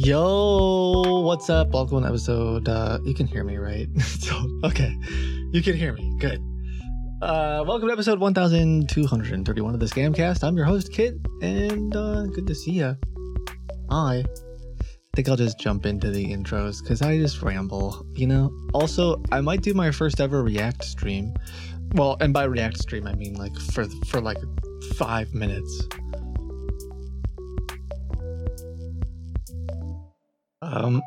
Yo, what's up? Welcome to episode. Uh, you can hear me, right? so, okay, you can hear me. Good. Uh, welcome to episode 1231 of the Scamcast. I'm your host, Kit, and uh, good to see ya. Hi. I think I'll just jump into the intros because I just ramble, you know? Also, I might do my first ever React stream. Well, and by React stream, I mean like for for like five minutes. Um,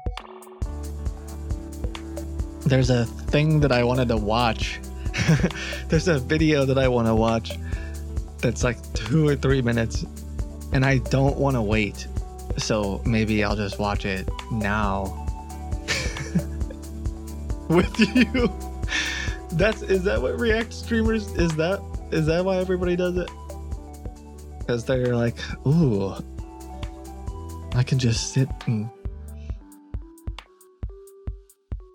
there's a thing that I wanted to watch. there's a video that I want to watch that's like two or three minutes, and I don't want to wait. So maybe I'll just watch it now with you. That's is that what React streamers is that is that why everybody does it? Because they're like, ooh, I can just sit and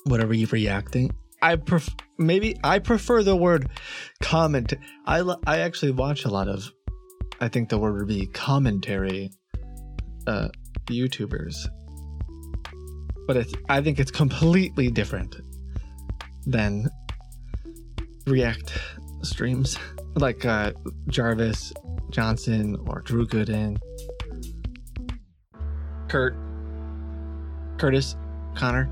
whatever you're reacting. I pref- maybe I prefer the word comment. I l- I actually watch a lot of. I think the word would be commentary. Uh, YouTubers, but it's I think it's completely different than React streams like uh, Jarvis Johnson or Drew Gooden, Kurt, Kurtis, Conner.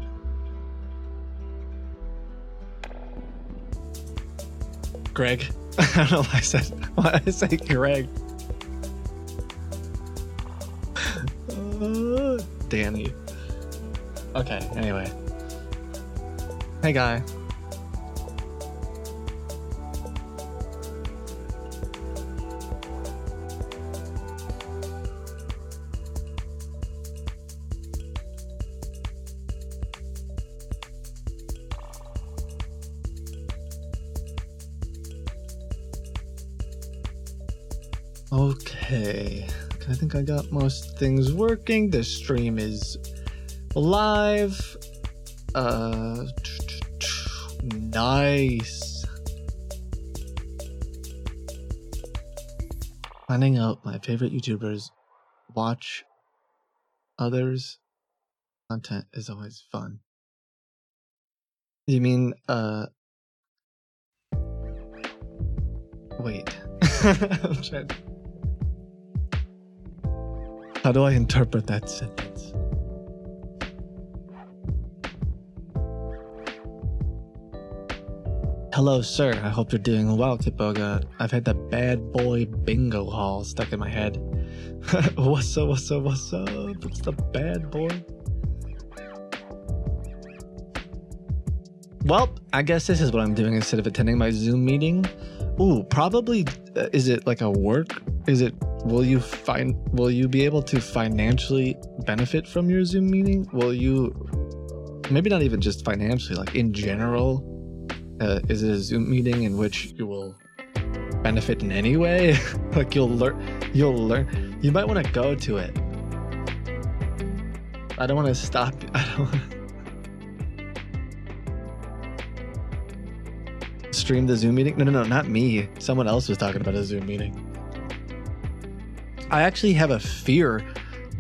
Greg. I don't know why I said why I say Greg. Uh, Danny. Okay, anyway. Hey guy. I think I got most things working. The stream is live. Uh nice. Finding out my favorite YouTubers watch others content is always fun. You mean uh wait. I'm trying to how do I interpret that sentence? Hello, sir. I hope you're doing well, Kitboga. I've had the bad boy bingo hall stuck in my head. what's up, what's up, what's up? It's the bad boy. Well, I guess this is what I'm doing instead of attending my Zoom meeting. Ooh, probably, uh, is it like a work? Is it will you find will you be able to financially benefit from your zoom meeting? Will you maybe not even just financially like in general uh, is it a zoom meeting in which you will benefit in any way? Like you'll learn you'll learn you might want to go to it. I don't want to stop i don't want to stream the zoom meeting? No no no not me. Someone else was talking about a zoom meeting I actually have a fear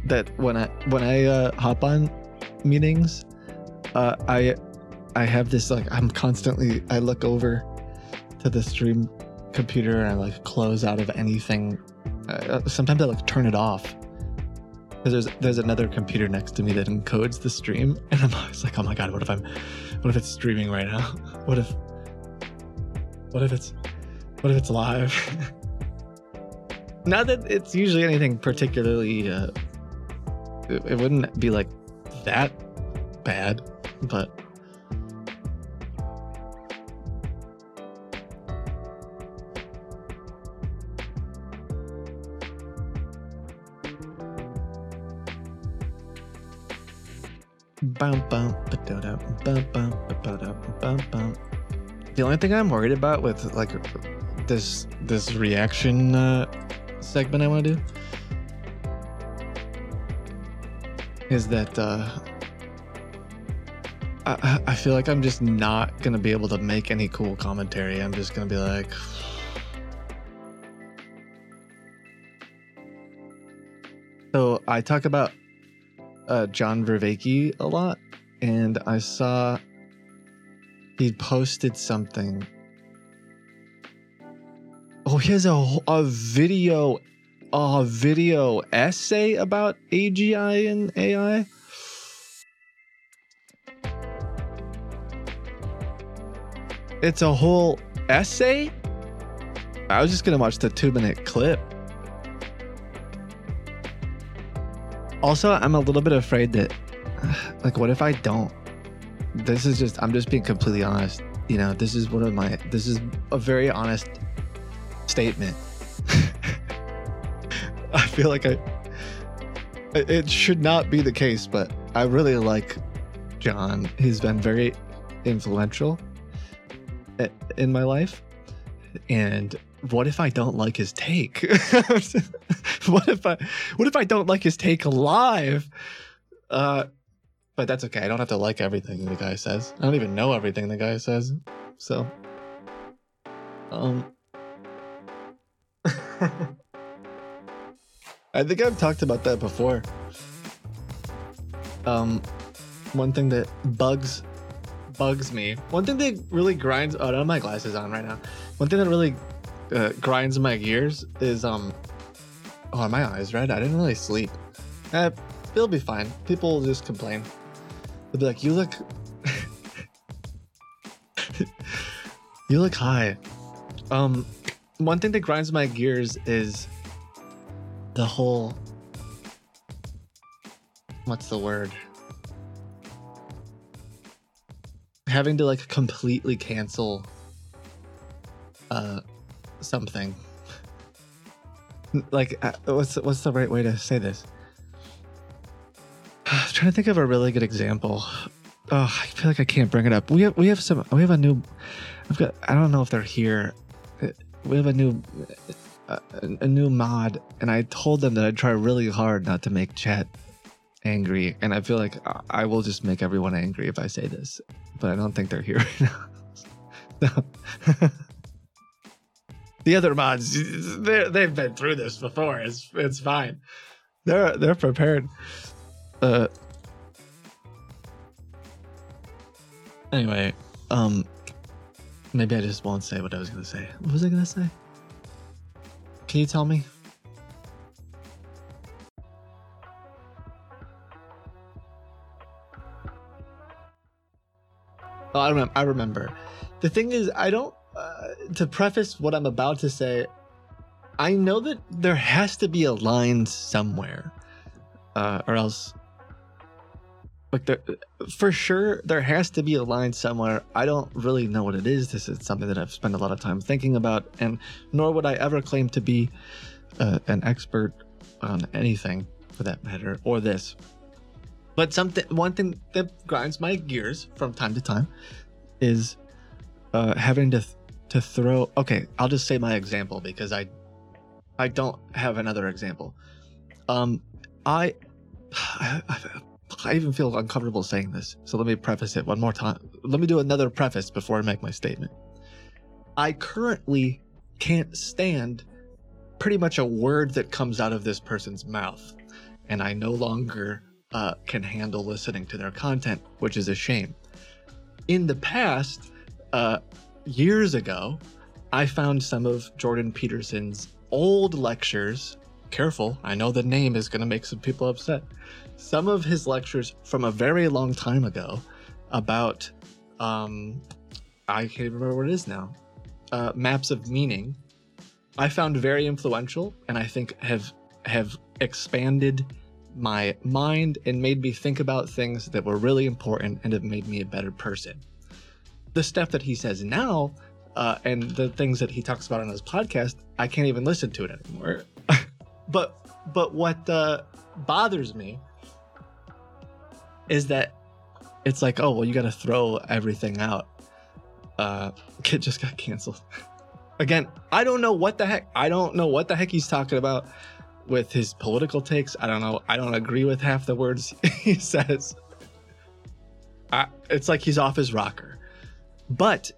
that when I when I uh, hop on meetings, uh, I I have this like I'm constantly I look over to the stream computer and I like close out of anything. Uh, sometimes I like turn it off. There's there's another computer next to me that encodes the stream, and I'm always like, oh my god, what if I'm, what if it's streaming right now? What if, what if it's, what if it's live? Not that it's usually anything particularly. Uh, it, it wouldn't be like that bad, but. The only thing I'm worried about with like this this reaction uh, segment I want to do is that uh, I, I feel like I'm just not gonna be able to make any cool commentary. I'm just gonna be like. So I talk about uh, John Vervaeke a lot, and I saw he posted something. Oh, he has a a video, a video essay about AGI and AI. It's a whole essay. I was just gonna watch the two minute clip. Also, I'm a little bit afraid that, like, what if I don't? This is just, I'm just being completely honest. You know, this is one of my, this is a very honest statement. I feel like I, it should not be the case, but I really like John. He's been very influential in my life. And what if I don't like his take? what if I what if I don't like his take live? Uh but that's okay. I don't have to like everything the guy says. I don't even know everything the guy says. So um I think I've talked about that before. Um one thing that bugs bugs me. One thing that really grinds. Oh, I have my glasses on right now. One thing that really uh, grinds my gears is um. Oh, my eyes red? I didn't really sleep. Eh, it'll be fine. People will just complain. They'll be like, "You look, you look high." Um, one thing that grinds my gears is the whole. What's the word? having to like completely cancel uh something like uh, what's what's the right way to say this I'm trying to think of a really good example oh i feel like i can't bring it up we have we have some we have a new i've got i don't know if they're here we have a new uh, a new mod and i told them that i'd try really hard not to make chat angry, and I feel like I will just make everyone angry if I say this, but I don't think they're here right now. the other mods, they've been through this before. It's it's fine. They're they're prepared. Uh. Anyway, um, maybe I just won't say what I was gonna say. What was I gonna say? Can you tell me? Oh, I remember. I remember. The thing is, I don't. Uh, to preface what I'm about to say, I know that there has to be a line somewhere, uh, or else, like there, for sure, there has to be a line somewhere. I don't really know what it is. This is something that I've spent a lot of time thinking about, and nor would I ever claim to be uh, an expert on anything, for that matter, or this. But something, one thing that grinds my gears from time to time is uh, having to th- to throw. Okay, I'll just say my example because I I don't have another example. Um, I, I I even feel uncomfortable saying this, so let me preface it one more time. Let me do another preface before I make my statement. I currently can't stand pretty much a word that comes out of this person's mouth, and I no longer uh, can handle listening to their content, which is a shame. In the past, uh, years ago, I found some of Jordan Peterson's old lectures. Careful, I know the name is going to make some people upset. Some of his lectures from a very long time ago about, um, I can't remember what it is now, uh, maps of meaning. I found very influential, and I think have have expanded my mind and made me think about things that were really important and have made me a better person. The stuff that he says now, uh, and the things that he talks about on his podcast, I can't even listen to it anymore. but but what uh, bothers me is that it's like, oh well, you got to throw everything out. Uh, kid just got canceled. Again, I don't know what the heck. I don't know what the heck he's talking about with his political takes. I don't know. I don't agree with half the words he says. I, it's like he's off his rocker. But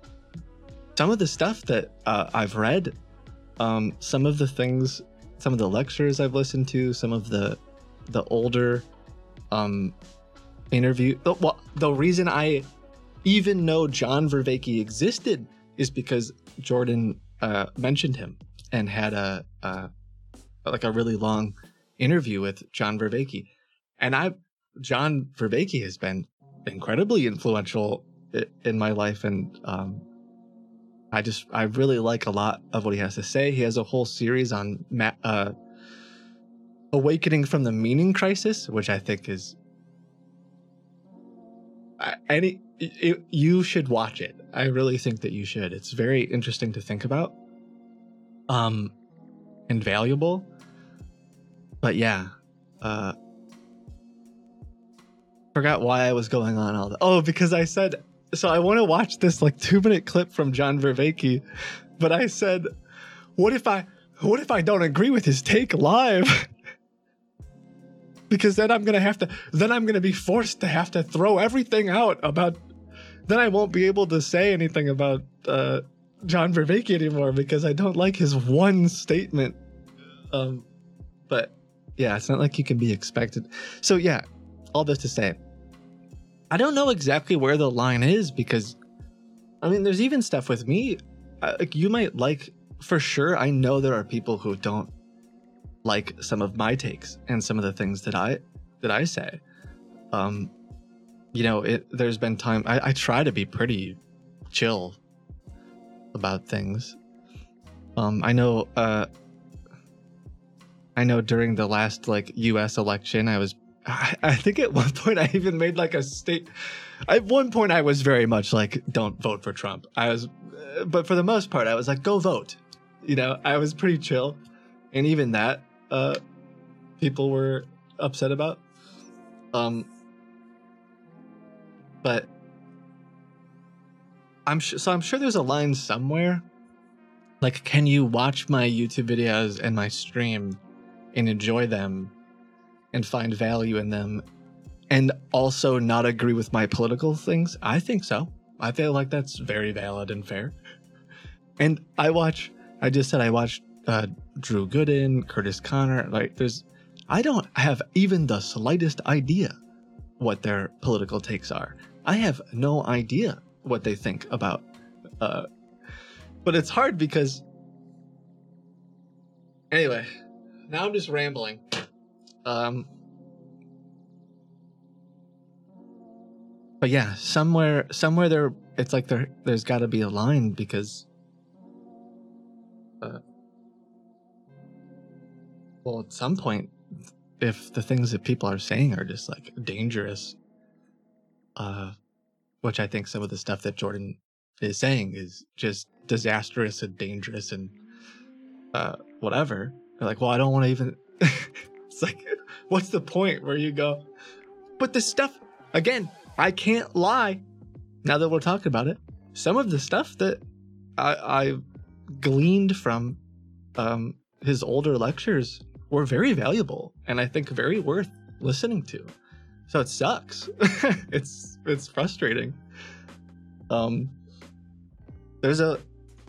some of the stuff that uh, I've read, um, some of the things, some of the lectures I've listened to, some of the the older um interview. The, well, the reason I even know John Vervaeke existed is because Jordan uh, mentioned him and had a, a like a really long interview with John Vervaeke, and I John Vervaeke has been incredibly influential in my life, and um, I just I really like a lot of what he has to say. He has a whole series on ma- uh, awakening from the meaning crisis, which I think is any it, you should watch it. I really think that you should. It's very interesting to think about, um, and valuable. But yeah, uh, forgot why I was going on all that. Oh, because I said so. I want to watch this like two minute clip from John Vervaeke, but I said, what if I, what if I don't agree with his take live? because then I'm gonna have to then I'm gonna be forced to have to throw everything out about then I won't be able to say anything about uh, John Vervaeke anymore because I don't like his one statement. Um, but yeah, it's not like you can be expected. So yeah, all this to say, I don't know exactly where the line is because, I mean, there's even stuff with me. Uh, like you might like for sure. I know there are people who don't like some of my takes and some of the things that I that I say. Um, you know, it there's been time I, I try to be pretty chill about things. Um, I know uh I know during the last like US election I was I, I think at one point I even made like a state at one point I was very much like don't vote for Trump. I was but for the most part I was like go vote. You know, I was pretty chill. And even that uh, people were upset about. Um, but I'm. So I'm sure there's a line somewhere. Like, can you watch my YouTube videos and my stream and enjoy them and find value in them and also not agree with my political things? I think so. I feel like that's very valid and fair. And I watch, I just said I watched uh, Drew Gooden, Kurtis Conner. Like, there's, I don't have even the slightest idea what their political takes are. I have no idea what they think about. Uh, but it's hard because. Anyway, now I'm just rambling. Um, but yeah, somewhere, somewhere there, it's like there, there's got to be a line because. Well, at some point, if the things that people are saying are just like dangerous, uh, which I think some of the stuff that Jordan is saying is just disastrous and dangerous and uh, whatever. They're like, well, I don't want to even. it's like, what's the point where you go? But the stuff again, I can't lie. Now that we're talking about it, some of the stuff that I, I gleaned from um, his older lectures were very valuable and I think very worth listening to. So it sucks. it's it's frustrating. Um there's a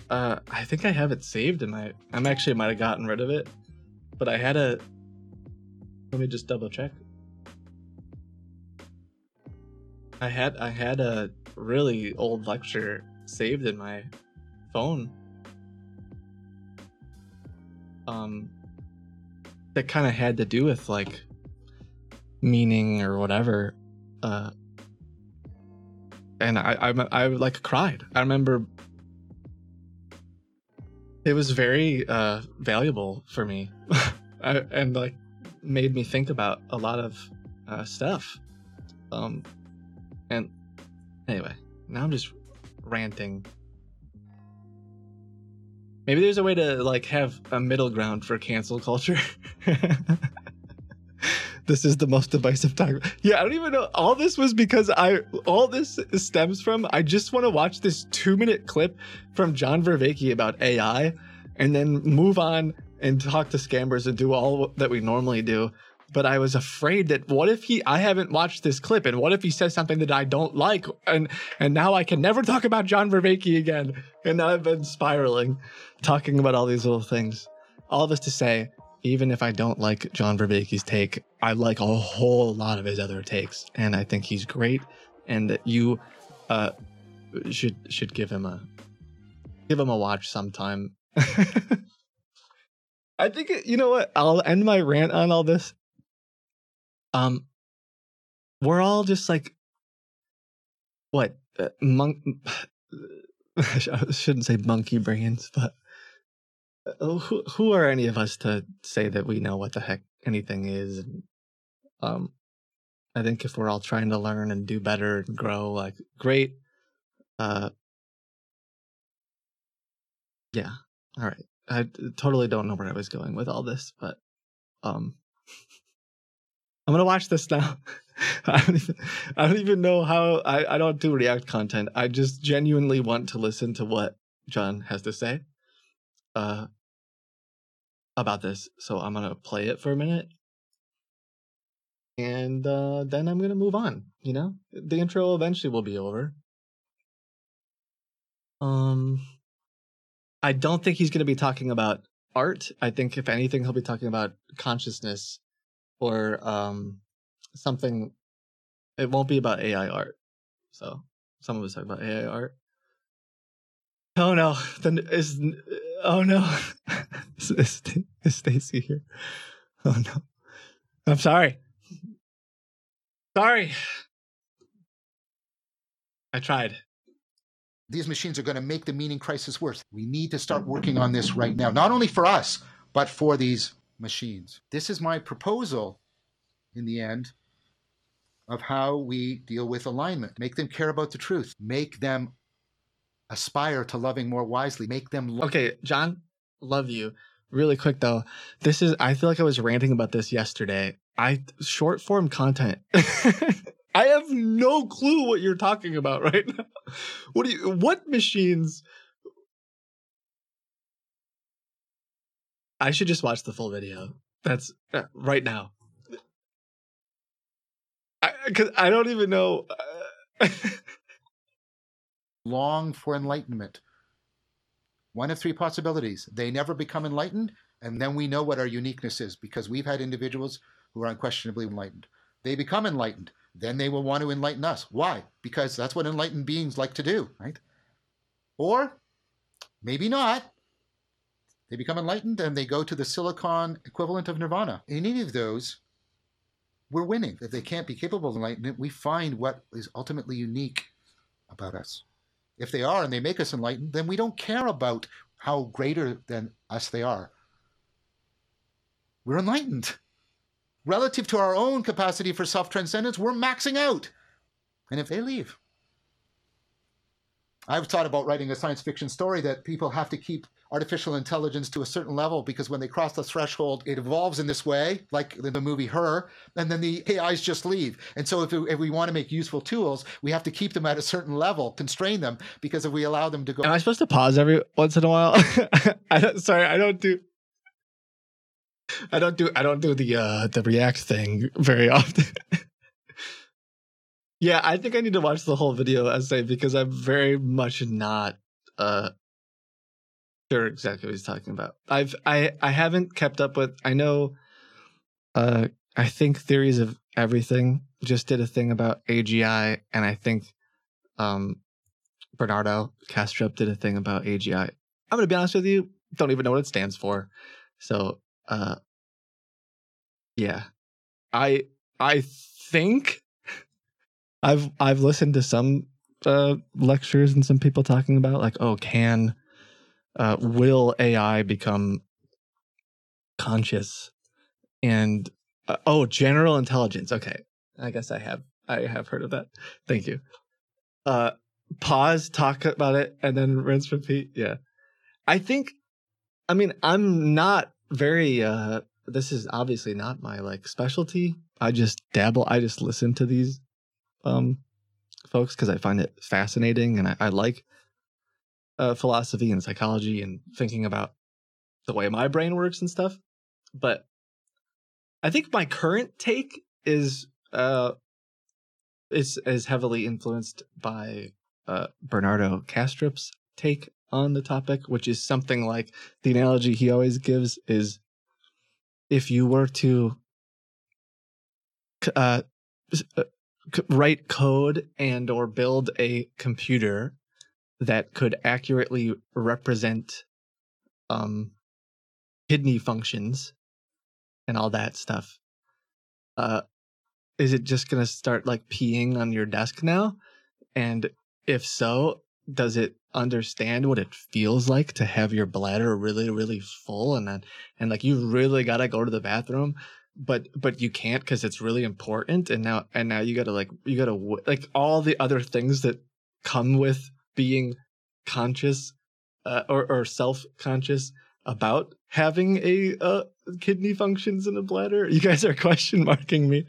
uh I think I have it saved in my I'm actually might have gotten rid of it. But I had a let me just double check. I had I had a really old lecture saved in my phone. Um that kind of had to do with like meaning or whatever. Uh, and I, I, I like cried. I remember it was very uh, valuable for me, I, and like made me think about a lot of uh, stuff. Um, and anyway, now I'm just ranting Maybe there's a way to like have a middle ground for cancel culture. this is the most divisive time. Yeah, I don't even know. All this was because I all this stems from I just want to watch this two minute clip from John Vervaeke about AI and then move on and talk to scammers and do all that we normally do but I was afraid that what if he I haven't watched this clip and what if he says something that I don't like and and now I can never talk about John Vervaeke again and now I've been spiraling talking about all these little things all this to say even if I don't like John Vervaeke's take, I like a whole lot of his other takes, and I think he's great. And that you uh, should should give him a give him a watch sometime. I think it, you know what? I'll end my rant on all this. Um, we're all just like what uh, monk. I shouldn't say monkey brains, but uh, who who are any of us to say that we know what the heck anything is? And, um, I think if we're all trying to learn and do better and grow, like great. Uh, yeah. All right. I totally don't know where I was going with all this, but um, I'm gonna watch this now. I don't even I don't even know how I, I don't do react content. I just genuinely want to listen to what John has to say uh about this. So I'm gonna play it for a minute. And uh then I'm gonna move on, you know? The intro eventually will be over. Um I don't think he's gonna be talking about art. I think if anything he'll be talking about consciousness or um something it won't be about AI art. So some of us talk about AI art. Oh no, then is oh no, is, is, is Stacy here? Oh no, I'm sorry. Sorry, I tried. These machines are going to make the meaning crisis worse. We need to start working on this right now, not only for us, but for these machines. This is my proposal in the end of how we deal with alignment. Make them care about the truth. Make them aspire to loving more wisely. Make them. Lo- okay, John, love you. Really quick though, this is. I feel like I was ranting about this yesterday. I short form content. I have no clue what you're talking about right now. What do you? What machines? I should just watch the full video. That's uh, right now because I, I, don't even know. Uh, Long for enlightenment. One of three possibilities. They never become enlightened, and then we know what our uniqueness is because we've had individuals who are unquestionably enlightened. They become enlightened, then they will want to enlighten us. Why? Because that's what enlightened beings like to do, right? Or maybe not. They become enlightened and they go to the silicon equivalent of nirvana. In any of those, we're winning. If they can't be capable of enlightenment, we find what is ultimately unique about us. If they are and they make us enlightened, then we don't care about how greater than us they are. We're enlightened. Relative to our own capacity for self transcendence, we're maxing out. And if they leave, I've thought about writing a science fiction story that people have to keep artificial intelligence to a certain level because when they cross the threshold, it evolves in this way, like in the movie Her, and then the AIs just leave. And so if, it, if we want to make useful tools, we have to keep them at a certain level, constrain them, because if we allow them to go. Am I supposed to pause every once in a while? I don't, sorry, I don't do. I don't do I don't do the uh the react thing very often. yeah, I think I need to watch the whole video essay because I'm very much not uh sure exactly what he's talking about. I've I I haven't kept up with. I know. Uh, I think theories of everything just did a thing about AGI, and I think, um, Bernardo Kastrup did a thing about AGI. I'm gonna be honest with you, don't even know what it stands for. So, uh, yeah, I I think I've I've listened to some uh lectures and some people talking about like, oh, can uh, will AI become conscious and uh, oh general intelligence. Okay. I guess i have i have heard of that. Thank you. Uh pause talk about it and then rinse repeat. Yeah. I think i mean i'm not very uh this is obviously not my like specialty. I just dabble i just listen to these um folks because i find it fascinating and I, I like uh, philosophy and psychology and thinking about the way my brain works and stuff. But I think my current take is uh is is heavily influenced by uh Bernardo Kastrup's take on the topic, which is something like the analogy he always gives is if you were to uh, uh write code and or build a computer that could accurately represent um kidney functions and all that stuff. Uh is it just going to start like peeing on your desk now? And if so does it understand what it feels like to have your bladder really really full and then and like you really got to go to the bathroom but but you can't because it's really important and now and now you gotta like you gotta like all the other things that come with being conscious uh, or, or self-conscious about having a uh, kidney functions in a bladder you guys are question marking me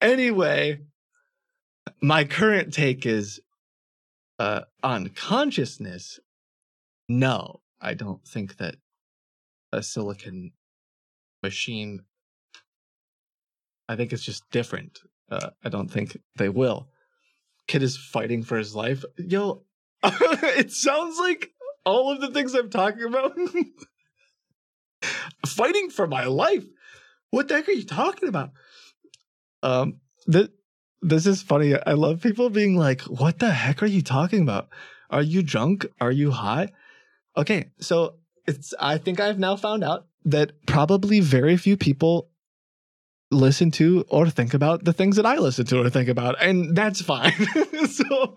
anyway my current take is uh on consciousness no i don't think that a silicon machine. I think it's just different. Uh, I don't think they will. Kid is fighting for his life. Yo, it sounds like all of the things I'm talking about. fighting for my life. What the heck are you talking about? Um, this this is funny. I love people being like, "What the heck are you talking about? Are you drunk? Are you high?" Okay, so it's I think I've now found out that probably very few people listen to or think about the things that I listen to or think about, and that's fine. so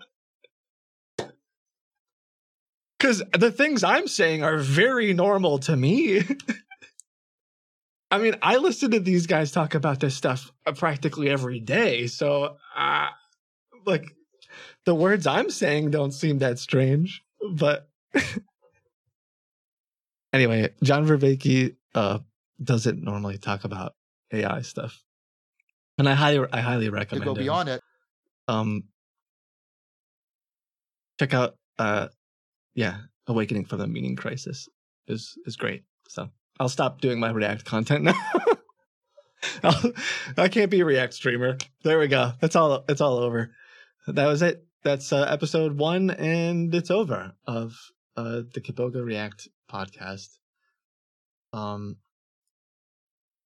because the things I'm saying are very normal to me. I mean, I listen to these guys talk about this stuff practically every day. So, uh, like, the words I'm saying don't seem that strange, but Anyway, John Vervaeke uh, doesn't normally talk about AI stuff, and I highly, I highly recommend to go beyond it. Um, check out, uh, yeah, Awakening from the Meaning Crisis is is great. So I'll stop doing my React content now. I can't be a React streamer. There we go. That's all. It's all over. That was it. That's uh, episode one, and it's over of uh, the Kitboga React podcast. Um,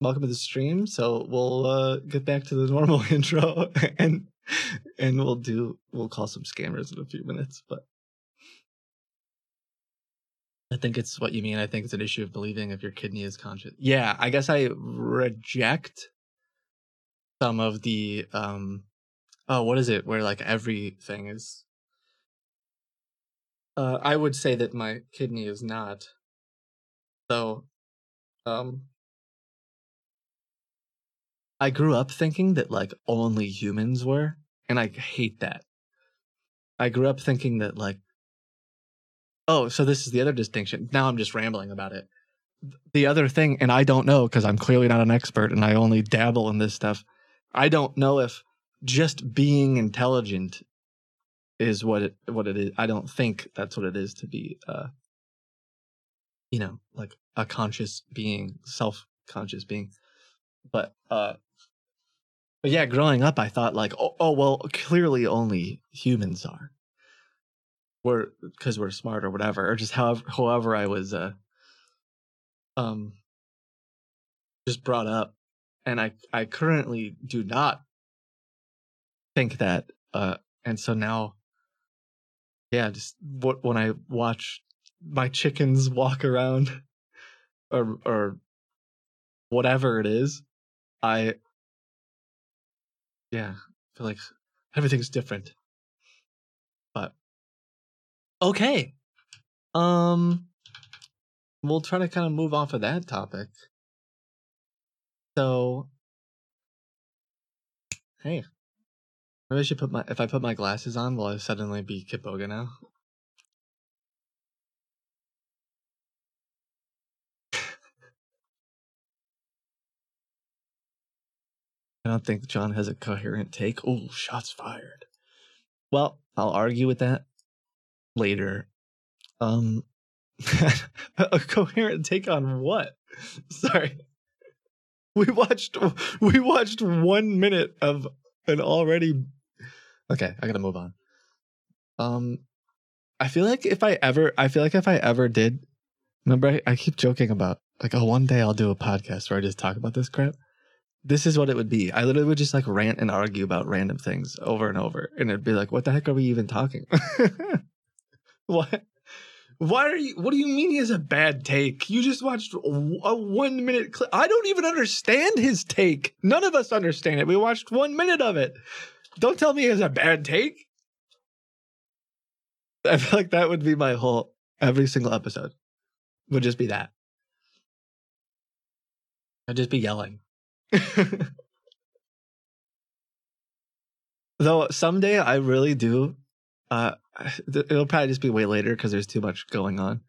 welcome to the stream. So we'll uh, get back to the normal intro and and we'll do we'll call some scammers in a few minutes. But I think it's what you mean. I think it's an issue of believing if your kidney is conscious. Yeah, I guess I reject some of the um oh what is it where like everything is uh I would say that my kidney is not so, um, I grew up thinking that like only humans were, and I hate that. I grew up thinking that like, oh, so this is the other distinction. Now I'm just rambling about it. The other thing, and I don't know because I'm clearly not an expert and I only dabble in this stuff. I don't know if just being intelligent is what it what it is. I don't think that's what it is to be uh you know, like a conscious being, self conscious being. But uh but yeah, growing up I thought like, oh, oh well, clearly only humans are. We're because we're smart or whatever, or just however however I was uh um just brought up. And I I currently do not think that uh and so now yeah, just what when I watch my chickens walk around or or whatever it is, I yeah, I feel like everything's different. But okay. Um we'll try to kind of move off of that topic. So hey. Maybe I should put my if I put my glasses on, will I suddenly be Kitboga now? I don't think John has a coherent take. Oh, shots fired. Well, I'll argue with that later. Um, a coherent take on what? Sorry. We watched we watched one minute of an already. Okay, I gotta move on. Um, I feel like if I ever, I feel like if I ever did Remember, I, I keep joking about like, oh, one day I'll do a podcast where I just talk about this crap. This is what it would be. I literally would just like rant and argue about random things over and over, and it'd be like, what the heck are we even talking? what? Why are you? What do you mean he has a bad take? You just watched a one minute clip. I don't even understand his take. None of us understand it. We watched one minute of it. Don't tell me he has a bad take. I feel like that would be my whole every single episode would just be that. I'd just be yelling. Though someday I really do. Uh, it'll probably just be way later because there's too much going on.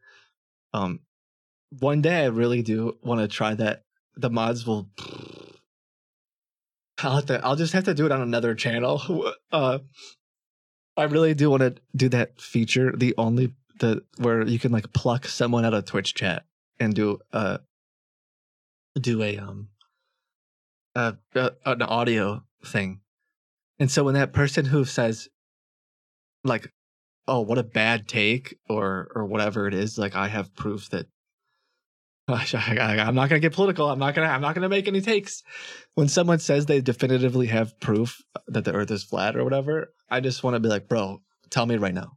Um, one day I really do want to try that. The mods will. I'll have to. I'll just have to do it on another channel. Uh, I really do want to do that feature. The only the where you can like pluck someone out of Twitch chat and do uh do a um uh, uh an audio thing. And so when that person who says like oh what a bad take or or whatever it is like I have proof that I'm not gonna get political. I'm not gonna. I'm not gonna make any takes. When someone says they definitively have proof that the Earth is flat or whatever, I just want to be like, bro, tell me right now.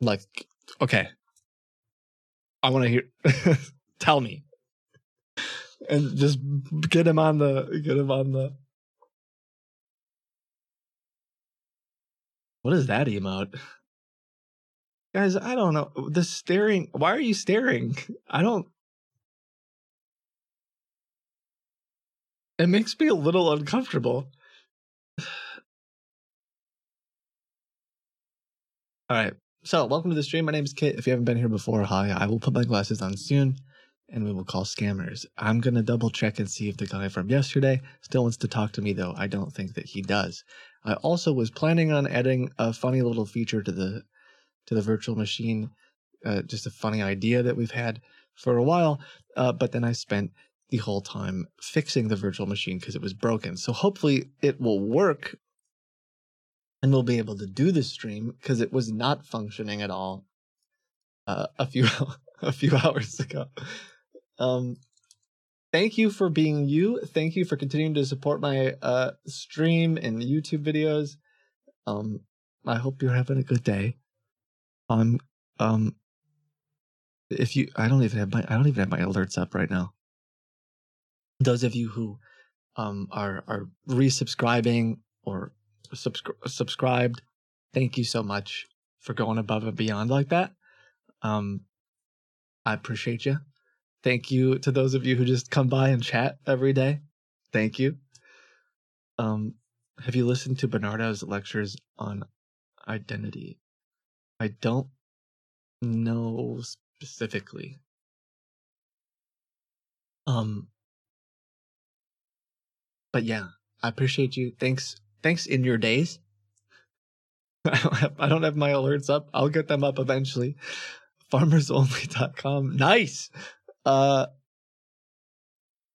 Like, okay, I want to hear. tell me, and just get him on the. Get him on the. What is that emote? Guys, I don't know. The staring. Why are you staring? I don't. It makes me a little uncomfortable. All right. So, welcome to the stream. My name is Kit. If you haven't been here before, hi. I will put my glasses on soon and we will call scammers. I'm going to double check and see if the guy from yesterday still wants to talk to me, though. I don't think that he does. I also was planning on adding a funny little feature to the to the virtual machine, uh, just a funny idea that we've had for a while. Uh, but then I spent the whole time fixing the virtual machine because it was broken. So hopefully it will work and we'll be able to do the stream because it was not functioning at all uh, a few a few hours ago. Um, thank you for being you. Thank you for continuing to support my uh, stream and YouTube videos. Um, I hope you're having a good day. Um, um, if you, I don't even have my, I don't even have my alerts up right now those of you who um, are are resubscribing or subscri- subscribed, thank you so much for going above and beyond like that. Um, I appreciate you. Thank you to those of you who just come by and chat every day. Thank you. Um, have you listened to Bernardo's lectures on identity? I don't know specifically. Um, but yeah, I appreciate you. Thanks. Thanks in your days. I don't have I don't have my alerts up. I'll get them up eventually. Farmersonly.com. Nice. Uh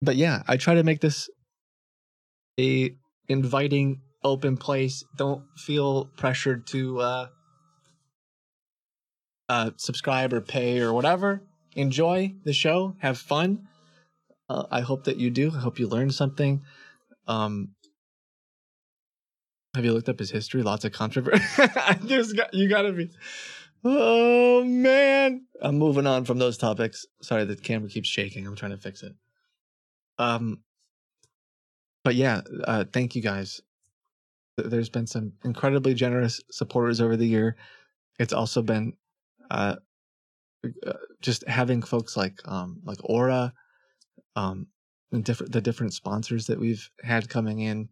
but yeah, I try to make this a inviting open place. Don't feel pressured to uh uh subscribe or pay or whatever. Enjoy the show, have fun. Uh, I hope that you do. I hope you learn something. Um, have you looked up his history? Lots of controversy. There's got, you gotta be. Oh man, I'm moving on from those topics. Sorry, the camera keeps shaking. I'm trying to fix it. Um, but yeah, uh, thank you guys. There's been some incredibly generous supporters over the year. It's also been uh, uh just having folks like um like Aura, um and different the different sponsors that we've had coming in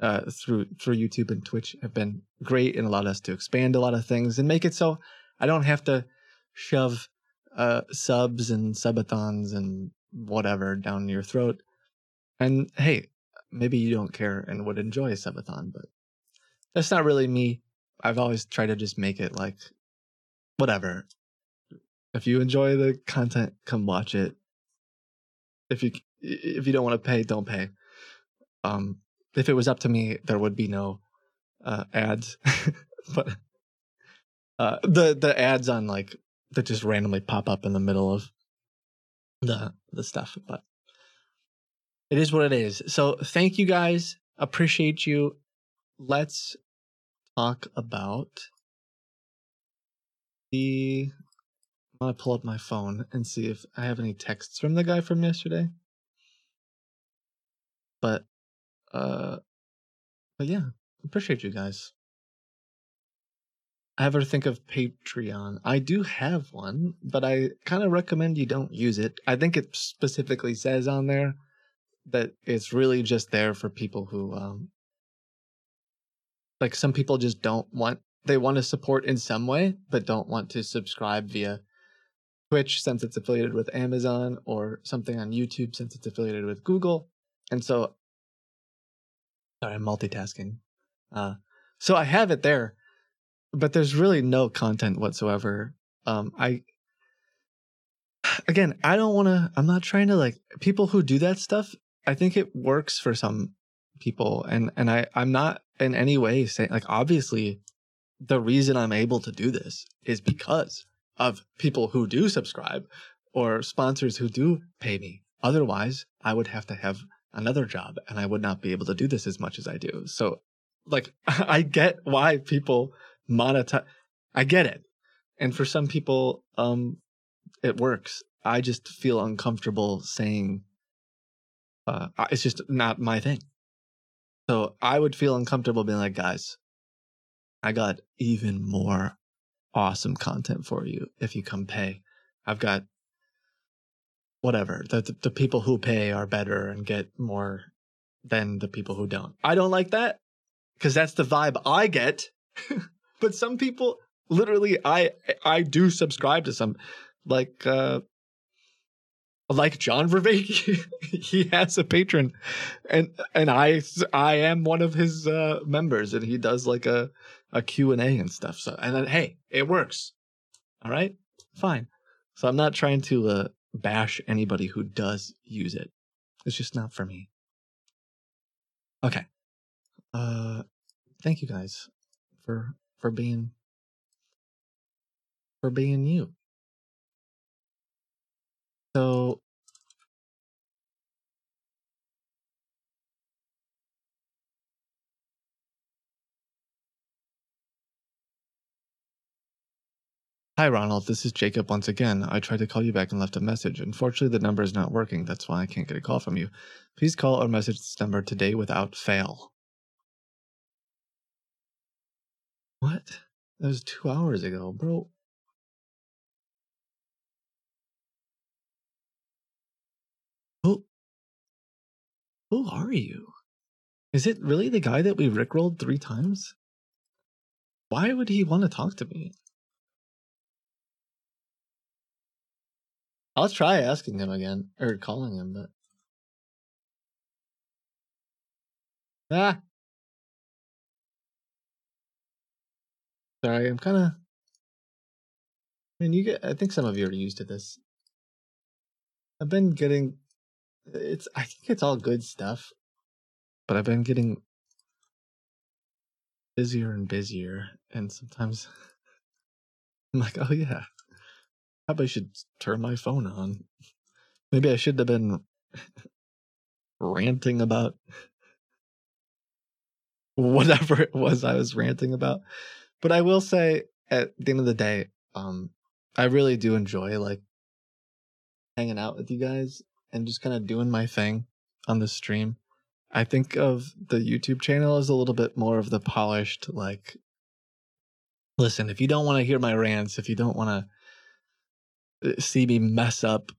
uh, through through YouTube and Twitch have been great and allowed us to expand a lot of things and make it so I don't have to shove uh, subs and subathons and whatever down your throat. And hey, maybe you don't care and would enjoy a subathon, but that's not really me. I've always tried to just make it like whatever. If you enjoy the content, come watch it. If you if you don't want to pay, don't pay. Um, if it was up to me, there would be no uh, ads, but uh, the the ads on like that just randomly pop up in the middle of the the stuff, but it is what it is. So thank you guys. Appreciate you. Let's talk about the I'm gonna pull up my phone and see if I have any texts from the guy from yesterday. But uh but yeah, appreciate you guys. I ever think of Patreon. I do have one, but I kind of recommend you don't use it. I think it specifically says on there that it's really just there for people who um like some people just don't want they want to support in some way but don't want to subscribe via Twitch since it's affiliated with Amazon or something on YouTube since it's affiliated with Google. And so sorry, I'm multitasking. Uh so I have it there, but there's really no content whatsoever. Um I again, I don't want to I'm not trying to like people who do that stuff, I think it works for some people and and I I'm not in any way saying like obviously the reason I'm able to do this is because of people who do subscribe or sponsors who do pay me. Otherwise, I would have to have another job and I would not be able to do this as much as I do. So, like, I get why people monetize. I get it. And for some people, um, it works. I just feel uncomfortable saying, uh, it's just not my thing. So I would feel uncomfortable being like, guys, I got even more awesome content for you if you come pay. I've got whatever. The, the, people who pay are better and get more than the people who don't. I don't like that because that's the vibe I get. but some people literally I I do subscribe to some like uh like John Vervaeke, he has a Patreon, and and I I am one of his uh, members, and he does like a a Q and A and stuff. So and then hey, it works. All right, fine. So I'm not trying to uh, bash anybody who does use it. It's just not for me. Okay. Uh, thank you guys for for being for being you. So Hi, Ronald. This is Jacob once again. I tried to call you back and left a message. Unfortunately, the number is not working. That's why I can't get a call from you. Please call or message this number today without fail. What? That was two hours ago, bro. Who? Who are you? Is it really the guy that we rickrolled three times? Why would he want to talk to me? I'll try asking him again or calling him, but ah, sorry, I'm kind of. I mean, you get. I think some of you are used to this. I've been getting. It's. I think it's all good stuff, but I've been getting busier and busier, and sometimes I'm like, oh yeah, Probably should turn my phone on. Maybe I shouldn't have been ranting about whatever it was I was ranting about. But I will say at the end of the day, um, I really do enjoy like hanging out with you guys and just kind of doing my thing on the stream. I think of the YouTube channel as a little bit more of the polished, like, listen, if you don't want to hear my rants, if you don't want to see me mess up.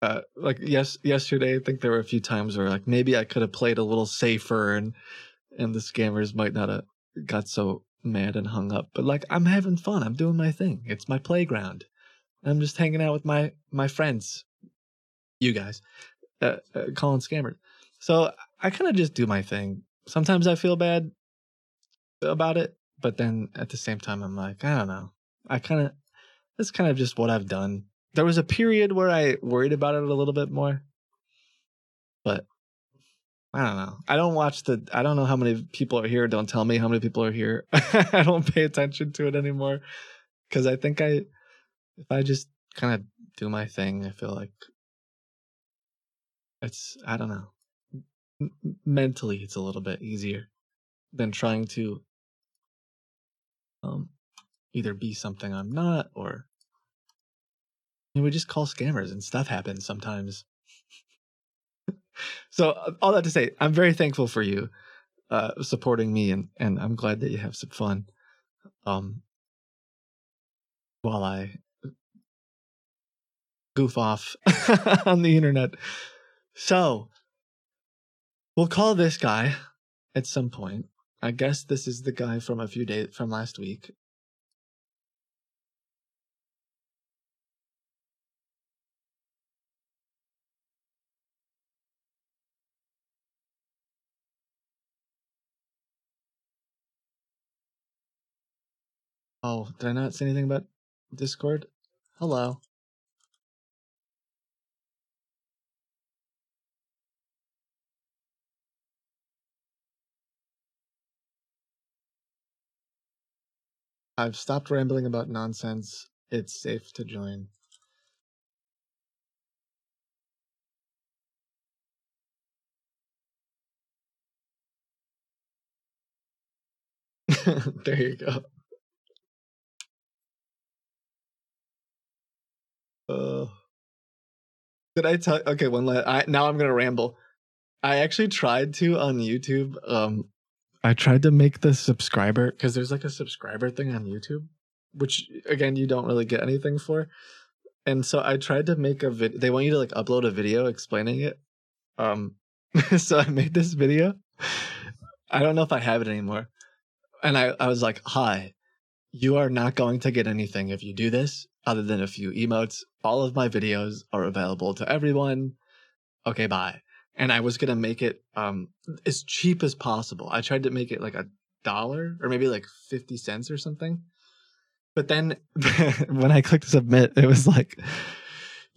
Uh, like yes, yesterday, I think there were a few times where like maybe I could have played a little safer and and the scammers might not have got so mad and hung up. But like I'm having fun. I'm doing my thing. It's my playground. I'm just hanging out with my my friends, you guys, uh, uh, calling. So I kind of just do my thing. Sometimes I feel bad about it, but then at the same time I'm like, I don't know. I kind of that's kind of just what I've done. There was a period where I worried about it a little bit more, but I don't know. I don't watch the. I don't know how many people are here. Don't tell me how many people are here. I don't pay attention to it anymore because I think I, if I just kind of do my thing, I feel like it's I don't know. Mentally, it's a little bit easier than trying to um either be something I'm not or know, we just call scammers and stuff happens sometimes. so uh, all that to say, I'm very thankful for you uh supporting me and and I'm glad that you have some fun. Um while I goof off on the internet. So we'll call this guy at some point. I guess this is the guy from a few days from last week. Oh, did I not say anything about Discord? Hello. I've stopped rambling about nonsense. It's safe to join. there you go. Uh, did I tell? Okay, one last. I now I'm gonna ramble. I actually tried to on YouTube. Um, I tried to make the subscriber because there's like a subscriber thing on YouTube, which again you don't really get anything for. And so I tried to make a vid. They want you to like upload a video explaining it. Um, so I made this video. I don't know if I have it anymore. And I, I was like, hi, you are not going to get anything if you do this other than a few emotes. All of my videos are available to everyone. Okay, bye. And I was gonna make it um as cheap as possible. I tried to make it like a dollar or maybe like 50 cents or something. But then when I clicked submit, it was like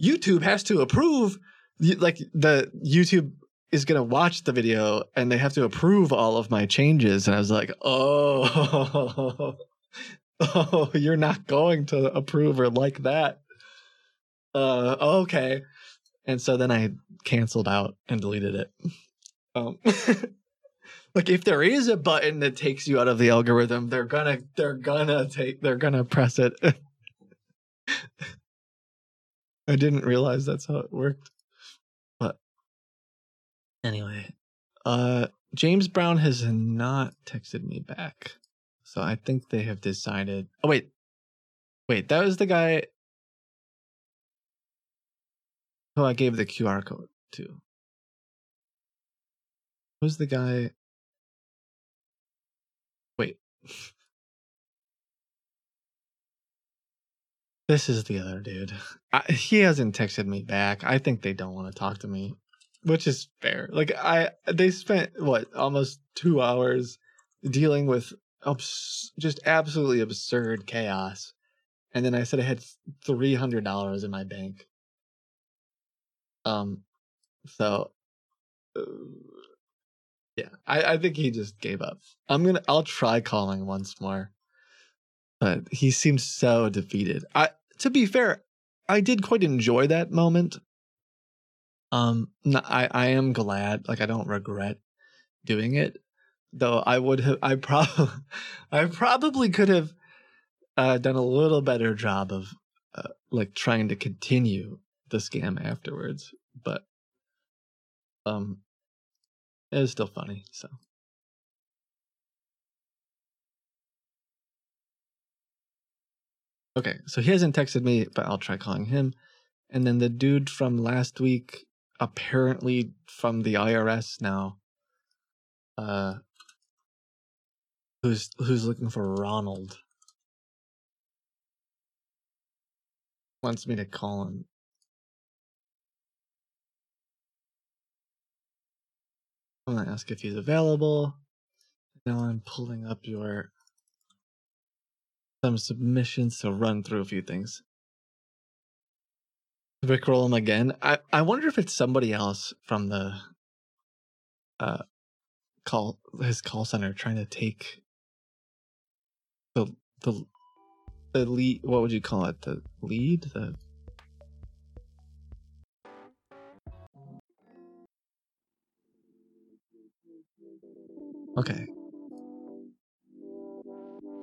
YouTube has to approve like the YouTube is going to watch the video and they have to approve all of my changes and I was like, "Oh. oh, you're not going to approve or like that." Uh okay. And so then I canceled out and deleted it. Um like if there is a button that takes you out of the algorithm, they're gonna they're gonna take they're gonna press it. I didn't realize that's how it worked. But anyway, uh James Brown has not texted me back. So I think they have decided Oh wait. Wait, that was the guy who I gave the QR code to. Who's the guy? Wait. This is the other dude. I, he hasn't texted me back. I think they don't want to talk to me, which is fair. Like I, they spent what almost two hours dealing with abs- just absolutely absurd chaos, and then I said I had three hundred dollars in my bank. Um, so uh, yeah, I, I think he just gave up. I'm gonna, I'll try calling once more, but he seems so defeated. I, to be fair, I did quite enjoy that moment. Um, I I am glad, like I don't regret doing it, though. I would have, I probably, I probably could have uh, done a little better job of uh, like trying to continue the scam afterwards, but um, it was still funny. So okay, so he hasn't texted me, but I'll try calling him. And then the dude from last week, apparently from the IRS now, uh, who's who's looking for Ronald, wants me to call him. I'm gonna ask if he's available. Now I'm pulling up your some submissions to run through a few things. Rickroll him again. I, I wonder if it's somebody else from the uh call his call center trying to take the the the lead what would you call it? The lead? The Okay.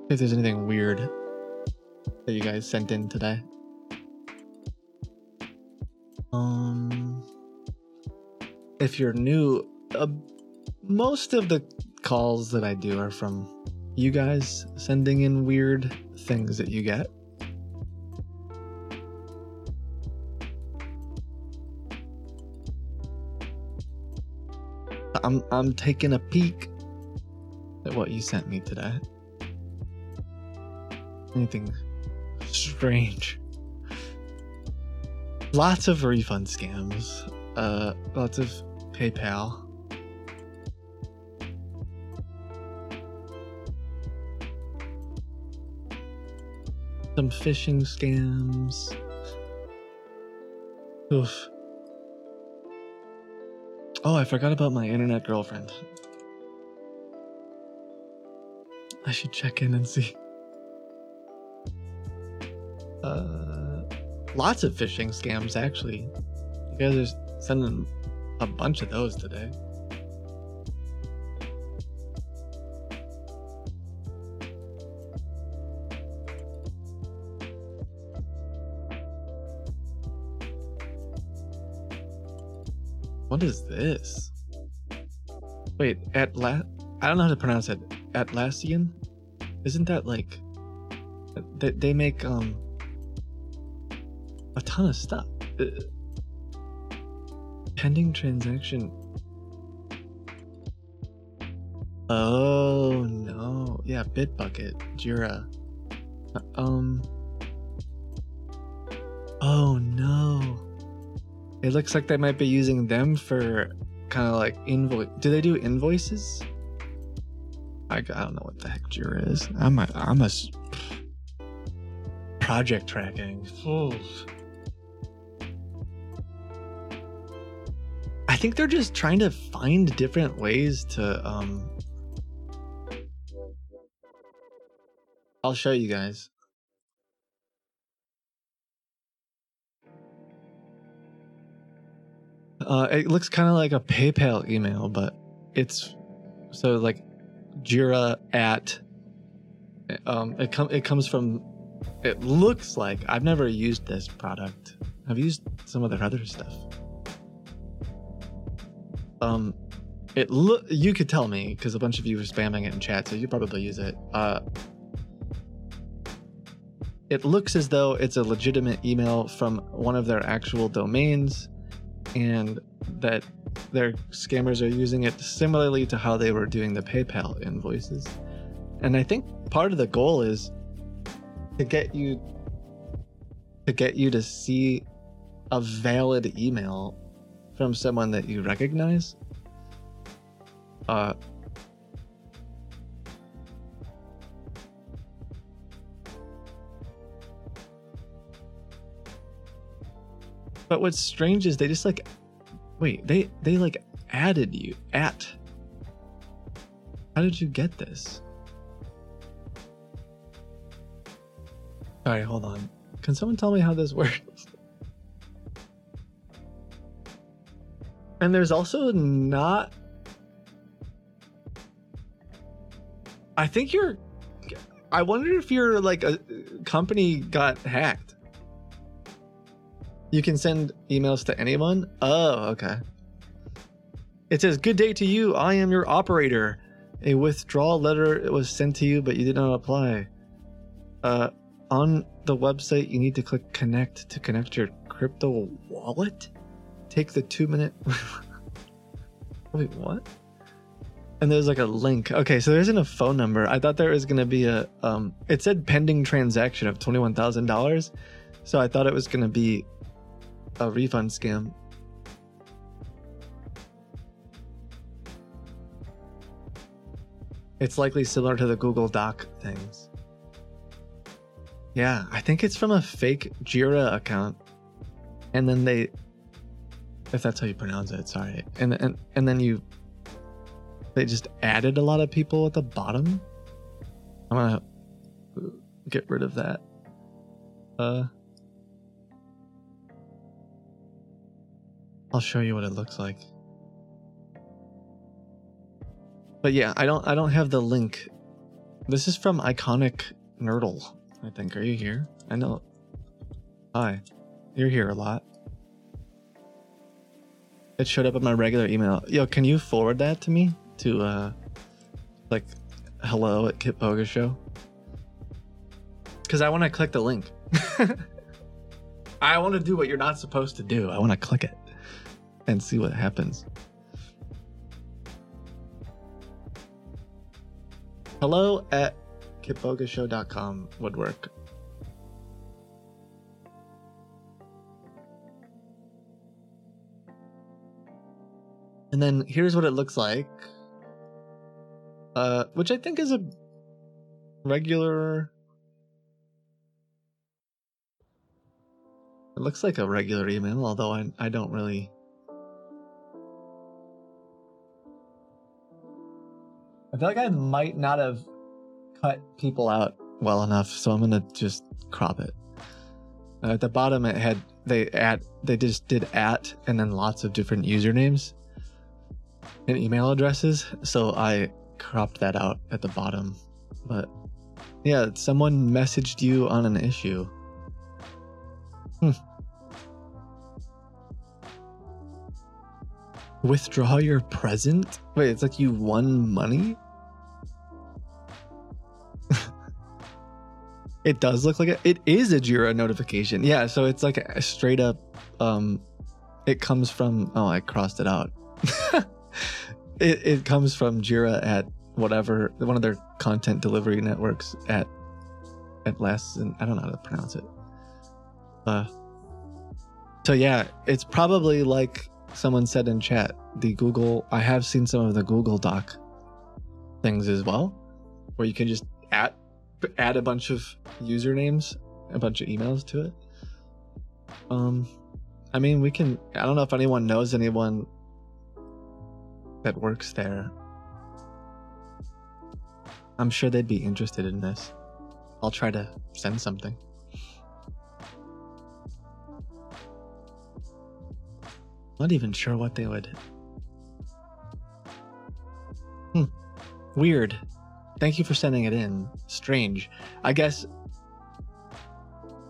If there's anything weird that you guys sent in today. Um, if you're new, uh, most of the calls that I do are from you guys sending in weird things that you get. I'm I'm taking a peek at what you sent me today. Anything strange? Lots of refund scams. Uh, lots of PayPal. Some phishing scams. Oof. Oh, I forgot about my internet girlfriend. I should check in and see. Uh, lots of phishing scams, actually. You guys are sending a bunch of those today. What is this? Wait, at la- I don't know how to pronounce it. Atlassian? Isn't that like they, they make um a ton of stuff. Uh, pending transaction. Oh no. Yeah, Bitbucket, Jira. Uh, um Oh no. It looks like they might be using them for kind of like invoice. Do they do invoices? I, I don't know what the heck Jira is. I'm a I'm a project tracking. Oof. I think they're just trying to find different ways to um I'll show you guys. Uh, it looks kind of like a PayPal email, but it's so like Jira at. Um, it com- it comes from. It looks like I've never used this product. I've used some of their other stuff. Um, it look you could tell me because a bunch of you were spamming it in chat, so you probably use it. Uh, it looks as though it's a legitimate email from one of their actual domains and that their scammers are using it similarly to how they were doing the PayPal invoices. And I think part of the goal is to get you to get you to see a valid email from someone that you recognize. Uh But what's strange is they just like wait, they they like added you at How did you get this? Alright, hold on. Can someone tell me how this works? And there's also not I think you're I wonder if your like a company got hacked. You can send emails to anyone? Oh, okay. It says, Good day to you. I am your operator. A withdrawal letter was sent to you, but you did not apply. Uh, on the website, you need to click connect to connect your crypto wallet. Take the two minute. Wait, what? And there's like a link. Okay, so there isn't a phone number. I thought there was gonna be a. Um, it said pending transaction of twenty one thousand dollars, so I thought it was gonna be a refund scam. It's likely similar to the Google Doc things. Yeah, I think it's from a fake Jira account. And then they if that's how you pronounce it, sorry. And and and then you they just added a lot of people at the bottom. I'm gonna get rid of that. Uh I'll show you what it looks like. But yeah, I don't I don't have the link. This is from Iconic Nerdle, I think. Are you here? I know. Hi. You're here a lot. It showed up in my regular email. Yo, can you forward that to me? To uh like hello at Kitboga Show? Because I want to click the link. I want to do what you're not supposed to do. I want to click it and see what happens. Hello at kitbogashow.com would work. And then here's what it looks like. Uh, which I think is a regular. It looks like a regular email, although I, I don't really. I feel like I might not have cut people out well enough, so I'm gonna just crop it. Uh, at the bottom, it had they at they just did at and then lots of different usernames and email addresses, so I cropped that out at the bottom. But yeah, someone messaged you on an issue. Hmm. Withdraw your present? Wait, it's like you won money? it does look like it. It is a Jira notification. Yeah, so it's like a straight up um it comes from oh, I crossed it out. it it comes from Jira at whatever one of their content delivery networks at at last and I don't know how to pronounce it. Uh so yeah, it's probably like someone said in chat, the Google I have seen some of the Google Doc things as well, where you can just add add a bunch of usernames, a bunch of emails to it. Um I mean we can I don't know if anyone knows anyone that works there. I'm sure they'd be interested in this. I'll try to send something. Not even sure what they would. Hmm. Weird. Thank you for sending it in. Strange. I guess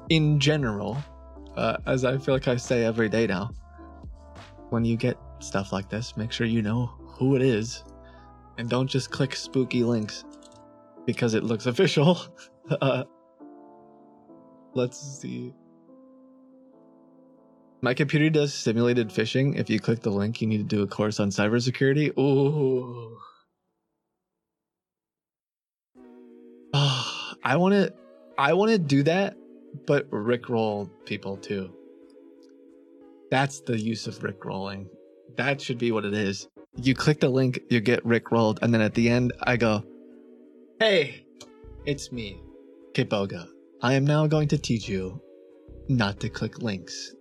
in general, uh, as I feel like I say every day now, when you get stuff like this, make sure you know who it is and don't just click spooky links because it looks official. uh, let's see. My computer does simulated phishing. If you click the link, you need to do a course on cybersecurity. Ooh. Oh, I want to I want to do that, but rickroll people too. That's the use of rickrolling. That should be what it is. You click the link, you get rickrolled, and then at the end, I go, Hey, it's me, Kitboga. I am now going to teach you not to click links.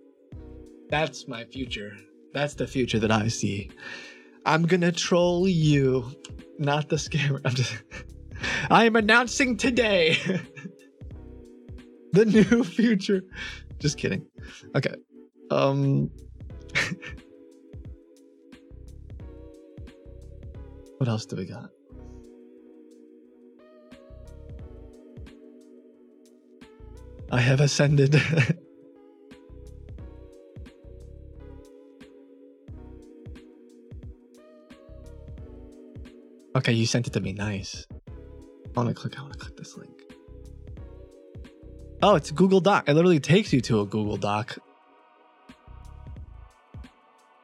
That's my future. That's the future that I see. I'm gonna troll you, not the scammer. I'm just. I am announcing today the new future. Just kidding. Okay. Um. what else do we got? I have ascended. okay, you sent it to me. Nice. I want to click. I want to click this link. Oh, it's Google Doc. It literally takes you to a Google Doc.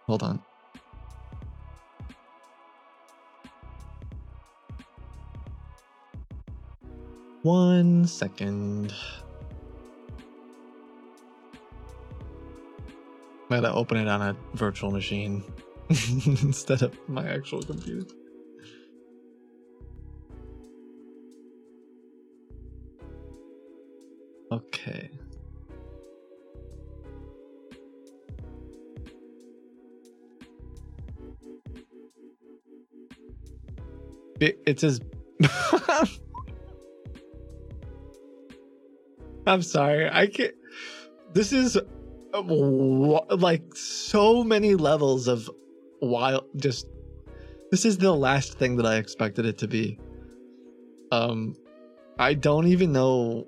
Hold on. One second. I gotta open it on a virtual machine instead of my actual computer. Okay. It, says. I'm sorry. I can't. This is like so many levels of wild. Just this is the last thing that I expected it to be. Um, I don't even know.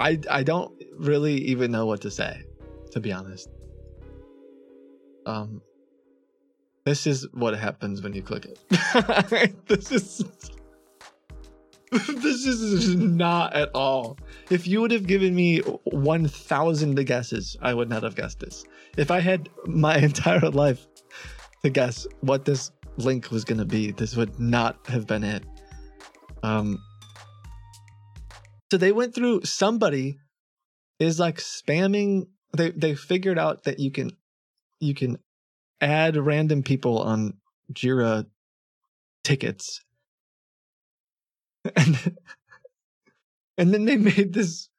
I I don't really even know what to say, to be honest. Um, this is what happens when you click it. this is this is not at all. If you would have given me 1,000 guesses, I would not have guessed this. If I had my entire life to guess what this link was going to be, this would not have been it. Um, so they went through somebody is like spamming they they figured out that you can you can add random people on Jira tickets. And and then they made this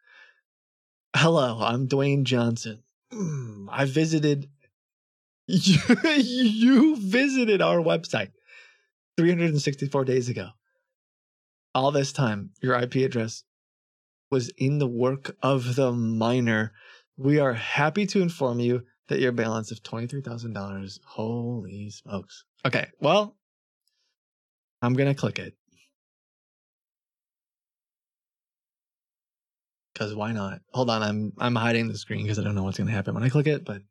Hello, I'm Dwayne Johnson. Mm, I visited you, you visited our website 364 days ago. All this time, your IP address was in the work of the miner. We are happy to inform you that your balance of $23,000. Holy smokes. Okay, well, I'm going to click it. Cuz why not? Hold on, I'm I'm hiding the screen cuz I don't know what's going to happen when I click it, but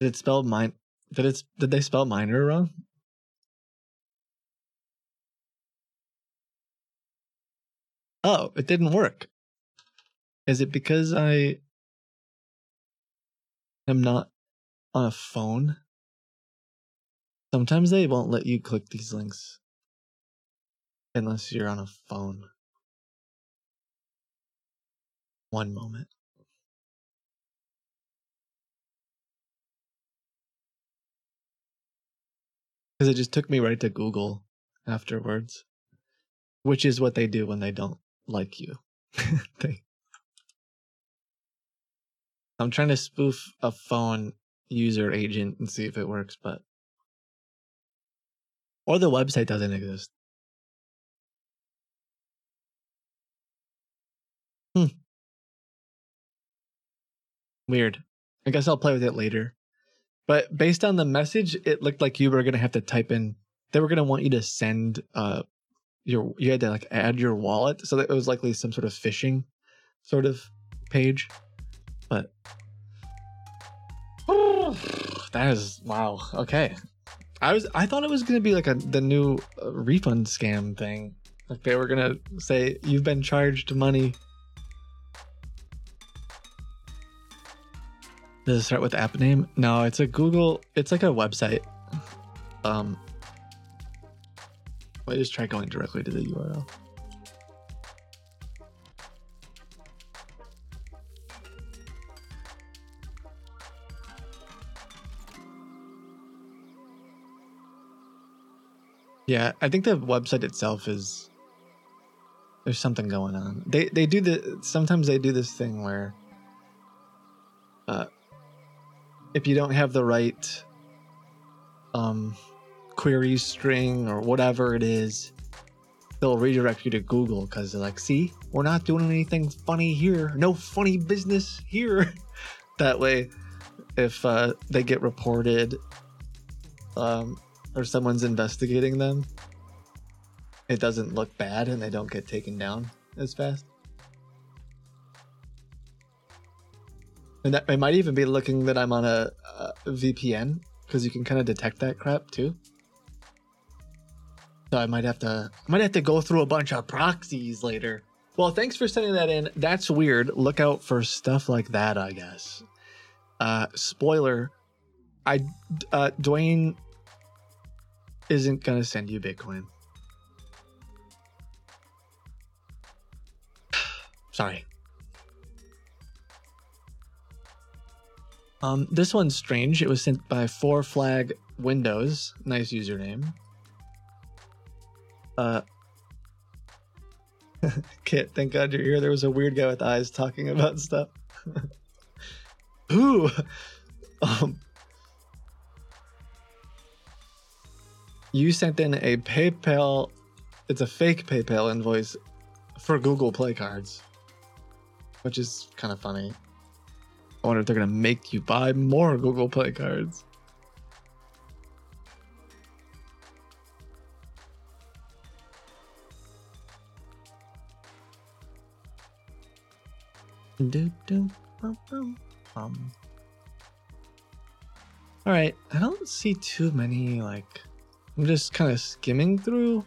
Did it spell mine Did it did they spell miner wrong? Oh, it didn't work. Is it because I am not on a phone? Sometimes they won't let you click these links unless you're on a phone. One moment. Because it just took me right to Google afterwards, which is what they do when they don't like you. I'm trying to spoof a phone user agent and see if it works, but or the website doesn't exist. Hmm. Weird. I guess I'll play with it later. But based on the message, it looked like you were gonna have to type in. They were gonna want you to send uh your you had to like add your wallet, so that it was likely some sort of phishing sort of page. But that is wow. Okay, I was I thought it was gonna be like a the new uh, refund scam thing. Like they were gonna say you've been charged money. Does it start with app name? No, it's a Google. It's like a website. Um, I just try going directly to the URL. Yeah, I think the website itself is there's something going on. They they do the sometimes they do this thing where uh if you don't have the right um query string or whatever it is, they'll redirect you to Google because they're like, see, we're not doing anything funny here. No funny business here. that way, if uh, they get reported um, or someone's investigating them, it doesn't look bad and they don't get taken down as fast. And that, it might even be looking that I'm on a, a VPN because you can kind of detect that crap too. So I might have to I might have to go through a bunch of proxies later. Well, thanks for sending that in. That's weird. Look out for stuff like that, I guess. Uh spoiler, I uh Dwayne isn't going to send you Bitcoin. Sorry. Um, this one's strange. It was sent by Four Flag Windows. Nice username. Uh, Kit, thank God you're here. There was a weird guy with eyes talking about stuff. Ooh. Um, you sent in a PayPal, it's a fake PayPal invoice for Google Play cards, which is kind of funny. I wonder if they're to make you buy more Google Play cards. All right, I don't see too many like I'm just kind of skimming through.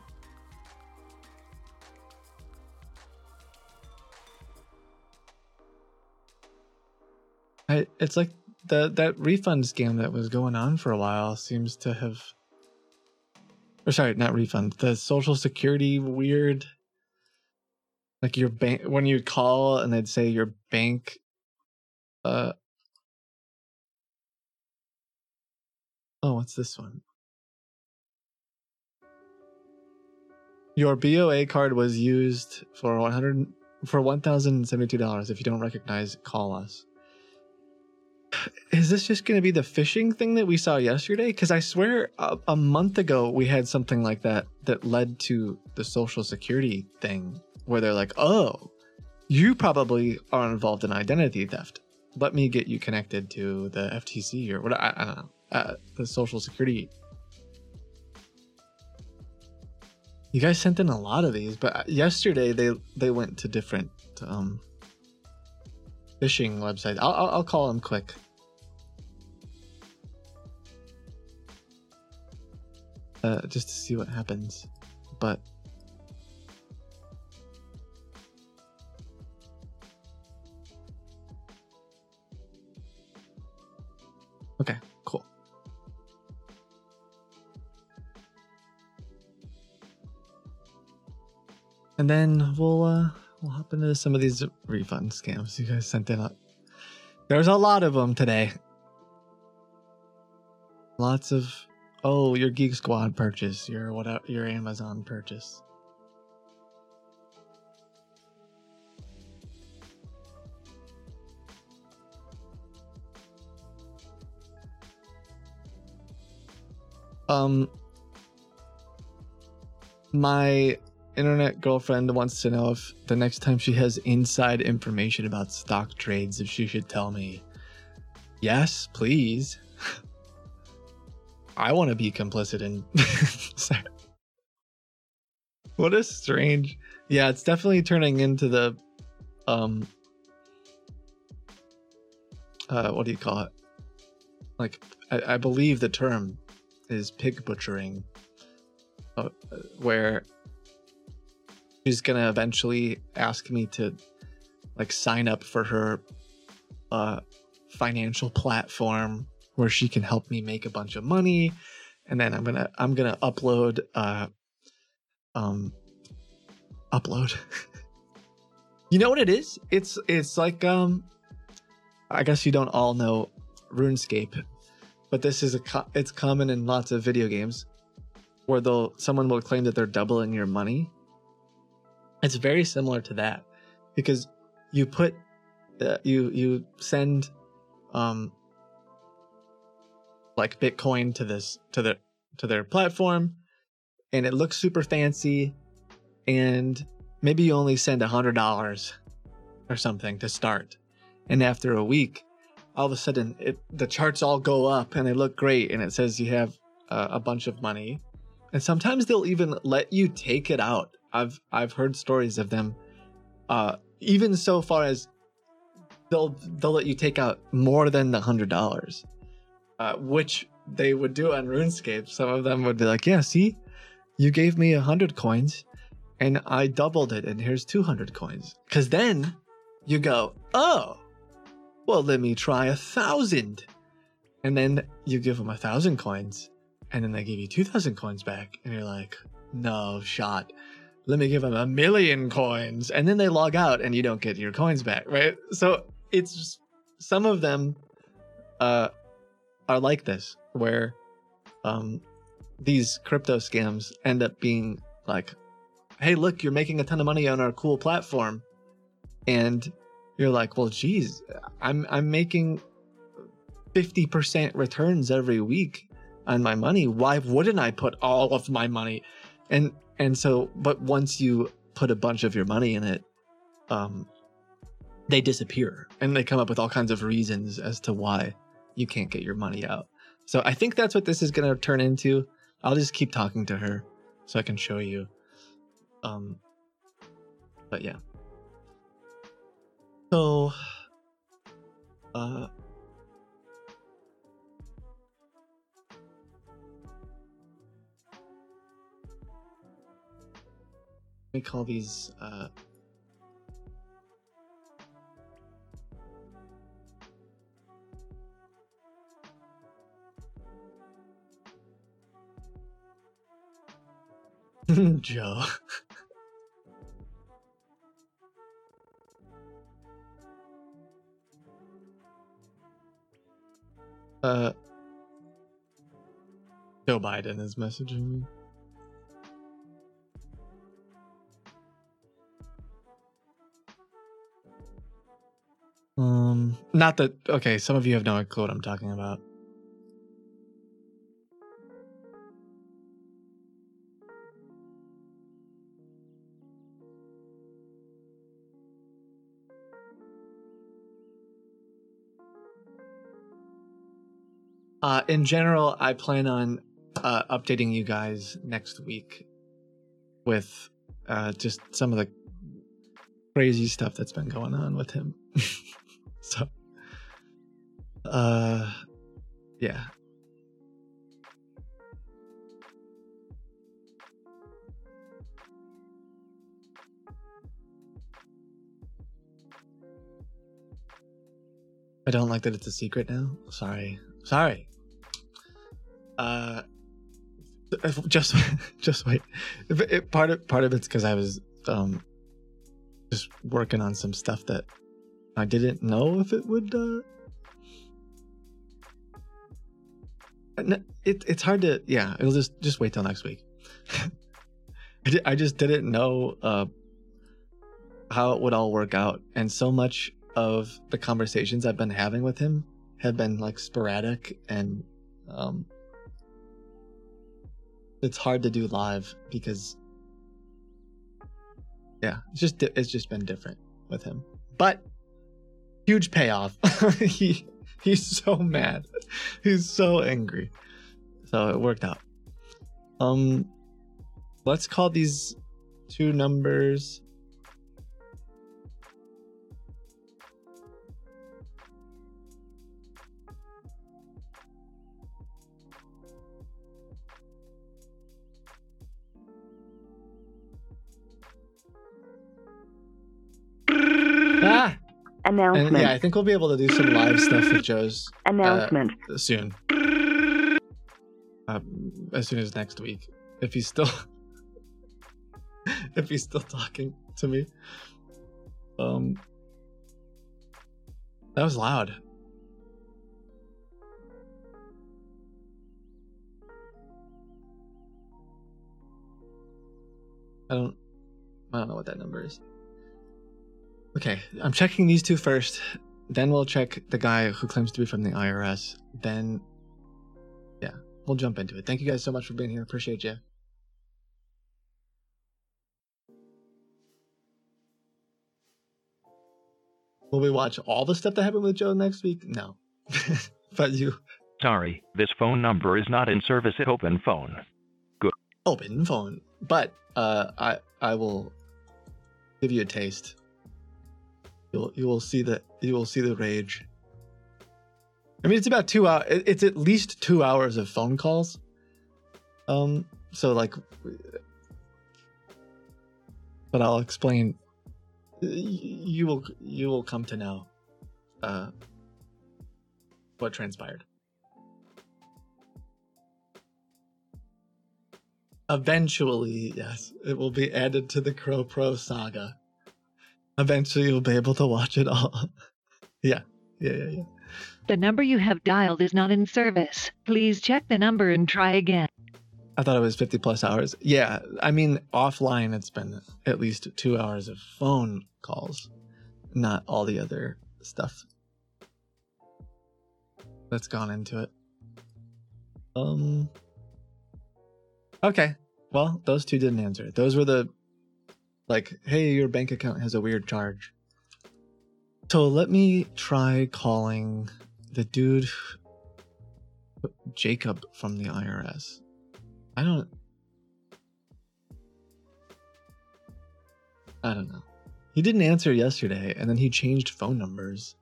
I it's like the that refund scam that was going on for a while seems to have or sorry, not refund, the social security weird like your bank when you call and they'd say your bank uh oh what's this one? Your boa card was used for 100 for $1072 if you don't recognize call us. Is this just going to be the phishing thing that we saw yesterday? Because i swear a, a month ago we had something like that that led to the social security thing where they're like, oh, you probably are involved in identity theft. Let me get you connected to the FTC or what I, I don't know, uh, the Social Security. You guys sent in a lot of these, but yesterday they they went to different um, phishing websites. I'll, I'll I'll call them quick. Uh, just to see what happens, but Okay, cool. And then we'll uh we'll hop into some of these refund scams you guys sent in. Uh, there's a lot of them today. Lots of oh, your Geek Squad purchase, your whatever, your Amazon purchase. Um, my internet girlfriend wants to know if the next time she has inside information about stock trades, if she should tell me. Yes, please. I want to be complicit in. what a strange. Yeah, it's definitely turning into the, um, uh, what do you call it? Like, I, I believe the term is pig butchering, uh, where she's gonna eventually ask me to like sign up for her uh, financial platform where she can help me make a bunch of money, and then I'm gonna I'm gonna upload uh, um upload. you know what it is? It's it's like um I guess you don't all know RuneScape but this is a co- it's common in lots of video games where they'll someone will claim that they're doubling your money. It's very similar to that because you put uh, you you send um like Bitcoin to this to the to their platform and it looks super fancy and maybe you only send a hundred dollars or something to start and after a week all of a sudden it the charts all go up and they look great and it says you have uh, a bunch of money. And sometimes they'll even let you take it out. I've i've heard stories of them uh even so far as they'll they'll let you take out more than the hundred dollars uh which they would do on runescape. Some of them would be like yeah see you gave me a hundred coins and i doubled it and here's 200 coins. Because then you go oh well, let me try a thousand. And then you give them a thousand coins, and then they give you 2,000 coins back. And you're like, no shot. Let me give them a million coins. And then they log out and you don't get your coins back, right? So it's just, some of them uh, are like this, where um, these crypto scams end up being like, hey, look, you're making a ton of money on our cool platform. And you're like, well, geez, I'm I'm making 50% returns every week on my money. Why wouldn't I put all of my money? And and so, but once you put a bunch of your money in it, um, they disappear and they come up with all kinds of reasons as to why you can't get your money out. So I think that's what this is going to turn into. I'll just keep talking to her so I can show you. Um, but yeah. So, uh, me call these uh Joe. uh, Joe Biden is messaging me. Um, not that. Okay, some of you have no clue what I'm talking about. Uh, in general, I plan on uh, updating you guys next week with uh, just some of the crazy stuff that's been going on with him. so, uh, yeah. I don't like that it's a secret now. Sorry. Sorry. Uh, just just wait. It, part of part of it's because I was um just working on some stuff that I didn't know if it would. uh it, it's hard to yeah it'll just just wait till next week I, I just didn't know uh how it would all work out and so much of the conversations i've been having with him have been like sporadic and um it's hard to do live because yeah it's just it's just been different with him. But huge payoff. He he's so mad. He's so angry. So it worked out. Um let's call these two numbers ah and Announcement. yeah i think we'll be able to do some live stuff with joe's Announcement. soon. Um, as soon as next week, if he's still, if he's still talking to me. Um, that was loud. I don't, I don't know what that number is. Okay, I'm checking these two first. Then we'll check the guy who claims to be from the IRS. Then, yeah, we'll jump into it. Thank you guys so much for being here. Appreciate you. Will we watch all the stuff that happened with Joe next week? No. but you Sorry, this phone number is not in service at Open Phone. Good. Open phone. But uh, I I will give you a taste. You'll you will see the you will see the rage. I mean, it's about two hours. It's at least two hours of phone calls. Um. So like, but I'll explain. You will you will come to know, uh, what transpired. Eventually, yes, it will be added to the Crow Pro saga. Eventually, you'll be able to watch it all. yeah, yeah, yeah, yeah. The number you have dialed is not in service. Please check the number and try again. I thought it was 50 plus hours. Yeah, I mean, offline, it's been at least two hours of phone calls, not all the other stuff that's gone into it. Um. Okay. Well, those two didn't answer. Those were the, like, hey, your bank account has a weird charge. So let me try calling the dude, Jacob from the IRS. I don't. I don't know. He didn't answer yesterday, and then he changed phone numbers.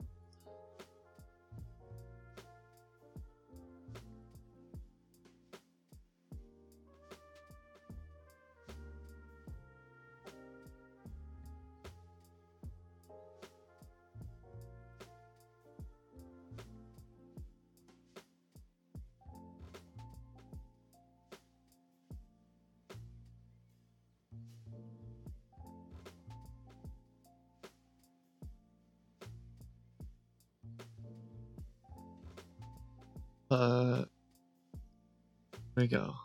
Uh, we go.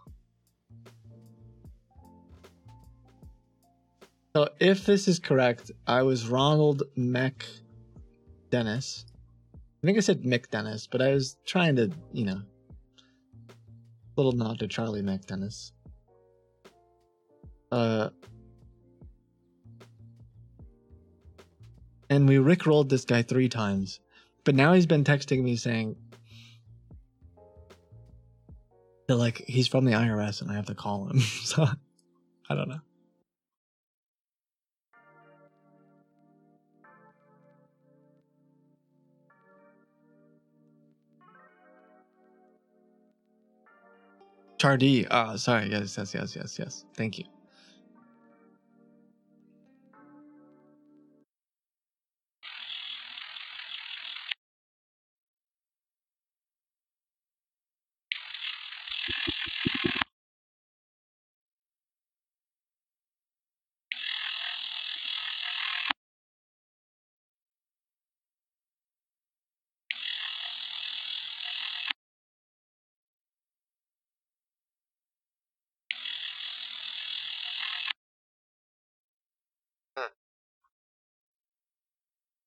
So, if this is correct, I was Ronald Mech Dennis. I think I said Mick Dennis, but I was trying to, you know, little nod to Charlie Mech Dennis. Uh, and we rickrolled this guy three times, but now he's been texting me saying, like he's from the IRS and I have to call him. so I don't know. Chardy. Ah, sorry. Yes, yes, yes, yes, yes. Thank you.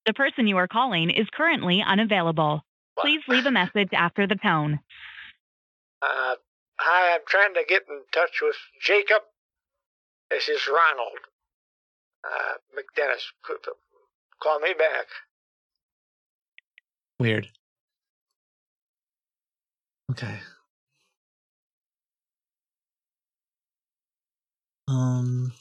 The person you are calling is currently unavailable. Please leave a message after the tone. Uh, hi, I'm trying to get in touch with Jacob. This is Ronald. Uh, McDennis, call me back. Weird. Okay. Um.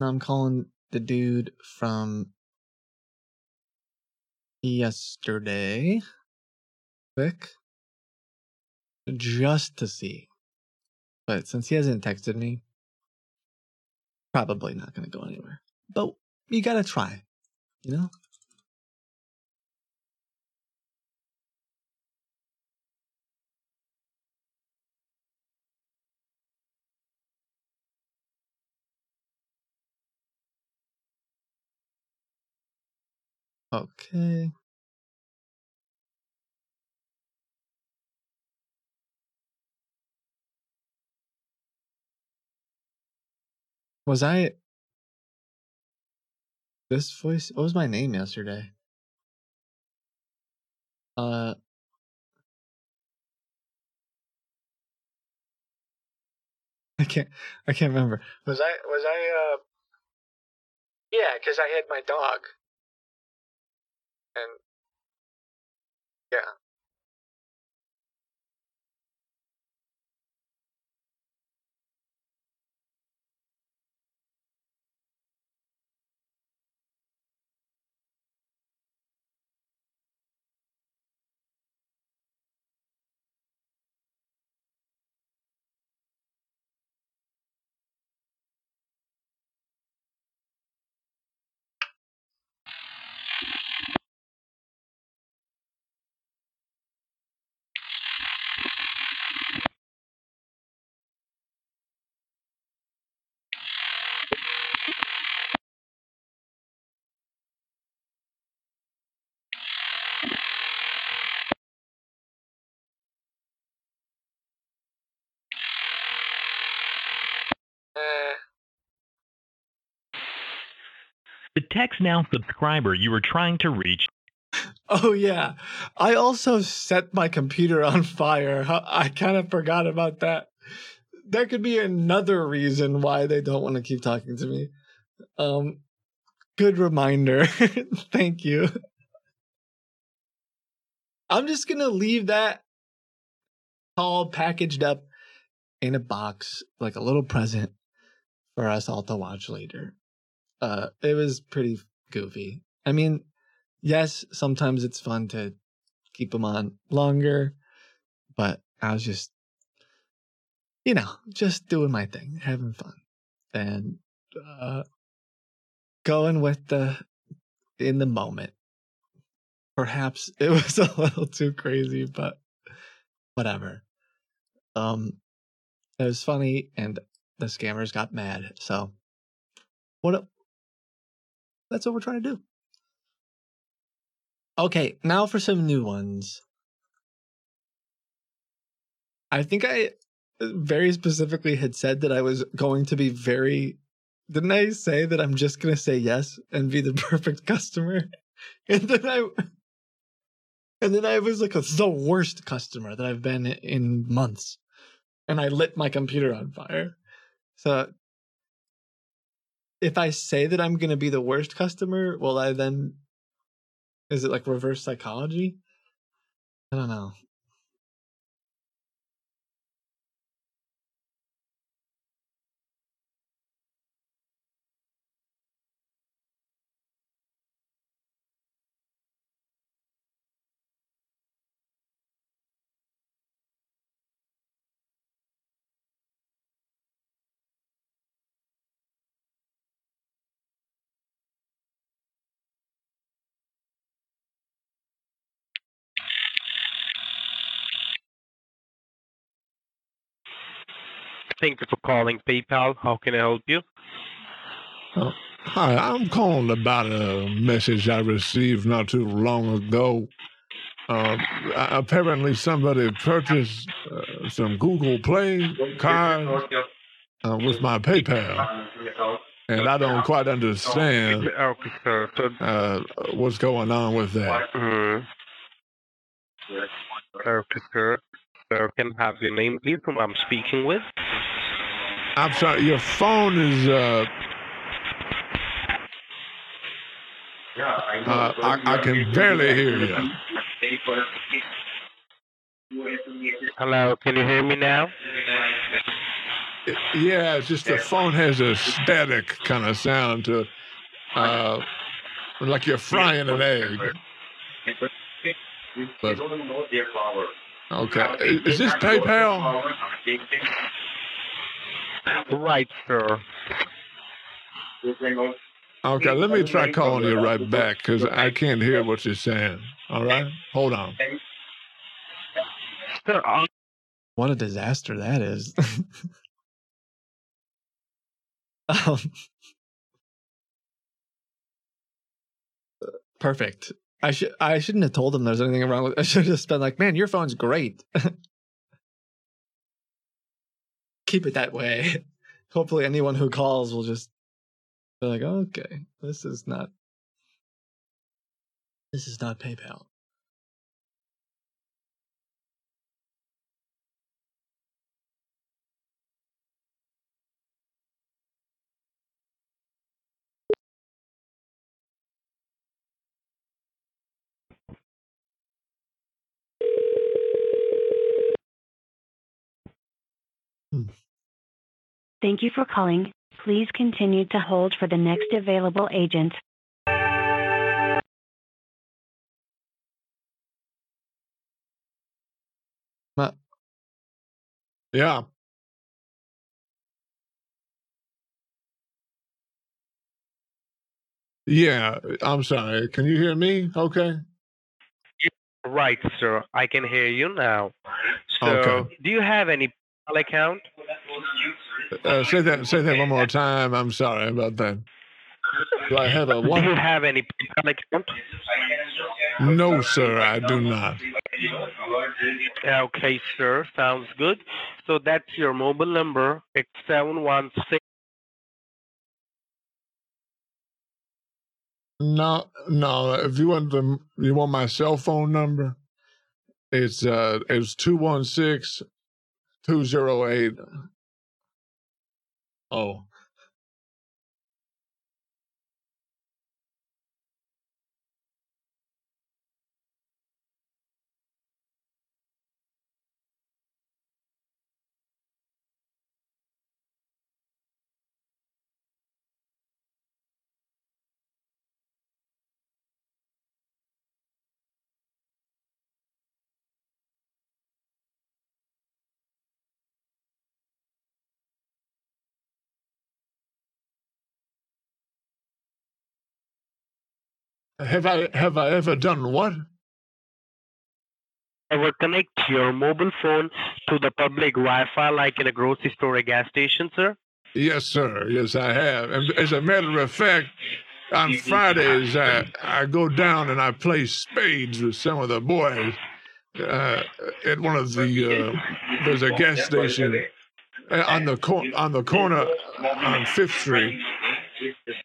I'm calling the dude from yesterday. Quick. Just to see. But since he hasn't texted me, probably not going to go anywhere. But you got to try, you know? Okay. Was I this voice? What was my name yesterday? Uh I can't I can't remember. Was I was I uh Yeah, cuz I had my dog. And yeah. Uh, The TextNow subscriber you were trying to reach Oh yeah. I also set my computer on fire. I kind of forgot about that. That could be another reason why they don't want to keep talking to me. Um good reminder. Thank you. I'm just gonna leave that all packaged up in a box, like a little present for us all to watch later. Uh, it was pretty goofy. I mean, yes, sometimes it's fun to keep them on longer, but I was just, you know, just doing my thing, having fun, and uh, going with the in the moment. Perhaps it was a little too crazy, but whatever. Um, it was funny, and the scammers got mad. So, what? That's what we're trying to do. Okay, now for some new ones. I think I uh, very specifically had said that I was going to be very. Didn't I say that I'm just going to say yes and be the perfect customer? And then I. And then I was like a, the worst customer that I've been in months. And I lit my computer on fire. So if I say that I'm going to be the worst customer, will I then is it like reverse psychology? I don't know. Thank you for calling PayPal. How can I help you? Uh, hi, I'm calling about a message I received not too long ago. Uh, apparently, somebody purchased uh, some Google Play cards uh, with my PayPal, and I don't quite understand Okay, sir. So, uh, what's going on with that. mm, okay, sir. Sir, can I have your name, please, whom I'm speaking with? I'm sorry, your phone is. Uh, uh, I, I can barely hear you. Hello, can you hear me now? Yeah, it's just the phone has a static kind of sound to, uh, like you're frying an egg. But okay, is, is this PayPal? Right, sir. Okay, let me try calling you right back because I can't hear what you're saying. All right, hold on. Uh, What a disaster that is. um, perfect. I should I shouldn't have told him there's anything wrong with I should have just been like, man, your phone's great. Keep it that way. Hopefully anyone who calls will just be like, okay, this is not this is not PayPal. Mm. Thank you for calling. Please continue to hold for the next available agent. Ma- Yeah. Yeah, I'm sorry. Can you hear me? Okay. right, sir. I can hear you now. So, Okay. do you have any PayPal account? Uh, say that. Say that one more time. I'm sorry about that. Do I have a Do you have any PayPal account? No, sir. I do not. Okay, sir. Sounds good. So that's your mobile number. It's seven one six. No, no. If you want the, you want my cell phone number. It's uh, it's two one six two zero eight. Oh, Have I have I ever done what? Ever connect your mobile phone to the public Wi-Fi, like in a grocery store or a gas station, sir? Yes, sir. Yes, I have. And as a matter of fact, on Fridays I I go down and I play spades with some of the boys uh, at one of the. Uh, there's a gas station uh, on the cor- on the corner on Fifth Street,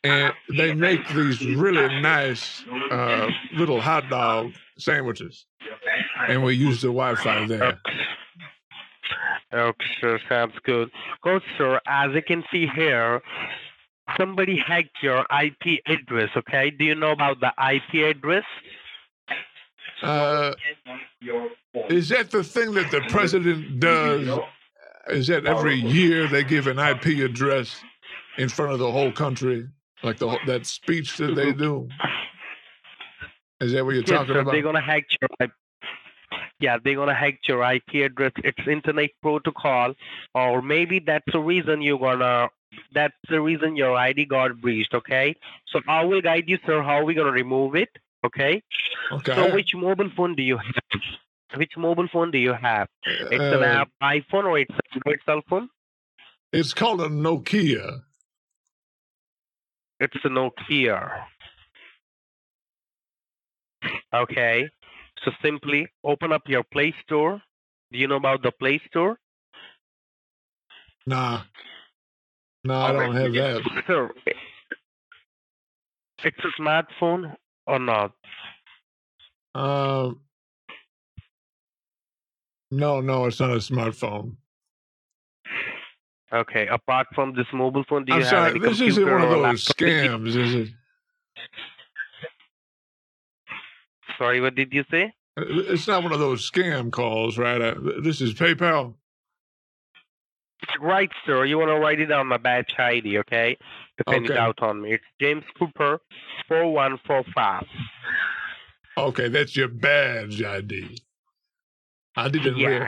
and they make these really nice uh, little hot dog sandwiches, and we use the Wi-Fi there. Okay, sure, sounds good. Good, sir. As you can see here, somebody hacked your IP address. Okay, do you know about the IP address? Uh, is that the thing that the president does? Is that every year they give an IP address in front of the whole country, like the that speech that they do? Is that what you're Yes, talking sir, about? They're gonna hack your. Yeah, they're gonna hack your IP address. It's internet protocol, or maybe that's the reason you're gonna. That's the reason your ID got breached. Okay, so I will guide you, sir. How we gonna remove it? Okay. Okay. So which mobile phone do you have? Which mobile phone do you have? It's an Uh, app iPhone or it's an Android cell phone? It's called a Nokia. It's a Nokia. Okay. So simply open up your Play Store. Do you know about the Play Store? Nah. No, I don't have that. It's a smartphone or not? Um. No, no, it's not a smartphone. Okay. Apart from this mobile phone, do you I'm have sorry, any this computer isn't one of those scams, is it? Sorry, what did you say? It's not one of those scam calls, right? Uh, This is PayPal. Right, sir. You want to write it down my badge ID, okay? To pin it out on me. It's James Cooper, four one four five. Okay, that's your badge ID. I didn't Yeah. real-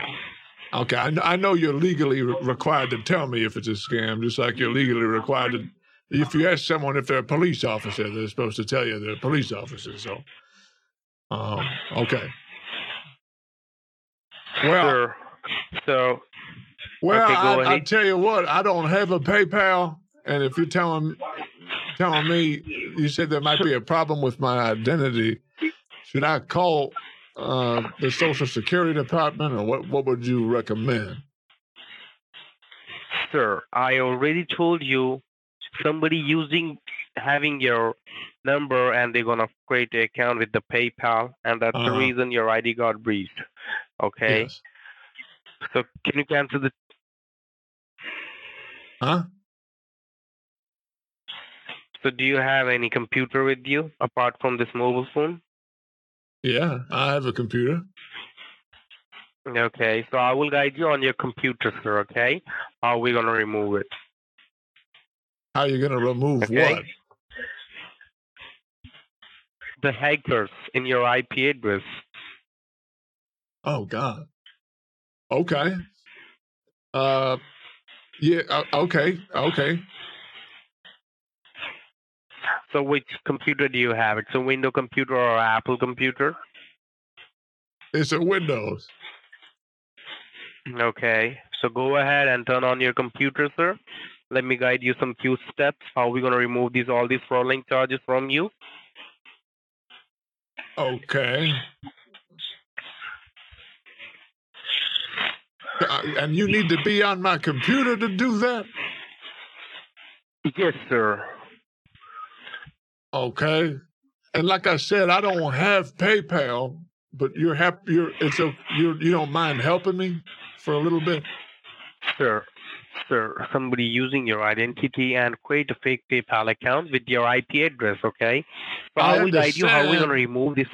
Okay, I, I know you're legally re- required to tell me if it's a scam, just like you're legally required to. If you ask someone if they're a police officer, they're supposed to tell you they're a police officer. So, um, okay. Well, Sir. So well, Okay, I, I tell you what, I don't have a PayPal, and if you're telling telling me you said there might be a problem with my identity, should I call uh, the Social Security Department, or what? What would you recommend? Sir, I already told you somebody using having your number and they're gonna create an account with the PayPal and that's the Uh-huh. reason your ID got breached. Okay. Yes. So can you cancel the Huh? so do you have any computer with you apart from this mobile phone? Yeah, I have a computer. Okay, so I will guide you on your computer, sir, okay? How we gonna remove it. How you gonna remove Okay. what? The hackers in your IP address. Oh God. Okay. Uh, yeah. Uh, okay. Okay. So which computer do you have? It's a Windows computer or Apple computer? It's a Windows. Okay, so go ahead and turn on your computer, sir. Let me guide you some few steps how we're gonna remove these all these fraudulent charges from you. Okay. Uh, and you need to be on my computer to do that. Yes, sir. Okay. And like I said, I don't have PayPal, but you're happy. You're it's a you you don't mind helping me for a little bit. Sir, sir, somebody using your identity and create a fake PayPal account with your IP address, okay? So I, I will guide you how we're gonna remove this.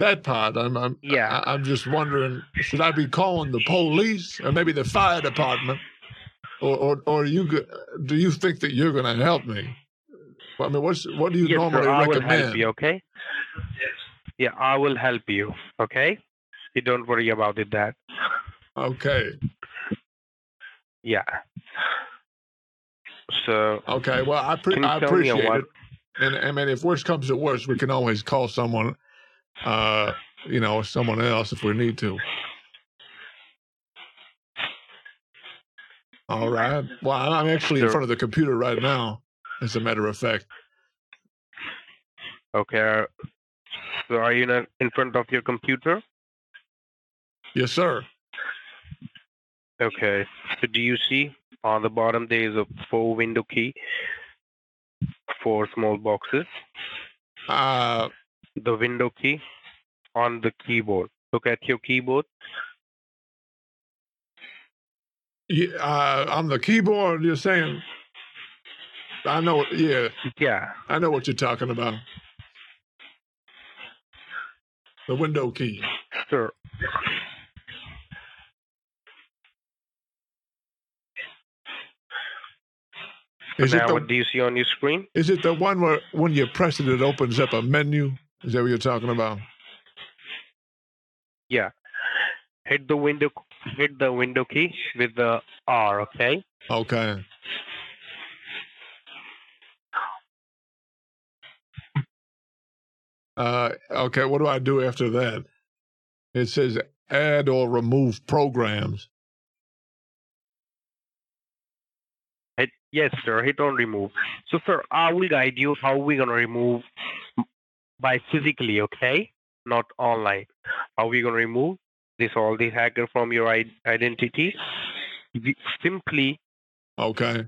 That part, I'm I'm Yeah. I, I'm just wondering, should I be calling the police or maybe the fire department, or or or you do you think that you're going to help me? I mean, what's what do you yes, normally sir, I will help you, okay? Yeah, I will help you, okay? You don't worry about it that. Okay. Yeah. So Okay. Well, I, pre- I appreciate what- it. And I mean, if worst comes to worst, we can always call someone, uh, you know, someone else if we need to. All right. Well, I'm actually in front of the computer right now, as a matter of fact. Okay. So are you in, in front of your computer? Yes, sir. Okay. So do you see on the bottom there is a four window key, four small boxes. Uh, The window key on the keyboard. Look at your keyboard. yeah, uh, on the keyboard, you're saying. I know. Yeah, Yeah. I know what you're talking about. The window key. Sure. Is now it what do you see on your screen? is it the one where when you press it, it opens up a menu? Is that what you're talking about? Yeah. Hit the window hit the window key with the R, okay? Okay. Uh, okay. What do I do after that? It says add or remove programs. Hit, yes, sir. Hit on remove. So, sir, I will guide you how we're gonna remove by physically, okay? Not online. How we gonna remove this all the hacker from your identity? Simply Okay.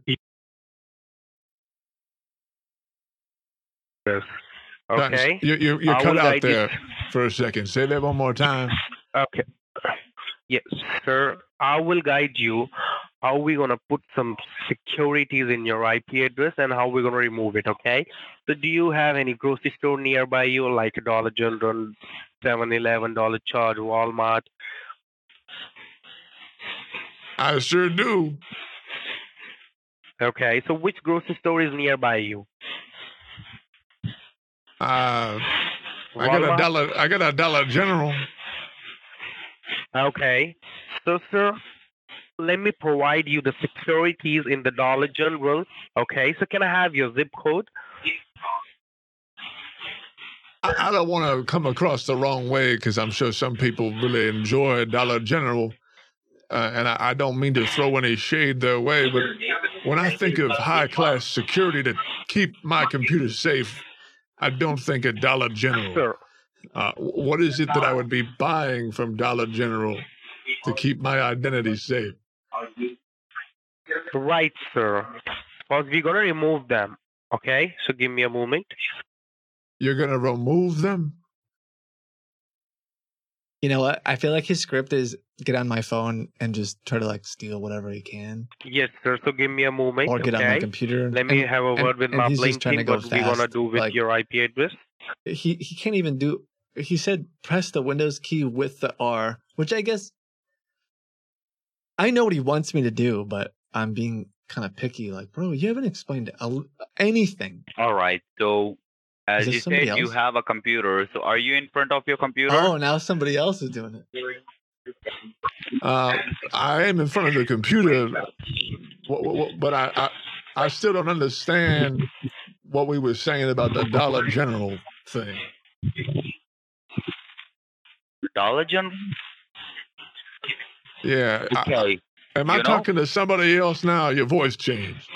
yes. Okay. You you you uh, I cut out you- there for a second. Say that one more time. Okay. Yes, sir. I will guide you how we're gonna put some securities in your IP address and how we're gonna remove it. Okay. So, do you have any grocery store nearby you, like Dollar General, 7-Eleven, Dollar Charge, Walmart? I sure do. Okay. So, which grocery store is nearby you? Uh, I got a dollar. I got a Dollar General. Okay. So, sir, let me provide you the securities in the Dollar General. Okay. So, can I have your zip code? I, I don't want to come across the wrong way because I'm sure some people really enjoy Dollar General, uh, and I, I don't mean to throw any shade their way, but when I think of high class security to keep my computer safe, I don't think of Dollar General. Sir. Uh, what is it that I would be buying from Dollar General to keep my identity safe? Right, sir. Because we're gonna remove them. Okay, so give me a moment. You're gonna remove them? You know what? I feel like his script is get on my phone and just try to like steal whatever he can, Yes, sir. So give me a moment. or get on my computer. Let me have a and- word with and my trying Blinking. to go What we gonna do with like- your IP address? he he can't even do he said press the windows key with the r which i guess i know what he wants me to do but i'm being kind of picky like bro you haven't explained anything All right. So, as you said, you have a computer. So, are you in front of your computer? oh now somebody else is doing it Uh, I am in front of the computer, but I, I, I still don't understand what we were saying about the Dollar General thing. Dollar General. Yeah. I- Okay. am I You know- talking to somebody else now? Your voice changed.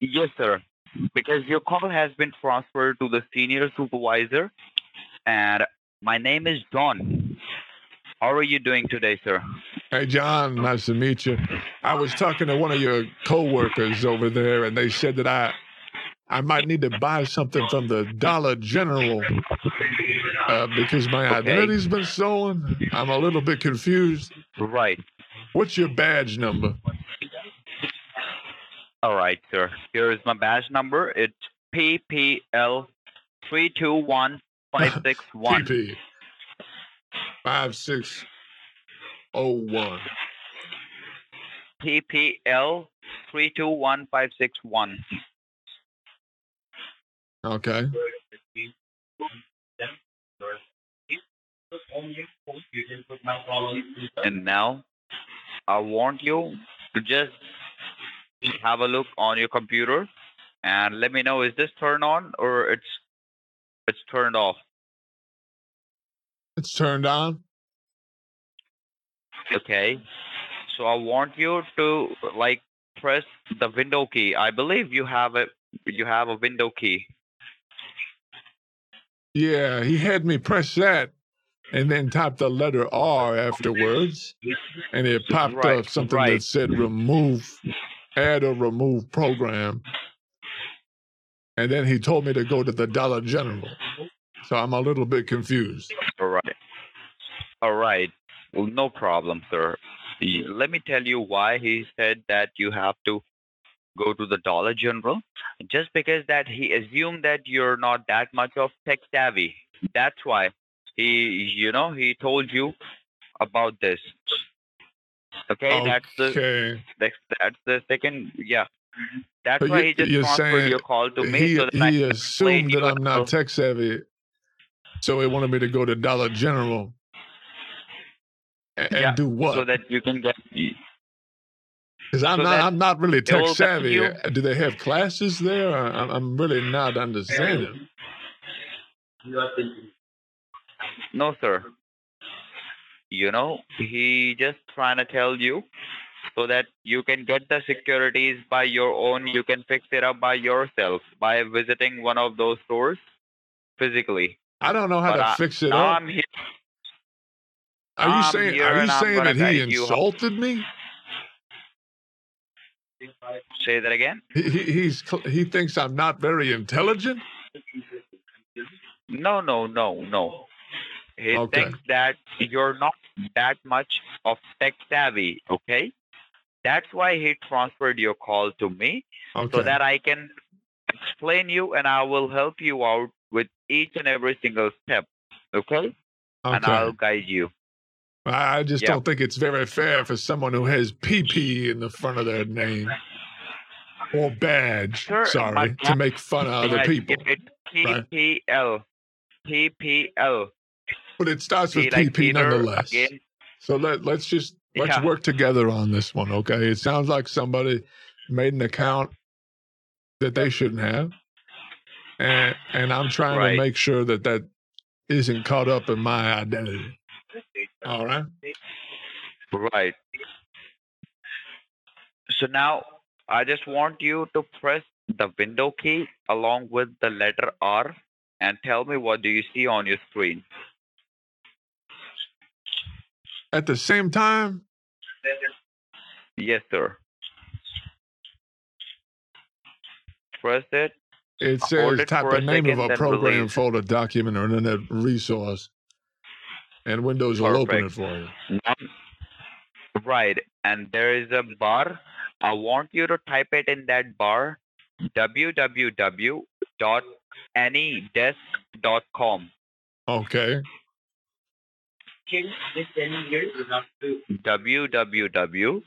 Yes, sir. Because your call has been transferred to the senior supervisor, and my name is John. How are you doing today, sir? Hey, John, nice to meet you. I was talking to one of your coworkers over there, and they said that I, I might need to buy something from the Dollar General uh, because my Okay. identity's been stolen. I'm a little bit confused. Right. What's your badge number? All right, sir. Here is my badge number. It's PPL three two one five six one. PP. Five six oh one. PPL three two one five six one. Okay. And now, I want you to just have a look on your computer and let me know is this turned on or it's it's turned off. It's turned on. Okay. So I want you to like press the window key. I believe you have a you have a window key. Yeah, he had me press that and then type the letter R afterwards. And it popped Right, up something right. that said remove, add or remove program. And then he told me to go to the Dollar General. So I'm a little bit confused. All right. All right. Well, no problem, sir. Let me tell you why he said that you have to go to the Dollar General. Just because that he assumed that you're not that much of tech savvy. That's why he, you know, he told you about this. Okay, that's the Okay. that's, that's the second. Yeah, that's But why you- he just you're transferred saying your call to me he, so that I he can explain assumed that I'm not tech savvy. So he wanted me to go to Dollar General and, and do what? so that you can get. Because I'm so not, I'm not really tech savvy. you- Uh, Do they have classes there? I'm, I'm really not understanding. No, sir. You know, he just trying to tell you so that you can get the securities by your own. You can fix it up by yourself by visiting one of those stores physically. I don't know how But to I- fix it up. Are you I'm saying? Are you saying that he guide you insulted me? Say that again. He he's he thinks I'm not very intelligent. No, no, no, no. He Okay. thinks that you're not that much of tech savvy, okay? That's why he transferred your call to me Okay. so that I can explain you and I will help you out with each and every single step, okay? And I'll guide you. I just Yeah. don't think it's very fair for someone who has PP in the front of their name or badge. Sir, sorry, to make fun of other people. it- It's Right. PPL. But it starts with like PP Peter, nonetheless. Again, So let let's just let's Yeah. work together on this one, okay? It sounds like somebody made an account that they shouldn't have, and and I'm trying Right. to make sure that that isn't caught up in my identity. All right. Right. So now I just want you to press the window key along with the letter R and tell me what do you see on your screen. At the same time, Yes, sir. Press it. it says type the name second, of a program, release. folder, document, or internet resource, and Windows will open it for you. Right. And there is a bar. I want you to type it in that bar www.anydesk.com. Okay. Www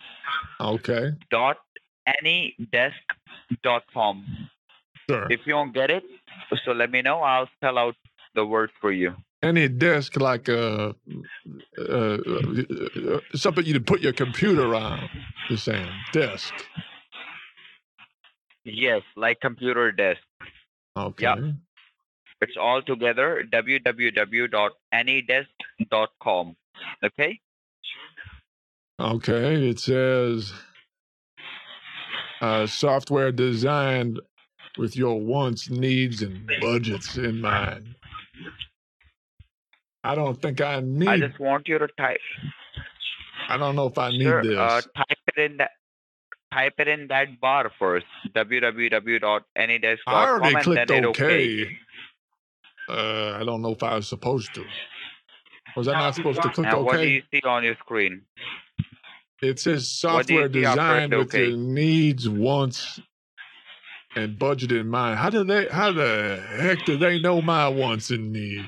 Okay. dot anydesk. dot com. Sure. If you don't get it, so let me know. I'll spell out the word for you. Any desk like uh, uh, uh, something you put your computer on. You're saying desk. Yes, like computer desk. Okay. It's all together www.anydesk.com. Okay? Okay. It says uh, software designed with your wants, needs, and budgets in mind. I don't think I need. I just want you to type. I don't know if I need Sure, this. uh, type it in that. Type it in that bar first. www.anydesk.com I already and clicked OK. OK. Uh, I don't know if I was supposed to. Was I not supposed to click And what do you see on your screen? It says What do you software designed with OK? your needs, wants, and budget in mind. How do they? How the heck do they know my wants and needs?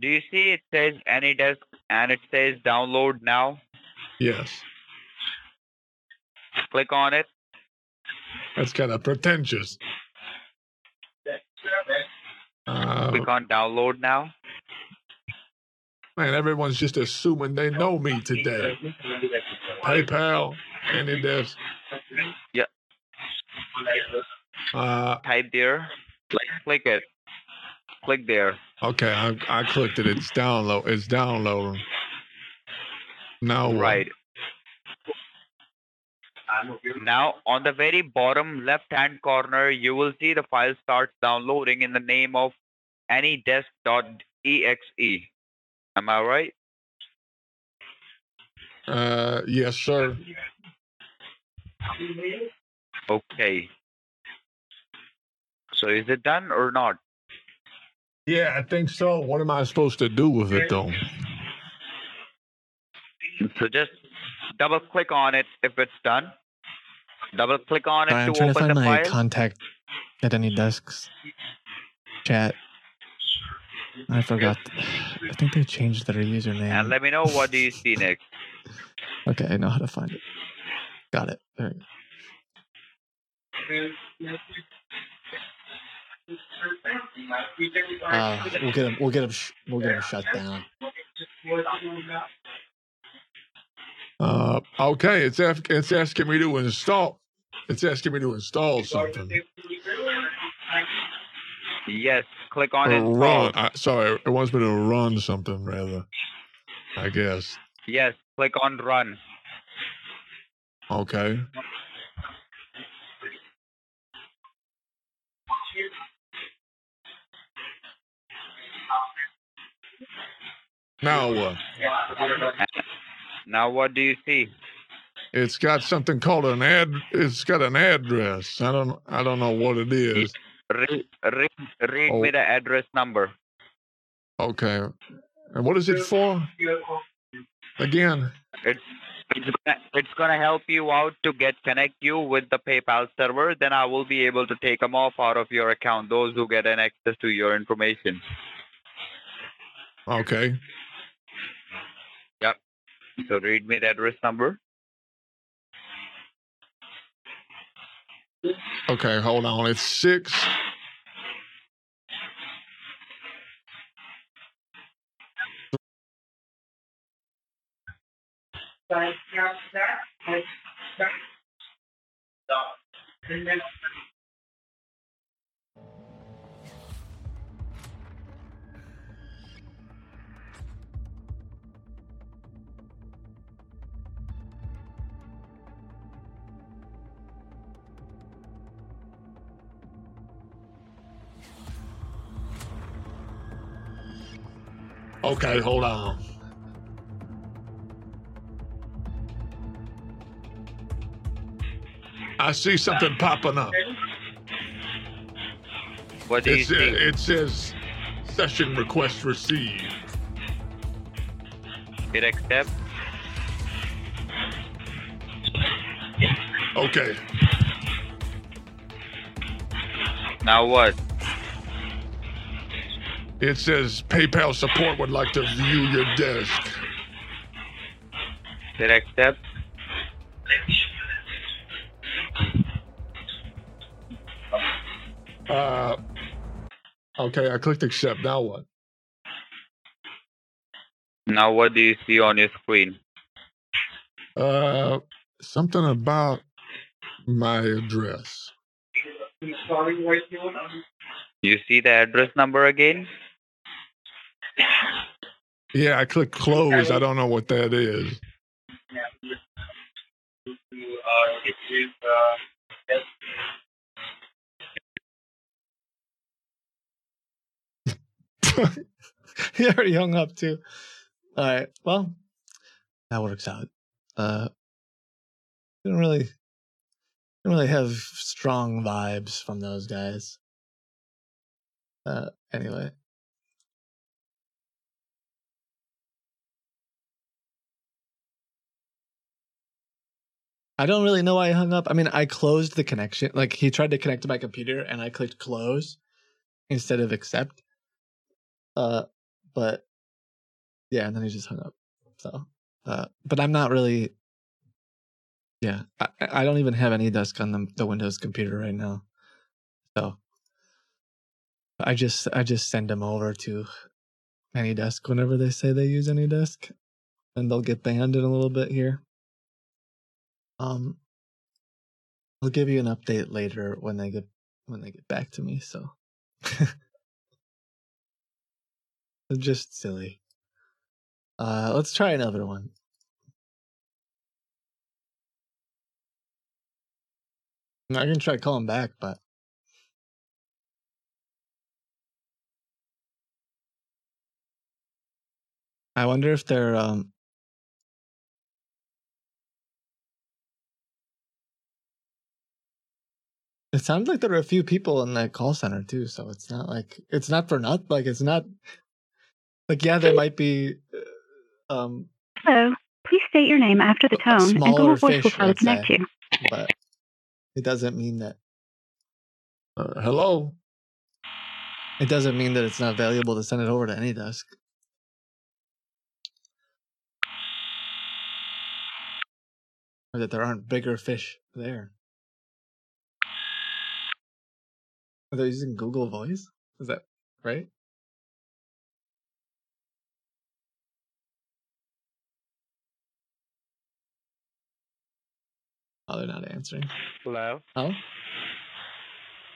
Do you see it says AnyDesk and it says download now? Yes, Click on it. that's kind of pretentious. Uh, Click on download now. man, everyone's just assuming they know me today. PayPal, AnyDesk. Uh, Type there. Like click it. Click there. okay, I, I clicked it. It's download. It's downloading. Now? Right. Now, on the very bottom left-hand corner, you will see the file starts downloading in the name of anydesk.exe. Am I right? Uh, yes, sir. Okay. So is it done or not? Yeah, I think so. What am I supposed to do with it though? So just double click on it if it's done. Double click on it Sorry, I'm to trying to find the my file. contact at AnyDesk's chat. I forgot. I think they changed their username. and let me know what do you see next. Okay, I know how to find it. Got it. There we go. Uh, we'll get him. We'll get him. Sh- we'll get him shut down. Uh, okay, it's af- it's asking me to install. It's asking me to install something. Yes, click on Or install. run. I, sorry, it wants me to run something rather. I guess. Yes, click on run. Okay. Now what? Now what do you see? It's got something called an ad. It's got an address. I don't. I don't know what it is. Read, read, read Oh. me the address number. Okay. And what is it for? Again. It's it's gonna, it's gonna help you out to get connect you with the PayPal server. Then I will be able to take them off out of your account. Those who get an access to your information. Okay. Yep. So read me the address number. Okay. Hold on. It's six. Okay. Hold on. I see something popping up. What do you It's, uh, see? it says session request received. Hit accept. Okay. Now what? It says PayPal support would like to view your desk. Hit accept. Uh, okay, I clicked accept. Now what? Now what do you see on your screen? Uh, something about my address. You see the address number again? Yeah, I clicked close. I don't know what that is. he already hung up too. All right. Well, that works out. Uh, didn't really, didn't really have strong vibes from those guys. Uh, anyway. I don't really know why I hung up. I mean, I closed the connection. Like he tried to connect to my computer, and I clicked close instead of accept. Uh, but yeah, and then he just hung up. So, uh, but I'm not really. Yeah, I, I don't even have AnyDesk on the, the Windows computer right now. So I just I just send them over to any AnyDesk whenever they say they use any AnyDesk, and they'll get banned in a little bit here. Um, I'll give you an update later when they get when they get back to me. So, just silly. Uh, let's try another one. I can try calling back, but I wonder if they're um It sounds like there are a few people in that call center too, so it's not like it's not for not like it's not like yeah, there might be uh, um Hello. Please state your name after the tone, and smaller Google Voice will try to connect say, you. but it doesn't mean that Uh, hello. it doesn't mean that it's not valuable to send it over to AnyDesk. Or that there aren't bigger fish there. Are they using Google Voice? Is that right? Oh, they're not answering. Hello. Oh,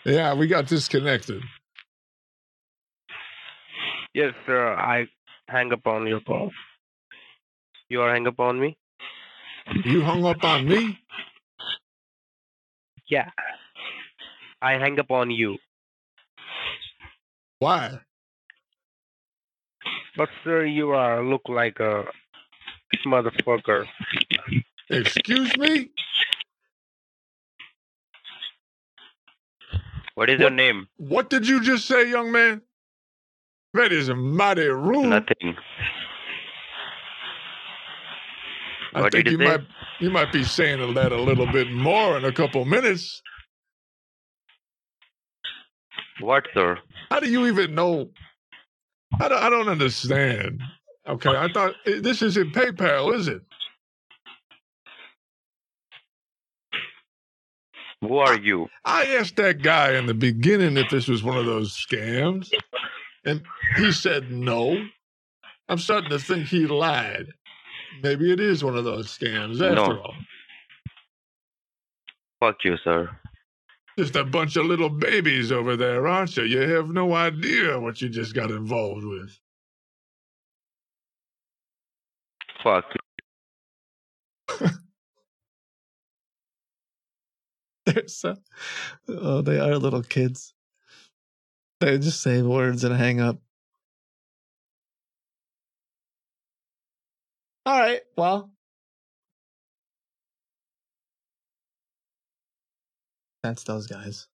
Yeah, we got disconnected. Yes, sir. I hang up on your call. You are hang up on me? You hung up on me? Yeah. I hang up on you. Why? But sir, you are look like a motherfucker. Excuse me? What is your name? What did you just say, young man? That is a mighty rude. Nothing. I What think did you you say? might you might be saying that a little bit more in a couple minutes. What, sir? How do you even know? I don't, I don't understand. Okay, I thought eh, this isn't PayPal, is it? Who are you? I asked that guy in the beginning if this was one of those scams, and he said no. I'm starting to think he lied. Maybe it is one of those scams after No. all. Fuck you, sir. Just a bunch of little babies over there, aren't you? You have no idea what you just got involved with. Fuck. they're so. Oh, they are little kids. They just say words and hang up. All right. Well, that's those guys.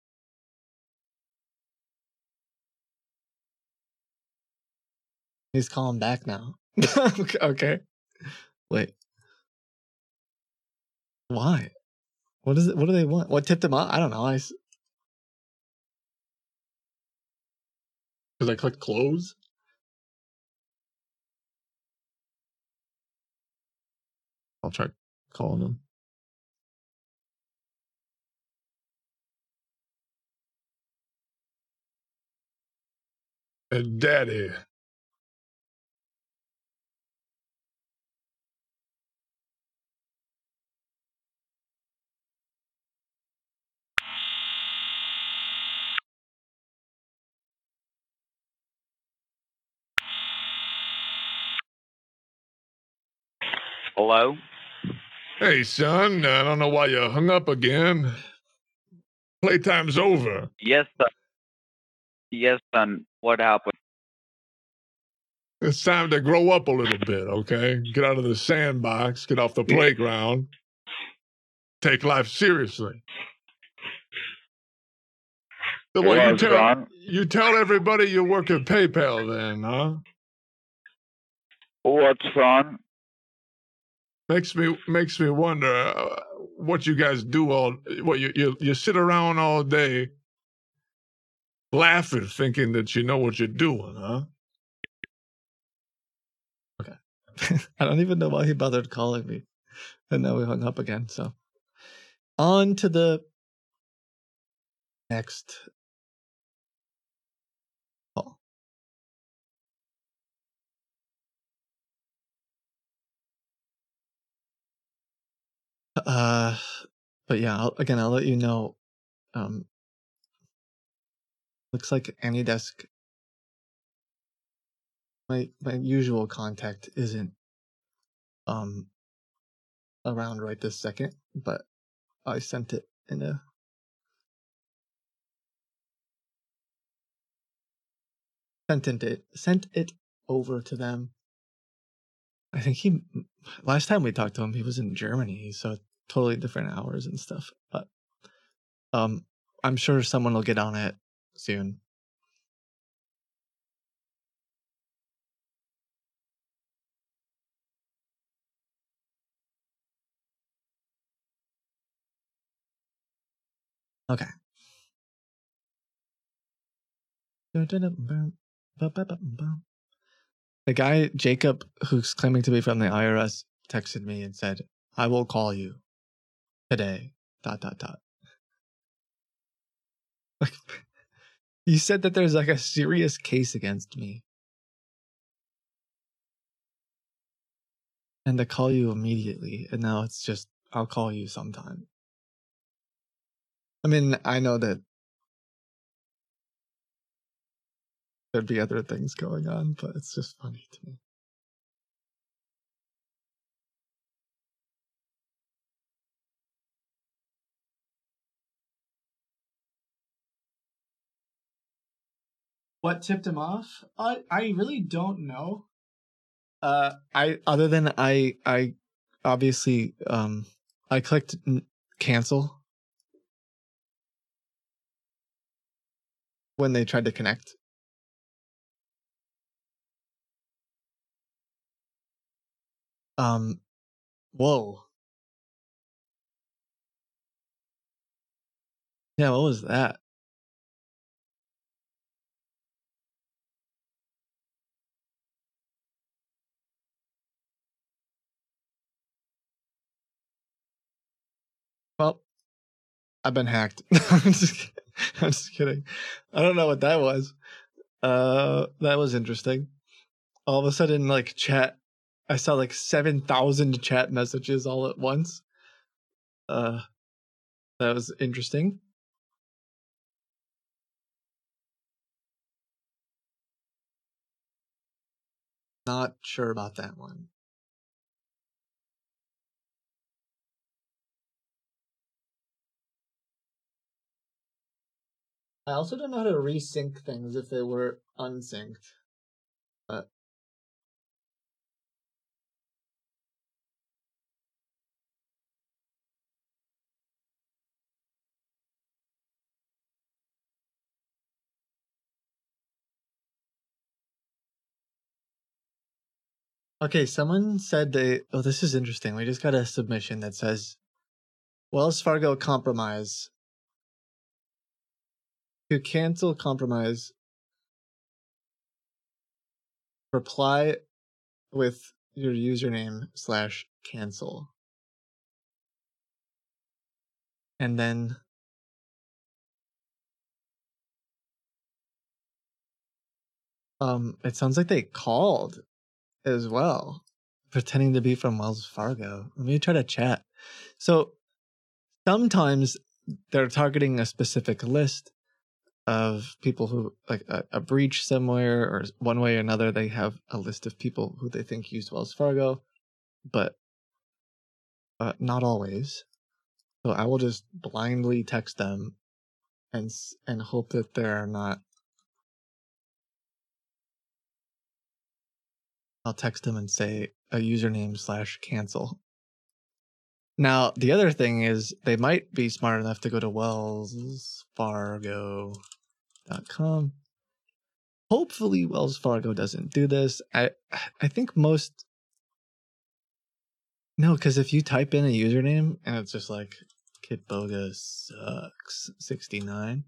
He's calling back now. okay. Wait. Why? What is it? What do they want? What tipped him off? I don't know. I because I clicked close. I'll try calling him. Uh, daddy. Hello? Hey, son, I don't know why you hung up again. Playtime's over. Yes, sir. Yes, son. What happened? It's time to grow up a little bit, okay? Get out of the sandbox, get off the playground, take life seriously. So what you tell you tell everybody you work at PayPal then, huh? What's son? Makes me makes me wonder uh, what you guys do all what you, you you sit around all day laughing thinking that you know what you're doing, huh? Okay. I don't even know why he bothered calling me. And now we hung up again. So on to the next call. Uh but yeah, I'll, again, I'll let you know. Um, looks like AnyDesk. My my usual contact isn't um around right this second, but I sent it in a sent it sent it over to them. I think he last time we talked to him, he was in Germany, so totally different hours and stuff. But um, I'm sure someone will get on it soon. Okay. The guy Jacob, who's claiming to be from the IRS, texted me and said, "I will call you today." Dot dot dot. You said that there's like a serious case against me, and to call you immediately, and now it's just I'll call you sometime. I mean, I know that there'd be other things going on, but it's just funny to me. What tipped him off? I I really don't know. Uh, I other than I I obviously um I clicked n- cancel when they tried to connect. Um, whoa. Yeah, what was that? Well, I've been hacked. I'm just, kidding. I don't know what that was. Uh, that was interesting. All of a sudden, like chat, I saw like seven thousand chat messages all at once. Uh, that was interesting. Not sure about that one. I also don't know how to resync things if they were unsynced. But okay, someone said they. Oh, this is interesting. We just got a submission that says Wells Fargo compromise. To cancel compromise, reply with your username slash cancel. And then um it sounds like they called as well, pretending to be from Wells Fargo. Let me try to chat. So sometimes they're targeting a specific list of people who like a, a breach somewhere or one way or another they have a list of people who they think used wells fargo but uh, not always. So i will just blindly text them and and hope that they're not i'll text them and say a username slash cancel now the other thing is they might be smart enough to go to wellsfargo.com hopefully wells fargo doesn't do this. I i think most no because if you type in a username and it's just like kid bogus sucks 69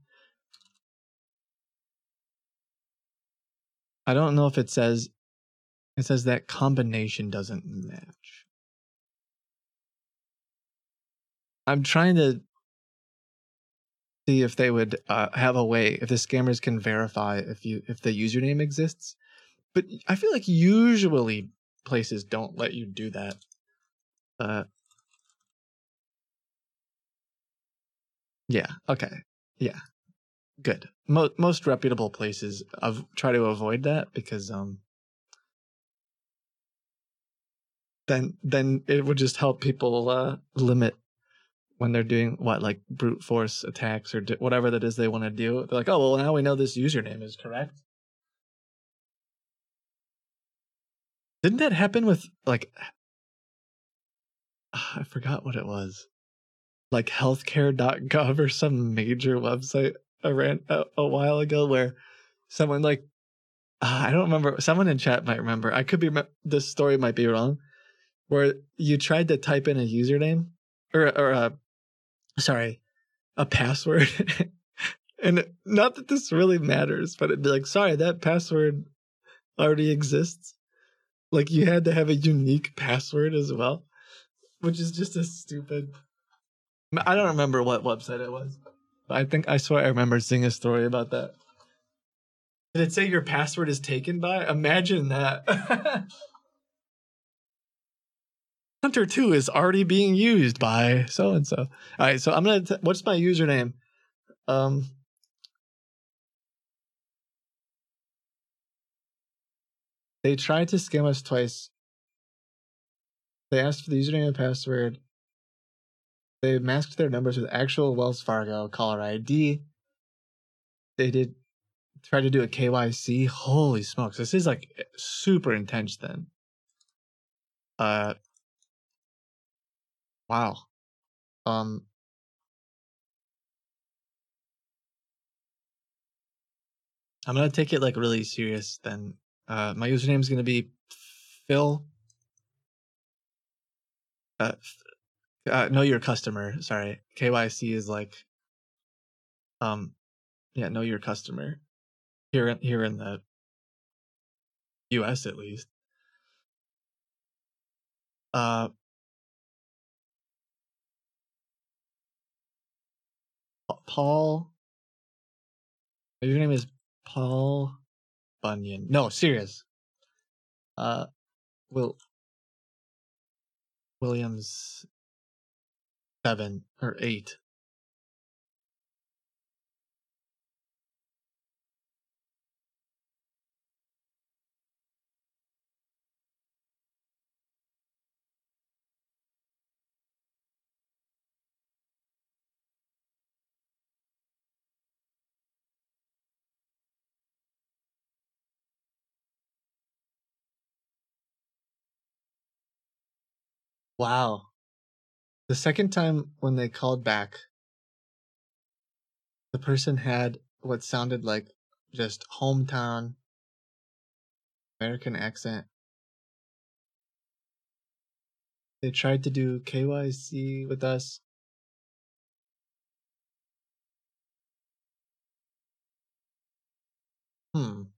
i don't know if it says it says that combination doesn't match i'm trying to see if they would uh, have a way if the scammers can verify if you if the username exists but i feel like usually places don't let you do that uh Yeah. Okay. Yeah. Good. Mo- most reputable places of try to avoid that because um then then it would just help people uh limit when they're doing what like brute force attacks or whatever that is they want to do. They're like, "Oh, well now we know this username is correct." Didn't that happen with like I forgot what it was. Like healthcare.gov or some major website I ran a, a while ago where someone like uh, I don't remember. Someone in chat might remember. I could be this story might be wrong. Where you tried to type in a username or or a sorry, a password. and not that this really matters, but it'd be like, sorry, that password already exists. Like you had to have a unique password as well, which is just a stupid. I don't remember what website it was. I think I swear I remember seeing a story about that. Did it say your password is taken by? Imagine that. Hunter 2 is already being used by so and so. All right, so I'm going to what's my username? Um They tried to scam us twice. They asked for the username and password. They masked their numbers with actual Wells Fargo caller ID. They did try to do a KYC. Holy smokes, this is like super intense then. Uh wow. Um I'm gonna take it like really serious then. Uh my username is gonna be Phil. Uh, uh know your customer, sorry. KYC is like um yeah, know your customer. Here in here in the US at least. Uh Paul. Your name is Paul Bunyan. No, serious. Uh, Will Williams seven or eight. Wow. The second time when they called back, the person had what sounded like just hometown American accent. They tried to do KYC with us. Hmm.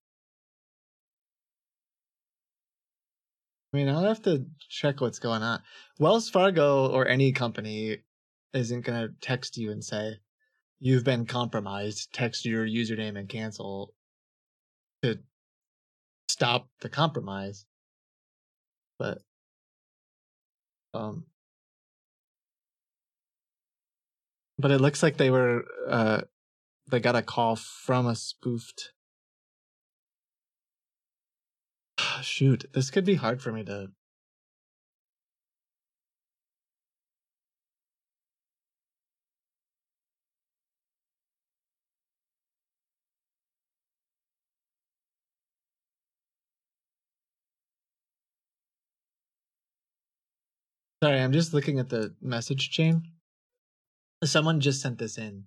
I mean, I'll have to check what's going on. Wells Fargo or any company isn't going to text you and say, you've been compromised. Text your username and cancel to stop the compromise. But, um, but it looks like they were, uh, they got a call from a spoofed shoot, this could be hard for me to. Sorry, I'm just looking at the message chain. Someone just sent this in.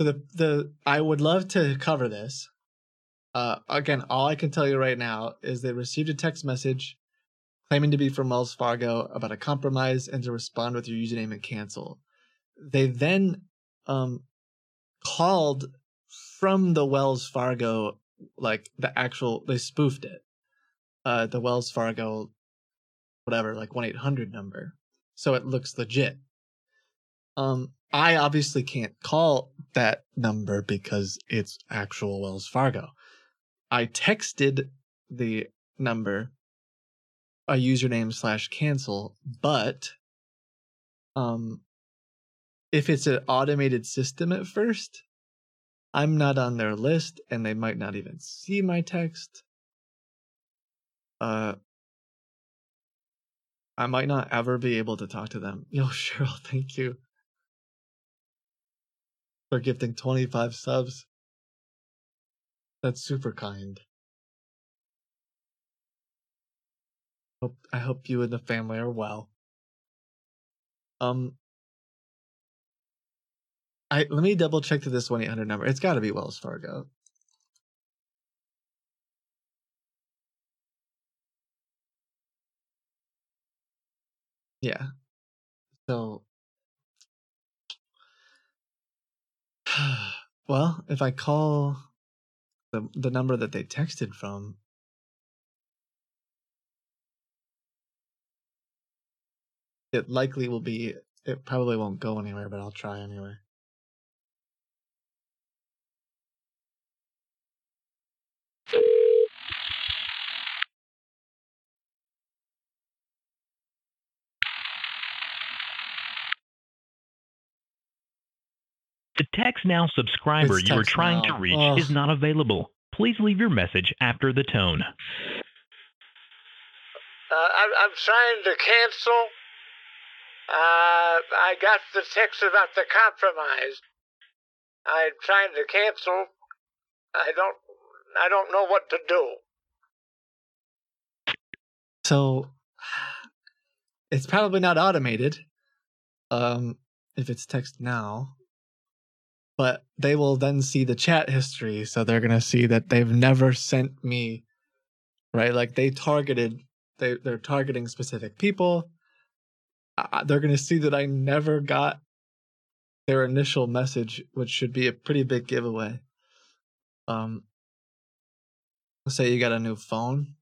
So the the I would love to cover this, uh, again, all I can tell you right now is they received a text message claiming to be from Wells Fargo about a compromise and to respond with your username and cancel. They then um, called from the Wells Fargo, like the actual, they spoofed it, uh, the Wells Fargo, whatever, like 1 800 number. So it looks legit. Um, I obviously can't call that number because it's actual Wells Fargo. I texted the number a username slash cancel, but um if it's an automated system at first, I'm not on their list and they might not even see my text. Uh I might not ever be able to talk to them. Yo, Cheryl, thank you for gifting 25 subs. That's super kind. I hope you and the family are well. Um I let me double check to this 1 800 number. It's got to be Wells Fargo. Yeah. So well, if I call the the number that they texted from it likely will be it probably won't go anywhere, but I'll try anyway. The TextNow subscriber It's you are trying Now. to reach Ugh. is not available. Please leave your message after the tone. Uh, I'm, I'm trying to cancel. Uh, I got the text about the compromise. I'm trying to cancel. I don't. I don't know what to do. So it's probably not automated. Um if it's TextNow. But they will then see the chat history, so they're going to see that they've never sent me right like they targeted they they're targeting specific people. Uh, they're going to see that I never got their initial message, which should be a pretty big giveaway. Um say you got a new phone.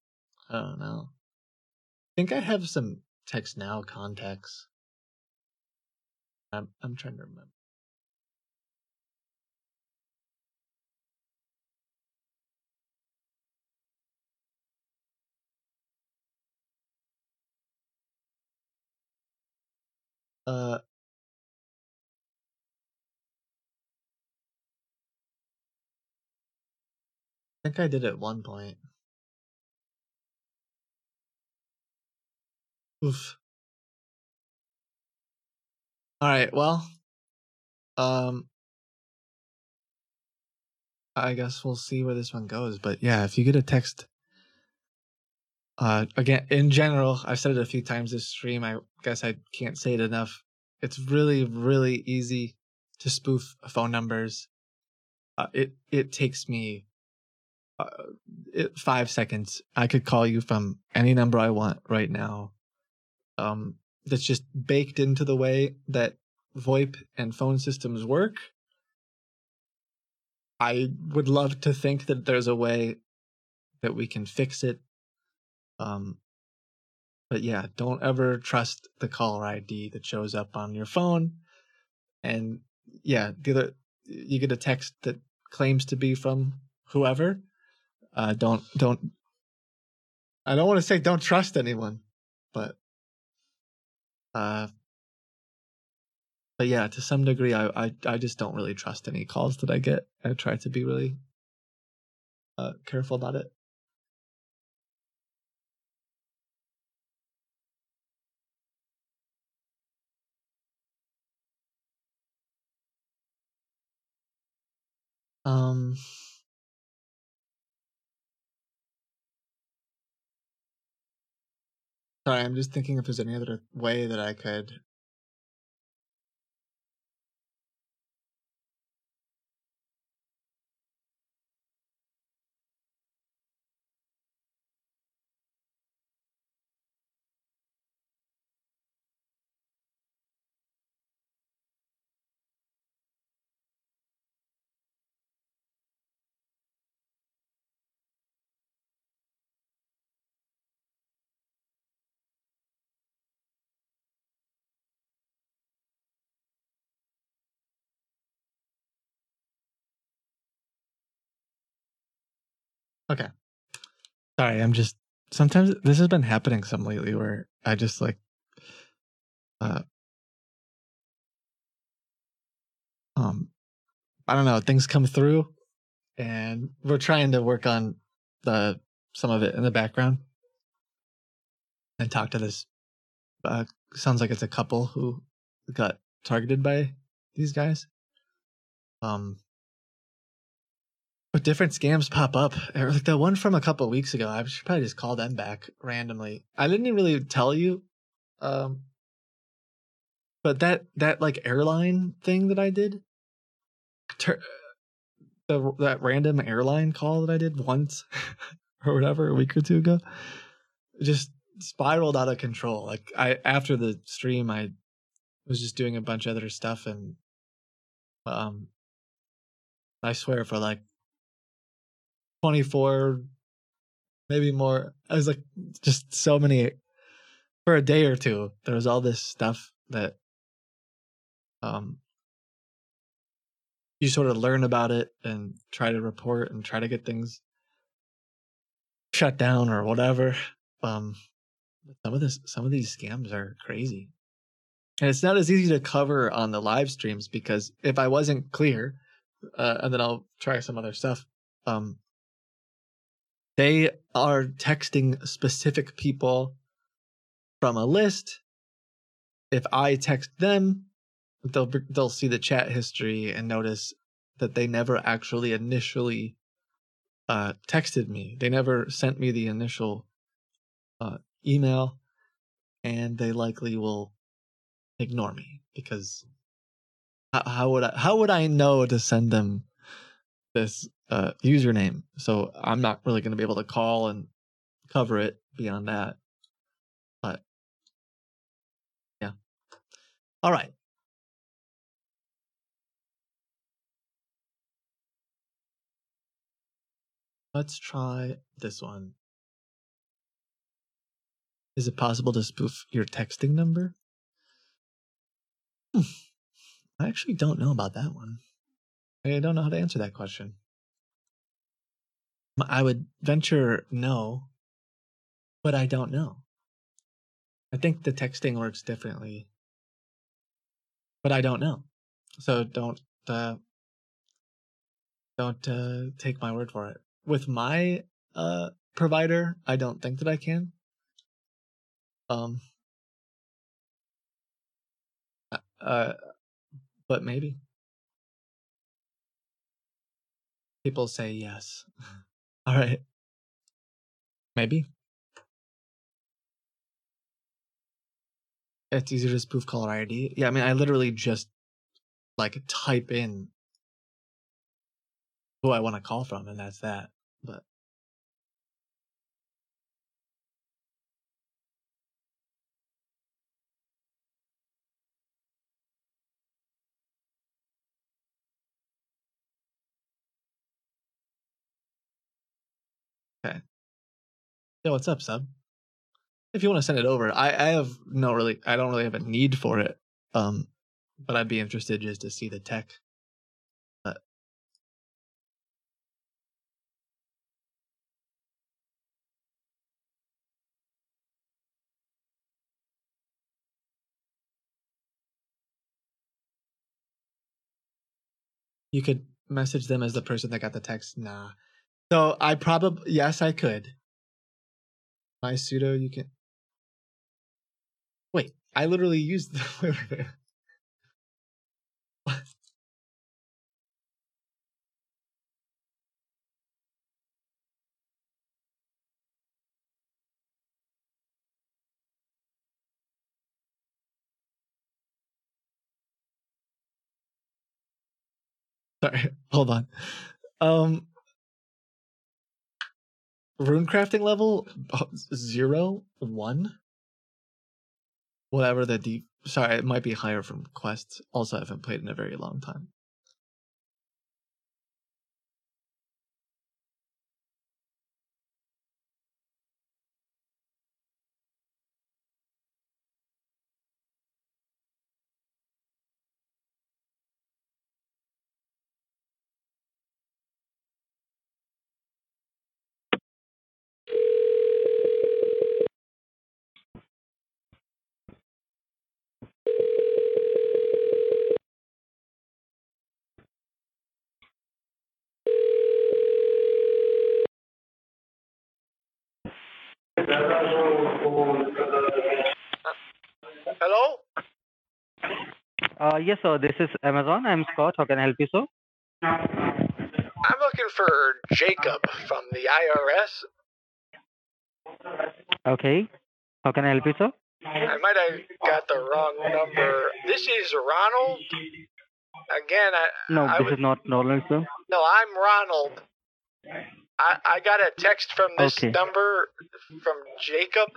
I don't know. I think I have some TextNow contacts. I'm I'm trying to remember. Uh I think I did at one point. Oof. All right, well, um I guess we'll see where this one goes, but yeah, if you get a text uh again in general, I've said it a few times this stream, I guess I can't say it enough. It's really really easy to spoof phone numbers. Uh, it it takes me uh, it, 5 seconds. I could call you from any number I want right now. Um that's just baked into the way that VoIP and phone systems work. I would love to think that there's a way that we can fix it. Um, but yeah, don't ever trust the caller ID that shows up on your phone. And yeah, the other you get a text that claims to be from whoever. Uh, don't don't. I don't want to say don't trust anyone, but uh, but yeah, to some degree, I, I I just don't really trust any calls that I get. I try to be really uh, careful about it. Um. Sorry, I'm just thinking if there's any other way that I could. Okay. Sorry, I'm just. Sometimes this has been happening some lately where I just like. Uh. um, I don't know, things come through, and we're trying to work on the some of it in the background, and talk to this. Uh, sounds like it's a couple who got targeted by these guys. Um, but different scams pop up. Like the one from a couple weeks ago, I should probably just call them back randomly. I didn't really tell you, um, but that that like airline thing that I did, ter- the that random airline call that I did once or whatever a week or two ago, just spiraled out of control. Like I after the stream, I was just doing a bunch of other stuff and um I swear for like 24 maybe more I was like just so many for a day or two there was all this stuff that um you sort of learn about it and try to report and try to get things shut down or whatever um some of this some of these scams are crazy and it's not as easy to cover on the live streams because if I wasn't clear, uh, and then I'll try some other stuff. Um, they are texting specific people from a list. If I text them, they'll they'll see the chat history and notice that they never actually initially uh, texted me. They never sent me the initial uh, email, and they likely will ignore me because how, how would I how would I know to send them this uh, username? So I'm not really going to be able to call and cover it beyond that. But yeah, all right. Let's try this one. Is it possible to spoof your texting number? Hmm. I actually don't know about that one. I don't know how to answer that question. I would venture no, but I don't know. I think the texting works differently, but I don't know. So don't uh, don't uh, take my word for it. With my uh, provider, I don't think that I can. Um, uh, but maybe people say yes. All right, maybe it's easier to spoof caller ID. Yeah, I mean, I literally just like type in who I want to call from, and that's that. Yeah, what's up, sub? If you want to send it over, I, I have no really, I don't really have a need for it. Um, but I'd be interested just to see the tech. But you could message them as the person that got the text. Nah. So I probably yes, I could. My pseudo, you can. Wait, I literally used the. Sorry, hold on. Um, rune crafting level uh, zero one. Whatever the deep. Sorry, it might be higher from quests. Also, I haven't played in a very long time. Uh, yes, sir. This is Amazon. I'm Scott. How can I help you, sir? I'm looking for Jacob from the IRS. Okay. How can I help you, sir? I might have got the wrong number. This is Ronald. Again, I No, I this was, is not Ronald, sir. no, I'm Ronald. I, I got a text from this Okay. number from Jacob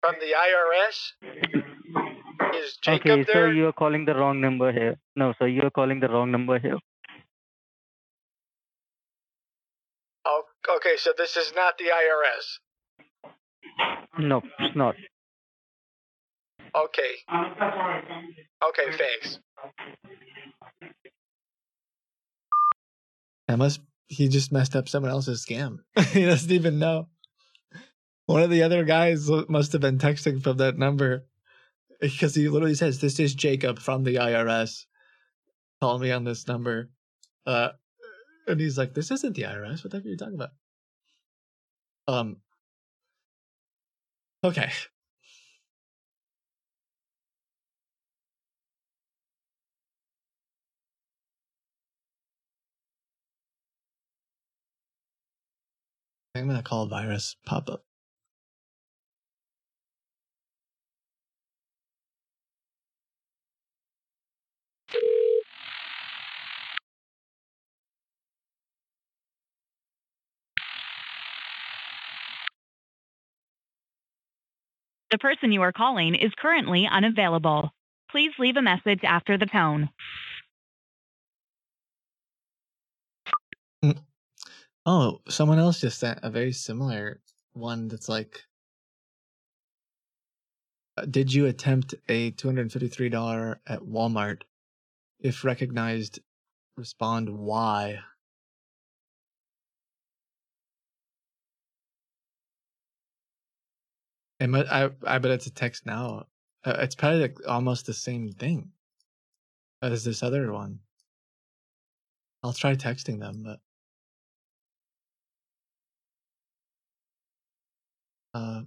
from the IRS. Is Jacob okay, there? sir, you are calling the wrong number here. No, so you are calling the wrong number here. Oh, okay, so this is not the IRS. No, it's not. Okay. Okay, thanks. That must he just messed up someone else's scam. he doesn't even know. One of the other guys must have been texting from that number because he literally says, "This is Jacob from the IRS. Call me on this number." Uh, and he's like, "This isn't the IRS. What the heck are you talking about?" Um. Okay. I'm gonna call virus pop up. The person you are calling is currently unavailable. Please leave a message after the tone. Oh, someone else just sent a very similar one that's like, uh, Did you attempt a $253 at Walmart? If recognized, respond why. Might, I, I bet it's a TextNow. Uh, it's probably like almost the same thing as this other one. I'll try texting them, but. Uh,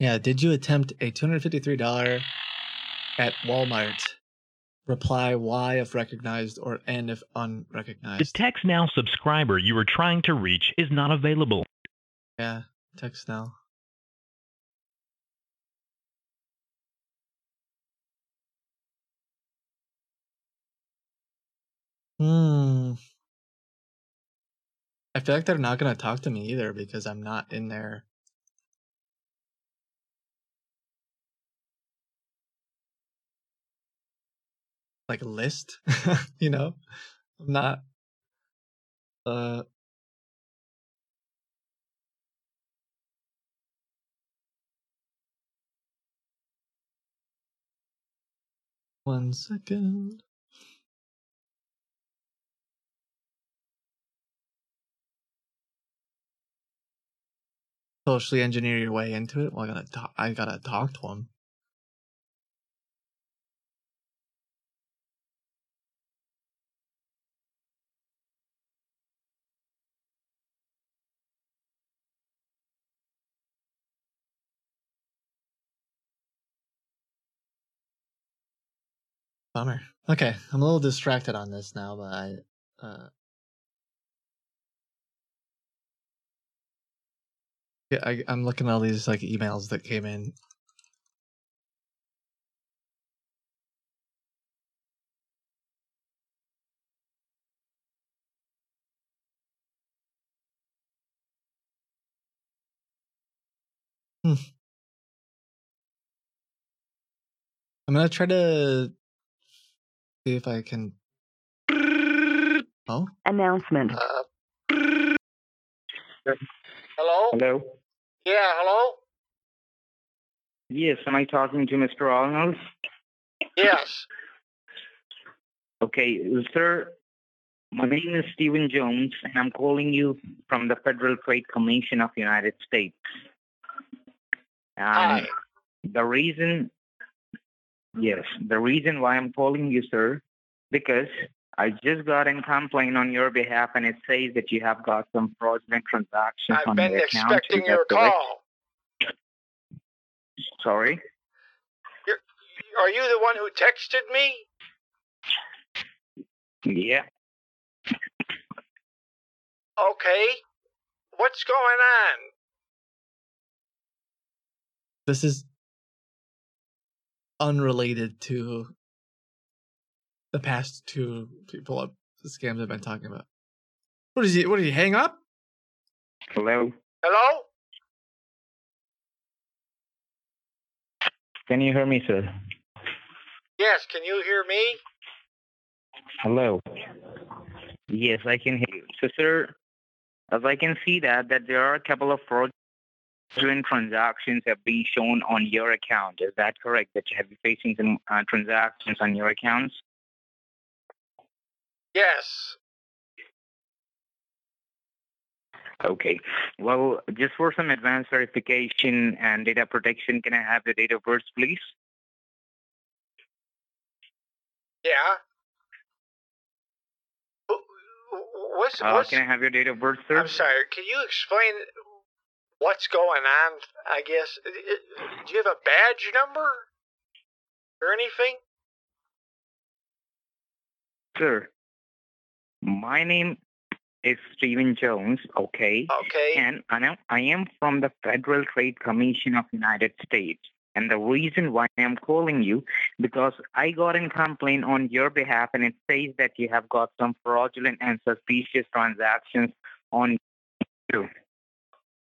Yeah, did you attempt a $253 at Walmart? Reply Y if recognized or N if unrecognized. The. TextNow subscriber you are trying to reach is not available. Yeah, TextNow. Hmm. I feel like they're not gonna talk to me either because I'm not in their like a list. you know? I'm not uh one second. Socially engineer your way into it. Well, I gotta talk. I gotta talk to him. Bummer. Okay, I'm a little distracted on this now, but I. Uh, yeah, I, I'm looking at all these like emails that came in. Hmm. I'm gonna try to see if I can. Oh. Announcement. Uh, hello? Hello. Yeah, hello? Yes, am I talking to Mr. Arnold? Yes. Okay, sir, my name is Stephen Jones, and I'm calling you from the Federal Trade Commission of the United States. And Hi. the reason, yes, the reason why I'm calling you, sir, because I just got a complaint on your behalf, and it says that you have got some fraudulent transactions I've on been your account. expecting Is your that correct? call. Sorry. Are you the one who texted me? Yeah. Okay. What's going on? This is unrelated to the past two people of the scams I've been talking about. What is he? What did he hang up? Hello. Hello? Can you hear me, sir? Yes, can you hear me? Hello. Yes, I can hear you. So, sir, as I can see that that there are a couple of fraudulent transactions have been shown on your account. Is that correct? That you have been facing some uh, transactions on your accounts? Yes. Okay. Well, just for some advanced verification and data protection, can I have the date of birth, please? Yeah. Wh- wh- What's, Uh, what's, can I have your date of birth, sir? I'm sorry, can you explain what's going on, I guess? Do you have a badge number? Or anything? Sir, my name is Stephen Jones, okay? Okay. And I am, I am from the Federal Trade Commission of United States. And the reason why I'm calling you, because I got a complaint on your behalf and it says that you have got some fraudulent and suspicious transactions on you.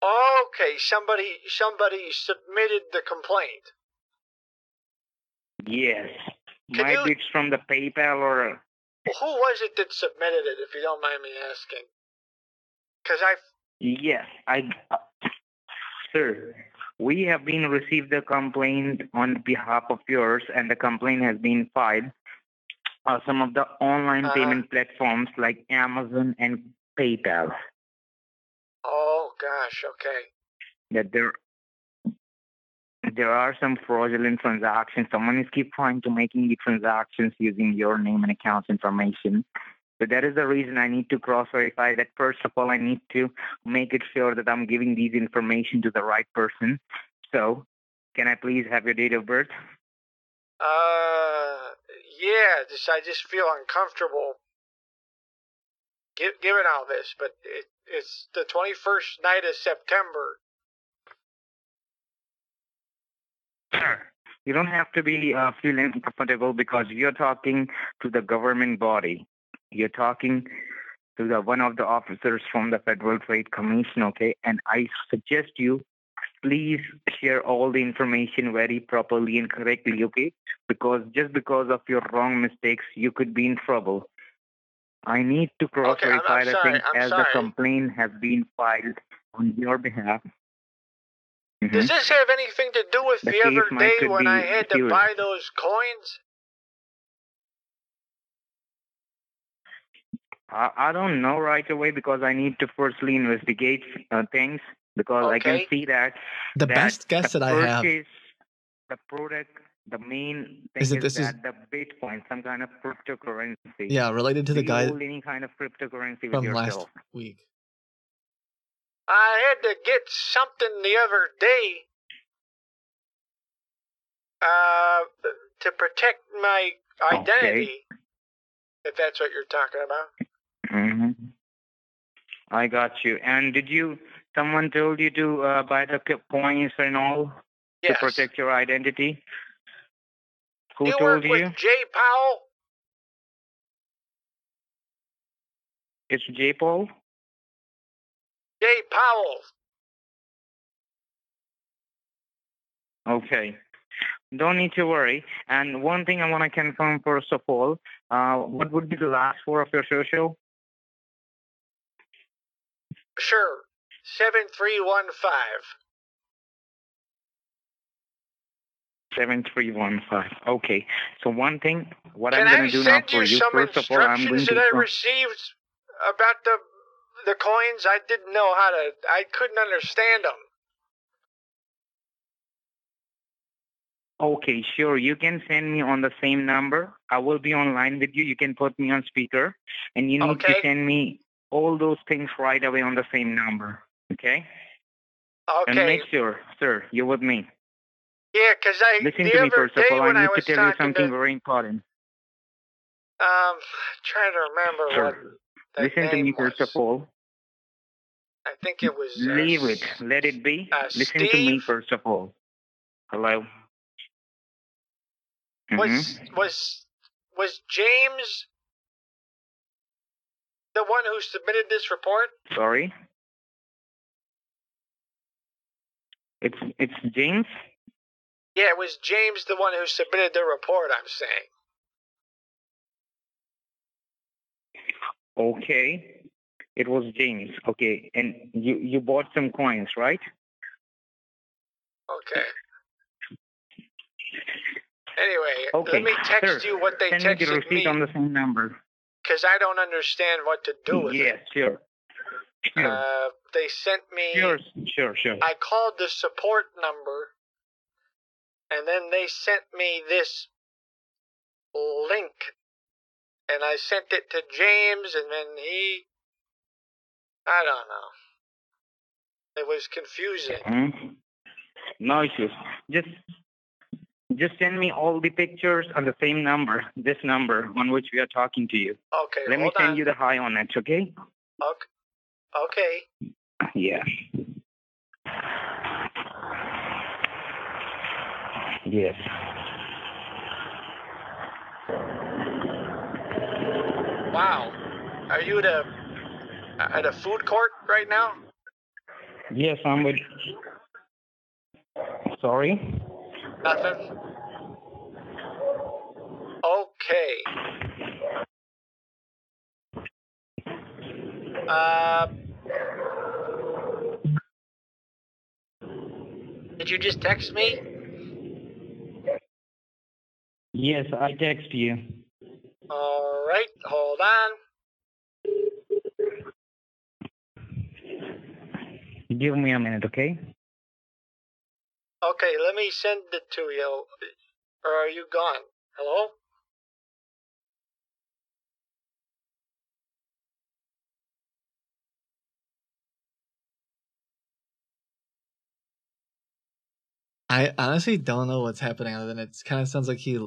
Okay, somebody somebody submitted the complaint. Yes. Can Might you- it's from the PayPal or Who was it that submitted it, if you don't mind me asking? Because I Yes, I, uh, sir, we have been received the complaint on behalf of yours, and the complaint has been filed. Uh, some of the online Uh-huh. payment platforms like Amazon and PayPal gosh, okay. that there there are some fraudulent transactions. Someone is keep trying to making the transactions using your name and account information. So that is the reason I need to cross verify that first of all I need to make it sure that I'm giving these information to the right person. So can I please have your date of birth? Uh, yeah, just I just feel uncomfortable gi- given all this, but it, it's the 21st night of September. You don't have to be uh, feeling comfortable because you're talking to the government body. You're talking to the one of the officers from the Federal Trade Commission, okay? And I suggest you please share all the information very properly and correctly, okay? Because just because of your wrong mistakes, you could be in trouble. I need to cross Okay, I'm- I'm verify the sorry, thing I'm as the complaint has been filed on your behalf. Mhm. Does this have anything to do with The the, other day when I be had to buy those coins? I, I don't know right away because I need to firstly investigate uh, things because I can see that The that best guess the that I have purchase, the product, the main thing Is is, that this is- that the Bitcoin, some kind of cryptocurrency. Yeah, related to Do the guy hold any kind of cryptocurrency from yourself? last week. I had to get something the other day uh, to protect my identity, Okay. if that's what you're talking about. hmm I got you. And did you? Someone told you to uh, buy the coins and all Yes. to protect your identity. Who you told work you? with Jay Powell? It's J. Paul. Jay Powell. Okay. Don't need to worry. And one thing I want to confirm first of all, uh, what would be the last four of your social? Sure. 7315. 7315. Okay. So one thing, what Can I'm going to do now for you you, some first of all, I'm going instructions to. that I received about the the coins? I didn't know how to. I couldn't understand them. Okay, sure. You can send me on the same number. I will be online with you. You can put me on speaker, and you need to send me all those things right away on the same number. Okay? Okay. And make sure, sir, you're with me. Yeah, 'cause I Listen to me first of all. I need I to tell you something to very important. um, trying to remember what Sir, that listen to me first of all. I think it was. Uh, Leave it. Let it be. uh, Listen to me first of all. Hello. Was Mhm. was was James the one who submitted this report? Sorry. It's it's James. Yeah, it was James the one who submitted the report. I'm saying. Okay. It was James. Okay, and you you bought some coins, right? Okay. Anyway, Okay. let me text sir, you what they send me the texted receipt me on the same number. because I don't understand what to do with yes, sure. Sure. Uh, they sent me. sure, sure, sure. I called the support number, and then they sent me this link, and I sent it to James, and then he. I don't know. It was confusing. Hmm? No issues. Just just send me all the pictures on the same number, this number on which we are talking to you. Okay, Let me send on. you the high on it, okay? Okay. Okay. Yeah. Yes. Wow. Are you at a at a food court right now? Yes, I'm with. Sorry. Nothing. Okay. Uh, did you just text me? Yes, I text you. All right, hold on. Give me a minute, okay? Okay, let me send it to you. Or are you gone? Hello? I honestly don't know what's happening other than it kind of sounds like he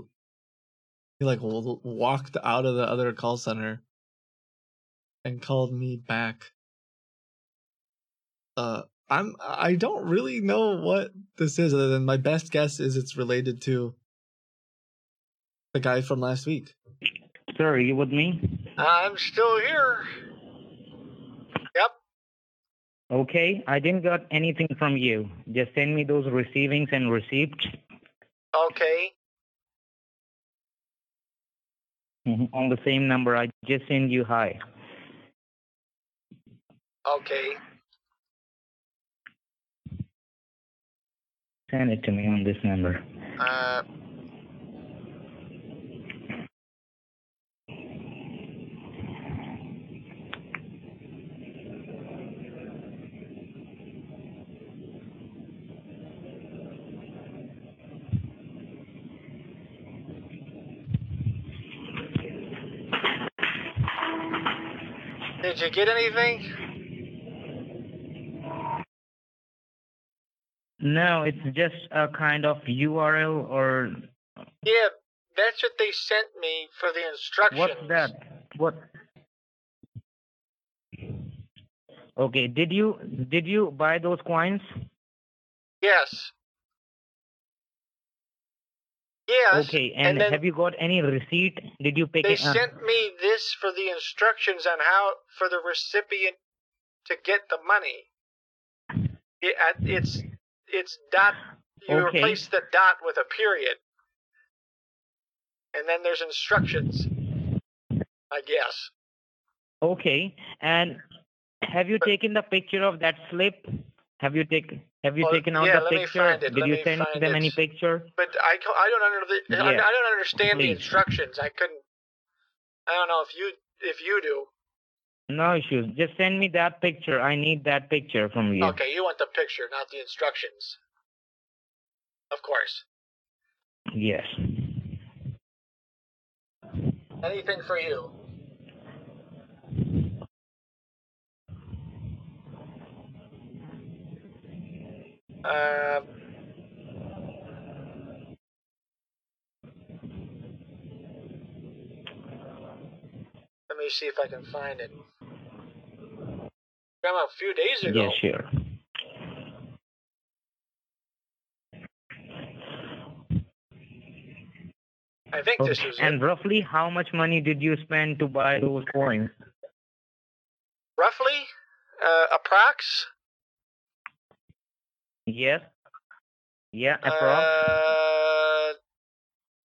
he like w- walked out of the other call center and called me back. Uh I'm I don't really know what this is other than my best guess is it's related to the guy from last week. Sir, are you with me? I'm still here. Yep. Okay, I didn't got anything from you. Just send me those receivings and receipts Okay. Mhm, on the same number. I just send you hi. Okay. Send it to me on this number. Uh, did you get anything? No, it's just a kind of URL or Yeah, that's what they sent me for the instructions. what's that? What? Okay, did you did you buy those coins? Yes. Yes. Okay, and, then have you got any receipt? Did you pick they it up? sent me this for the instructions on how for the recipient to get the money. It, it's it's dot. You Okay. replace the dot with a period, and then there's instructions. I guess. Okay, and have you taken the picture of that slip Have you taken Have you Well, taken out yeah, the picture? Did let you send them any it. picture? But I, I don't under the, I, I don't understand the instructions. I couldn't. I don't know if you if you do. No issues. Just send me that picture. I need that picture from you. Okay, you want the picture, not the instructions. Of course. Yes. Anything for you. Um. Let me see if I can find it. From a few days ago. Yes, sure. I think this was and it. roughly how much money did you spend to buy those coins? Roughly, uh, approx. Yes. Yeah, Uh, approx.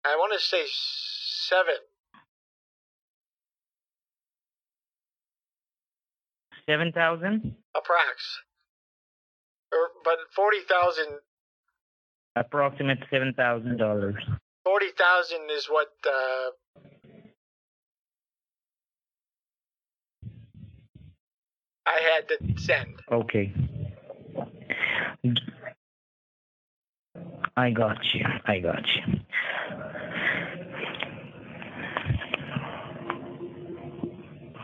I want to say seven. Seven thousand. Approx. Or, but forty thousand. Approximate seven thousand dollars. Forty thousand is what. Uh, I had to send. Okay. I got you. I got you.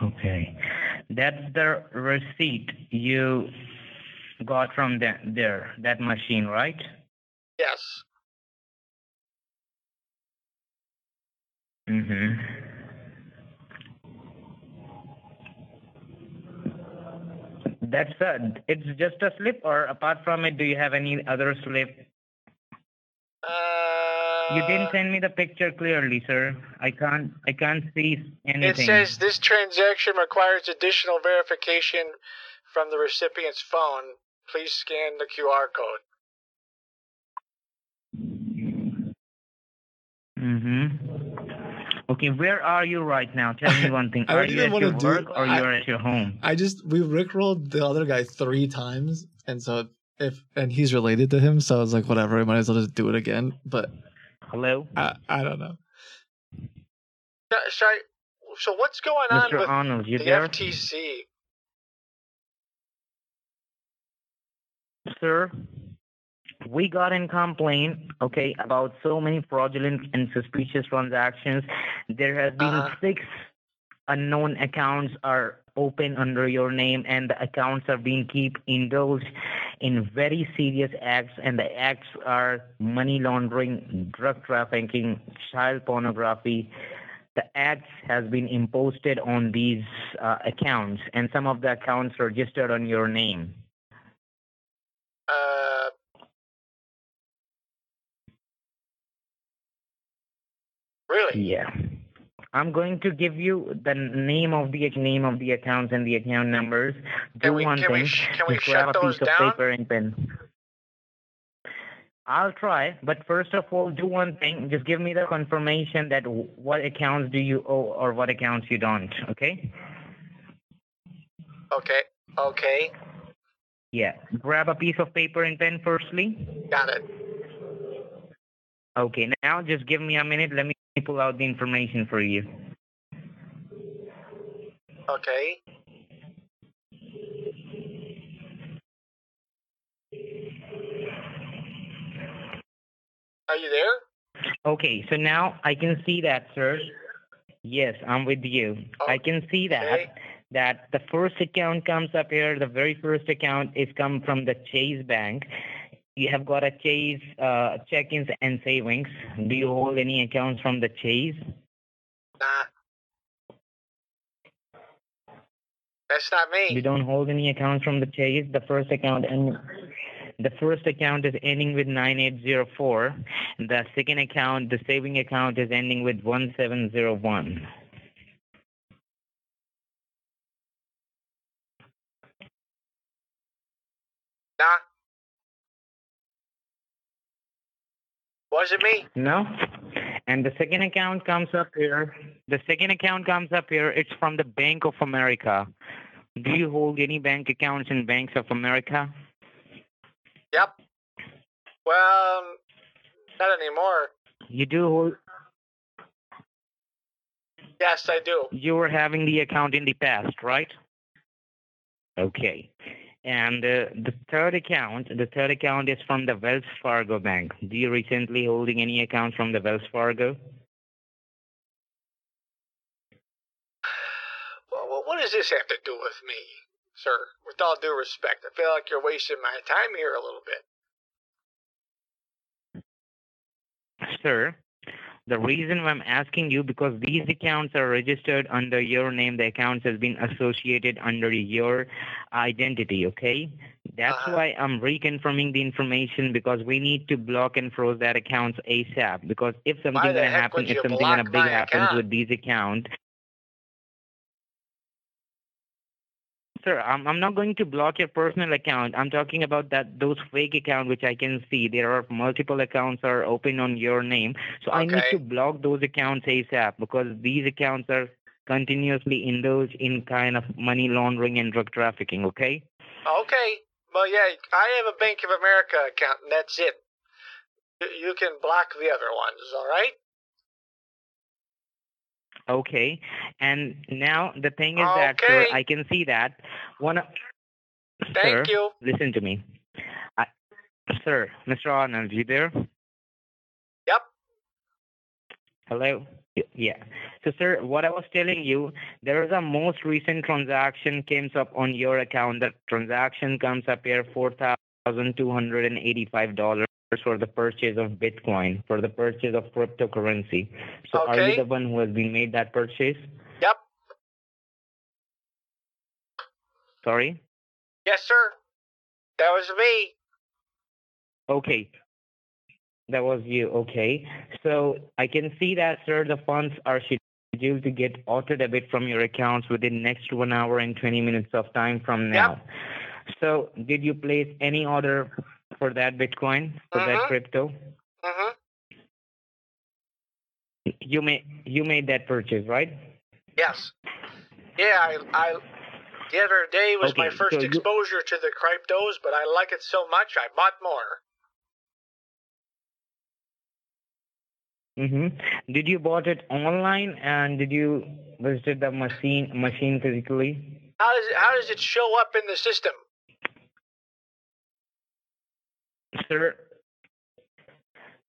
Okay. That's the receipt you got from the, there, that machine, right? Yes. Mm-hmm. That's a, it's just a slip, or apart from it, do you have any other slip? you didn't send me the picture clearly, sir. I can't, I can't see anything. It says this transaction requires additional verification from the recipient's phone. Please scan the QR code. Mm-hmm. Okay, where are you right now? Tell me one thing. Are you at your do- work or I- you're at your home? I just we rickrolled the other guy three times, and so if and he's related to him, so I was like, whatever, I might as well just do it again. But hello, I I don't know. Sh- Should I, so what's going on Mr. with Arnold, you the there? FTC? Sir, we got in complaint, okay, about so many fraudulent and suspicious transactions. There has been Uh-huh. six unknown accounts are open under your name and the accounts are being keep indulged in very serious acts and the acts are money laundering, drug trafficking, child pornography. The acts has been imposed on these uh, accounts and some of the accounts registered on your name. Uh, really? Yeah. I'm going to give you the name of the name of the accounts and the account numbers. Do we- one can we thing. sh- can we Just grab a piece down? of paper and pen. I'll try, but first of all, do one thing. Just give me the confirmation that w- what accounts do you owe or what accounts you don't. Okay? Okay. Okay. Yeah. Grab a piece of paper and pen firstly. Got it. Okay. Now just give me a minute. Let me pull out the information for you. Okay. Are you there? Okay, so now I can see that, sir. Yes, I'm with you. I can see that that the first account comes up here. The very first account is come from the Chase Bank. You have got a Chase uh, check-ins and savings. Do you hold any accounts from the Chase? Nah. That's not me. You don't hold any accounts from the Chase. The first account and the first account is ending with 9804. The second account, the saving account, is ending with 1701. Nah. Was it me? No. And the second account comes up here. The second account comes up here. It's from the Bank of America. Do you hold any bank accounts in Banks of America? Yep. Well, not anymore. You do hold. Yes, I do. You were having the account in the past, right? Okay. And uh, the third account, the third account is from the Wells Fargo Bank. Do you recently holding any account from the Wells Fargo? Well, well, what does this have to do with me, sir? With all due respect, I feel like you're wasting my time here a little bit. Sir, the reason why I'm asking you because these accounts are registered under your name. The accounts has been associated under your identity. Okay, that's why I'm reconfirming the information because we need to block and froze that accounts ASAP. Because if something gonna happen, if something gonna big my happens account? with these accounts. Sir, I'm, I'm not going to block your personal account. I'm talking about that those fake accounts which I can see. There are multiple accounts are open on your name. So I need to block those accounts ASAP because these accounts are continuously indulged in kind of money laundering and drug trafficking, okay? Okay. Well, yeah, I have a Bank of America account, and that's it. You can block the other ones, all right? Okay. And now the thing is okay. that, sir, I can see that one. Thank sir, you. Listen to me. I, sir, Mr. Arnold, you there? Yep. Hello? Yeah. So, sir, what I was telling you, there is a most recent transaction comes up on your account. That transaction comes up here $4,285 for the purchase of Bitcoin, for the purchase of cryptocurrency. So, are you the one who has been made that purchase? Yep. Sorry. Yes, sir. That was me. Okay. That was you. Okay. So I can see that, sir, the funds are scheduled to get auto debit from your accounts within next one hour and 20 minutes of time from now. Yep. So did you place any order for that Bitcoin, for that Mhm. crypto? Mm-hmm. You made you made that purchase, right? Yes. Yeah, I, I the other day was my first so you- exposure to the cryptos, but I like it so much I bought more. Mm-hmm. Did you bought it online and did you visit the machine machine physically? How does it, how does it show up in the system? Sir,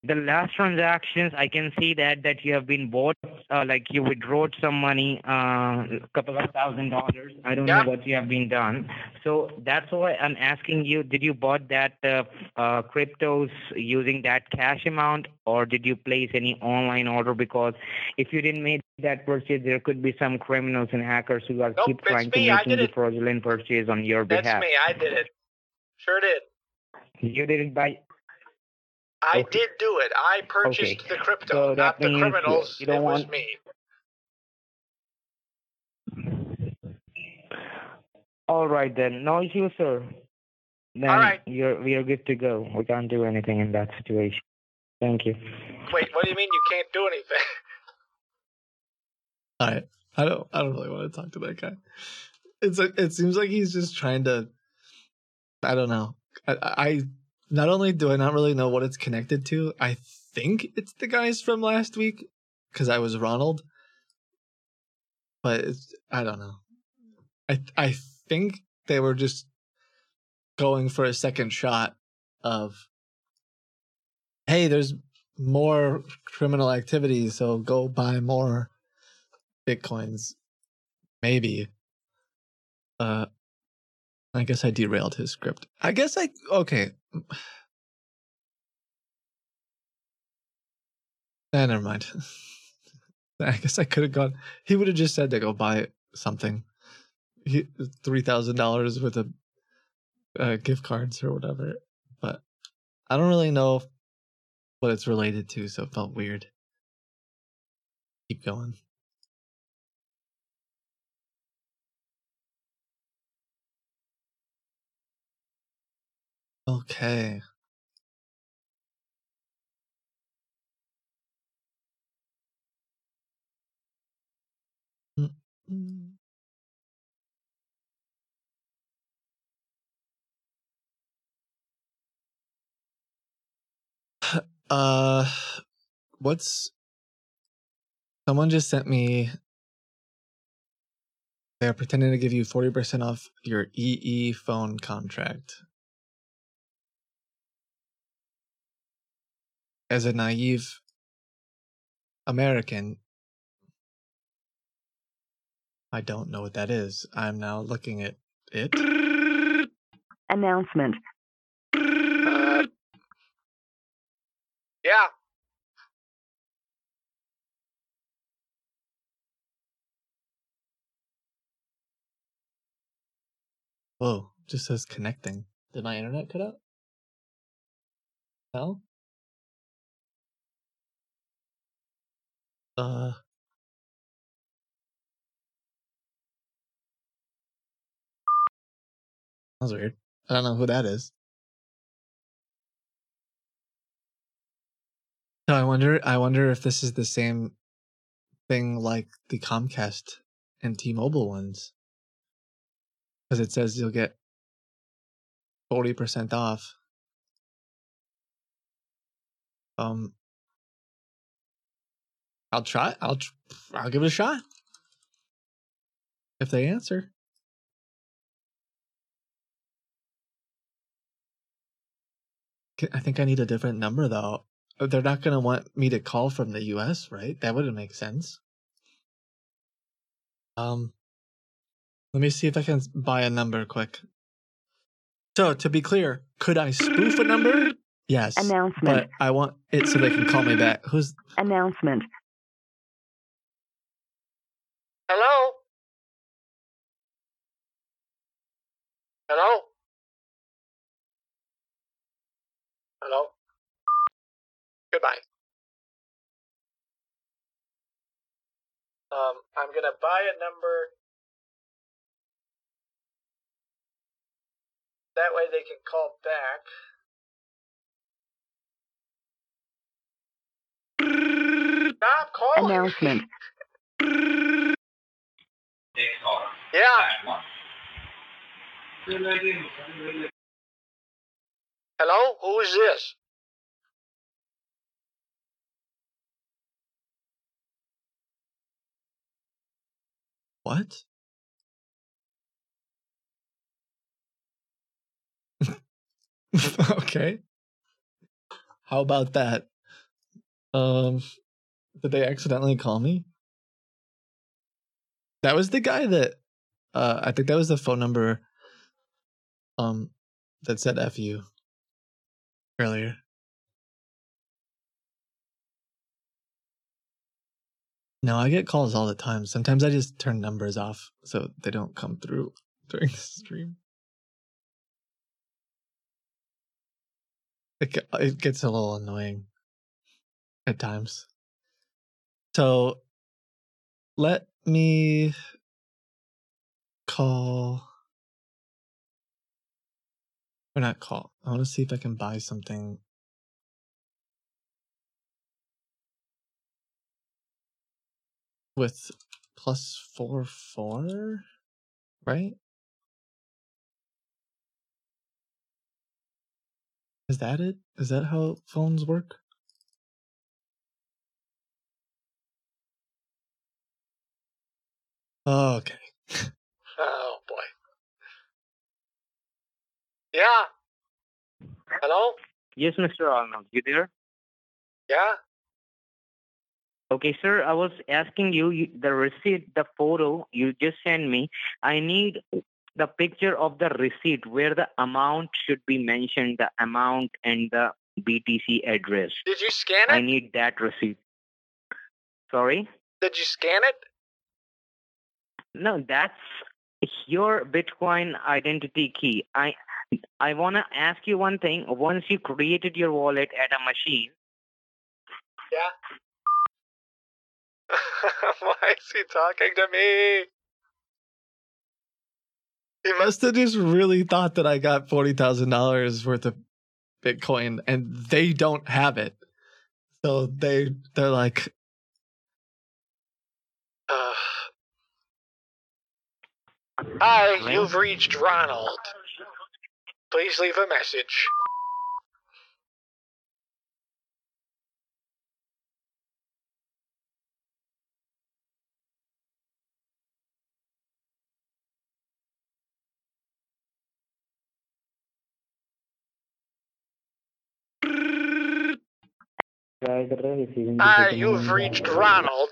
the last transactions, I can see that that you have been bought, uh, like you withdrew some money, uh, a couple of thousand dollars. I don't Yeah. know what you have been done. So that's why I'm asking you: Did you bought that uh, uh, cryptos using that cash amount, or did you place any online order? Because if you didn't make that purchase, there could be some criminals and hackers who are Nope, keep trying to me. Making did the fraudulent purchase on your That's behalf. me. I did it. Sure did. You didn't buy. I Okay. did do it. I purchased Okay. the crypto, So not the criminals. you don't it was me. All right then, no issue, sir. Then All right. you're we are good to go. We can't do anything in that situation. Thank you. Wait, what do you mean you can't do anything? All right. I don't. I don't really want to talk to that guy. It's. A, it seems like he's just trying to. I don't know. I. Not only do I not really know what it's connected to, I think it's the guys from last week because I was Ronald. But it's. I don't know. I. I think they were just going for a second shot of. Hey, there's more criminal activity, so go buy more bitcoins maybe uh i guess i derailed his script. I guess i okay. Eh, never mind. I guess i could have gone he would have just said to go buy something. He, $3000 with a uh, gift cards or whatever but i don't really know what it's related to so it felt weird. Keep going Okay. Uh, what's someone just sent me? They're pretending to give you forty percent off your EE phone contract. As a naive American, I don't know what that is. I'm now looking at it. Announcement. Yeah. Whoa, just says connecting. Did my internet cut out? No? Uh. That was weird. I don't know who that is. So I wonder I wonder if this is the same thing like the Comcast and T-Mobile ones. Because it says you'll get 40% off. Um I'll try I'll tr- I'll give it a shot. If they answer. I think I need a different number though. Uh, They're not going to want me to call from the US, right? That wouldn't make sense. Um let me see if I can buy a number quick. So, to be clear, could I spoof a number? Yes. Announcement. But I want it so they can call me back. Who's Announcement. Hello? Hello? Hello? Goodbye. Um, I'm gonna buy a number. That way they can call back. Stop calling. Announcement. Yeah. Hello? Who is this? what? okay. How about that? Um did they accidentally call me? That was the guy that uh I think that was the phone number um that said F you earlier. No, I get calls all the time. Sometimes I just turn numbers off so they don't come through during the stream. It it gets a little annoying at times. So let me call or not call. I want to see if I can buy something. With plus four four, right? Is that it? Is that how phones work? Oh, okay. Oh boy. Yeah. Hello? Yes, Mr. Arnold, you there? Yeah? Okay, sir, I was asking you, you the receipt, the photo you just sent me. I need the picture of the receipt where the amount should be mentioned, the amount and the BTC address. Did you scan it? I need that receipt. Sorry? Did you scan it? No, that's your Bitcoin identity key. I I want to ask you one thing. Once you created your wallet at a machine, Yeah. Why is he talking to me? He must have just really thought that I got forty thousand dollars worth of Bitcoin, and they don't have it. So they they're like, Uh, Hi, Hello? you've reached Ronald. Please leave a message. Hi, you've reached Ronald.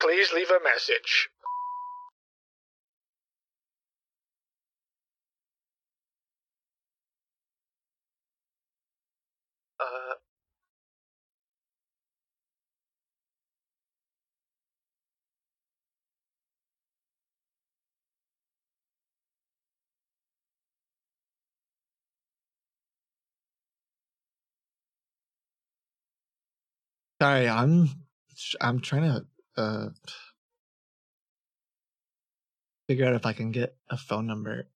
Please leave a message. Uh, Sorry, I'm I'm trying to uh figure out if I can get a phone number.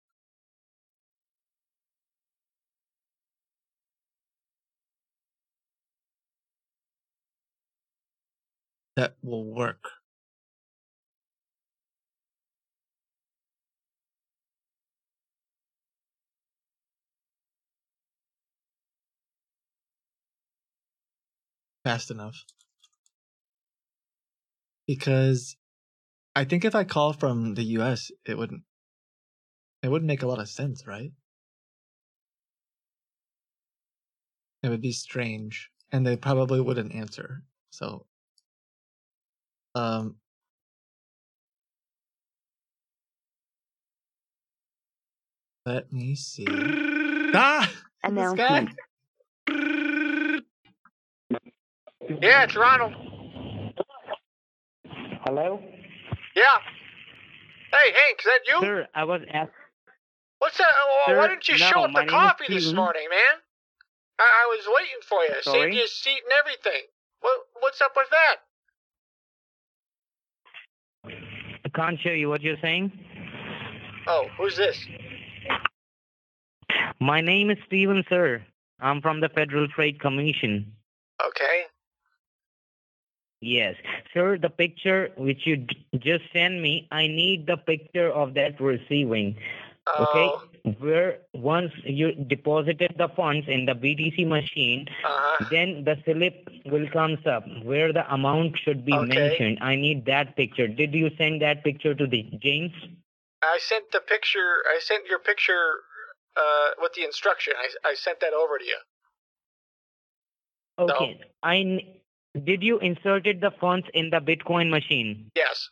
That will work. Fast enough. Because I think if I call from the US, it wouldn't it wouldn't make a lot of sense, right? It would be strange, and they probably wouldn't answer. So, um, let me see. Ah, this guy. Announcement. yeah, it's Ronald. Hello? Yeah. Hey, Hank, is that you? Sir, I was asked. What's that? Oh, Sir, why didn't you no, show up my to name is coffee this morning, man? I, I was waiting for you. Sorry? Saved you a seat and everything. What, what's up with that? I can't hear you. What you're saying? Oh, who's this? My name is Steven, sir. I'm from the Federal Trade Commission. Okay. Yes. Sir, the picture which you just sent me, I need the picture of that receiving. Okay? Oh. Where once you deposited the funds in the BTC machine, Uh-huh. then the slip will comes up where the amount should be Okay. mentioned. I need that picture. Did you send that picture to the James? I sent the picture. I sent your picture uh, with the instruction. I, I sent that over to you. Okay. I n- did you inserted the funds in the Bitcoin machine? Yes.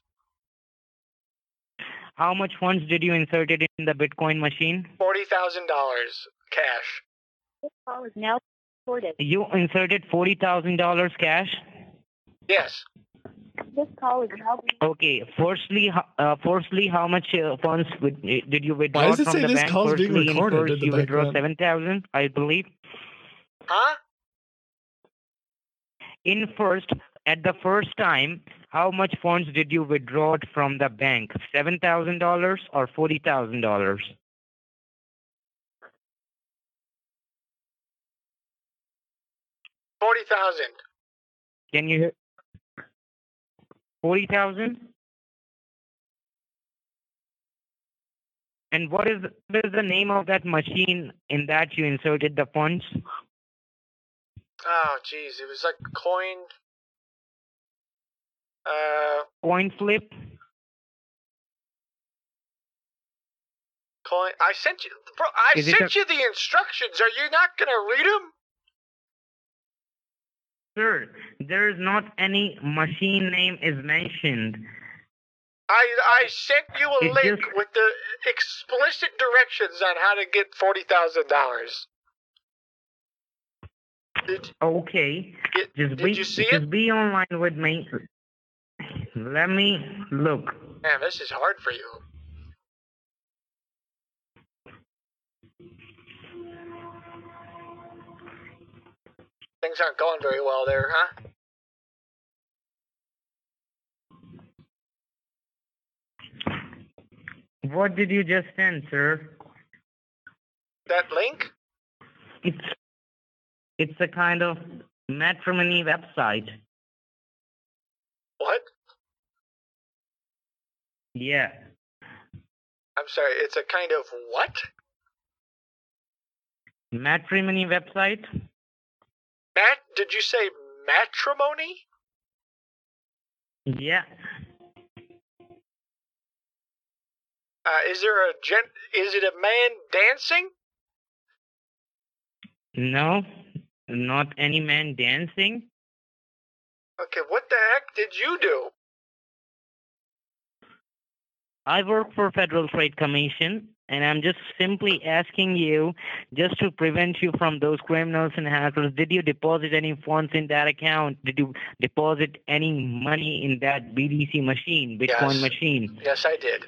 How much funds did you insert it in the Bitcoin machine? Forty thousand dollars cash. This call is now recorded. You inserted forty thousand dollars cash. Yes. This call is now Okay. Firstly, uh, firstly, how much uh, funds would, did you withdraw Why does it from say the this bank? call's being Firstly, recorded first in the you withdraw background? seven thousand, I believe. Huh? In first, at the first time, how much funds did you withdraw from the bank? Seven thousand dollars or forty thousand dollars? Forty thousand. Can you hear? Forty thousand. And what is what is the name of that machine in that you inserted the funds? Oh, jeez, it was like coin. Uh, CoinFlip. coin. I sent you, bro. I Is it sent a- you the instructions. Are you not gonna read them? Sir, there is not any machine name is mentioned. I I sent you a link just- with the explicit directions on how to get forty thousand dollars. Did Okay. Did- just did be you see just it? be online with me. Let me look. man, this is hard for you. Things aren't going very well there, huh? What did you just send, sir? That link? It's it's a kind of matrimony website. What? Yeah. I'm sorry. It's a kind of what? Matrimony website? Mat? Did you say matrimony? Yeah. Uh, is there a gent? Is it a man dancing? No. Not any man dancing? Okay, what the heck did you do? I work for Federal Trade Commission, and I'm just simply asking you, just to prevent you from those criminals and hackers, did you deposit any funds in that account? Did you deposit any money in that BDC machine, Bitcoin Yes. machine? Yes, I did.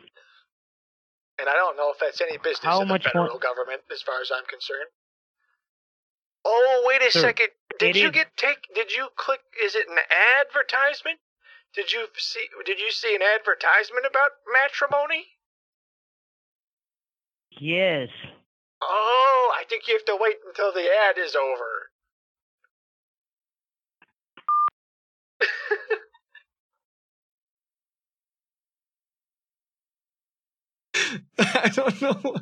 And I don't know if that's any business How of the much federal more- government, as far as I'm concerned. Oh, wait a Sir, second. Did you is- get take? Did you click? Is it an advertisement? Did you see? Did you see an advertisement about matrimony? Yes. Oh, I think you have to wait until the ad is over. I don't know.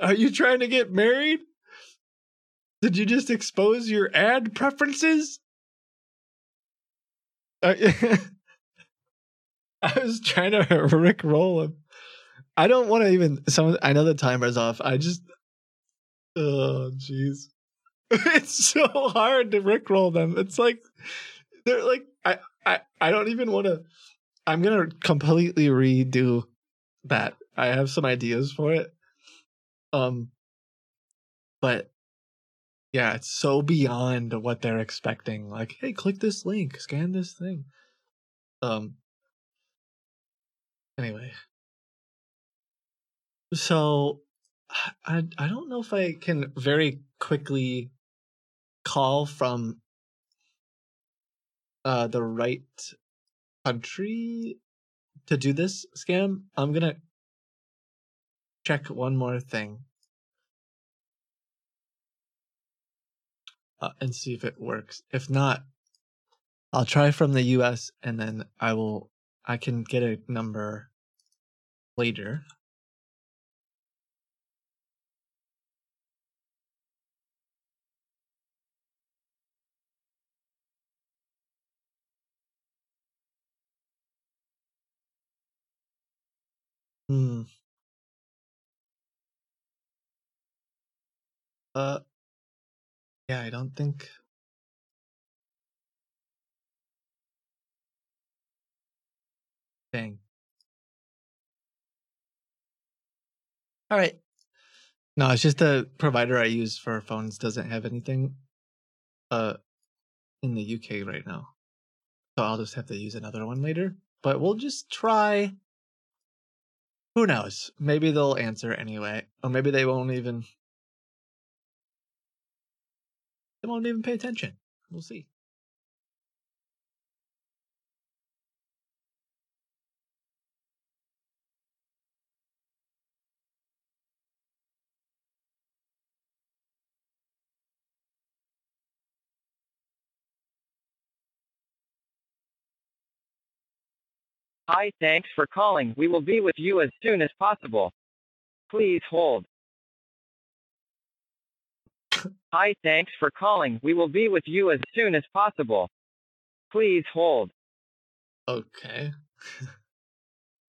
Are you trying to get married? Did you just expose your ad preferences? I, was trying to Rick roll him. I don't want to even. Some. I know the timer's off. I just. Oh, jeez. It's so hard to Rick roll them. It's like they're like I. I. I don't even want to. I'm gonna completely redo that. I have some ideas for it. Um, but yeah, it's so beyond what they're expecting. Like, hey, click this link, scan this thing. Um. Anyway, so I I don't know if I can very quickly call from uh the right country to do this scam. I'm gonna check one more thing uh, and see if it works. If not, I'll try from the US and then I will I can get a number later. Hmm. Uh yeah, I don't think Dang. All right. No, it's just the provider I use for phones doesn't have anything uh in the UK right now. So I'll just have to use another one later. But we'll just try. Who knows? Maybe they'll answer anyway. Or maybe they won't even they won't even pay attention. We'll see. Hi, thanks for calling. We will be with you as soon as possible. Please hold. Hi, thanks for calling. We will be with you as soon as possible. Please hold. Okay.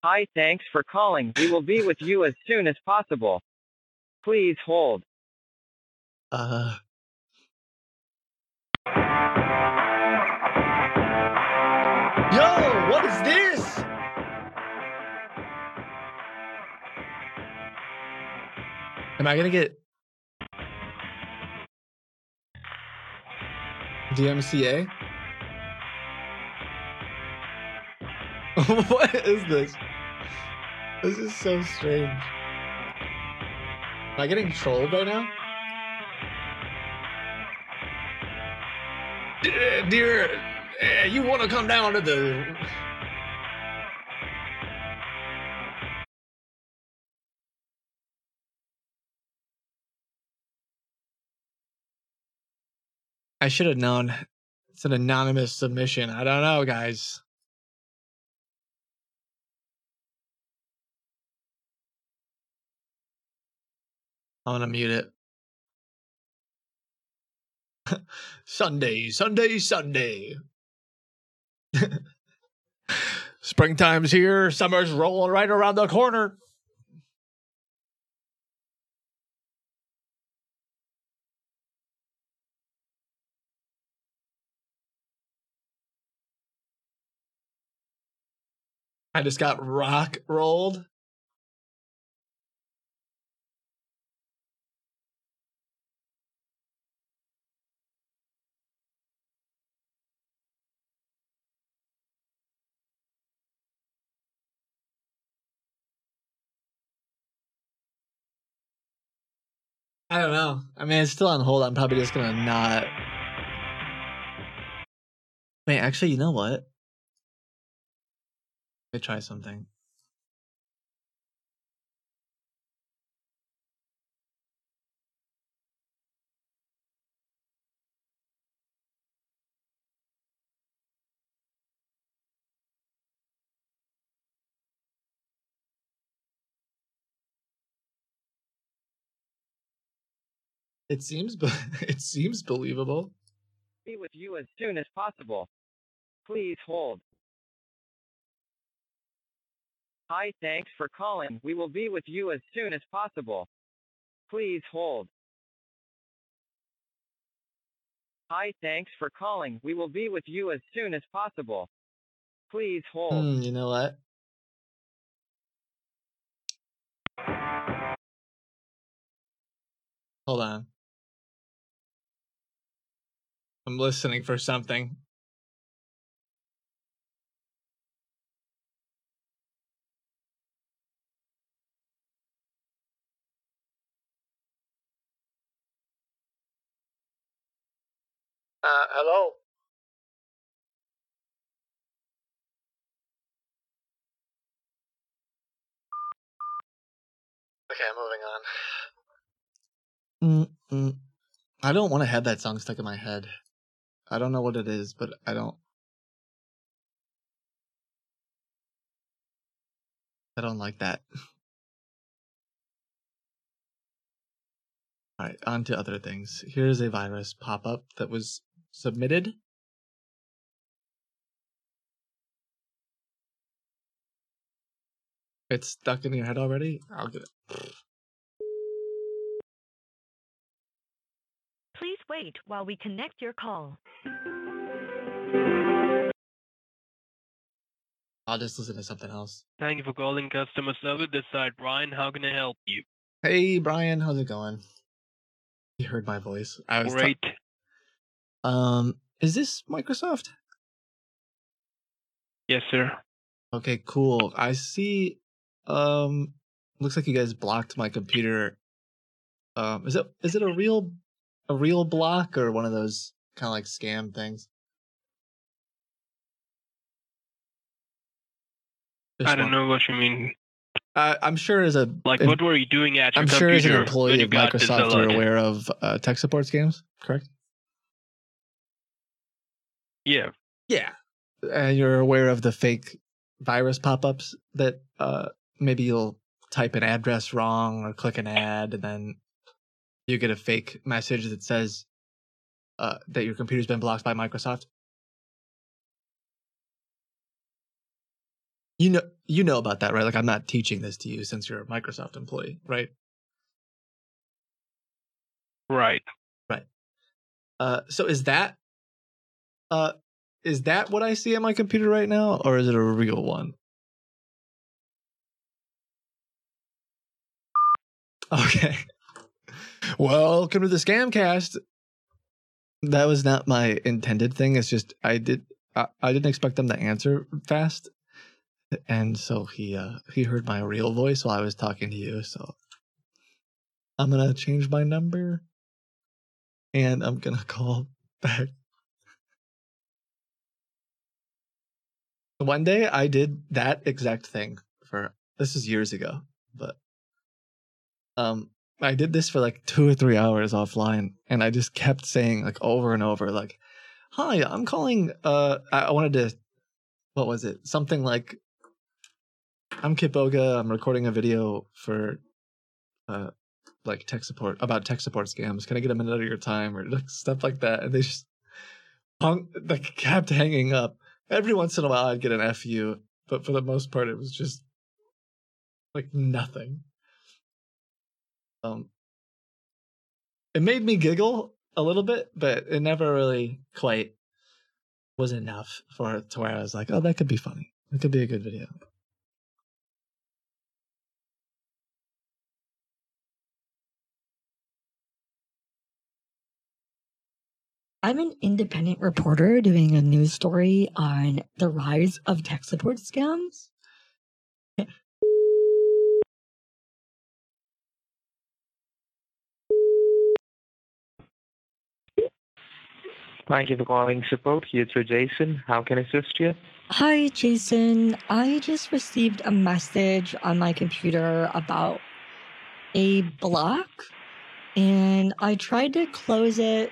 Hi, thanks for calling. We will be with you as soon as possible. Please hold. Uh Yo, what is this? Am I gonna get DMCA? what is this? This is so strange. Am I getting trolled right now? Dear, uh, you want to come down to the. I should have known. It's an anonymous submission. I don't know, guys. I'm gonna mute it. Sunday, Sunday, Sunday. Springtime's here. Summer's rolling right around the corner. I just got rock rolled. I don't know. I mean, it's still on hold. I'm probably just gonna not. Wait, actually, you know what? Me try something. It seems, it seems believable. Be with you as soon as possible. Please hold. Hi, thanks for calling. We will be with you as soon as possible. Please hold. Hi, thanks for calling. We will be with you as soon as possible. Please hold. Hmm, you know what? Hold on. I'm listening for something. Uh, hello? Okay, moving on. Mm-mm. I don't want to have that song stuck in my head. I don't know what it is, but I don't. I don't like that. All right, on to other things. Here's a virus pop up that was submitted. It's stuck in your head already? I'll get it. Please wait while we connect your call. I'll just listen to something else. Thank you for calling customer service. This side, Brian. How can I help you? Hey, Brian, how's it going? You heard my voice. I was ta- Great. Um, is this Microsoft? Yes, sir. Okay, cool. I see. Um, looks like you guys blocked my computer. Um, is it is it a real a real block or one of those kind of like scam things? I don't one- know what you mean. Uh, I'm sure as a Like, what were you doing at I'm computer sure as an employee of Microsoft, you're aware of uh, tech support scams, correct? Yeah. Yeah. And you're aware of the fake virus pop-ups that uh, maybe you'll type an address wrong or click an ad, and then you get a fake message that says uh, that your computer's been blocked by Microsoft. You know, you know about that, right? Like, I'm not teaching this to you since you're a Microsoft employee, right? Right. Right. Uh, so is that uh, is that what I see on my computer right now, or is it a real one? Okay. Welcome to the Scamcast. That was not my intended thing. It's just I did I, I didn't expect them to answer fast, and so he uh he heard my real voice while I was talking to you. So I'm gonna change my number, and I'm gonna call back. One day I did that exact thing for this is years ago, but um I did this for like two or three hours offline and I just kept saying like over and over like hi I'm calling uh I wanted to what was it? Something like I'm Kitboga I'm recording a video for uh like tech support about tech support scams. Can I get a minute of your time? or stuff like that and they just hung like kept hanging up every once in a while I'd get an fu but for the most part it was just like nothing. Um it made me giggle a little bit but it never really quite was enough for to where i was like oh that could be funny. It could be a good video I'm an independent reporter doing a news story on the rise of tech support scams. Thank you for calling support. Here through Jason. How can I assist you? Hi, Jason. I just received a message on my computer about a block, and I tried to close it,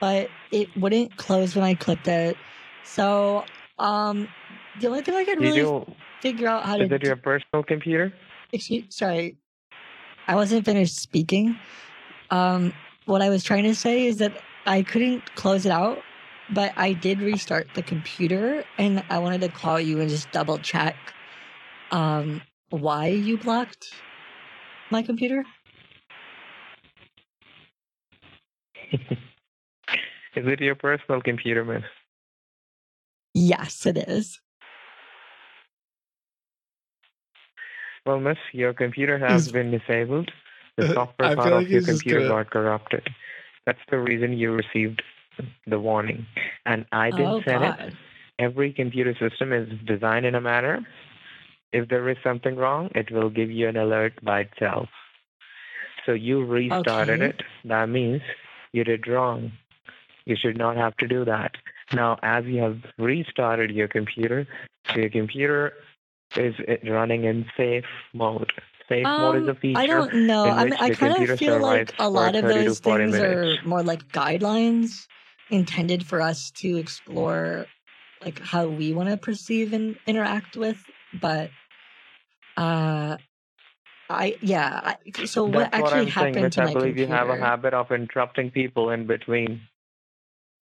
but it wouldn't close when I clicked it. So, um, the only thing I could really do- figure out how to Is it your personal computer? Excuse, sorry, I wasn't finished speaking. Um, what I was trying to say is that I couldn't close it out, but I did restart the computer, and I wanted to call you and just double check um, why you blocked my computer. Is it your personal computer, miss? Yes, it is. Well, miss, your computer has been disabled. The uh, software part feel of your computer gonna- got corrupted. That's the reason you received the warning. And I did Oh, set God. it. Every computer system is designed in a manner. If there is something wrong, it will give you an alert by itself. So you restarted Okay. it. That means you did wrong. You should not have to do that. Now, as you have restarted your computer, your computer is running in safe mode. Safe mode is a Um, feature. I don't know. I mean, I kind of feel like a lot of those things minutes. are more like guidelines intended for us to explore, like how we want to perceive and interact with. But, uh, I yeah. I, so what That's what actually I'm saying, happened miss. to I my believe you have a habit of interrupting people in between.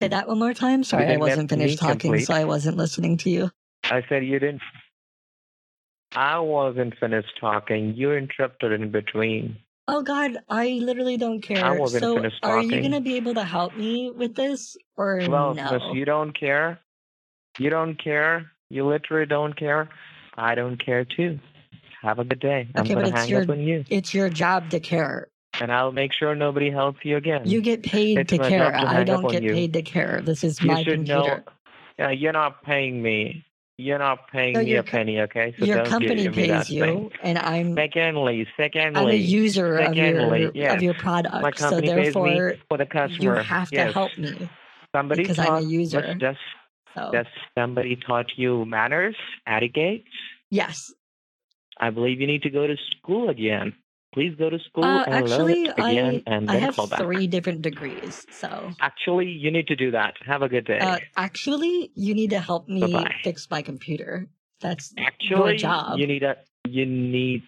Say that one more time. Sorry, I wasn't finished talking, complete. so I wasn't listening to you. I said you didn't. I wasn't finished talking. You interrupted in between. Oh God, I literally don't care. wasn't so, finished are you gonna be able to help me with this, or Well, no? miss, you don't care. You don't care. You literally don't care. I don't care too. Have a good day. I'm Okay, but gonna it's hang your up on you, it's your job to care. And I'll make sure nobody helps you again. You get paid It's to care. to I don't get paid to care. This is you my should computer. know. Yeah, you're not paying me. You're not paying No, me a penny, okay? So your company give me that pays you, thing. and I'm Secondly, secondly, I'm a user of your yes, of your my product. So company pays therefore, me for the you customer. have to yes. help me Somebody because I'm taught, a user. Does, does, So does somebody taught you manners, etiquette? yes. I believe you need to go to school again. Please go to school Uh, and actually, learn it again, I and I then have call back. three different degrees. So Actually, you need to do that. Have a good day. uh, actually, you need to help me Bye-bye. fix my computer. That's your job. you need a you need.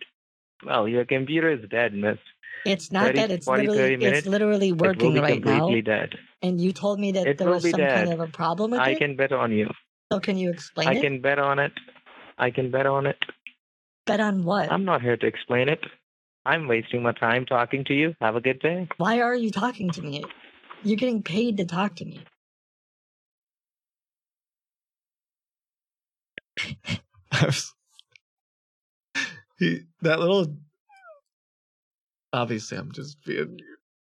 Well, your computer is dead, miss. It's not 30, that it's 20, 30 literally minutes, it's literally it working be right now. It's completely dead. And you told me that It there was some kind of a problem with I it. I can bet on you. So can you explain I it? can bet on it. I can bet on it. Bet on what? I'm not here to explain it. I'm wasting my time talking to you. Have a good day. Why are you talking to me? You're getting paid to talk to me. he that little obviously i'm just being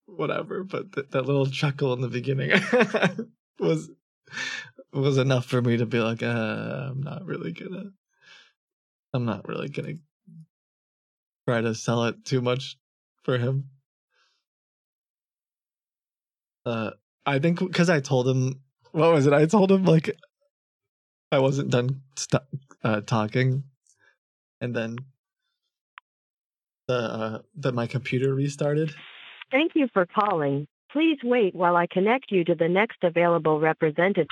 whatever but th- that little chuckle in the beginning was was enough for me to be like uh, i'm not really gonna i'm not really gonna try to sell it too much for him uh i think because i told him what was it i told him like i wasn't done st- uh talking and then the uh, that my computer restarted. Thank you for calling. Please wait while I connect you to the next available representative.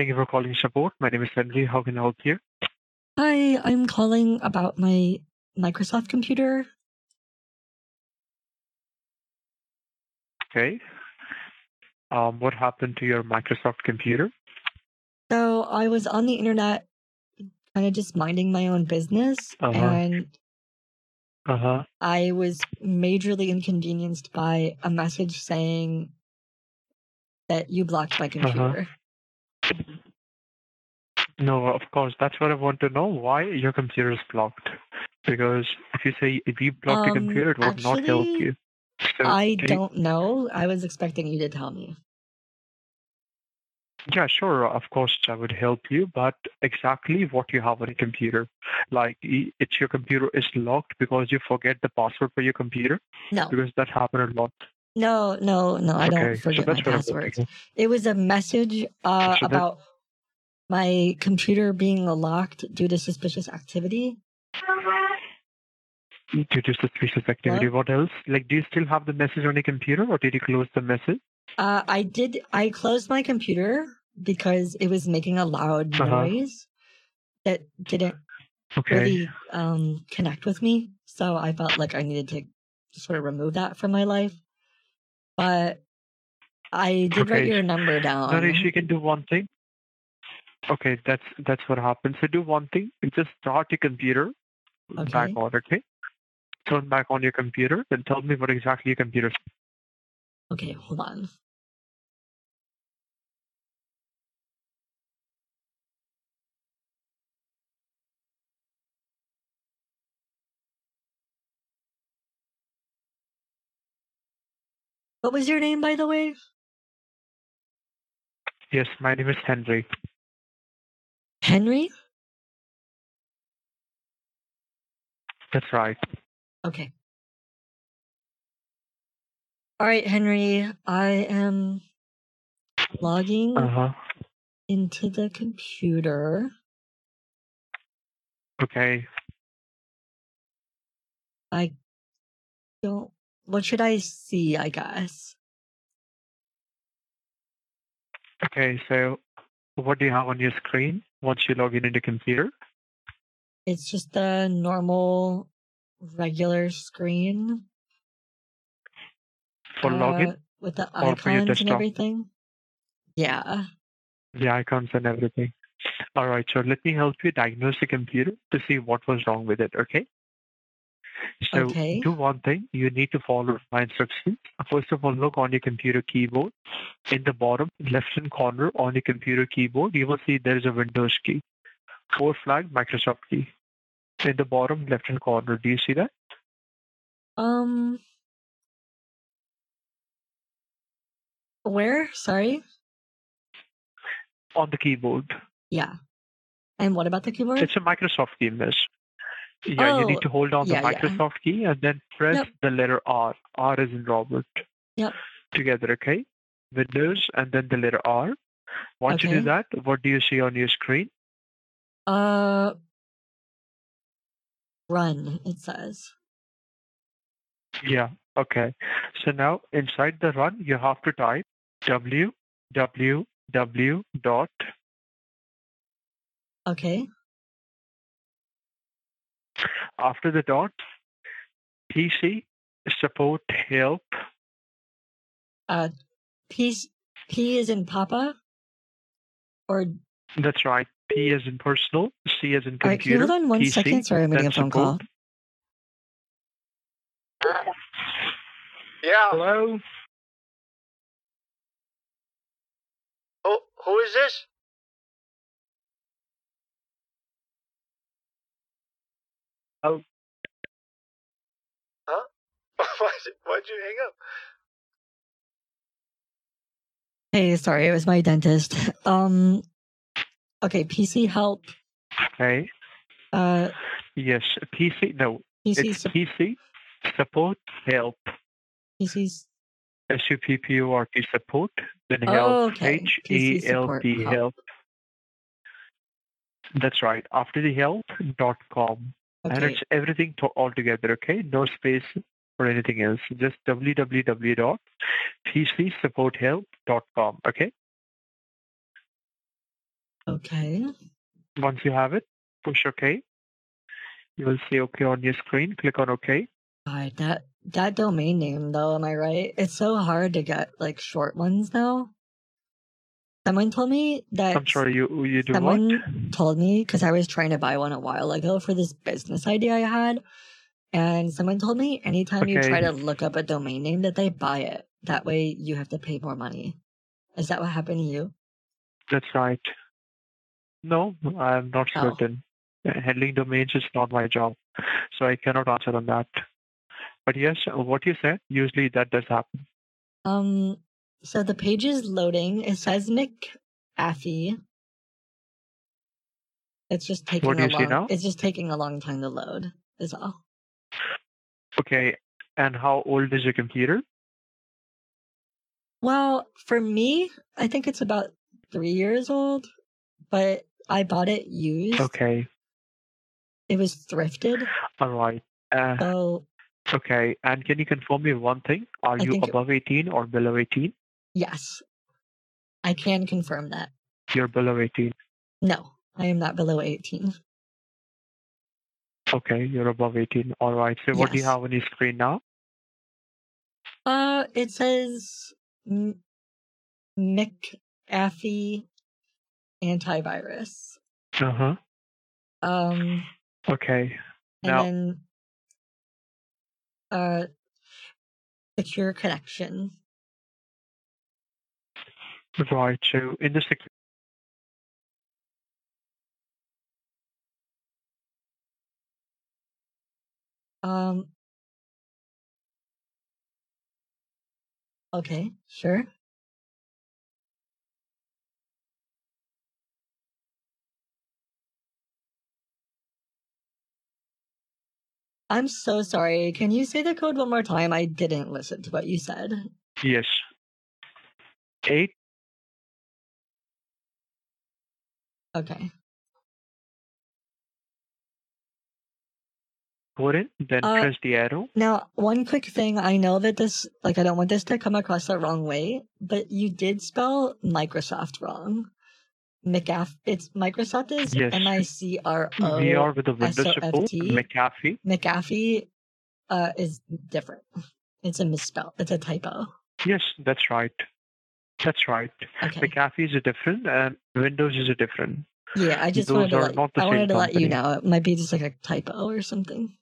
Thank you for calling support. My name is Henry. How can I help you? Hi, I'm calling about my Microsoft computer. Okay. Um, what happened to your Microsoft computer? So I was on the internet, kind of just minding my own business, Uh-huh. and Uh huh. I was majorly inconvenienced by a message saying that you blocked my Uh-huh. No, of course. That's what I want to know. Why your computer is blocked? Because if you say if you block your Um, computer, it will not help actually, you. So I can you- don't know. I was expecting you to tell me. Yeah, sure. Of course, I would help you, but exactly what you have on your computer, like i- it's your computer is locked because you forget the password for your computer. No. Because that happened a lot. No, no, no. I Okay, don't so forget my that's what I want passwords. It was a message uh, So that- about my computer being locked due to suspicious activity. Due to suspicious activity, what else? Like, do you still have the message on your computer, or did you close the message? Uh, I did. I closed my computer because it was making a loud Uh-huh. noise that didn't Okay. really um, connect with me. So I felt like I needed to sort of remove that from my life. But I did write your number down. Naresh, you can do one thing. Okay, that's that's what happens. So do one thing. You just start your computer back on, okay? Turn back on your computer, then tell me what exactly your computer. Okay, hold on. What was your name, by the way? Yes, my name is Henry. Henry? That's right. Okay. All right, Henry. I am logging Uh huh. into the computer. Okay. I don't. What should I see? I guess. Okay, so what do you have on your screen once you log in into computer? It's just a normal, regular screen. For uh, login? with the or for your icons and everything. Yeah. The icons and everything. All right, so let me help you diagnose the computer to see what was wrong with it, okay? So Okay. do one thing, you need to follow my instructions. First of all, look on your computer keyboard. In the bottom left hand corner on your computer keyboard, you will see there is a Windows key. Four flag Microsoft key. In the bottom left hand corner, do you see that? Um. Where? Sorry. On the keyboard. Yeah. And what about the keyboard? It's a Microsoft key, miss. Yeah, you Oh, need to hold down the yeah, yeah. Microsoft key and then press the letter R. R is in Robert. Yep. Together, okay? Windows and then the letter R. Once you do that, what do you see on your screen? Uh. Run. It says. Yeah, okay. So now inside the run, you have to type www dot Okay. After the dot PC support help Uh, P P is in Papa. Or That's right. P is in personal, C is in computer. all right, can you hold on one PC, second? Sorry, I'm getting a then phone call. Yeah. Hello. Who who is this? Oh. Huh? Why'd you, why'd you hang up? Hey, sorry, it was my dentist. Um. Okay, PC help. Okay. Uh, Yes, PC. No, PC it's sup- PC support help. PC's. S U P P O R T support. Then Oh, help. okay. H PC E L support P help. help. That's right. After the help dot com, and it's everything to- all together. Okay, no space or anything else. Just www dot com. Okay. Okay. Once you have it, push OK. You will see OK on your screen. Click on OK. God, that that domain name though, am I right? It's so hard to get like short ones now. Someone told me that I'm sorry. You you do someone what? told me because I was trying to buy one a while ago for this business idea I had, and someone told me anytime you try to look up a domain name that they buy it. That way you have to pay more money. Is that what happened to you? That's right. No, I'm not Oh. certain. Handling domains is not my job, so I cannot answer on that. But yes, what you said, usually that does happen. Um, so the page is loading. It says McAfee. It's just taking What do a you see now? It's just taking a long time to load. Is all. Okay, and how old is your computer? Well, for me, I think it's about three years old, but I bought it used. Okay, It was thrifted. all right. Uh, So okay, and can you confirm me one thing? Are I you above 18 or below 18? Yes, I can confirm that. You're below 18. No, I am not below 18. Okay, you're above 18. All right. So what do you have on your screen now? Uh, it says M- McAfee antivirus. Uh huh. Um, Okay. and Now, then uh, secure connection. Right. So in the sec- Um, okay, sure. I'm so sorry. Can you say the code one more time? I didn't listen to what you said. yes. Eight. Okay. In, then Uh, press the arrow. Now, one quick thing. I know that this, like, I don't want this to come across the wrong way, but you did spell Microsoft wrong. McAf, it's Microsoft is Yes. M I C R O. we are with the Windows S O F support, McAfee. McAfee uh, is different. It's a misspell. It's a typo. Yes, that's right. That's right. Okay. McAfee is a different, and Windows is a different. Yeah, I just Those wanted to are let, the I wanted to let you know. It might be just like a typo or something.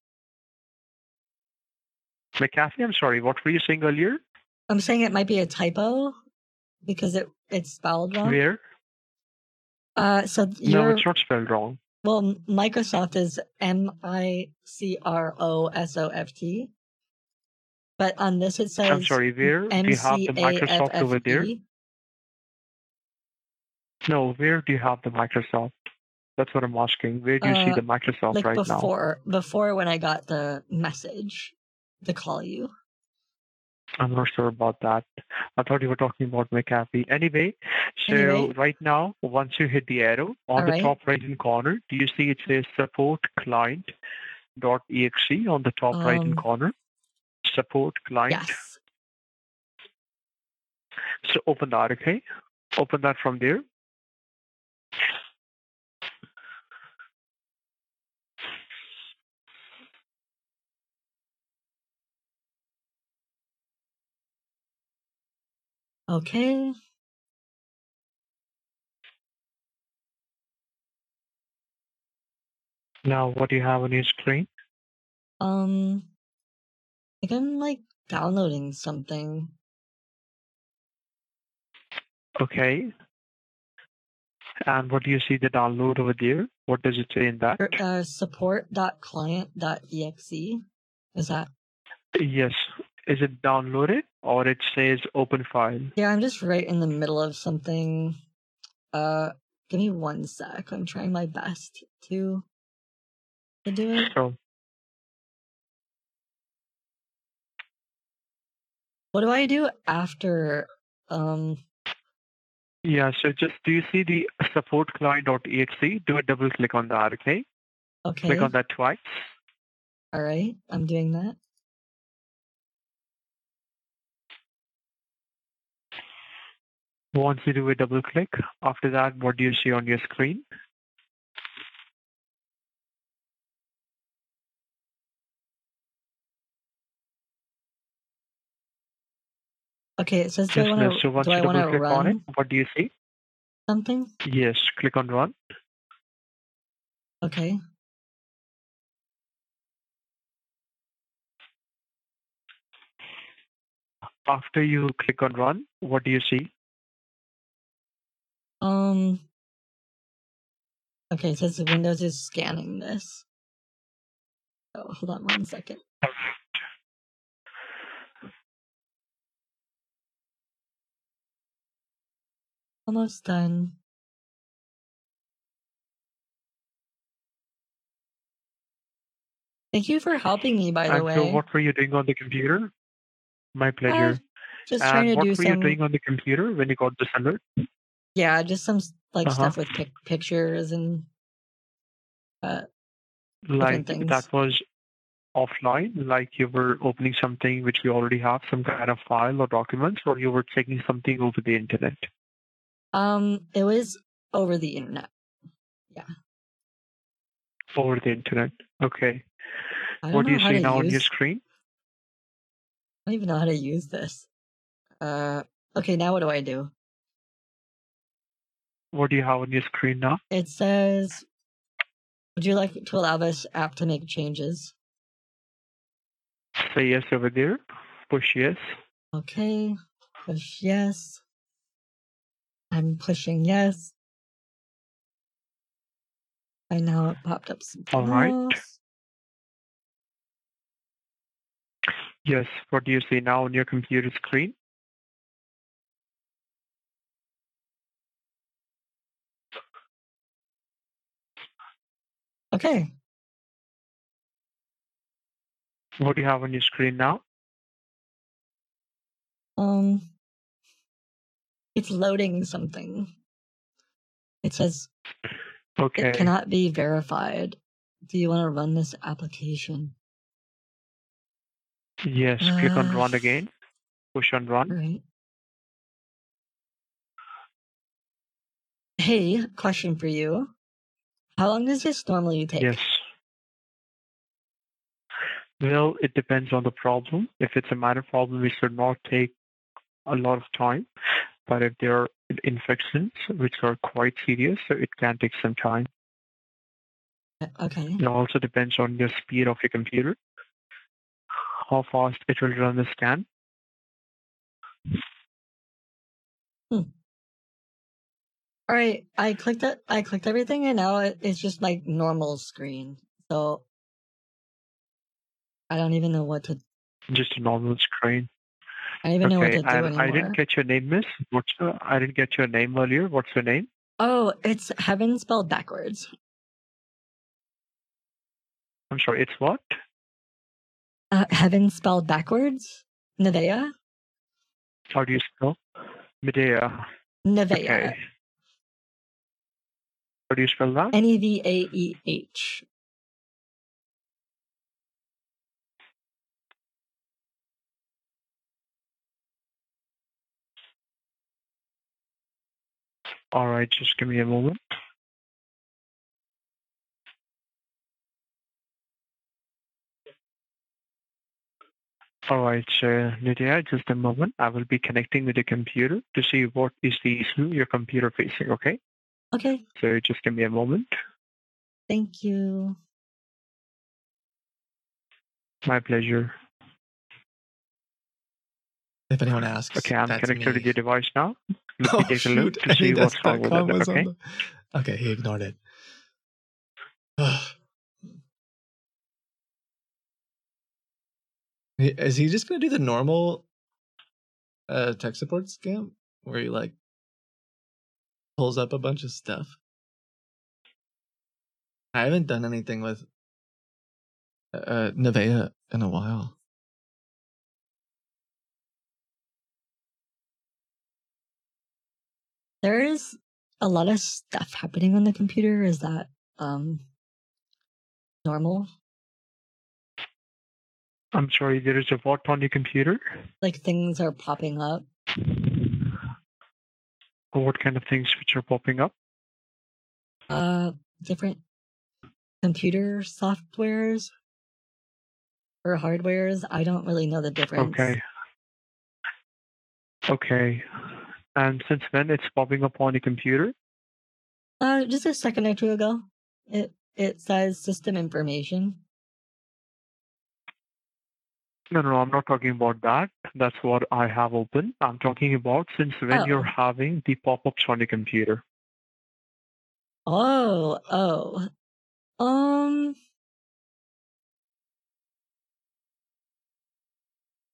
McAfee, I'm sorry, what were you saying earlier? I'm saying it might be a typo because it it's spelled wrong. Where? Uh, so No, it's not spelled wrong. well, Microsoft is M I C R O S O F T, but on this it says I'm sorry, where? Do you have the Microsoft over there? No, where do you have the Microsoft? That's what I'm asking. Where do you see Uh, the Microsoft like right now? before before when I got the message to call you. I'm not sure about that. I thought you were talking about McAfee. Anyway, so Anyway. right now, once you hit the arrow on All the right. top right hand corner, do you see it says support client dot exe on the top right hand Um, corner? Support client. Yes. So open that, okay? Open that from there. Okay. Now, what do you have on your screen? Um, I think I'm like downloading something. Okay. And what do you see the download over there? What does it say in that? Er, Uh, support.client.exe. Is that? Yes. Is it downloaded or it says open file? Yeah, I'm just right in the middle of something. Uh, give me one sec. I'm trying my best to to do it. So What do I do after? Um, yeah, so just do you see the support client.exe? Do a double click on that, okay? okay. Click on that twice. All right, I'm doing that. Once you do a double click, after that, what do you see on your screen? Okay, it says do I Yes, want miss. So to do you I want double to click on it, what do you see? something? Yes, click on run. Okay. After you click on run, what do you see? Um, Okay, says Windows is scanning this. Oh, hold on one second. Almost done. Thank you for helping me, by the And so, way. what were you doing on the computer? My pleasure. just trying to what do were you doing on the computer when you got this alert? Yeah, just some like Uh-huh. stuff with pic- pictures and uh, Like things. that was offline, like you were opening something which you already have, some kind of file or documents, or you were checking something over the internet. um, it was over the internet. Yeah. Over the internet. Okay. What do you see now on your screen? I don't even know how to use this. Uh, okay, now what do I do? What do you have on your screen now? It says, "Would you like to allow this app to make changes?" Say yes over there. Push yes. Okay, push yes. I'm pushing yes. I now it popped up something All right. else. Yes. What do you see now on your computer screen? Okay, What do you have on your screen now? um, it's loading something. It says Okay. it cannot be verified. Do you want to run this application? Yes. Click on Uh, run again. Push on run. Right. Hey, question for you. How long does this normally take? Yes. Well, it depends on the problem. If it's a minor problem, it should not take a lot of time. But if there are infections which are quite serious, so it can take some time. Uh, okay. It also depends on your speed of your computer, how fast it will run the scan. Hmm. All right. I clicked it. I clicked everything, and now it, it's just like normal screen. So I don't even know what to. Just a normal screen. I don't even know what to do and anymore. I didn't get your name, miss. What's your, I didn't get your name earlier. What's your name? Oh, it's heaven spelled backwards. I'm sorry, it's what? Uh, heaven spelled backwards. Nevaeh. How do you spell? Medea. Nevaeh. Okay. How do you spell that? N e v a e h. All right, just give me a moment. All right, so Lydia, just a moment. I will be connecting with the computer to see what is the issue your computer facing, okay? Okay. So just give me a moment. Thank you. My pleasure. If anyone asks, Okay, I'm connected me. with your device now. Let Oh me take a look shoot! to see what's wrong with it, okay? the- Okay, he ignored it. Is He- he just gonna do the normal uh tech support scam where he like pulls up a bunch of stuff? I haven't done anything with uh Nevaeh in a while. There is a lot of stuff happening on the computer. Is that um normal? I'm sorry, there is a what on your computer? Like things are popping up. What kind of things which are popping up? Uh, different computer softwares or hardwares. I don't really know the difference. Okay. Okay. And since when it's popping up on your computer? Uh, just a second or two ago, it it says system information. No, no, I'm not talking about that. That's what I have open. I'm talking about since when Oh. you're having the pop-ups on your computer. Oh, oh. Um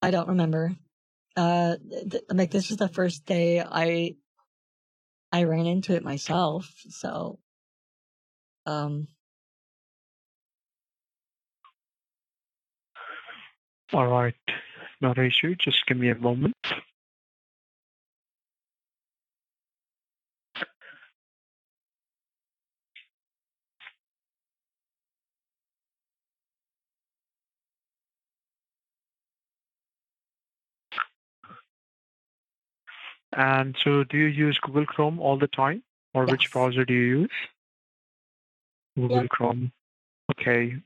I don't remember. Uh th- like this is the first day I I ran into it myself, so um All right. Not an issue. Just give me a moment. And so do you use Google Chrome all the time? Or which browser do you use? Google Yep. Chrome. Okay.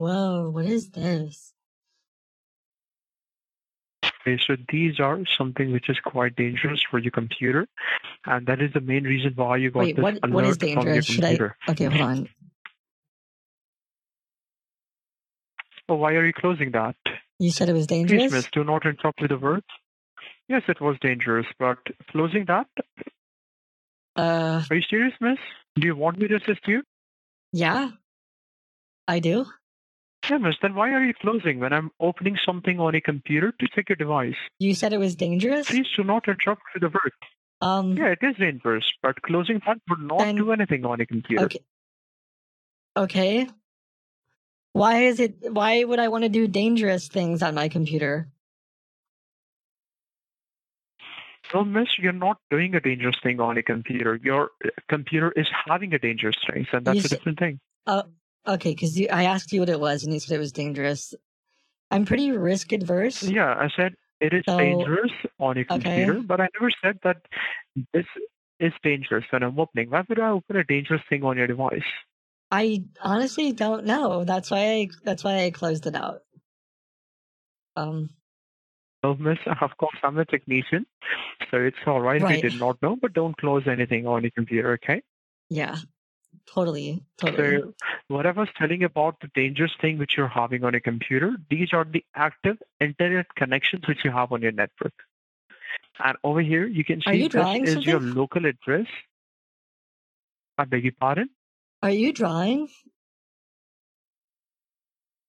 Whoa, what is this? Okay, so these are something which is quite dangerous for your computer, and that is the main reason why you got Wait, this what alert what is dangerous? Should I computer. Okay, hold on. Oh, why are you closing that? You said it was dangerous. Please, miss, do not interrupt with the words. Yes, it was dangerous, but closing that? Uh Are you serious, miss? Do you want me to assist you? yeah. I do. Yeah, then why are you closing when I'm opening something on a computer to check your device? You said it was dangerous? Please do not interrupt with the work. Um Yeah, it is dangerous, but closing that would not Then- do anything on a computer. Okay. Okay. Why is it why would I want to do dangerous things on my computer? No, miss, you're not doing a dangerous thing on a computer. Your uh, computer is having a dangerous thing, and that's You a different thing. Oh, okay, because I asked you what it was and you said it was dangerous. I'm pretty risk adverse. Yeah, I said it is So- dangerous on a computer, but I never said that this is dangerous when I'm opening. Why would I open a dangerous thing on your device? I honestly don't know. That's why I that's why I closed it out. Um No, miss, of course, I'm a technician, so it's all right if Right. you did not know, but don't close anything on your computer, okay? yeah. Totally. Totally. So, what I was telling about the dangerous thing which you're having on a computer, these are the active internet connections which you have on your network. And over here, you can see you this is your local address. I beg your pardon? Are you drawing?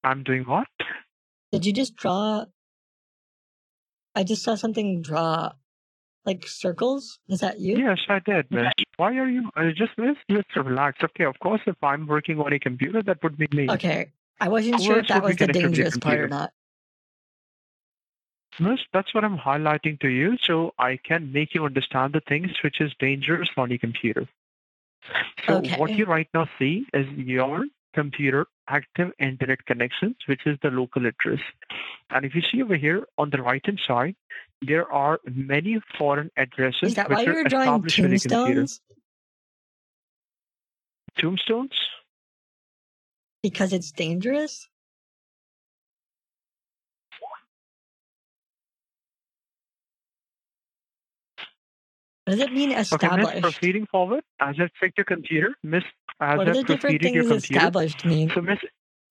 I'm doing what? Did you just draw I just saw something draw like circles. Is that you? Yes, I did, miss. Why are you? I just miss. Just relax. Okay, of course, if I'm working on a computer, that would be me. Okay. I wasn't sure if that was the connected to your dangerous part or not. Miss, that's what I'm highlighting to you, so I can make you understand the things which is dangerous on your computer. So what you right now see is your computer active internet connections, which is the local address. And if you see over here on the right hand side, there are many foreign addresses Is that which why you are were drawing established in your computer. tombstones? Tombstones? Because it's dangerous? What does it mean Okay, Miss, established? proceeding forward, as I checked your computer, Miss, as What are the different things computer. established mean? So, Miss,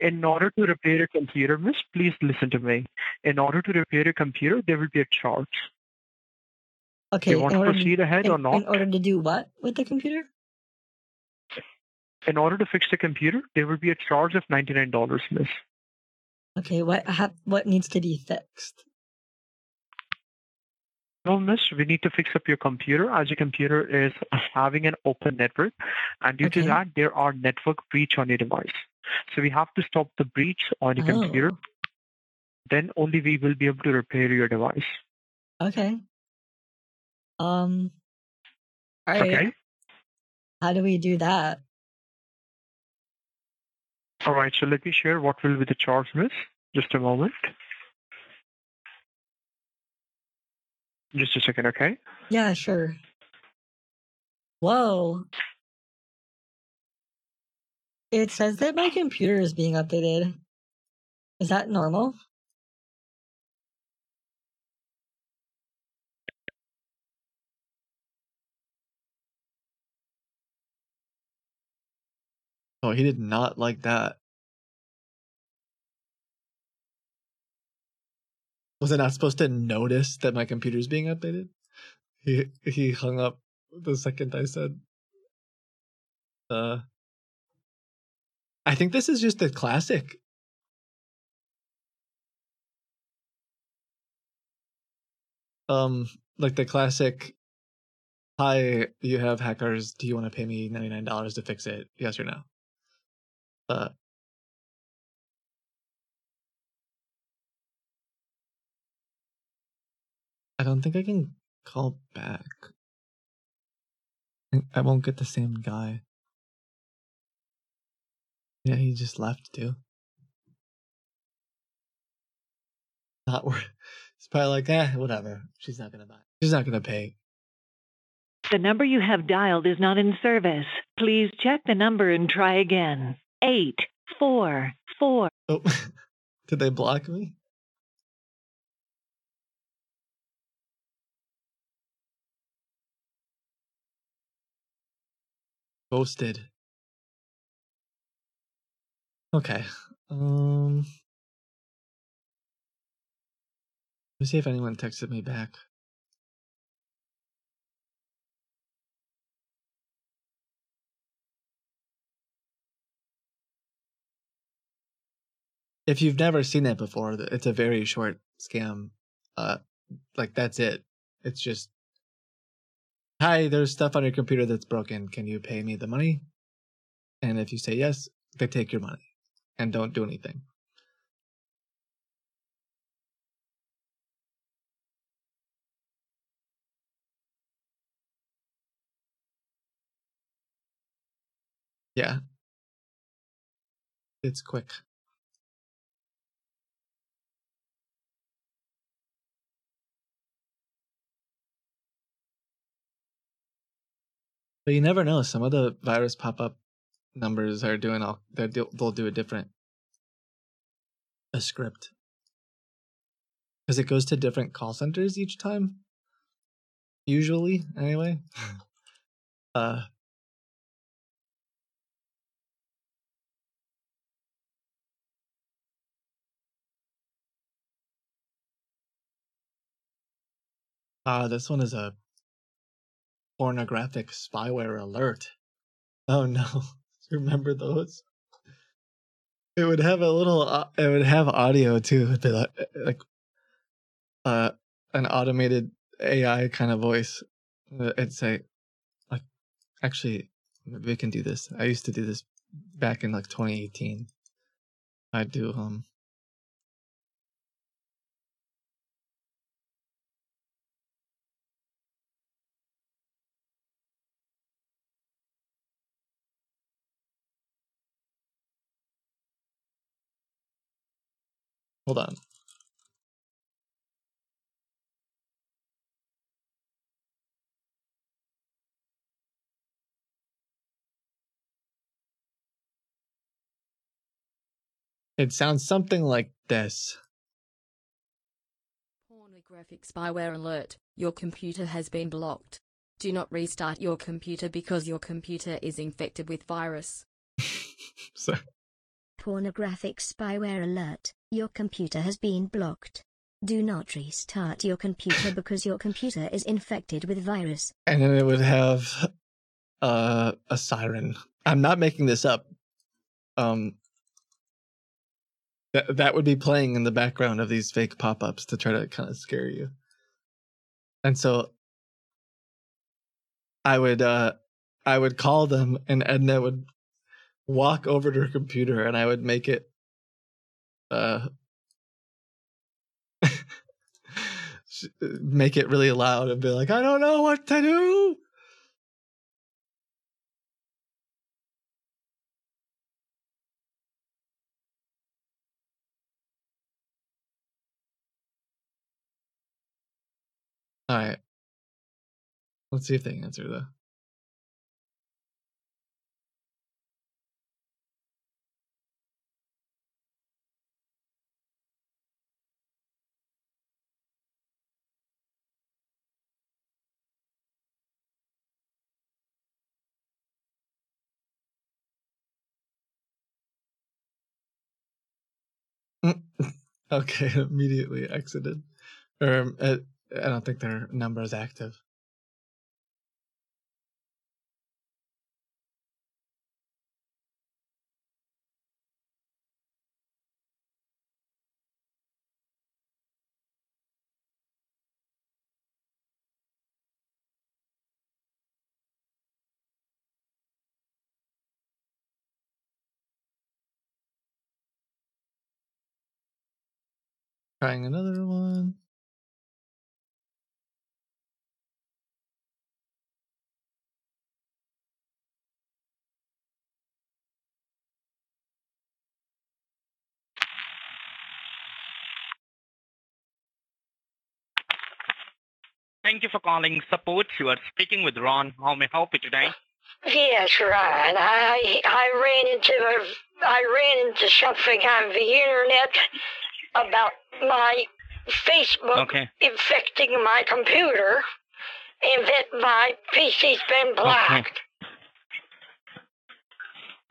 in order to repair your computer, Miss, please listen to me. In order to repair your computer, there will be a charge. Okay, you want to proceed to, ahead in, or not? in order to do what with the computer? In order to fix the computer, there will be a charge of $99, Miss. Okay, what ha- what needs to be fixed? No, Miss, we need to fix up your computer as your computer is having an open network, and due to that, there are network breach on your device. So we have to stop the breach on your Oh. computer. Then only we will be able to repair your device. Okay. Um. All right. Okay. How do we do that? All right. So let me share what will be the charge, Miss. Just a moment. Just a second, okay? Yeah, sure. Whoa. It says that my computer is being updated. Is that normal? Oh, he did not like that. Was I not supposed to notice that my computer's being updated? He he hung up the second I said. Uh, I think this is just a classic. Um, like the classic. Hi, you have hackers. Do you want to pay me ninety nine dollars to fix it? Yes or no? Uh, I don't think I can call back. I won't get the same guy. Yeah, he just left too. Not worth. It's probably like, eh, whatever. She's not gonna buy. She's not gonna pay. The number you have dialed is not in service. Please check the number and try again. Eight four four. Oh, did they block me? Ghosted. Okay. Um. Let me see if anyone texted me back. If you've never seen it before, it's a very short scam. Uh, like that's it. It's just, hi, there's stuff on your computer that's broken. Can you pay me the money? And if you say yes, they take your money and don't do anything. Yeah. It's quick. But you never know. Some of the virus pop up numbers are doing all they'll do a different a script because it goes to different call centers each time. Usually, anyway. uh, ah, this one is a pornographic spyware alert. Oh no. Remember those? It would have a little uh, it would have audio too. It'd be like like uh an automated AI kind of voice. Uh, It'd say like actually we can do this. I used to do this back in like 2018. I'd do um hold on. It sounds something like this. Pornographic spyware alert. Your computer has been blocked. Do not restart your computer because your computer is infected with virus. So Pornographic spyware alert. Your computer has been blocked. Do not restart your computer because your computer is infected with virus. and then it would have uh, a siren. I'm not making this up. Um, that that would be playing in the background of these fake pop-ups to try to kind of scare you. And so I would uh I would call them and Edna would walk over to her computer and I would make it uh make it really loud and be like, I don't know what to do. All right. Let's see if they answer though. Okay, immediately exited. Um, uh, I don't think their number is active. Trying another one. Thank you for calling support. You are speaking with Ron. How may I help you today? Yes, Ron. I I ran into a, I ran into something on the internet about my Facebook Okay. infecting my computer, and that my PC's been blocked.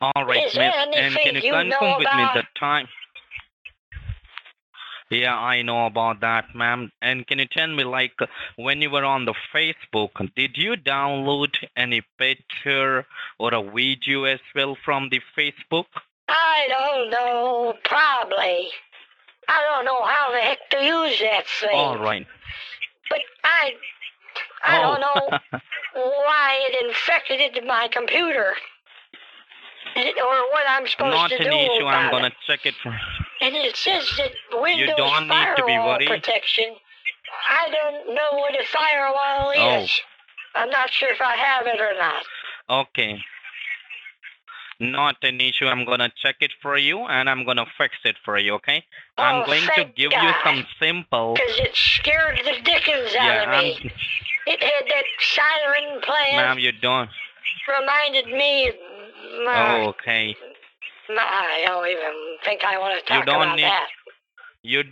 All right, Is miss. And can you you confirm with me the time? Yeah, I know about that, ma'am. And can you tell me, like, when you were on the Facebook, did you download any picture or a video as well from the Facebook? I don't know, probably. I don't know how the heck to use that thing. All right. But I, I Oh. don't know why it infected my computer, or what I'm supposed Not to an do issue. about I'm gonna check it for. And it says that Windows don't need to be firewall worried. protection. I don't know what a firewall is. Oh. is. I'm not sure if I have it or not. Okay. Not an issue. I'm gonna check it for you, and I'm gonna fix it for you. Okay. Oh, I'm Oh, going to give you some simple. Because it scared the dickens out Yeah, of I'm. me. It had that siren playing. Ma'am, you don't. reminded me of my, Oh, okay. my, I don't even think I want to talk You don't about need. that. You.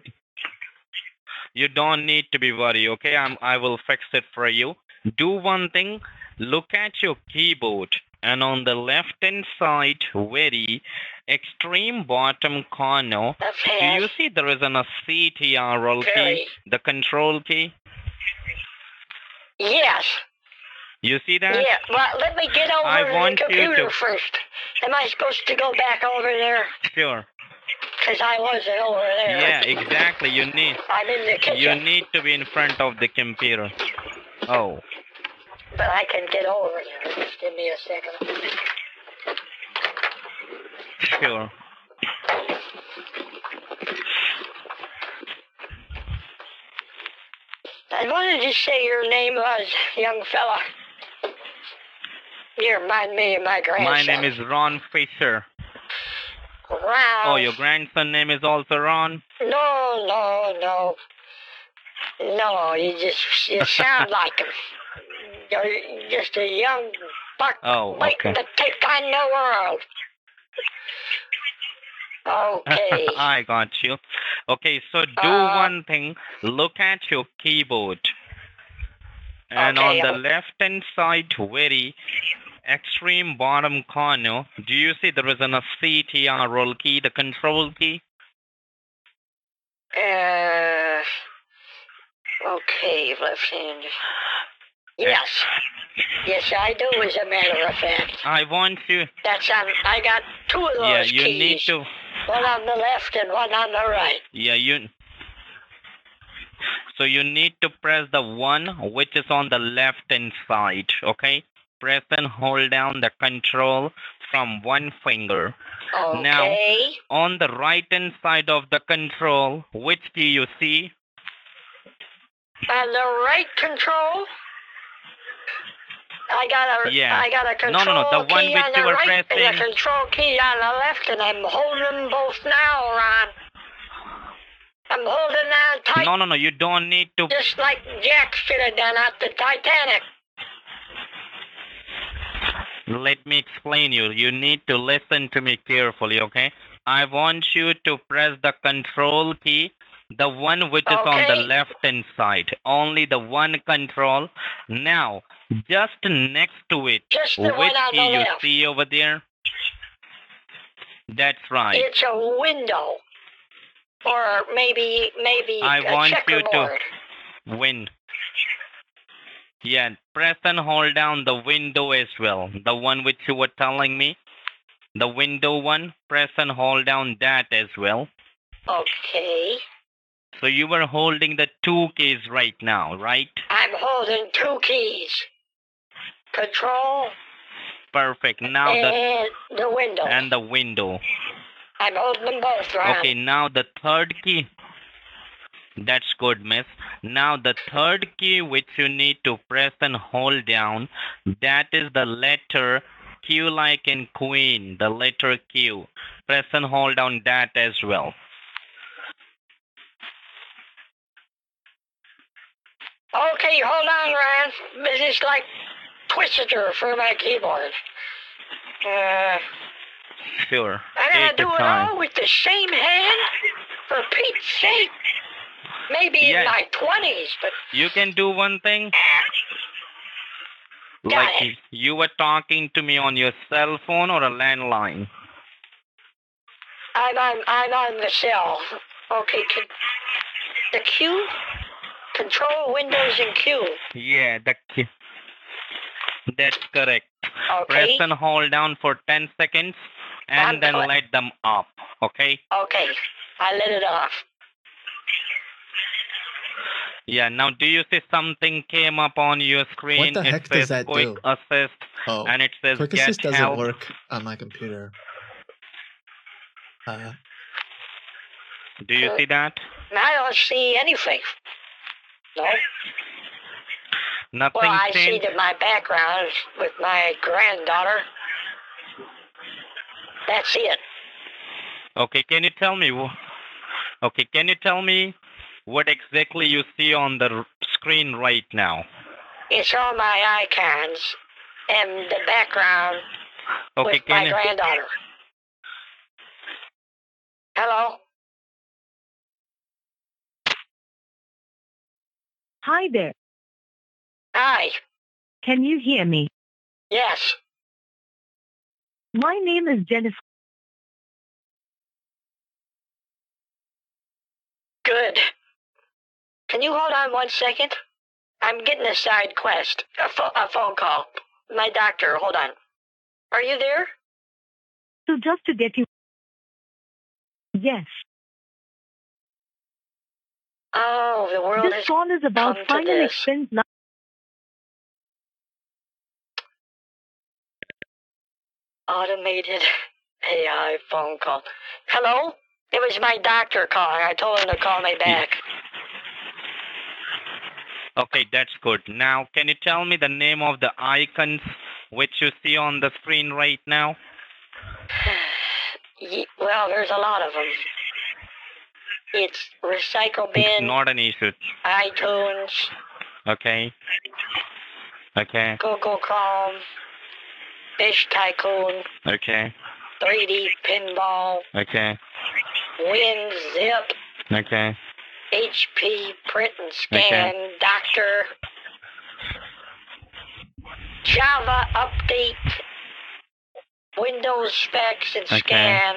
You don't need to be worried. Okay. I'm. I will fix it for you. Do one thing. Look at your keyboard, and on the left hand side, very extreme bottom corner, do you see there is an a CTRL key, the control key? Yes. You see that? Yeah, well, let me get over I to want the computer to- first. Am I supposed to go back over there? Sure. Because I wasn't over there. Yeah, exactly. You need. I'm in the kitchen, You need to be in front of the computer. Oh. But I can get over it. Just give me a second. Sure. What did you say your name was, young fella? You remind me of my grandson. My name is Ron Fisher. Ron. Oh, your grandson name is also Ron? No, no, no. No, you just you sound like him. You're just a young buck Oh, waiting okay. to take on the world. Okay. I got you. Okay, so do Uh, one thing. Look at your keyboard. And Okay, on the I'll- left hand side, very extreme bottom corner, do you see there is an a CTRL key, the control key? Uh, okay, left hand. Yes. Yes, I do, as a matter of fact. I want to. That's on, I got two of those Yeah, you keys. need to. One on the left and one on the right. Yeah, you. So you need to press the one which is on the left hand side, okay? Press and hold down the control from one finger. Okay. Now, on the right hand side of the control, which key you see? On the right control, I got a, Yeah. I got a No, control no, no, the one key which on the right and a control key on the left, and I'm holding them both now, Ron. I'm holding on tight, No, no, no, you don't need to. just like Jack should have done at the Titanic. Let me explain you. You need to listen to me carefully, okay? I want you to press the control key, the one which is on the left hand side. Only the one control. Now, just next to it, Just the which key you left. see over there? That's right. It's a window. or maybe maybe I a want you to win. Yeah, press and hold down the window as well. The one which you were telling me. The window one, press and hold down that as well. Okay. So you were holding the two keys right now, right? I'm holding two keys. Control Perfect. Now the and the window. and the window. I'm holding them both, Ron. Okay, now the third key. That's good, miss. Now the third key which you need to press and hold down, that is the letter Q like in queen, the letter Q. Press and hold down that as well. Okay, hold on, Ryan. This is like Twister for my keyboard. Uh, Sure. I gotta do it time. all with the same hand? For Pete's sake. Maybe in my 20s, but You can do one thing. Got Like it. you were talking to me on your cell phone or a landline. I'm on, I'm on the cell. Okay, can, the Q? Control Windows and Q. Yeah, the key. That's correct. Okay. Press and hold down for 10 seconds and I'm then cl- let them up. Okay? Okay, I let it off. Yeah, now do you see something came up on your screen? What the it heck says does that quick do? assist Oh, and it says Quick get Assist doesn't help. work on my computer. Uh, Do you see that? I don't see anything. No? Nothing Well, I see that my background is with my granddaughter. That's it. Okay, can you tell me? Okay, can you tell me what exactly you see on the screen right now? It's all my icons and the background Okay, with can my you? granddaughter. Hello? Hi there. Hi. Can you hear me? Yes. My name is Jennifer. Good. Can you hold on one second? I'm getting a side quest. A, pho- a phone call. My doctor, hold on. Are you there? So just to get you. Yes. Oh, the world This has call is about final expense. Automated AI phone call. Hello? It was my doctor calling. I told him to call me back. Okay, that's good. Now, can you tell me the name of the icons which you see on the screen right now? Well, there's a lot of them. It's Recycle Bin, Not an issue. iTunes, Okay. Okay. Google Chrome, Fish Tycoon, Okay. 3D Pinball, Okay. WinZip, Okay. HP Print and Scan, Doctor, Java Update, Windows Specs and Okay. Scan,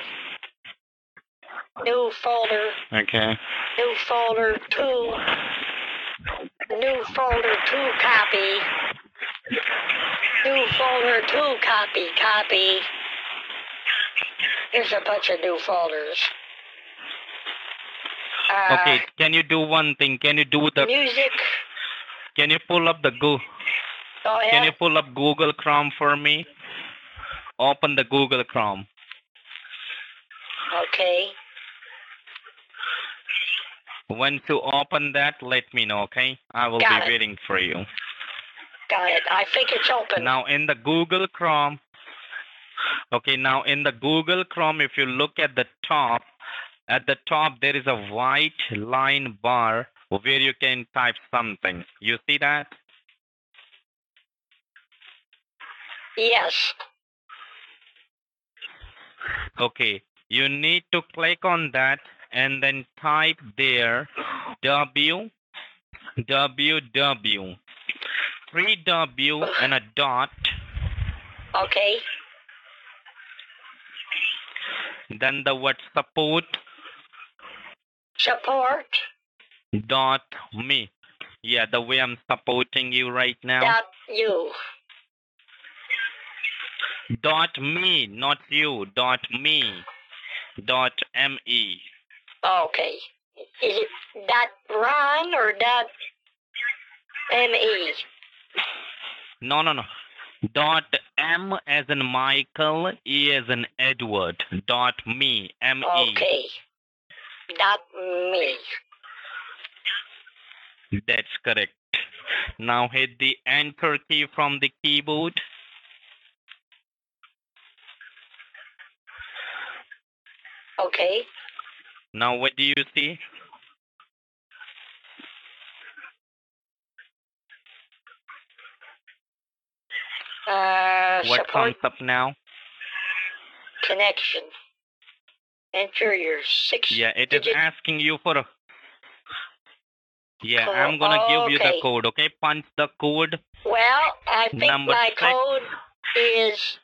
New folder, Okay. new folder two, new folder two copy, new folder two copy copy. There's a bunch of new folders. Uh, Okay, can you do one thing? Can you do the Music. can you pull up the Google? Go ahead. can you pull up Google Chrome for me? Open the Google Chrome. Okay. Once you open that, let me know, okay? I will Got be it. waiting for you. It. I think it's open. Now in the Google Chrome, okay, now in the Google Chrome, if you look at the top, at the top there is a white line bar where you can type something. You see that? Yes. Okay, you need to click on that and then type there W W W three W and a dot Okay. then the word support Support dot me. Yeah, the way I'm supporting you right now. dot you. Dot me, not you. Dot me. Dot me. Okay. Is it dot Ron or dot me? No, no, no. Dot M as in Michael, E as in Edward. Dot me. M E. Okay. Dot me. That's correct. Now hit the enter key from the keyboard. Okay. Now what do you see? Uh, What support comes up now? connection. Enter your six. Yeah, it is asking you for a. Yeah, Code. I'm gonna give you the code. Okay, punch the code. Well, I think Number my six. code is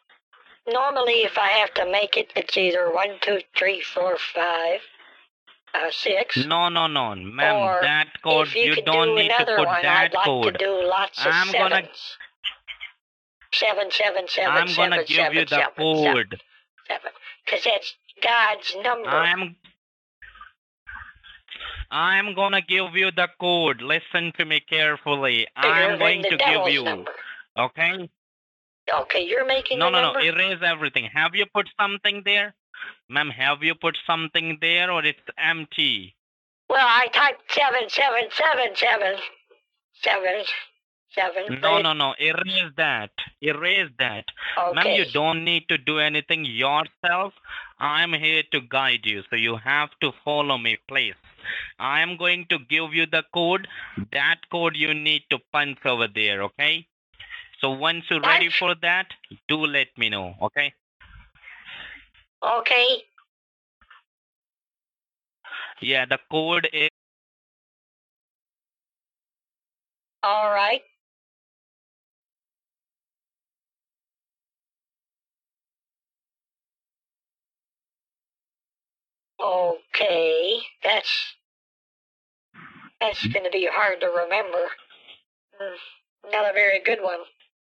normally if I have to make it, it's either one, two, three, four, five, uh, six. No, no, no, ma'am. That code you, you don't do need to put one, that I'd like code. to do lots of I'm gonna- Seven, seven, seven, I'm seven, gonna give you the seven, code. seven. Because that's God's number. I'm. I'm gonna give you the code. Listen to me carefully. I'm going to give you. number. Okay? Okay, you're making No, no, number? no. Erase everything. Have you put something there? Ma'am, have you put something there or it's empty? Well, I typed seven, seven, seven, seven, seven, No, no, no. Erase that. Erase that. Ma'am, Okay. you don't need to do anything yourself. I'm here to guide you, so you have to follow me, please. I am going to give you the code. That code you need to punch over there, okay? So once you're ready for that, do let me know, okay? Okay. Yeah, the code is All right. Okay, that's that's going to be hard to remember. Mm, Not a very good one.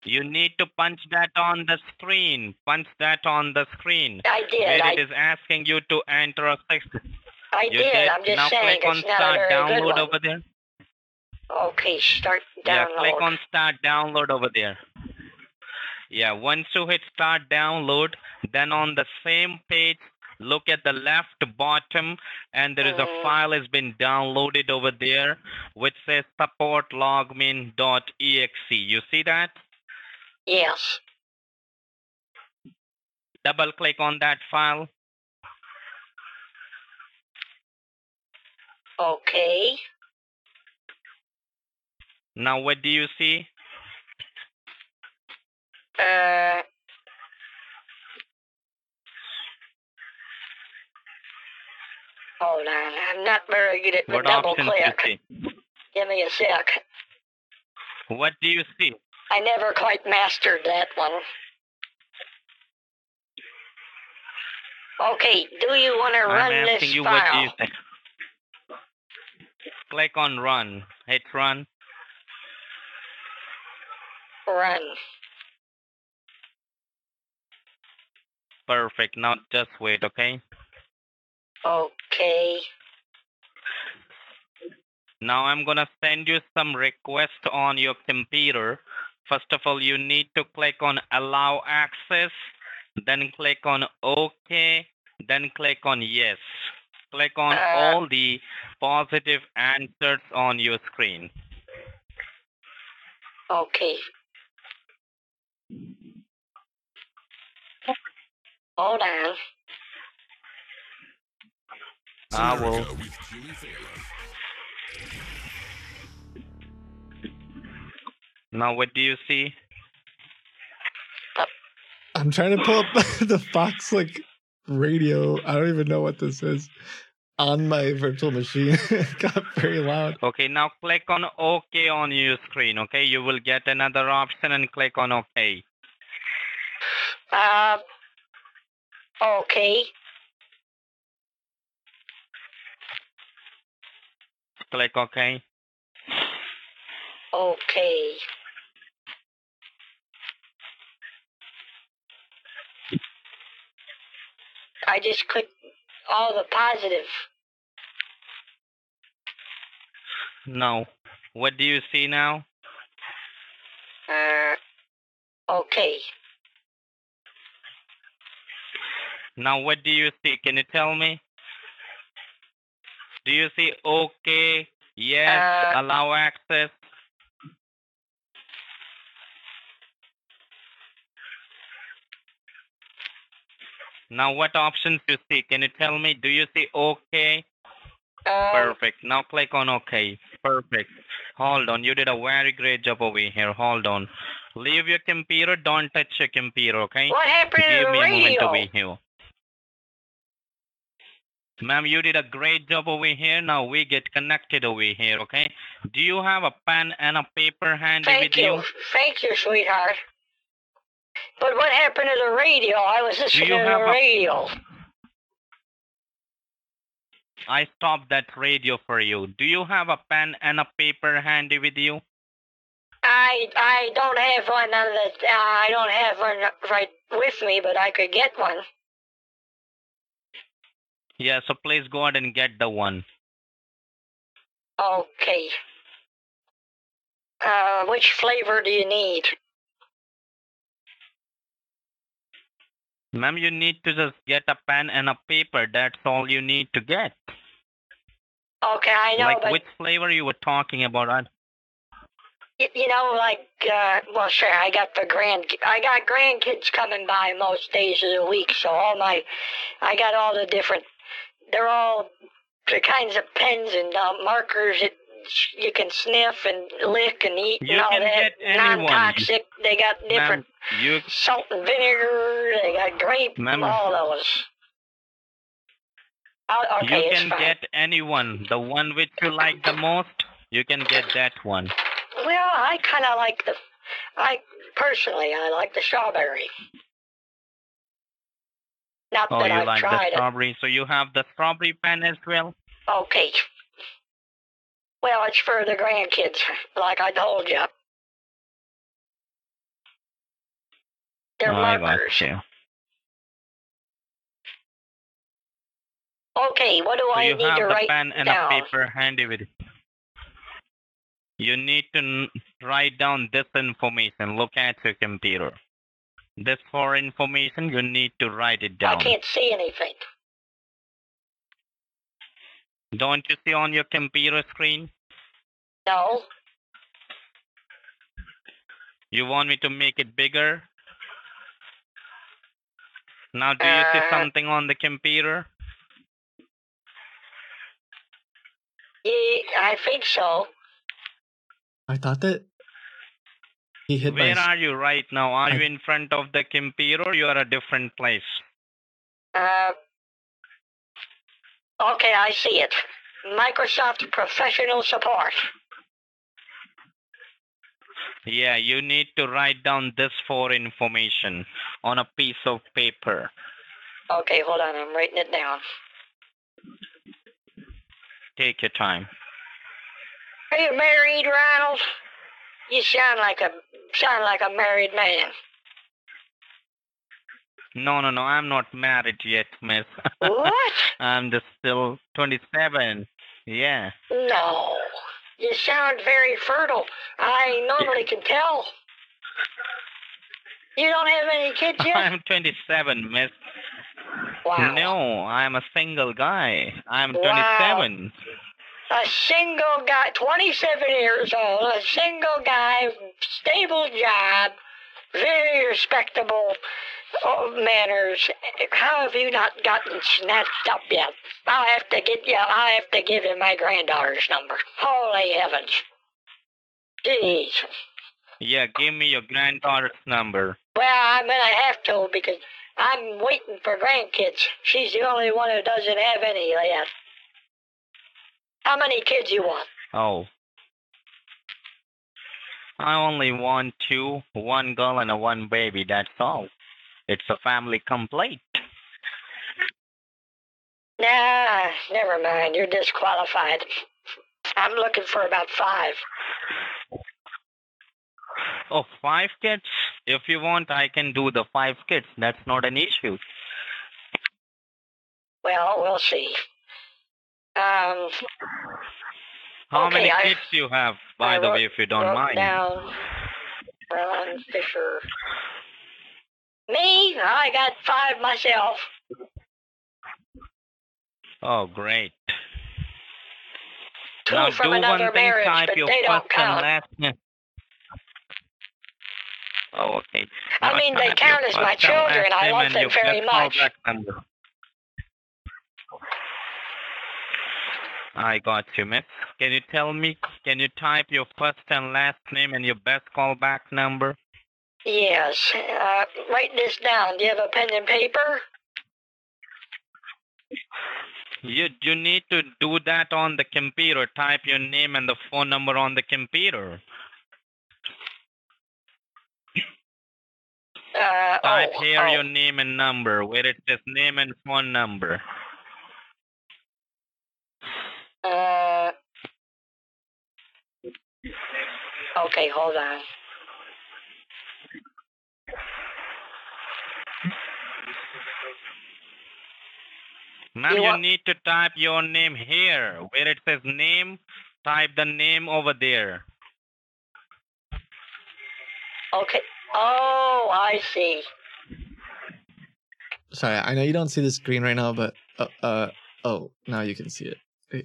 you need to punch that on the screen. Punch that on the screen. I did. Where I, it is asking you to enter a six. I you did. I'm just now saying click on it's start download over there. Okay, start download. Yeah, click on start download over there. Yeah, once you hit start download, then on the same page, look at the left bottom, and there is a Mm. file has been downloaded over there, which says supportlogmein.exe. You see that? Yes. Double click on that file. Okay. Now, what do you see? Uh. Oh, Hold on. I'm not very good at the What double options do you click. see? Give me a sec. What do you see? I never quite mastered that one. Okay, do you want to run I'm this asking you what do you think. Click on run. Hit run. Run. Perfect. Now just wait, okay? Okay. Now I'm gonna send you some request on your computer. First of all, you need to click on allow access, then click on OK, then click on yes. Click on Uh. all the positive answers on your screen. Okay. Hold on. I will. Now what do you see? I'm trying to pull up the Fox like radio. I don't even know what this is on my virtual machine. it got very loud. Okay, now click on OK on your screen. Okay, you will get another option and click on OK. Uh, okay. Click OK. Okay. I just clicked all the positive. No. what do you see now? Uh, okay. Now, what do you see? Can you tell me? Do you see OK, yes, Uh, allow access? Now, what options you see? Can you tell me? Do you see OK? Um, Perfect. Now click on OK. Perfect. Hold on. You did a very great job over here. Hold on. Leave your computer. Don't touch your computer, okay? What happened to Give the me a moment radio? over here. Ma'am, you did a great job over here. Now we get connected over here, okay? Do you have a pen and a paper handy Thank with you. you? Thank you, sweetheart. But what happened to the radio? I was listening you to have the a- radio. I stopped that radio for you. Do you have a pen and a paper handy with you? I I don't have one on the uh, I don't have one right with me, but I could get one. Yeah, so please go ahead and get the one. Okay. Uh, which flavor do you need? Ma'am, you need to just get a pen and a paper. That's all you need to get. Okay, I know, like but which flavor you were talking about? I, y- you know, like, uh, well, sure, I got the grand, I got grandkids coming by most days of the week, so all my, I got all the different, they're all the kinds of pens and uh, markers that you can sniff and lick and eat You and all that. Non-toxic. They got different you salt and vinegar. They got grape. Ma'am. All those. Oh, okay, you can get anyone. The one which you like the most, you can get that one. Well, I kind of like the. I personally, I like the strawberry. Not Oh, that you I've like the tried it. strawberry, so you have the strawberry pen as well. Okay. Well, it's for the grandkids, like I told you. They're I markers. you. Okay, what do So I you need have to the write pen and down? a paper handy with you. You need to n- write down this information. Look at your computer. This for information, you need to write it down. I can't see anything. Don't you see on your computer screen? No. You want me to make it bigger? Now, do you see Uh, something on the computer? Yeah, I think so. I thought that he hid my. Where are you right now? Are I- you in front of the computer or you are a different place? Uh, okay, I see it. Microsoft Professional Support. Yeah, you need to write down this for information on a piece of paper. Okay, hold on, I'm writing it down. Take your time. Are you married, Ronald? You sound like a sound like a married man. No, no, no, I'm not married yet, miss. What? I'm just still 27. Yeah. No. You sound very fertile. I normally can tell. You don't have any kids yet? I'm 27, miss. Wow. No, I'm a single guy. I'm Wow. 27. A single guy, 27 years old, a single guy, stable job, very respectable oh, manners. How have you not gotten snatched up yet? I'll have to get you. I'll have to give you my granddaughter's number. Holy heavens! Jeez. Yeah, give me your granddaughter's number. Well, I'm gonna have to because I'm waiting for grandkids. She's the only one who doesn't have any yet. How many kids you want? Oh. I only want two, one girl and a one baby, that's all. It's a family complete. Nah, never mind. You're disqualified. I'm looking for about five. Oh, five kids? If you want, I can do the five kids. That's not an issue. Well, we'll see. Um, How Okay, many kids you have, by I the wrote- way, if you don't mind? Down Ron Fisher. Me? I got five myself. Oh, great. Two now from do another one thing, marriage, type but your they don't count. last name. Oh, okay. I mean, they count as my first and last children. I love them very much. callback number. I got you, miss. Can you tell me, can you type your first and last name and your best callback number? Yes. Uh, write this down. Do you have a pen and paper? You you need to do that on the computer. Type your name and the phone number on the computer. Uh, Type oh, here oh. your name and number where it says name and phone number. Uh, okay, hold on. Ma'am, You you, want- need to type your name here where it says name. Type the name over there. Okay. Oh, I see. Sorry, I know you don't see the screen right now, but uh, uh oh, now you can see it.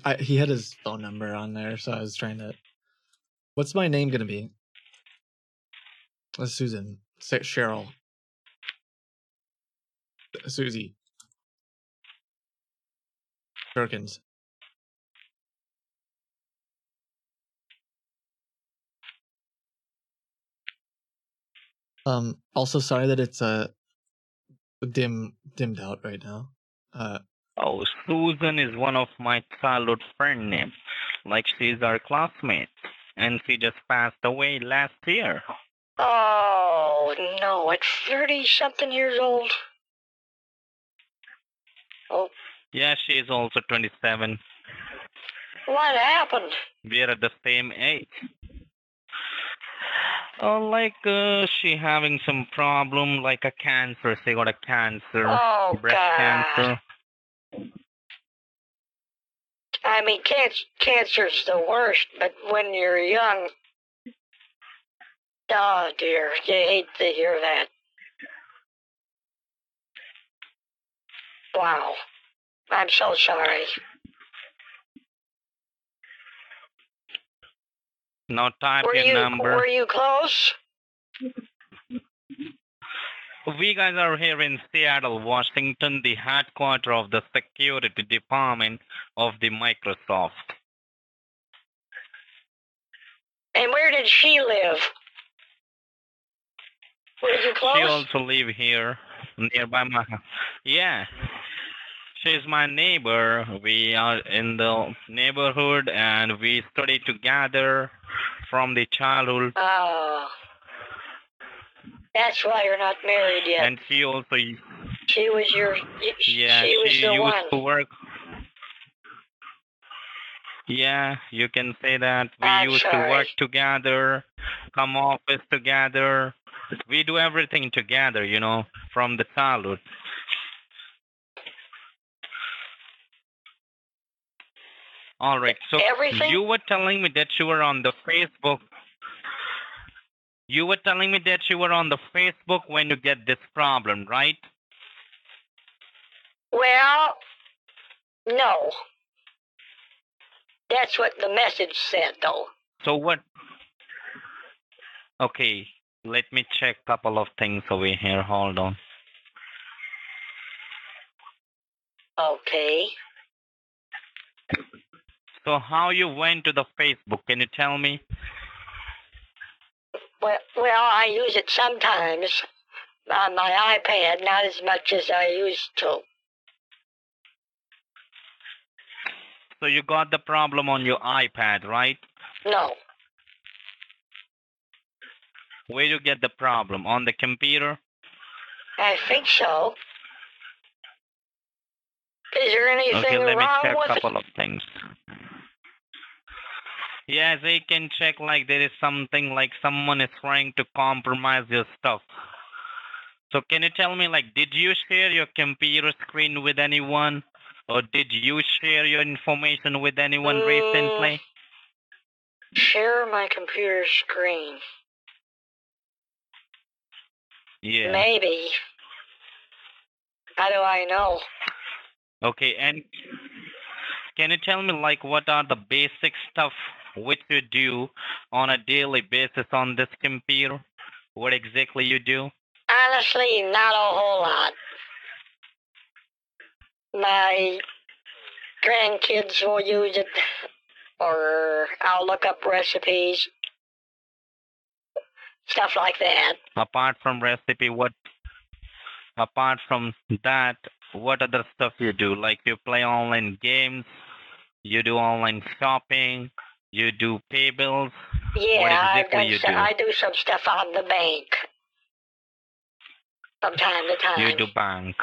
I, he had his phone number on there, so I was trying to. What's my name gonna be? Susan, Sa- Cheryl, Susie, Perkins. Um. Also, sorry that it's uh dim dimmed out right now. Uh. Oh, Susan is one of my childhood friend names. Like she's our classmate. And she just passed away last year. Oh, no, at 30 something years old. Oh, Yeah, she is also 27. what happened? We are at the same age. Oh, like uh, she having some problem, like a cancer. She got a cancer, Oh, breast God. cancer. I mean, cancer, cancer's the worst, but when you're young, oh dear, you hate to hear that. Wow, I'm so sorry. Now type Were your you number. were you close? We guys are here in Seattle, Washington, the headquarters of the security department of the Microsoft. And where did she live? Were you close? She also live here nearby my house. Yeah. She's my neighbor. We are in the neighborhood and we study together from the childhood. Oh, that's why you're not married yet. And she also, She was your. yeah, she was the used one. to work. Yeah, you can say that. We I'm used sorry. to work together, come office together. We do everything together, you know, from the childhood. All right. So Everything? you were telling me that you were on the Facebook. You were telling me that you were on the Facebook when you get this problem, right? Well, no. That's what the message said, though. So what? Okay, let me check couple of things over here. Hold on. Okay. So how you went to the Facebook? Can you tell me? Well, well, I use it sometimes on my iPad, not as much as I used to. So you got the problem on your iPad, right? No. Where you get the problem? On the computer? I think so. Is there anything okay, let me wrong check with it? couple of things. Yes, they can check like there is something like someone is trying to compromise your stuff. So can you tell me like did you share your computer screen with anyone? Or did you share your information with anyone Mm. recently? Share my computer screen. Yeah. Maybe. How do I know? Okay, and can you tell me like what are the basic stuff which you do on a daily basis on this computer? What exactly you do? Honestly, not a whole lot. My grandkids will use it, or I'll look up recipes, stuff like that. Apart from recipe, what apart from that, what other stuff you do? Like you play online games, you do online shopping, you do pay bills. Yeah, done you some, do? I do some stuff on the bank from time to time. You do bank.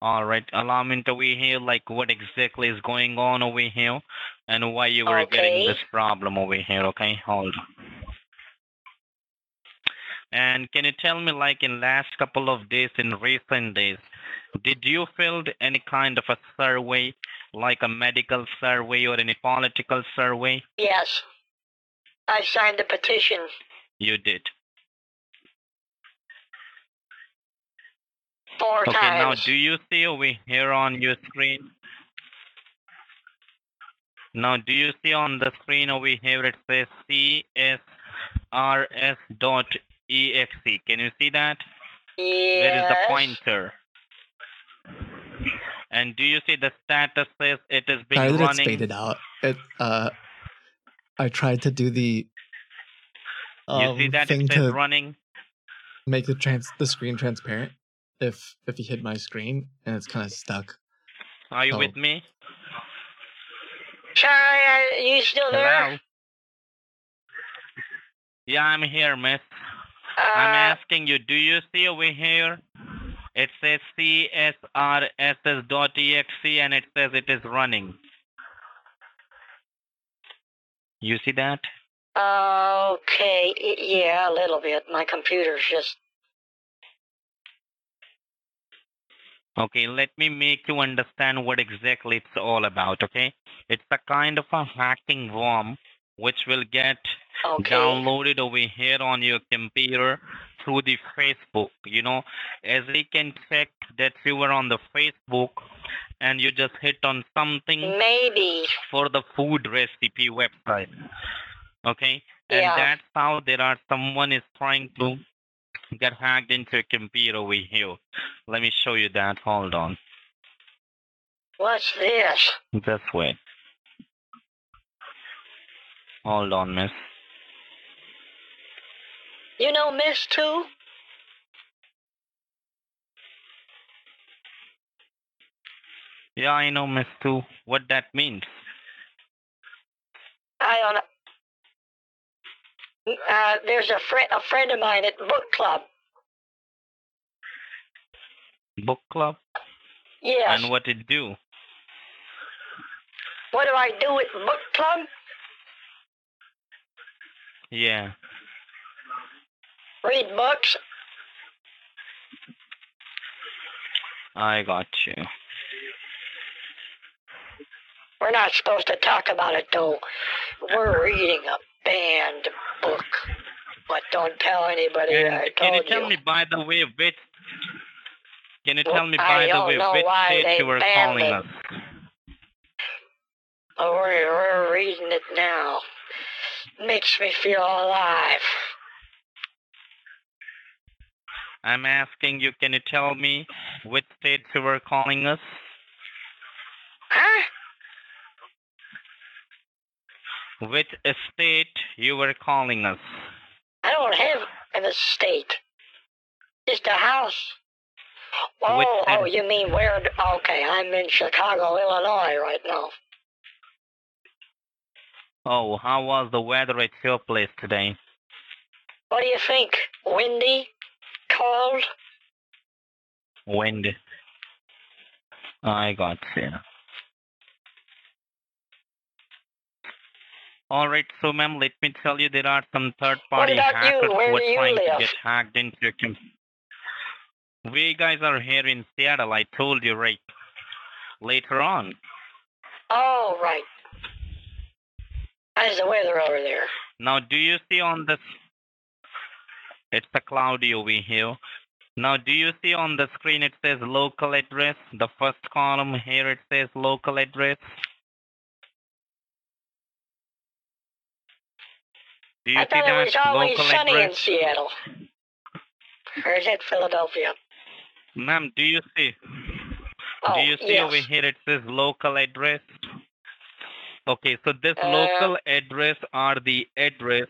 All right, allow me to over here, like what exactly is going on over here, and why you were getting this problem over here. Okay, hold. on. And can you tell me, like in last couple of days, in recent days, did you filled any kind of a survey, like a medical survey or any political survey? Yes. I signed the petition. You did. Four Okay, now do you see over here on your screen? Now, do you see on the screen over here it says CSRS dot exe? Can you see that? Yes. Where is the pointer? And do you see the status says it is being Sorry that it's faded out. It uh, I tried to do the You um, see that thing it says to running? make the trans the screen transparent. If if you hit my screen and it's kind of stuck. Are you Oh. with me? Sorry, are you still there? Hello? Yeah, I'm here, miss. Uh, I'm asking you, do you see over here? It says csrss.exe and it says it is running. You see that? Okay, yeah, a little bit. My computer's just. Okay, let me make you understand what exactly it's all about, okay? It's a kind of a hacking worm which will get Okay. downloaded over here on your computer through the Facebook. You know, as we can check that you were on the Facebook and you just hit on something Maybe. for the food recipe website. Okay? And Yeah. that's how there are someone is trying to get hacked into a computer over here. Let me show you that. Hold on. What's this? This way. Hold on, miss. You know Miss too? Yeah, I know, miss, too. What that means. I don't know. Uh, there's a friend, a friend of mine at book club. Book club? Yes. And what it do? What do I do at book club? Yeah. Read books. I got you. We're not supposed to talk about it though. We're reading a banned book. But don't tell anybody And I can you tell you. me, by the way, which... Can you Well, tell me, by the way, which state you were calling it. us? Oh, we're, we're reading it now. Makes me feel alive. I'm asking you, can you tell me which state you were calling us? Huh? Which state you were calling us? I don't have an estate. Just a house. Oh, oh, you mean where? Okay, I'm in Chicago, Illinois right now. Oh, how was the weather at your place today? What do you think? Windy? Cold? Wind. I got you. All right, so ma'am, let me tell you, there are some third-party hackers who are trying to get hacked into your computer. We guys are here in Seattle. I told you right. Later on. Oh, right. How's the weather over there? Now, do you see on this? It's a cloudy over here. Now, do you see on the screen it says local address? The first column here it says local address. Do you I see thought it was always local sunny in? Seattle. Or is that Philadelphia? Ma'am, do you see? Oh, do you see over here it says local address? Okay, so this Uh, local address are the address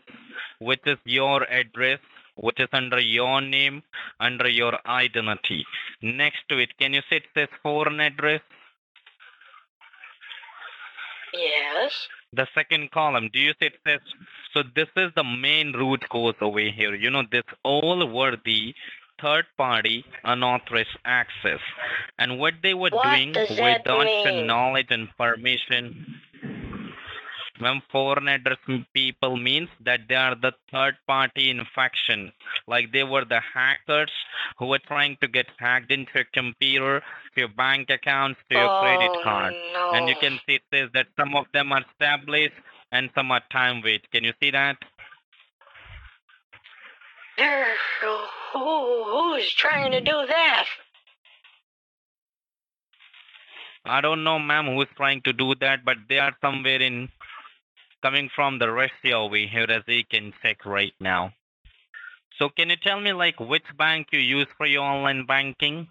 which is your address, which is under your name, under your identity. Next to it, can you see it says foreign address? Yes. The second column, do you see it says, so this is the main root cause over here. You know, this all were the third party unauthorized access. And what they were What doing without mean? knowledge and permission. When foreign address people means that they are the third party infection. Like they were the hackers who were trying to get hacked into your computer, to your bank accounts, to your credit Oh, card. And you can see it says that some of them are established and some are time wait. Can you see that? Who, who's trying to do that? I don't know, ma'am, who's trying to do that, but they are somewhere in coming from the Russia we here, as you can check right now. So, can you tell me, like, which bank you use for your online banking?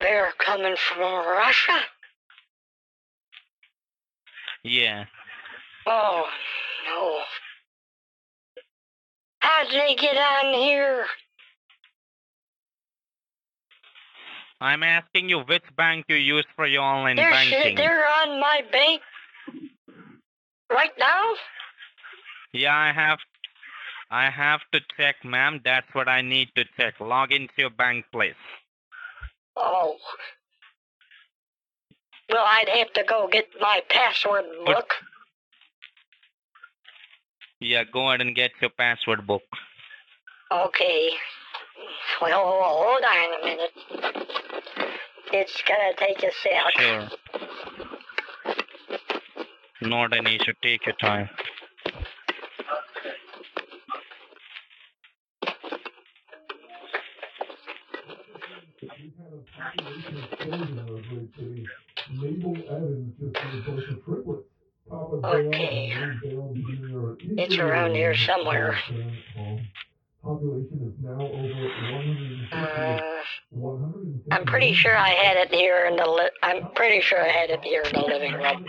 They're coming from Russia? Yeah. Oh, no. How did they get on here? I'm asking you which bank you use for your online They're, banking. they're on my bank right now? Yeah, I have. I have to check, ma'am. That's what I need to check. Log into your bank, please. Oh. Well, I'd have to go get my password book. Yeah, go ahead and get your password book. Okay. Well, hold on a minute. It's gonna take a sec. Sure. Not an issue. Take your time. Okay. It's around here somewhere. Uh, I'm pretty sure I had it here in the. Li- I'm pretty sure I had it here in the living room.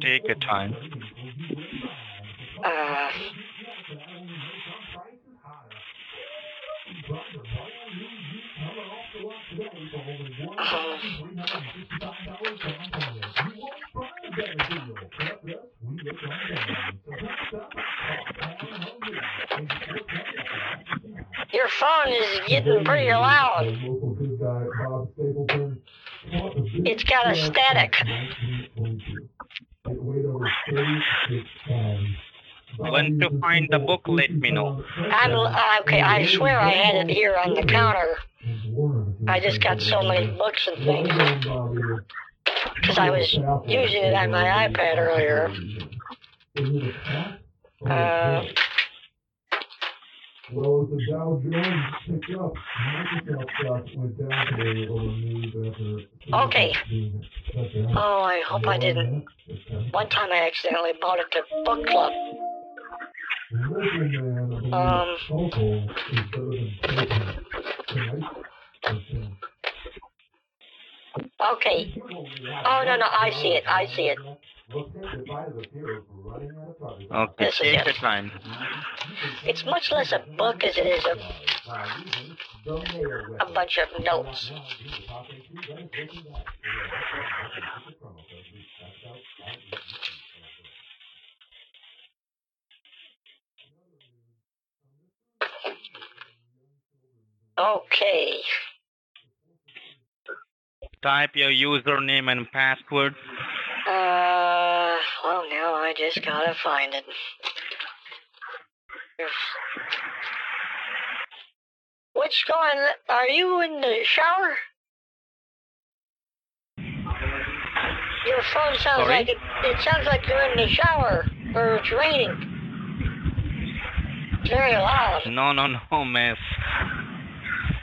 Take your time. Uh, your phone is getting pretty loud. It's got a static. Once to find the book, let me know. I'm uh, okay. I swear I had it here on the counter. I just got so many books and things because I was using it on my iPad earlier. Uh, Well, as the Dow Jones picked up, Microsoft stock went down today over news after okay. Oh, I hope I didn't. One time I accidentally bought it to book club. Um, Okay. Oh no no, I see it. I see it. Okay, This is take it. your time. It's much less a book as it is a a bunch of notes. Okay. Type your username and password. Uh, well, now I just gotta find it. What's going? Are you in the shower? Your phone sounds Sorry? like it. It sounds like you're in the shower, or it's raining. It's very loud. No, no, no, miss.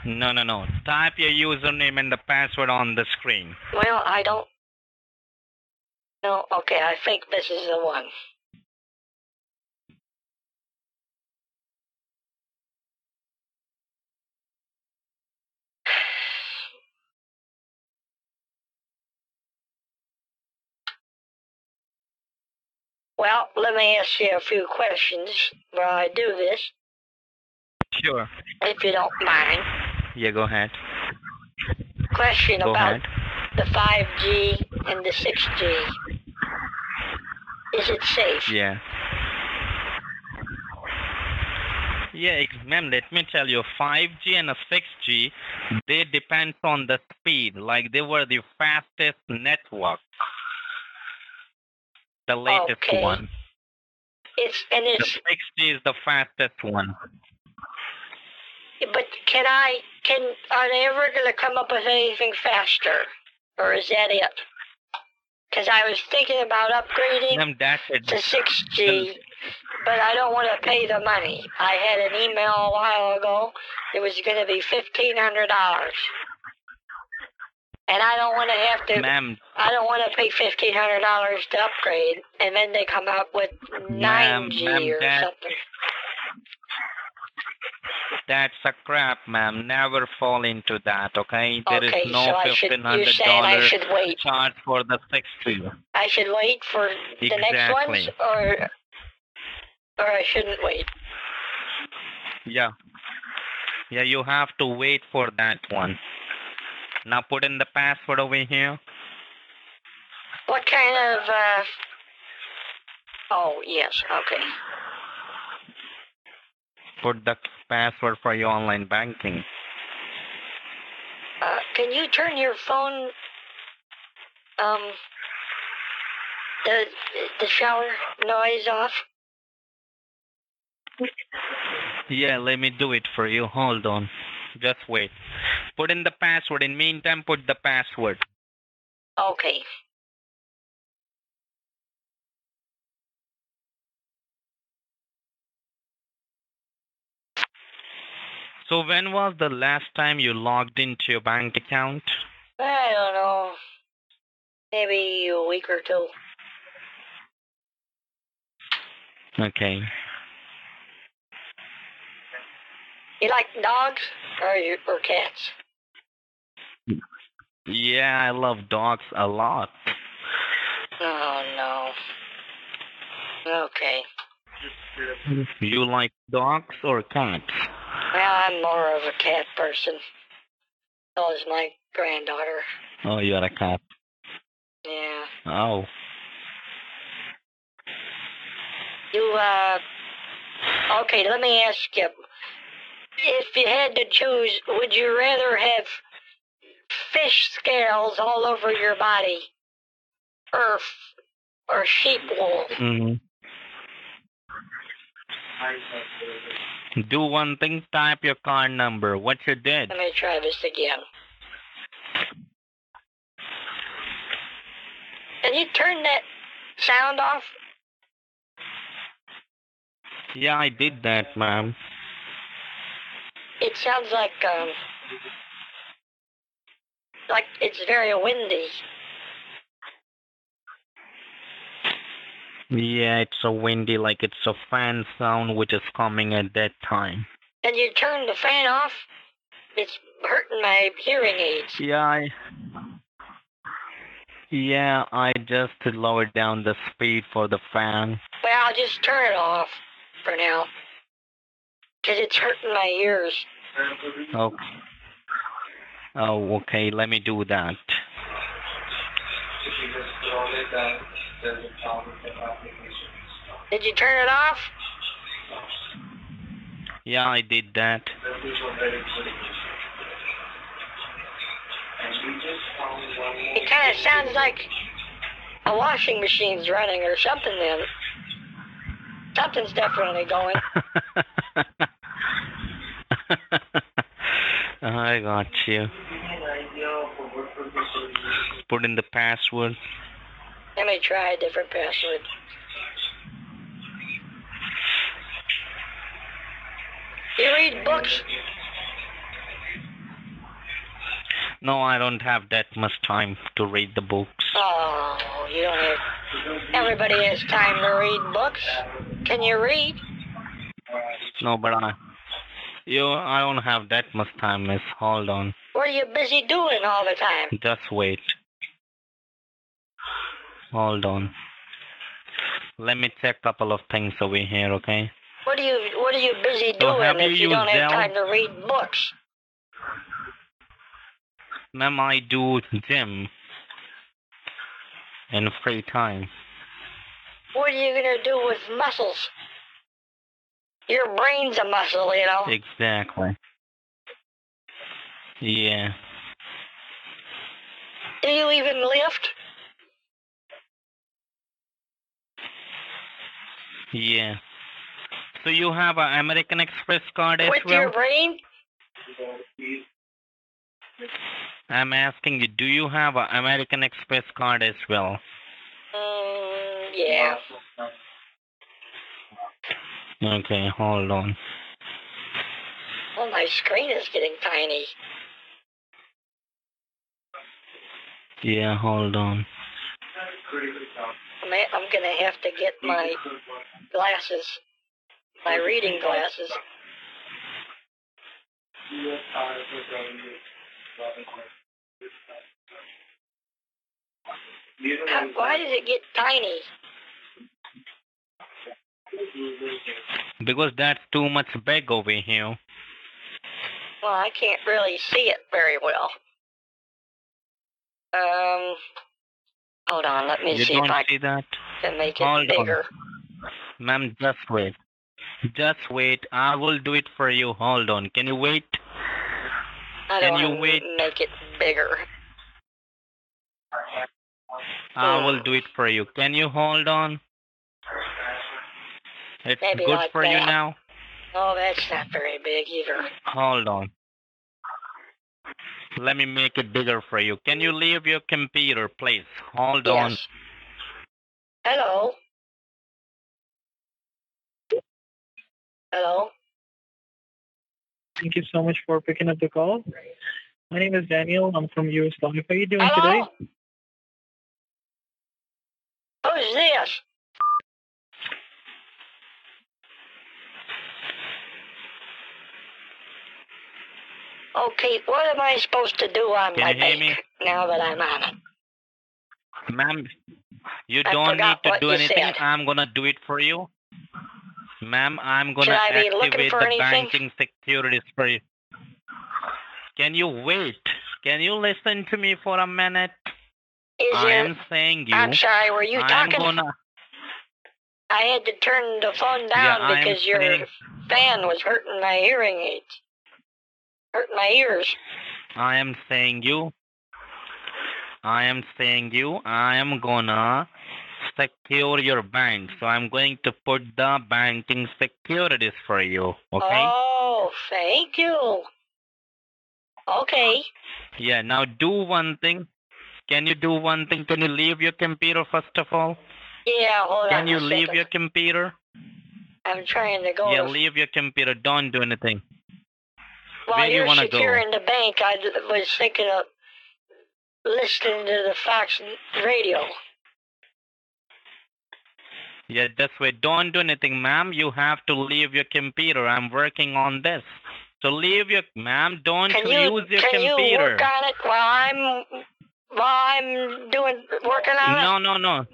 No, no, no. Type your username and the password on the screen. Well, I don't. No, okay, I think this is the one. Well, let me ask you a few questions while I do this, Sure. if you don't mind. Yeah, go ahead. Question Go about ahead. the 5G and the 6G. Is it safe? Yeah. Yeah, ma'am, let me tell you, 5G and a 6G, they depend on the speed. Like they were the fastest network. The latest Okay. one. It's and The it's 6G is the fastest one. but can I can are they ever gonna come up with anything faster? Or is that it? Because I was thinking about upgrading Ma'am, that's it. to 6G, but I don't want to pay the money. I had an email a while ago. It was going to be fifteen hundred dollars, and I don't want to have to. Ma'am, I don't want to pay fifteen hundred dollars to upgrade, and then they come out with Ma'am, 9G ma'am, or something. That's a crap, ma'am. Never fall into that, okay? There is Okay, no so I should- you're I should wait. charge for the 6G. I should wait for the next ones, or or I shouldn't wait. Yeah. Yeah, you have to wait for that one. Now put in the password over here. What kind of? uh Oh yes, okay. Put the password for your online banking. Uh, can you turn your phone, um, the the shower noise off? Yeah, let me do it for you. Hold on. Just wait. Put in the password. In meantime, put the password. Okay. So when was the last time you logged into your bank account? I don't know. Maybe a week or two. Okay. You like dogs or you or cats? Yeah, I love dogs a lot. Oh no. Okay. You like dogs or cats? Well, I'm more of a cat person. So is my granddaughter. Oh, you're a cat. Yeah. Oh. You, uh, okay, let me ask you. If you had to choose, would you rather have fish scales all over your body or, or sheep wool? hmm Do one thing, type your card number. What you did? Let me try this again. Can you turn that sound off? Yeah, I did that, ma'am. It sounds like, um, like it's very windy. Yeah, it's so windy, like it's a fan sound which is coming at that time. And you turn the fan off? It's hurting my hearing aids. Yeah, I... Yeah, I just lowered down the speed for the fan. Well, I'll just turn it off for now. Because it's hurting my ears. Oh. Oh, okay, let me do that. Did you turn it off? Yeah, I did that. It kind of sounds like a washing machine's running or something. Then something's definitely going. I got you. Put in the password. Let me try a different password. You read books? No, I don't have that much time to read the books. Oh, you don't have. Everybody has time to read books. Can you read? No, but I, you, I don't have that much time, miss. Hold on. What are you busy doing all the time? Just wait. Hold on. Let me check a couple of things over here, okay? What are you What are you busy So doing you if you don't have time to read books? Ma'am, I do gym in free time. What are you gonna do with muscles? Your brain's a muscle, you know. Exactly. Yeah. Do you even lift? Yeah. So you have an American Express card as With well? your brain? I'm asking you, do you have an American Express card as well? Mm, yeah. Okay, hold on. Oh, my screen is getting tiny. Yeah, hold on. I'm, I'm gonna have to get my glasses, my reading glasses. How- Why does it get tiny? Because that's too much big over here. Well, I can't really see it very well. Um, hold on, let me You see don't if I see that? can make it Hold bigger. Ma'am, just wait. Just wait. I will do it for you. Hold on. Can you wait? I Can don't you wait? make it bigger. I hmm. will do it for you. Can you hold on? It's Maybe good like for you now? Oh, that's not very big either. Hold on. Let me make it bigger for you. Can you leave your computer, please? Hold on. Hello. Hello. Thank you so much for picking up the call. My name is Daniel. I'm from US Life. How are you doing Hello? today? Who's this? Oh, okay, what am I supposed to do on Can my you hear bank me? now that I'm on it? Ma'am, you I don't need to do anything. said. I'm gonna do it for you. Ma'am, I'm gonna Should I be looking activate the anything? banking securities for you. Can you wait? Can you listen to me for a minute? Is I am saying you. I'm sorry, were you I'm talking? gonna. I had to turn the phone Yeah, down I'm because your saying- fan was hurting my hearing aids. Hurting my ears. I am saying you. I am saying you. I am gonna secure your bank. So I'm going to put the banking securities for you. Okay? Oh, thank you. Okay. Yeah. Now do one thing. Can you do one thing? Can you leave your computer first of all? Yeah, hold Can on you leave second. your computer? I'm trying to go Yeah, leave your computer. Don't do anything. While Where you you're go? securing the bank, I was thinking of listening to the Fox radio. Yeah, this way. Don't do anything, ma'am. You have to leave your computer. I'm working on this. So leave your, ma'am. Don't Can you use your can you computer. work on it while I'm while I'm doing working on it? No, no, no.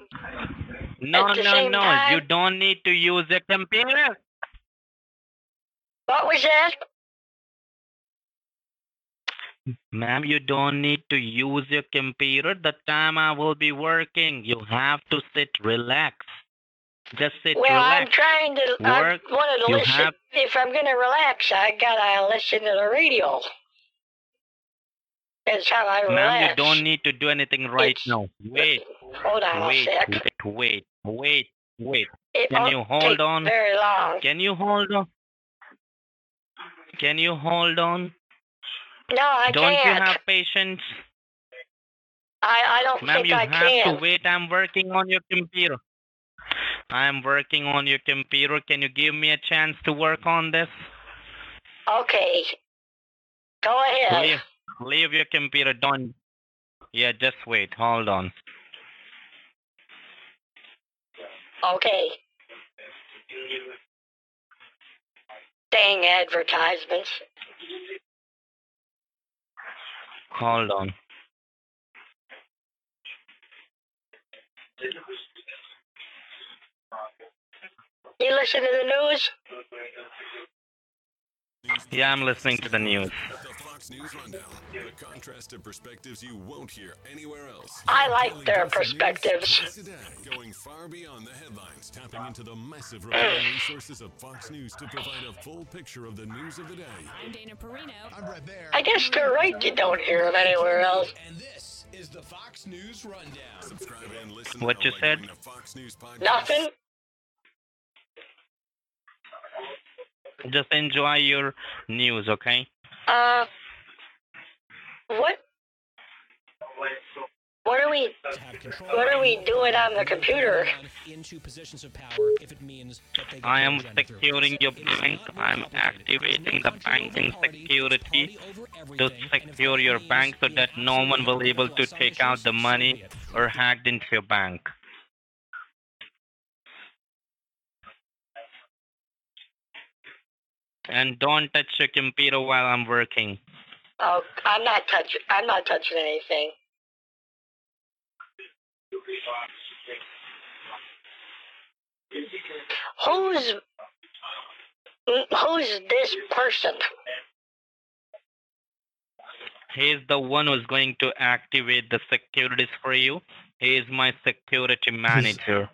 No, the no, no. time- You don't need to use a computer. What was that? Ma'am, you don't need to use your computer. The time I will be working, you have to sit, relax. Just sit, well, I'm trying to. I Work. wanted to listen. have- If I'm going to relax, I gotta listen to the radio. That's how I Ma'am, you don't need to do anything right now. Wait, uh, Hold on wait, a sec. wait, wait, wait, wait. It Can you hold take on? very long. Can you hold on? Can you hold on? No, I don't can't. you have patience? I, I don't Ma'am, you I have can. to wait. I'm working on your computer. I'm working on your computer. Can you give me a chance to work on this? Okay. Go ahead. Leave, leave your computer. Don't. Yeah, just wait. Hold on. Okay. Dang advertisements. Hold on. You listen to the news? Yeah, I'm listening to the news. News Rundown. The contrast of perspectives you won't hear anywhere else. I like their perspectives. Today, going far beyond the headlines, tapping into the massive reporting resources of Fox News to provide a full picture of the news of the day. I'm Dana Perino. I'm Bret Baier. I guess they're right you don't hear them anywhere else. And this is the Fox News Rundown. Subscribe and listen What you said? Fox News. Nothing? Just enjoy your news, okay? Uh, what? What are we? What are we doing on the computer? Into positions of power if it means that they I am securing your bank. I'm activating the banking security to secure your bank so that no one will be able to take out the money or hacked into your bank. And don't touch your computer while I'm working. Oh, I'm not touching. I'm not touching anything. Who's who's this person? He is the one who's going to activate the securities for you. He is my security manager.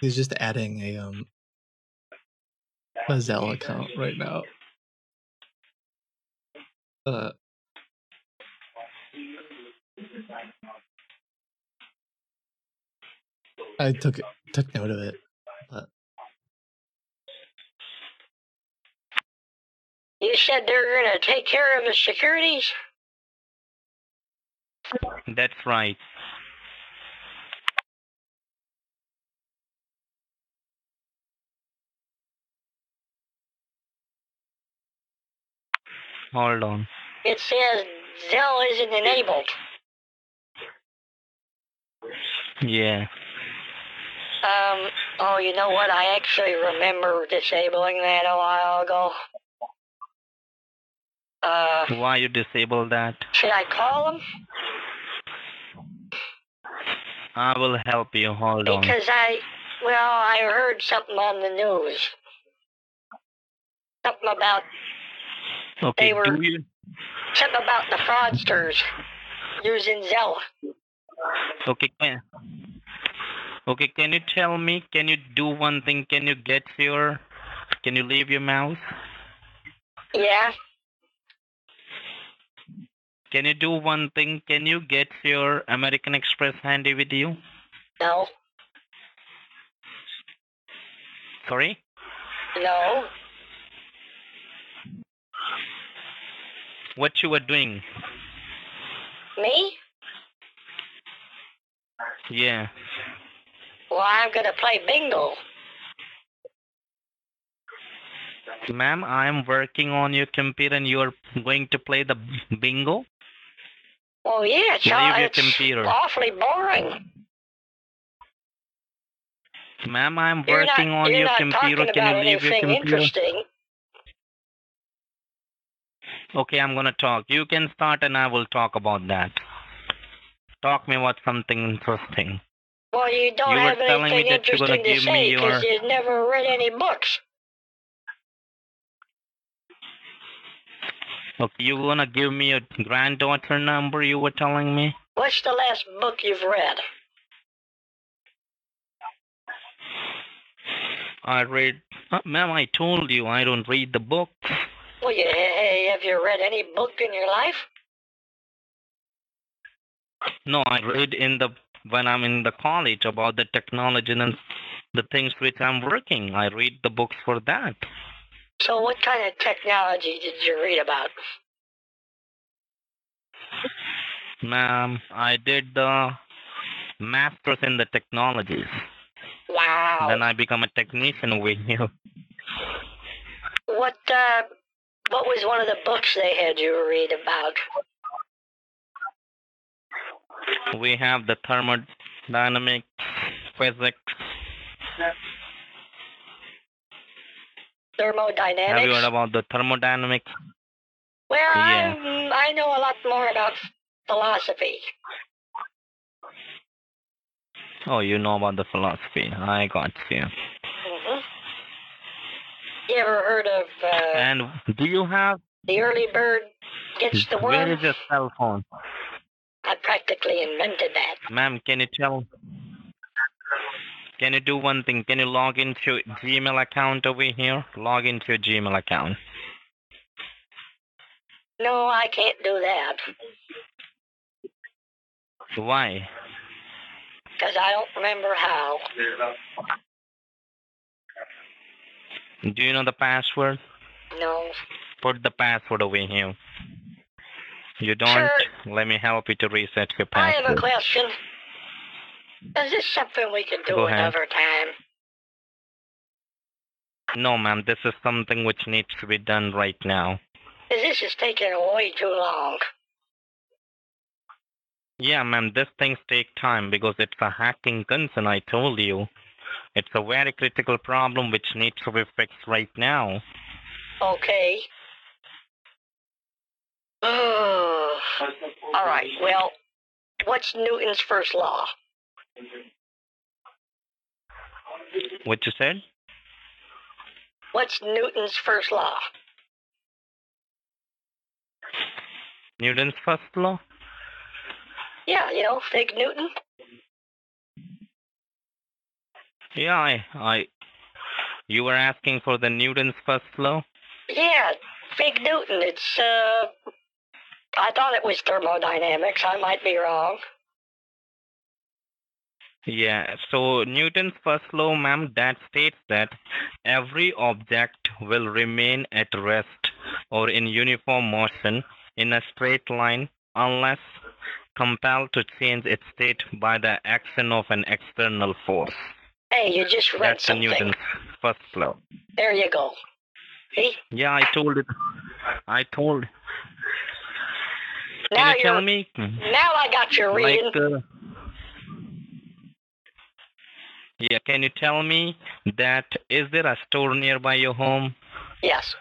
He's just adding a um a Zelle account right now. Uh, I took it, took note of it. But You said they're gonna take care of the securities. That's right. Hold on. It says Zelle isn't enabled. Yeah. Um. Oh, you know what? I actually remember disabling that a while ago. Uh, Why you disable that? should I call them? I will help you. Hold on. Because I, well, I heard something on the news. Something about Okay, they were- do you something about the fraudsters using Zelle. okay can Okay, can you tell me can you do one thing? Can you get your can you leave your mouse? Yeah. Can you do one thing? Can you get your American Express handy with you? No. Sorry? No. What you were doing? Me? Yeah. Well, I'm gonna play bingo. Ma'am, I'm working on your computer and you're going to play the bingo? Oh yeah, it's, all, your it's computer. awfully boring. Ma'am, I'm You're not, working on you're your not computer. Can you leave your computer? interesting. Okay, I'm gonna talk. You can start and I will talk about that. Talk me about something interesting. Well, you don't You have anything that you're gonna interesting to give say because your- you've never read any books. Okay, you wanna give me your granddaughter number you were telling me? What's the last book you've read? I read uh, ma'am, I told you I don't read the book. Well, you, hey, have you read any book in your life? No, I read in the when I'm in the college about the technology and the things which I'm working. I read the books for that. So, what kind of technology did you read about? Ma'am, I did the masters in the technologies. Wow. Then I become a technician over here. What uh, what was one of the books they had you read about? We have the thermodynamic physics. Thermodynamics. Have you heard about the thermodynamics? Well, Yeah. I'm, I know a lot more about philosophy. Oh, you know about the philosophy. I got you. hmm You ever heard of uh, And do you have the early bird gets the where worm? is your cell phone? I practically invented that. Ma'am, can you tell? Can you do one thing? Can you log into Gmail account over here? Log into your Gmail account. No, I can't do that Why? because I don't remember how. Do you know the password? No. Put the password over here. You don't? Sure. Let me help you to reset your password. I have a question. Is this something we can do Go ahead. another time? No, ma'am. This is something which needs to be done right now. this is taking way too long. Yeah, ma'am. These things take time because it's a hacking concern. I told you. It's a very critical problem which needs to be fixed right now. Okay. Oh. All right. Well, what's Newton's first law? What you said? What's Newton's first law? Newton's first law? Yeah, you know, Fig Newton. Yeah, I, I. You were asking for the Newton's first law? Yeah, Big Newton. It's uh, I thought it was thermodynamics. I might be wrong. Yeah, so Newton's first law, ma'am, that states that every object will remain at rest or in uniform motion in a straight line unless compelled to change its state by the action of an external force. Hey, you just read That's the something. Newton's first law. There you go. See? Yeah, I told it. I told. Can Now you tell me? Now I got your reading. Like, uh, yeah, can you tell me that is there a store nearby your home? Yes.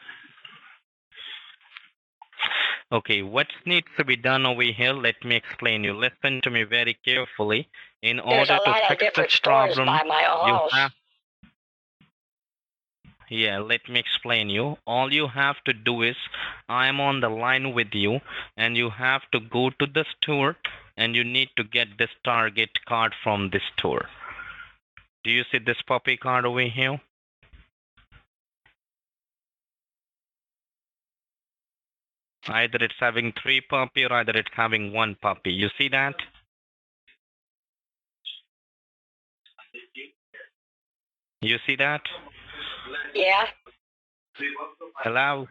Okay, what needs to be done over here? Let me explain you. Listen to me very carefully. In There's order to fix this problem, my you have. Yeah, let me explain you. All you have to do is, I am on the line with you, and you have to go to the store, and you need to get this Target card from this store. Do you see this puppy card over here? Either it's having three puppy or either it's having one puppy. You see that? You see that? Yeah. Hello?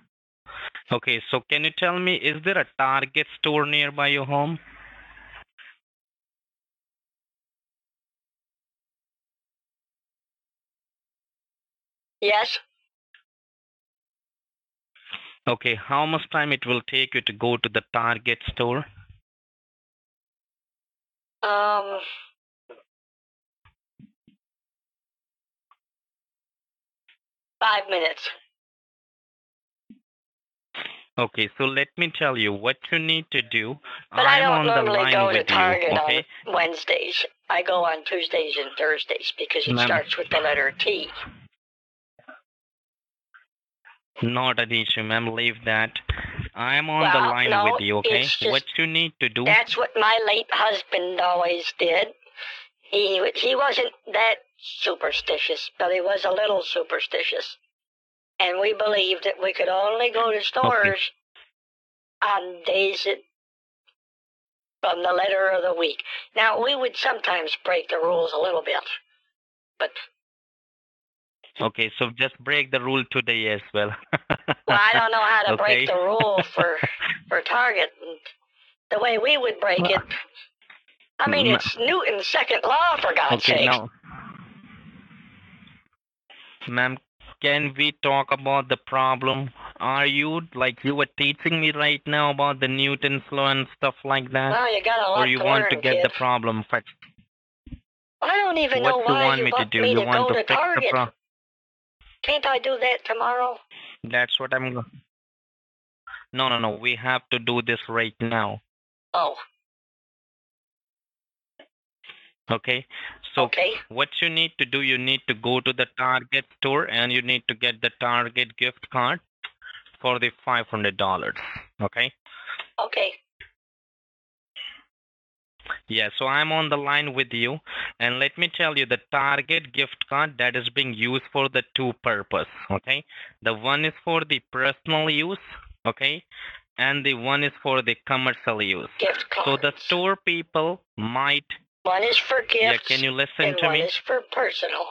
Okay, so can you tell me, is there a Target store nearby your home? Yes. Okay, how much time it will take you to go to the Target store? Um. Five minutes. Okay, so let me tell you what you need to do. But I I'm don't on the normally line go to Target you, okay? on Wednesdays. I go on Tuesdays and Thursdays because it starts with the letter T. Not an issue, ma'am. Leave that. I'm on the line no, with you, okay? just- what you need to do? That's what my late husband always did. He he wasn't that superstitious, but he was a little superstitious. And we believed that we could only go to stores on days that from the letter of the week. Now, we would sometimes break the rules a little bit, but Okay, so just break the rule today as well. well, I don't know how to break the rule for for Target. And the way we would break it. I mean, it's Newton's second law, for God's okay, sake. now, ma'am, can we talk about the problem? Are you like you were teaching me right now about the Newton's law and stuff like that? Well, you got a lot or you to want to learn, get the problem fixed? I don't even what know you why want you me to do? me You to want go to to fix the problem? Can't I do that tomorrow? That's what I'm. No, no, no. We have to do this right now. Oh, Okay. So okay. what you need to do, you need to go to the Target store and you need to get the Target gift card for the five hundred dollars. Okay. Okay. Yeah, so I'm on the line with you, and let me tell you the Target gift card that is being used for the two purpose. Okay, the one is for the personal use. Okay, and the one is for the commercial use. Gift So the store people might. One is for gifts. Yeah, can you listen and to one me? is for personal.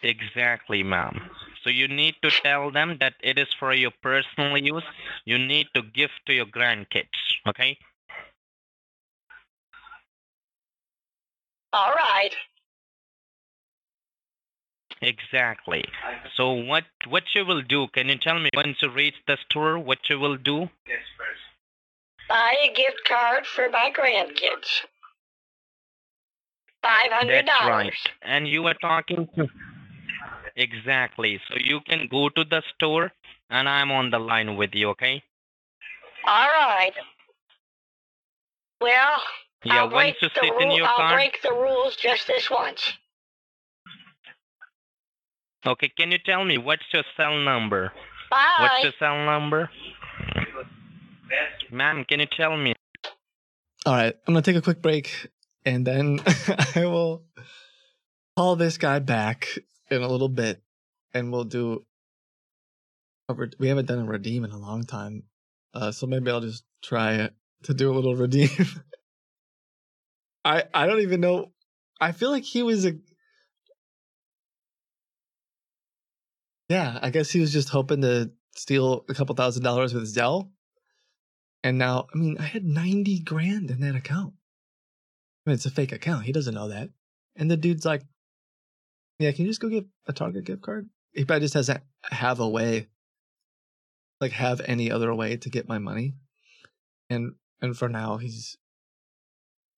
Exactly, ma'am. So you need to tell them that it is for your personal use. You need to give to your grandkids. Okay. All right. Exactly. So what what you will do? Can you tell me once you reach the store what you will do? Buy a gift card for my grandkids. Five hundred That's dollars. right. And you were talking to Exactly. So you can go to the store and I'm on the line with you, okay? All right. Well, Yeah, I'll break you the sit in rule. I'll car. break the rules just this once. Okay, can you tell me what's your cell number? Bye. What's your cell number? Ma'am, can you tell me? All right, I'm gonna take a quick break, and then I will call this guy back in a little bit, and we'll do. We haven't done a redeem in a long time, uh, so maybe I'll just try to do a little redeem. I I don't even know. I feel like he was a. Yeah, I guess he was just hoping to steal a couple thousand dollars with Zelle. And now, I mean, I had 90 grand in that account. I mean, it's a fake account. He doesn't know that. And the dude's like, yeah, can you just go get a Target gift card? He probably just doesn't have a way, like, have any other way to get my money. And, and for now, he's,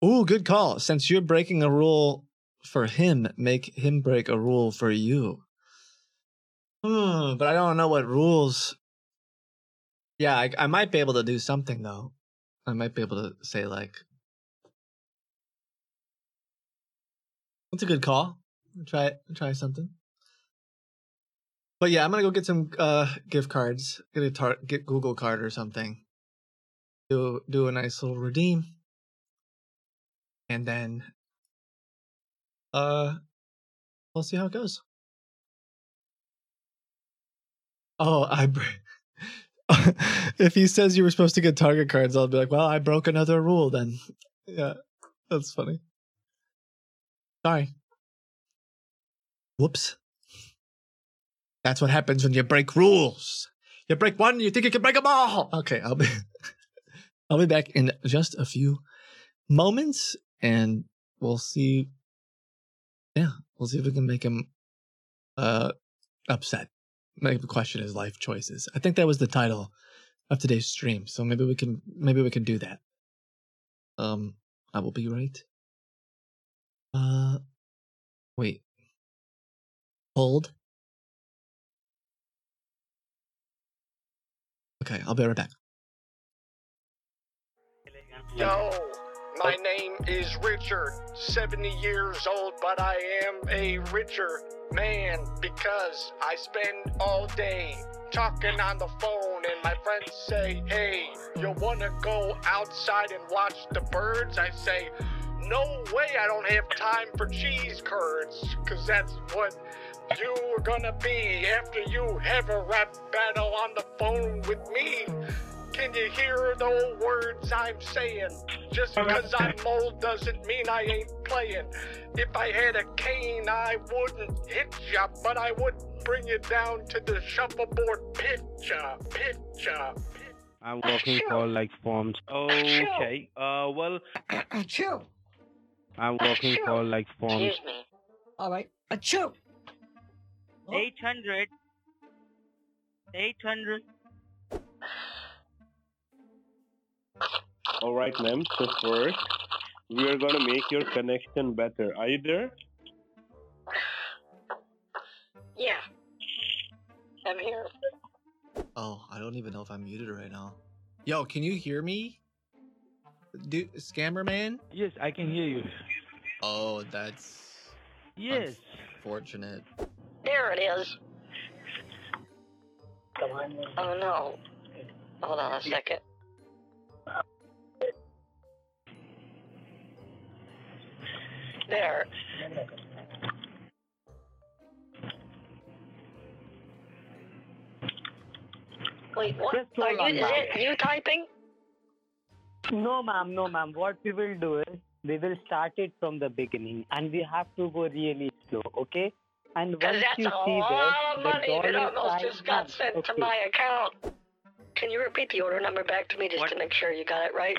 ooh, good call. Since you're breaking a rule for him, make him break a rule for you. Hmm, but I don't know what rules yeah, I, I might be able to do something though. I might be able to say like, "That's a good call. Try. Try something." But yeah, I'm gonna go get some uh gift cards. Get a tar- get Google card or something. Do do a nice little redeem, and then uh, we'll see how it goes. Oh, I. If he says you were supposed to get target cards, I'll be like, well, I broke another rule then. Yeah, that's funny. Sorry. Whoops. That's what happens when you break rules. You break one, you think you can break them all. Okay, I'll be I'll be back in just a few moments and we'll see yeah, we'll see if we can make him uh upset make him question is life choices. I think that was the title of today's stream. So maybe we can maybe we can do that. Um I will be right. Uh wait. Hold. Okay, I'll be right back. Yo, my name is Richard, 70 years old, but I am a richer man because I spend all day talking on the phone and my friends say, hey, you wanna go outside and watch the birds? I say, no way, I don't have time for cheese curds, cause that's what you are gonna be after you have a rap battle on the phone with me. Can you hear the words I'm saying? Just because I'm old doesn't mean I ain't playing. If I had a cane, I wouldn't hit ya, but I would bring you down to the shuffleboard picture, picture. I'm working for like forms. Okay. Uh, well, Achoo. I'm working for like forms. Excuse me. All right. Achoo. 800. 800. All right, ma'am. So first, we are gonna make your connection better. Are you there? Yeah. I'm here. Oh, I don't even know if I'm muted right now. Yo, can you hear me? Dude, scammer man? Yes, I can hear you. Oh, that's Yes. fortunate. There it is. Oh no. Hold on a second. There. Wait, what? Just Are hold you, on, is it you typing? No, ma'am, no, ma'am. What we will do is we will start it from the beginning, and we have to go really slow, okay? And Because once that's you a see lot this, of the money that almost just got ma'am, sent to my account. Can you repeat the order number back to me just to make sure you got it right?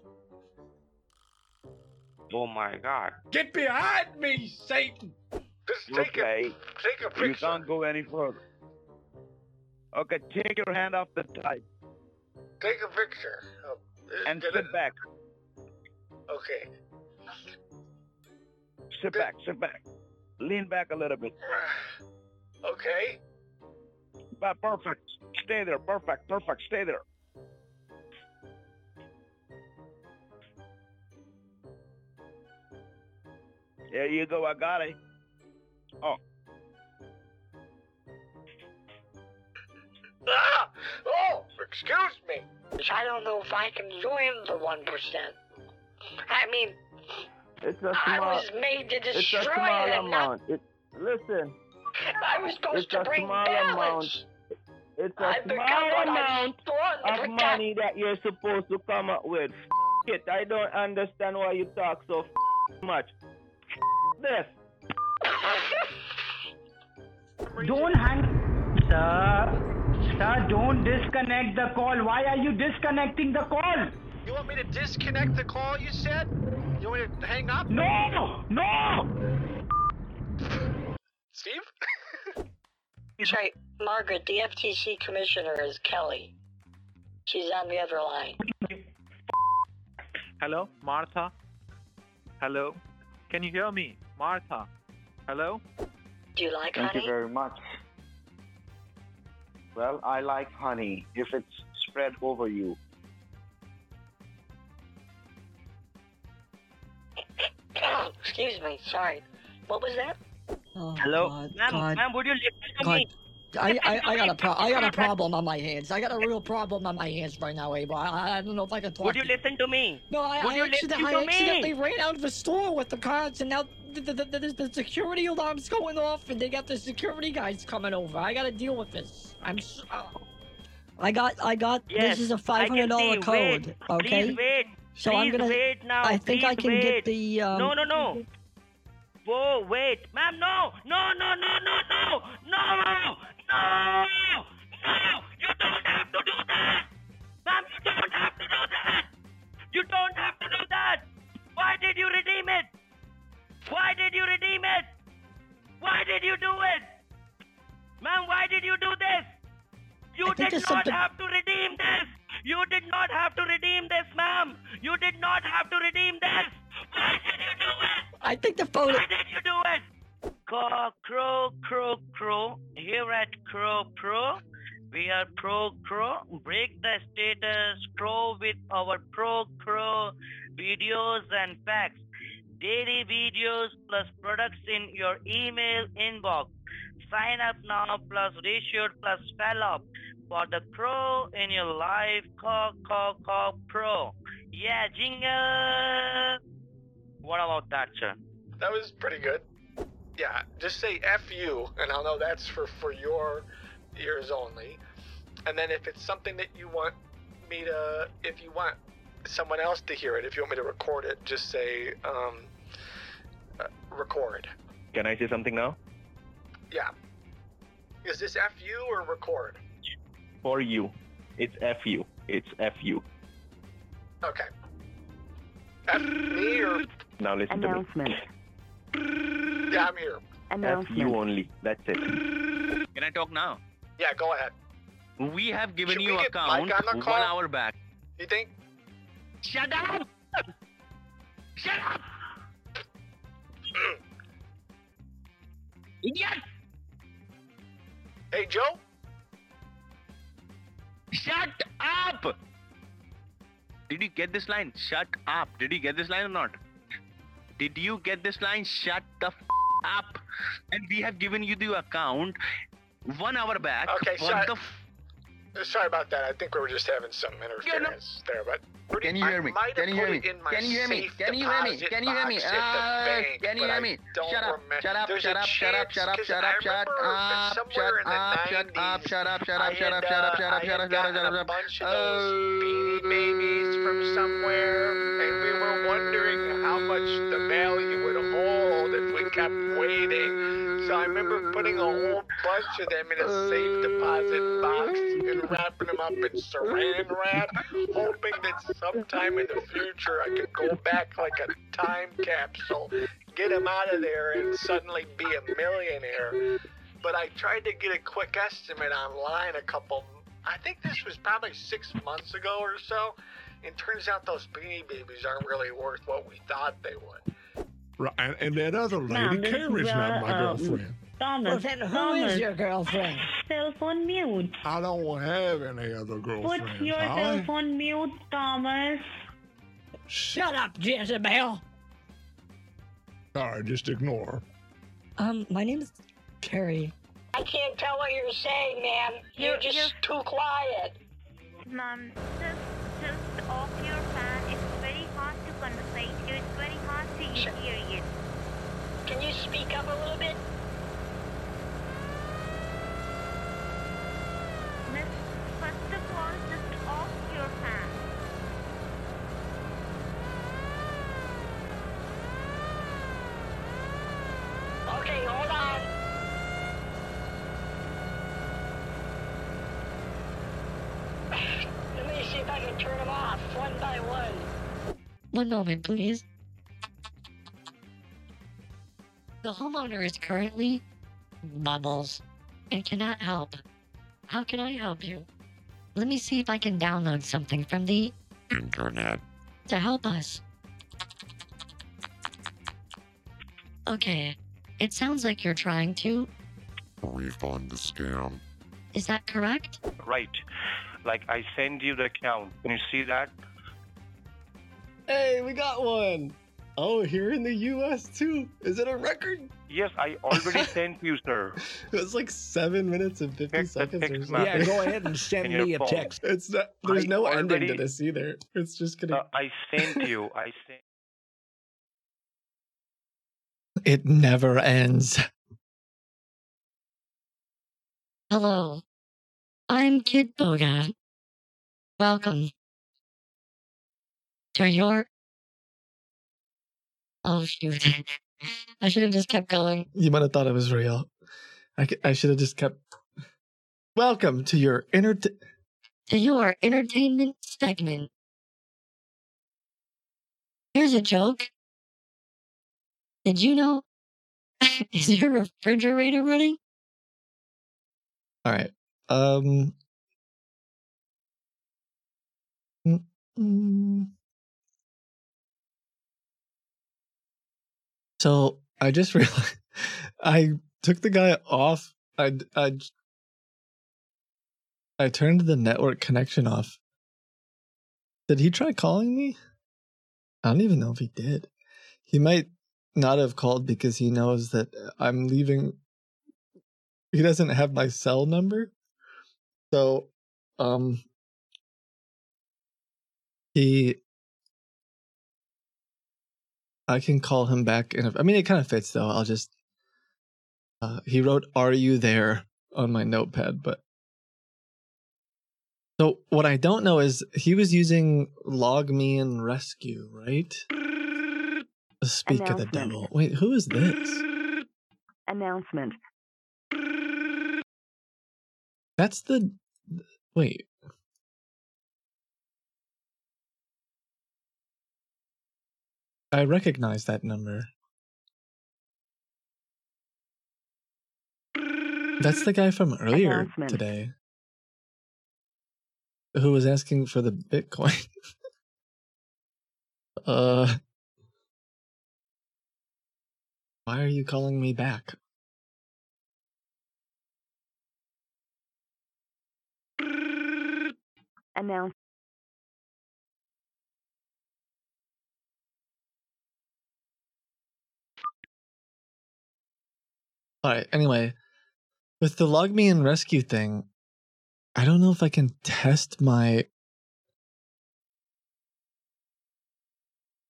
Oh my God. Get behind me, Satan! Just okay. Take a picture. You can't go any further. Okay, take your hand off the type Take a picture. Oh, and sit it? back. Okay. Sit back. Sit back. Lean back a little bit. Okay. But perfect. Stay there. Perfect. Perfect. Stay there. There you go. I got it. Oh, Ah! Oh, excuse me. I don't know if I can join the one percent. I mean, it's a I small. was made to it's a small it, and not, amount. It, listen. I was supposed to bring balance. amount. It's a I've become small amount was born to of money that you're supposed to come up with. F- it. I don't understand why you talk so f- much. F- this. Don't hang, sir. Sir, don't disconnect the call. Why are you disconnecting the call? You want me to disconnect the call? You said. You want me to hang up? No, no. Steve. That's right, Margaret. The FTC commissioner is Kelly. She's on the other line. Hello, Martha? Hello? Can you hear me? Martha? Hello? Do you like Thank you very much. Well, I like honey if it's spread over you. Excuse me. Sorry. What was that? Oh, Hello, God, ma'am. God, Ma'am, would you listen to God. me? I, I, I got a pro- I got a problem on my hands. I got a real problem on my hands right now, Abel. I, I don't know if I can talk. Would you to listen to me? No, I, I, you accident- listen I accidentally ran out of the store with the cards, and now the, the, the, the, the security alarm's going off, and they got the security guys coming over. I gotta deal with this. I'm. So, I got, I got. Yes, this is a five hundred dollar code. Wait, Okay. Please wait. So please I'm gonna. wait now. I think I can get the. Um, No, no, no. Whoa, wait, ma'am, no, no, no, no, no, no, no, no, no, you don't have to do that. You don't have to do that. You don't have to do that. Why did you redeem it? Why did you redeem it? Why did you do it? Ma'am, why did you do this? You did not have to redeem this. You did not have to redeem this, ma'am. You did not have to redeem this. Why did you do it? I think the photo. Why did you do it? Caw, crow, crow, crow. Here at Crow Pro, We are pro crow. Break the status crow with our pro crow videos and facts. Daily videos plus products in your email inbox. Sign up now plus reshoot plus fell up for the pro in your life. Call, call, call pro. Yeah, jingle. What about that, sir? That was pretty good. Yeah, just say F you, and I'll know that's for, for your ears only. And then if it's something that you want me to, if you want someone else to hear it, if you want me to record it, just say, um, uh, record. Can I say something now? Yeah. Is this F you or record? For you. It's F you. It's F you. Okay. F me or? Now listen to me. Yeah, I'm here. F you only. That's it. Can I talk now? Yeah, go ahead. We have given Should you we get account Mike on the one call? hour back. You think? Shut up! Shut up! Idiot! Hey, Joe? Shut up! Did you get this line? Shut up. Did you get this line or not? Did you get this line? Shut the f- up. And we have given you the account one hour back. Okay, what sorry. the f- Uh, Sorry about that. I think we were just having some interference there, but Can you hear me? I might have Can you hear put me? it in my Can you hear me? Can you hear me? deposit Can you hear me? box at the Uh, bank, can you but hear I me? don't Shut up, remember- shut up, There's shut a up, shut up, chance, shut up, 'cause shut I up, shut remember up, somewhere shut in the up, shut up, 90s, shut up, shut I up, shut had, up, shut up, uh, shut up, I shut had up, shut up, gotten shut a up. bunch of those beanie babies from somewhere, and we were kept waiting. So I remember putting a whole bunch of them in a safe deposit box and wrapping them up in saran wrap, hoping that sometime in the future I could go back like a time capsule, get them out of there, and suddenly be a millionaire. But I tried to get a quick estimate online a couple, I think this was probably six months ago or so. It turns out those beanie babies aren't really worth what we thought they would. Right, and, and that other lady, Ma'am, Carrie's is, not uh, my um, girlfriend. Thomas. Well, then who Thomas. is your girlfriend? Cell phone mute. I don't have any other Put girlfriends. your Holly. cell phone mute, Thomas. Shut up, Jezebel. Sorry, just ignore her. Um, my name is Carrie. I can't tell what you're saying, ma'am. You're, You're- just too quiet. Ma'am, just, just off your fan. It's very hard to conversate you. It's very hard to hear you. Can you speak up a little bit? Miss, first of all, just off your fan. Okay, hold on. Let me see if I can turn them off one by one. One moment, please. The homeowner is currently bubbles and cannot help. How can I help you? Let me see if I can download something from the internet to help us. Okay, it sounds like you're trying to. Refund the scam. Is that correct? Right. Like I send you the account. Can you see that? Hey, we got one. Oh, here in the U.S. too. Is it a record? Yes, I already sent you, sir. It was like seven minutes and fifty Check the seconds. or something. Yeah, go ahead and send me a phone. text. It's not. There's I no ending to this either. It's just gonna. Uh, I sent you. I sent. It never ends. Hello. I'm Kitboga. Welcome to your. Oh, shoot. I should have just kept going. You might have thought it was real. I, I should have just kept. Welcome to your inner. To your entertainment segment. Here's a joke. Did you know? Is your refrigerator running? All right. Um. mm, So I just realized I took the guy off. I I I turned the network connection off. Did he try calling me? I don't even know if he did. He might not have called because he knows that I'm leaving. He doesn't have my cell number. So, um, he. I can call him back. And I mean, it kind of fits though. I'll just. Uh, he wrote, Are you there on my notepad? But so what I don't know is he was using LogMeIn Rescue, right? Speak of the devil. Wait, who is this? Announcement. That's the wait. I recognize that number. That's the guy from earlier today. Who was asking for the Bitcoin. uh Why are you calling me back? Announce. All right. Anyway, with the LogMeIn Rescue thing, I don't know if I can test my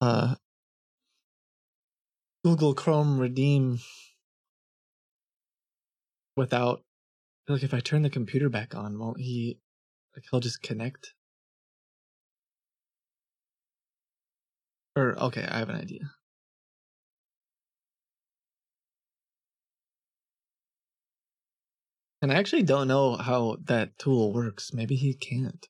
uh Google Chrome redeem without like if I turn the computer back on, won't he like he'll just connect? Or okay, I have an idea. And I actually don't know how that tool works. Maybe he can't.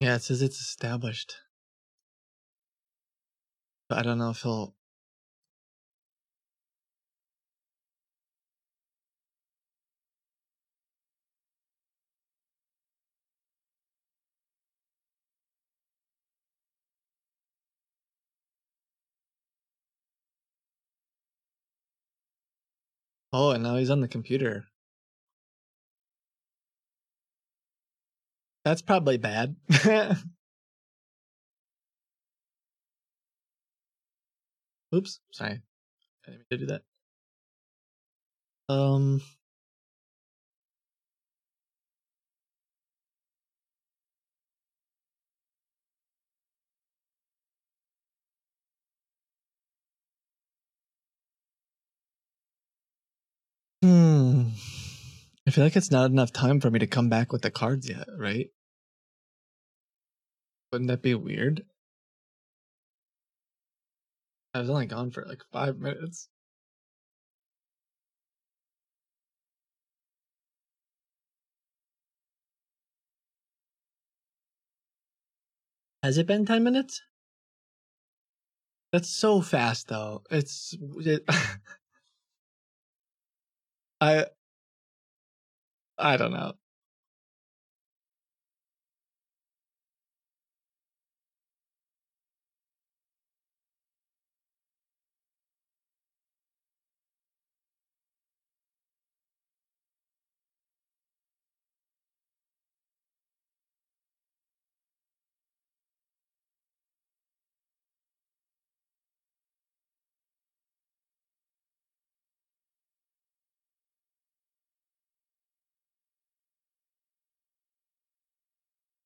Yeah, it says it's established. But I don't know if he'll. Oh, and now he's on the computer. That's probably bad. Oops, sorry. I didn't mean to do that. Um. Hmm. I feel like it's not enough time for me to come back with the cards yet, right? Wouldn't that be weird? I was only gone for like five minutes. Has it been 10 minutes? That's so fast though. It's it, I I don't know.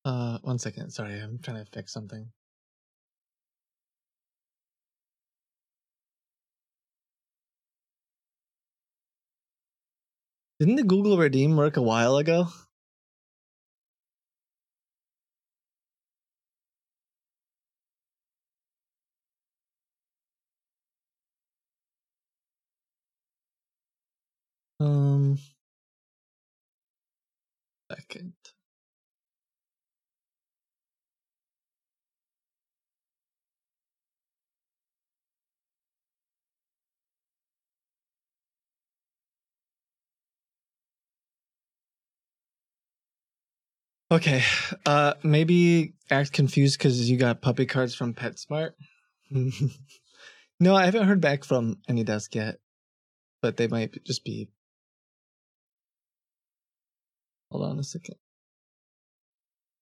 Uh one second. Sorry, I'm trying to fix something. Didn't the Google Redeem work a while ago? Um second. Okay. Uh, maybe act confused because you got puppy cards from PetSmart. no, I haven't heard back from AnyDesk yet, but they might just be. Hold on a second.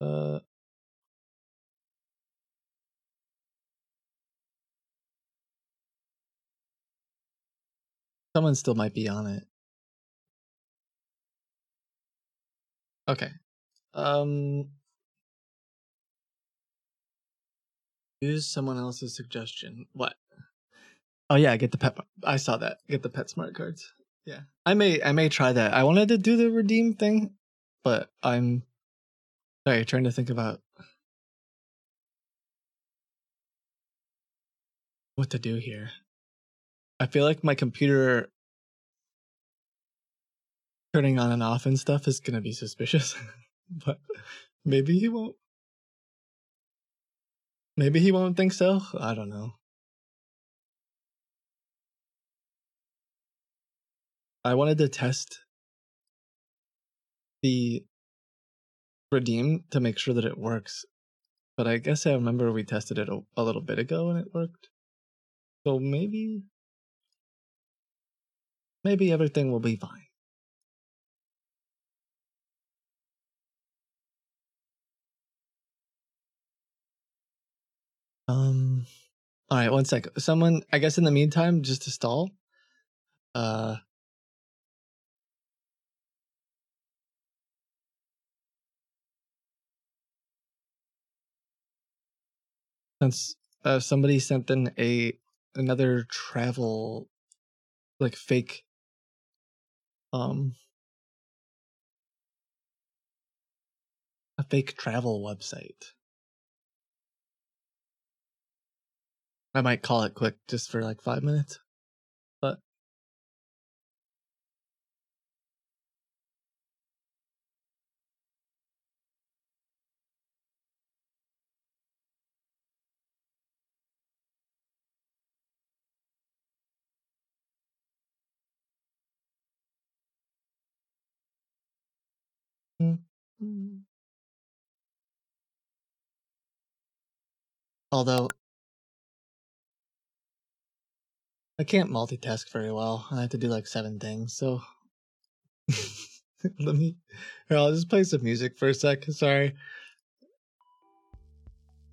Uh. Someone still might be on it. Okay. Um. Use someone else's suggestion. What? Oh yeah, get the pet. I saw that. Get the PetSmart cards. Yeah, I may. I may try that. I wanted to do the redeem thing, but I'm sorry. Trying to think about what to do here. I feel like my computer turning on and off and stuff is gonna be suspicious, but maybe he won't. Maybe he won't think so. I don't know. I wanted to test the redeem to make sure that it works, but I guess I remember we tested it a, a little bit ago and it worked. So maybe, maybe everything will be fine. Um. All right, one sec. Someone, I guess, in the meantime, just to stall. Uh. Since uh, somebody sent in a another travel, like fake, um, a fake travel website. I might call it quick just for like five minutes. But mm-hmm. although I can't multitask very well. I have to do like seven things, so let me here, I'll just play some music for a sec. Sorry.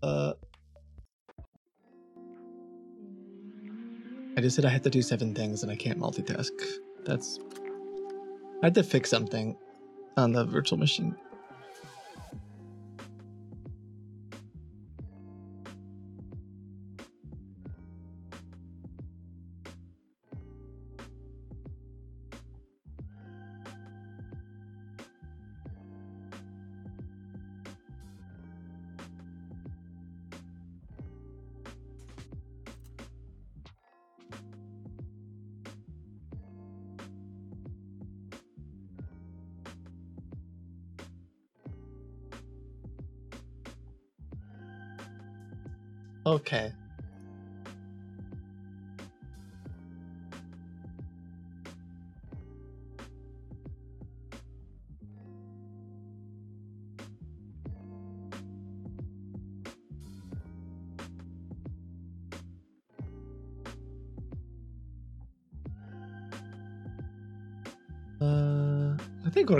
Uh I just said I have to do seven things and I can't multitask. That's I had to fix something on the virtual machine.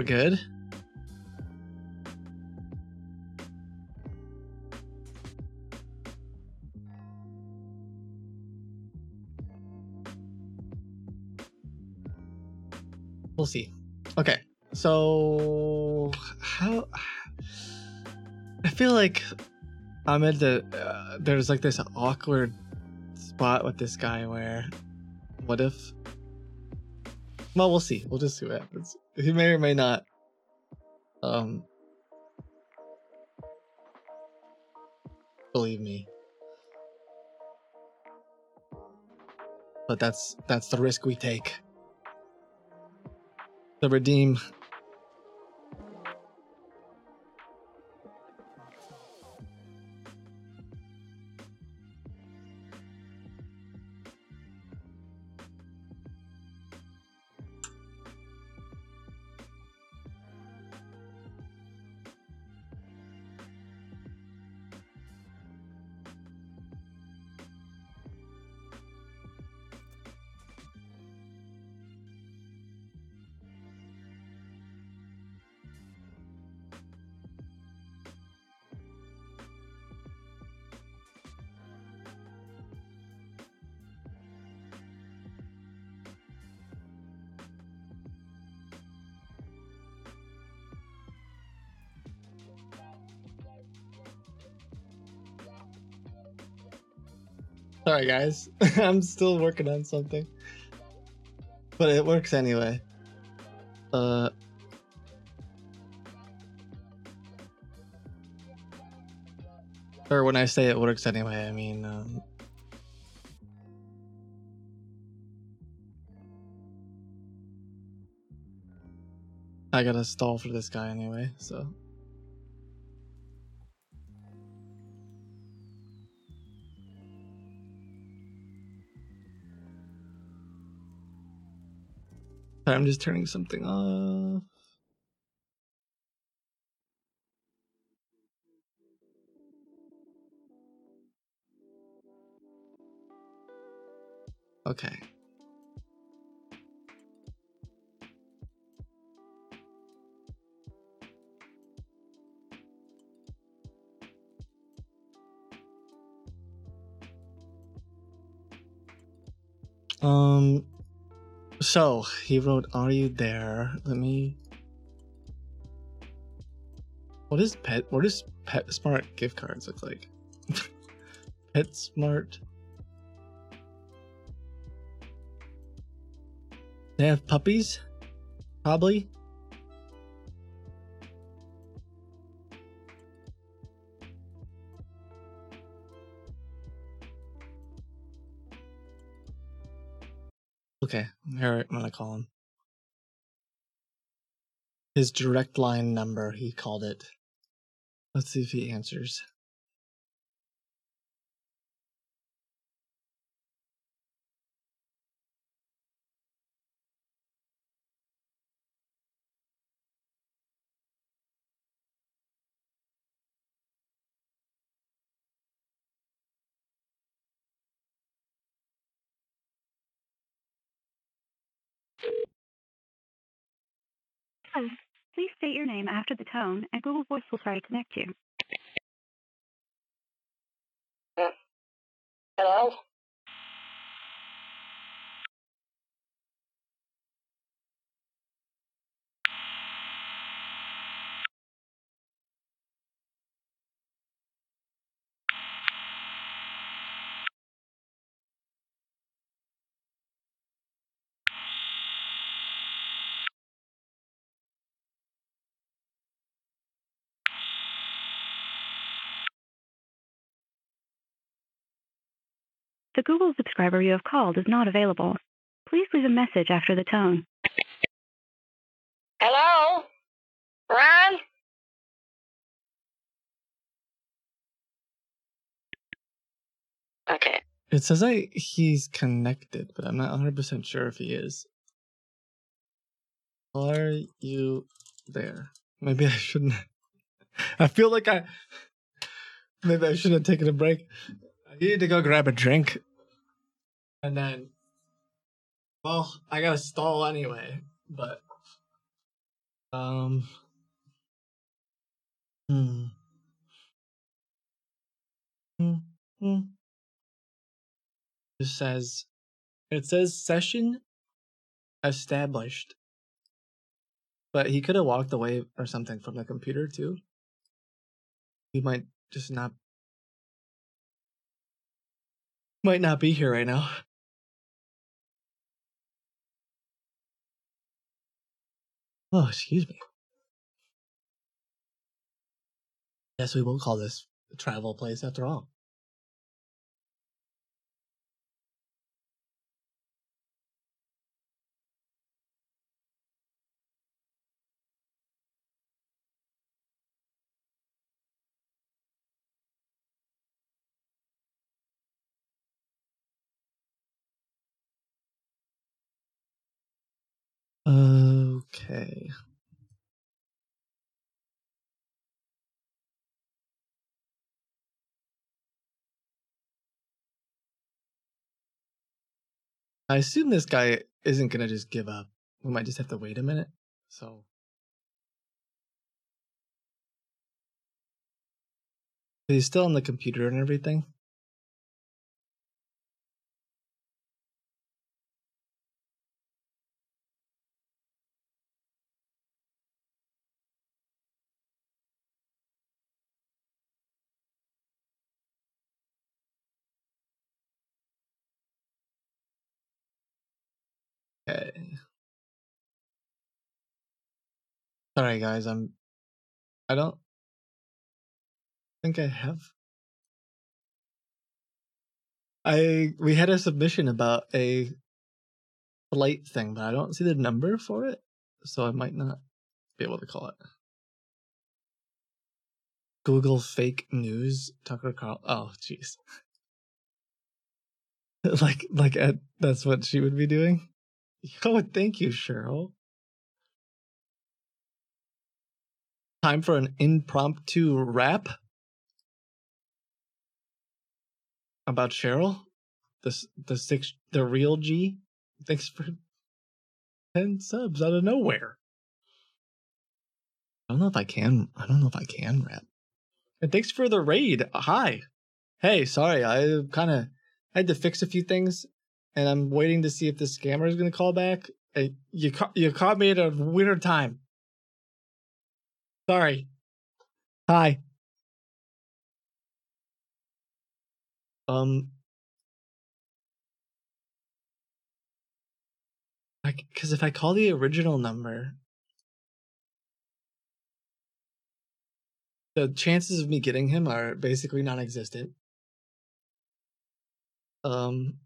We're good. We'll see. Okay, so how? I feel like I'm at the. Uh, there's like this awkward spot with this guy where, what if? Well, we'll see. We'll just see what happens. He may or may not. Um. Believe me. But that's that's the risk we take. The redeem. Sorry, guys. I'm still working on something. But it works anyway. Uh. Or when I say it works anyway, I mean, um, I gotta stall for this guy anyway, so. I'm just turning something off. So he wrote are you there? Let me What is pet what does PetSmart gift cards look like? PetSmart They have puppies? Probably. Okay, I'm gonna call him. His direct line number, he called it. Let's see if he answers. Please state your name after the tone, and Google Voice will try to connect you. Uh, hello? The Google subscriber you have called is not available. Please leave a message after the tone. Hello? Ron? Okay. It says I he's connected, but I'm not 100% sure if he is. Are you there? Maybe I shouldn't. I feel like I. Maybe I shouldn't have taken a break. I needed to go grab a drink. And then. Well, I gotta stall anyway, but. Um. Hmm. Hmm. Hmm. It says. It says session established. But he could have walked away or something from the computer too. He might just not might not be here right now. Oh, excuse me. Yes, we will call this a travel place after all. Okay. I assume this guy isn't gonna just give up. We might just have to wait a minute. So he's still on the computer and everything. Sorry, guys. I'm. I don't think I have. I we had a submission about a flight thing, but I don't see the number for it, so I might not be able to call it. Google fake news. Tucker Carl. Oh, jeez. like, like that's what she would be doing. Oh, thank you, Cheryl. Time for an impromptu rap about Cheryl, the the six, the real G. Thanks for ten subs out of nowhere. I don't know if I can. I don't know if I can rap. And thanks for the raid. Hi. Hey, sorry, I kind of had to fix a few things, and I'm waiting to see if the scammer is going to call back. Hey, you ca- you caught me at a weird time. Sorry. Hi. Um. Because if I call the original number, the chances of me getting him are basically non-existent. Um.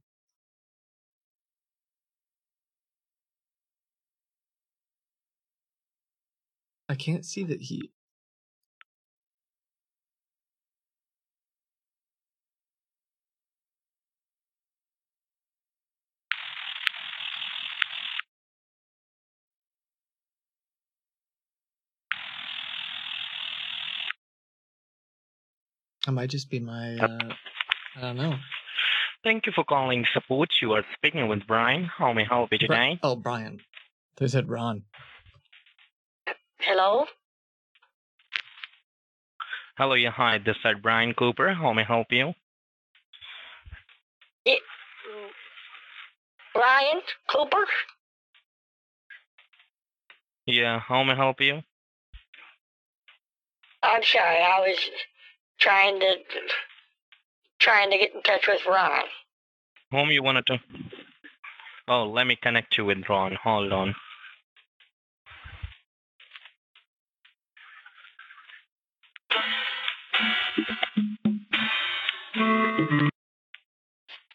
I can't see that he. It might just be my. Uh, I don't know. Thank you for calling support. You are speaking with Brian. How may I help you Bri- today? oh, Brian. They said Ron. Hello? Hello, yeah, hi. This is Brian Cooper. How may I help you? It, Ryan Cooper? Yeah, how may I help you? I'm sorry, I was trying to trying to get in touch with Ron. Whom you wanted to? Oh, let me connect you with Ron. Hold on.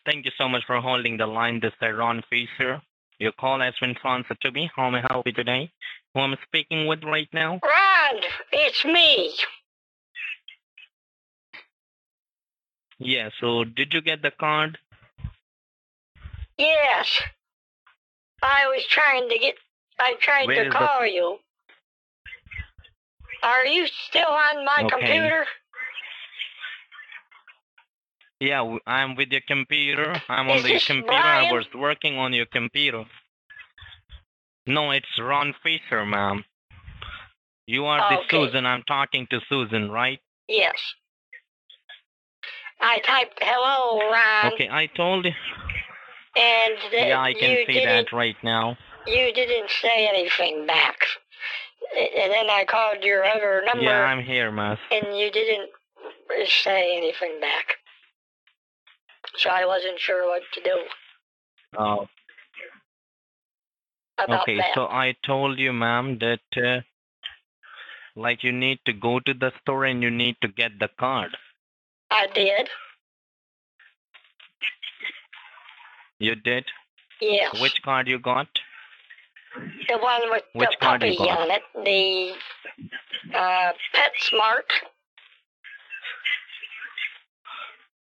Thank you so much for holding the line. This is Ron Fisher. Your call has been transferred to me. How may I help you today? Who am I speaking with right now? Ron, it's me. Yeah, so did you get the card? Yes. I was trying to get I tried Where to is the- call you. Are you still on my Okay. computer? Yeah, I'm with your computer. I'm on Is the this computer. I was working on your computer. No, it's Ron Fisher, ma'am. You are the Susan. I'm talking to Susan, right? Yes. I typed hello, Ron, Okay, I told you. and Yeah, I can see that right now. you didn't say anything back. And then I called your other number Yeah, I'm here, miss. and you didn't say anything back. So I wasn't sure what to do Oh, about okay. that. So I told you, ma'am, that uh, like you need to go to the store and you need to get the card. I did. You did? Yes. Which card you got? The one with Which the puppy on it. The uh, PetSmart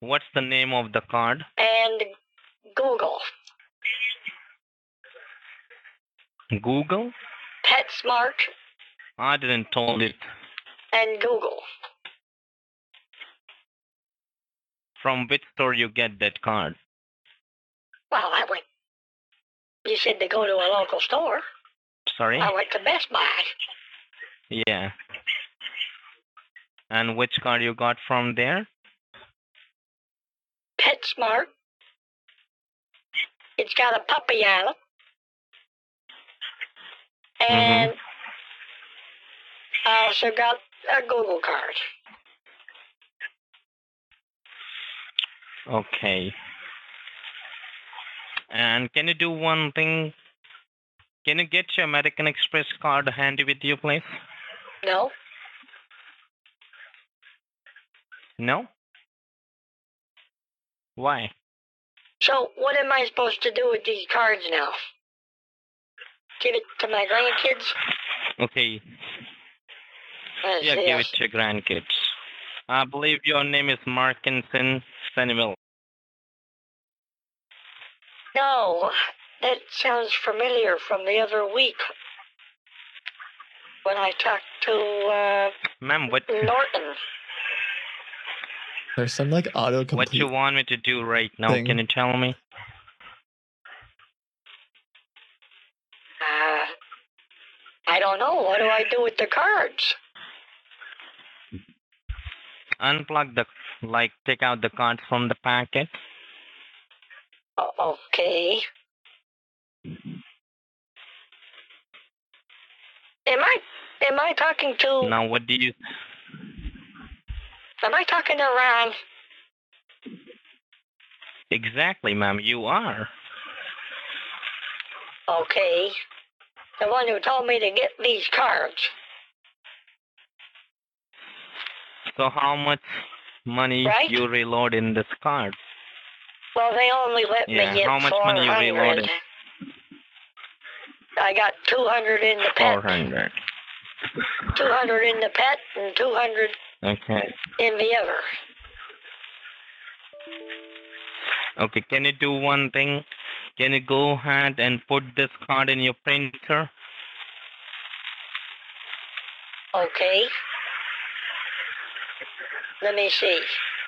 What's the name of the card? and Google. Google? PetSmart I didn't told it. and Google. From which store you get that card? Well, I went. You said to go to a local store. Sorry? I went to Best Buy. Yeah. And which card you got from there? PetSmart. It's got a puppy on it. And mm-hmm. I also got a Google card. Okay. And can you do one thing? Can you get your American Express card handy with you, please? No. No? Why? So what am I supposed to do with these cards now? Give it to my grandkids? Okay. Let's Yeah, give it to your grandkids. I believe your name is Markinson Samuel. No, that sounds familiar from the other week when I talked to uh, Ma'am, what Norton. There's some like auto what you want me to do right now? thing. Can you tell me? Uh, I don't know. What do I do with the cards? Unplug the like take out the cards from the packet. Okay. Am I am I talking to Now what do you am I talking to Ron? exactly, ma'am? You are. Okay. The one who told me to get these cards. So how much money Right. you reload in this card? Well, they only let Yeah, me get how much money you 400. reloaded? I got 200 in the pet, Four hundred. 200 in the pet, and 200 Okay. in the other. Okay, can you do one thing? Can you go ahead and put this card in your printer? Okay. Let me see.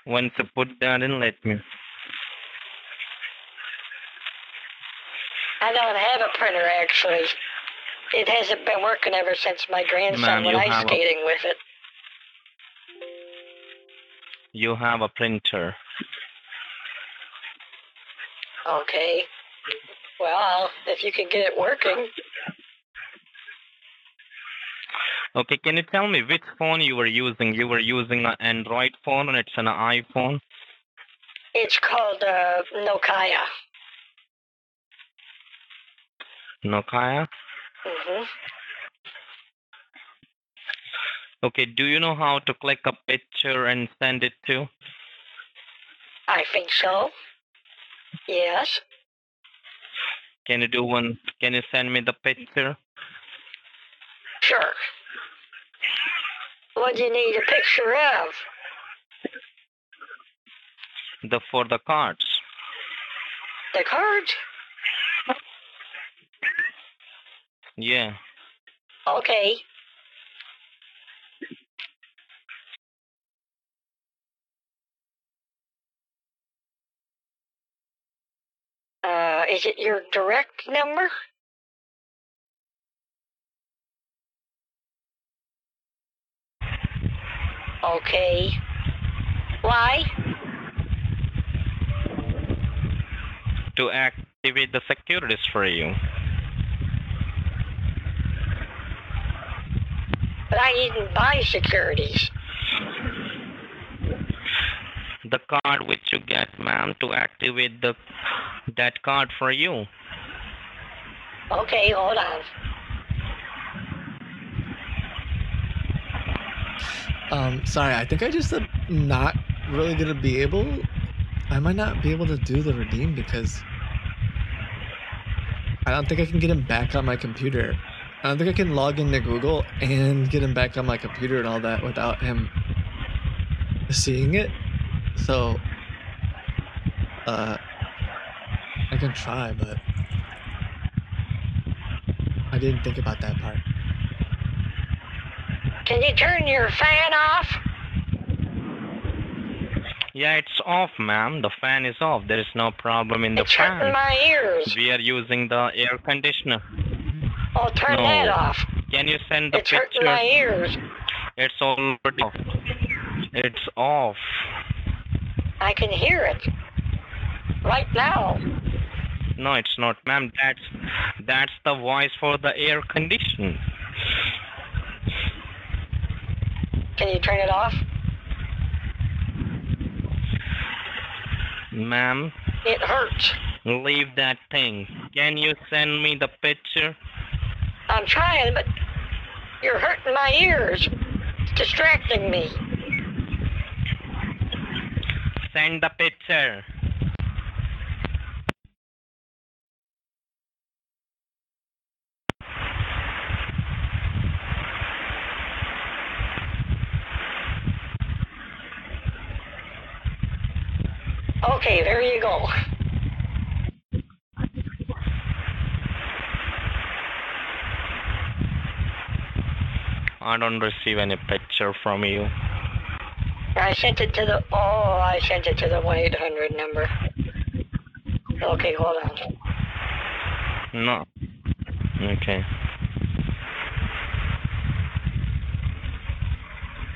Once you put that in, let me. I don't have a printer actually. It hasn't been working ever since my grandson went ice have a- skating with it. You have a printer. Okay. Well, if you can get it working. Okay, can you tell me which phone you were using? You were using an Android phone and it's an iPhone? It's called uh, Nokia. Nokia? hmm Okay, do you know how to click a picture and send it to? I think so. Yes. Can you do one? Can you send me the picture? Sure. What do you need a picture of? The for the cards. The cards? Yeah. Okay. Uh, is it your direct number? Okay. Why? To activate the securities for you. But I didn't buy securities. The card which you get, ma'am, to activate the that card for you. Okay, hold on. Um, sorry, I think I just am not really gonna be able. I might not be able to do the redeem because I don't think I can get him back on my computer. I don't think I can log into Google and get him back on my computer and all that without him seeing it. So, uh, I can try, but I didn't think about that part. Can you turn your fan off? Yeah, it's off, ma'am. The fan is off. There is no problem in the It's hurting fan. my ears. We are using the air conditioner. Oh, turn no. that off. Can you send the It's hurting picture? my ears. It's already off. It's off. I can hear it. Right now. No, it's not, ma'am. That's that's the voice for the air condition. Can you turn it off? Ma'am, It hurts. leave that thing. Can you send me the picture? I'm trying, but you're hurting my ears. It's distracting me. Send the picture. Okay, there you go. I don't receive any picture from you. I sent it to the. Oh, I sent it to the 1 800 number. Okay, hold on. No. Okay.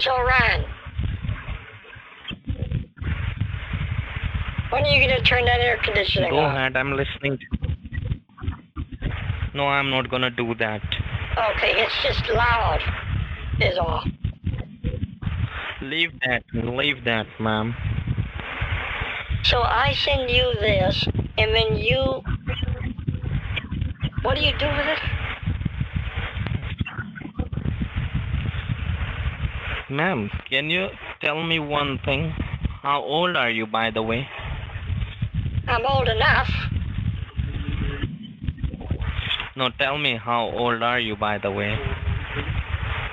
So, Ryan. When are you going to turn that air conditioning Go on? ahead, I'm listening. No, I'm not gonna do that. Okay, it's just loud, is all. Leave that. Leave that, ma'am. So I send you this, and then you. What do you do with it? Ma'am, can you tell me one thing? How old are you, by the way? I'm old enough. No, tell me how old are you, by the way?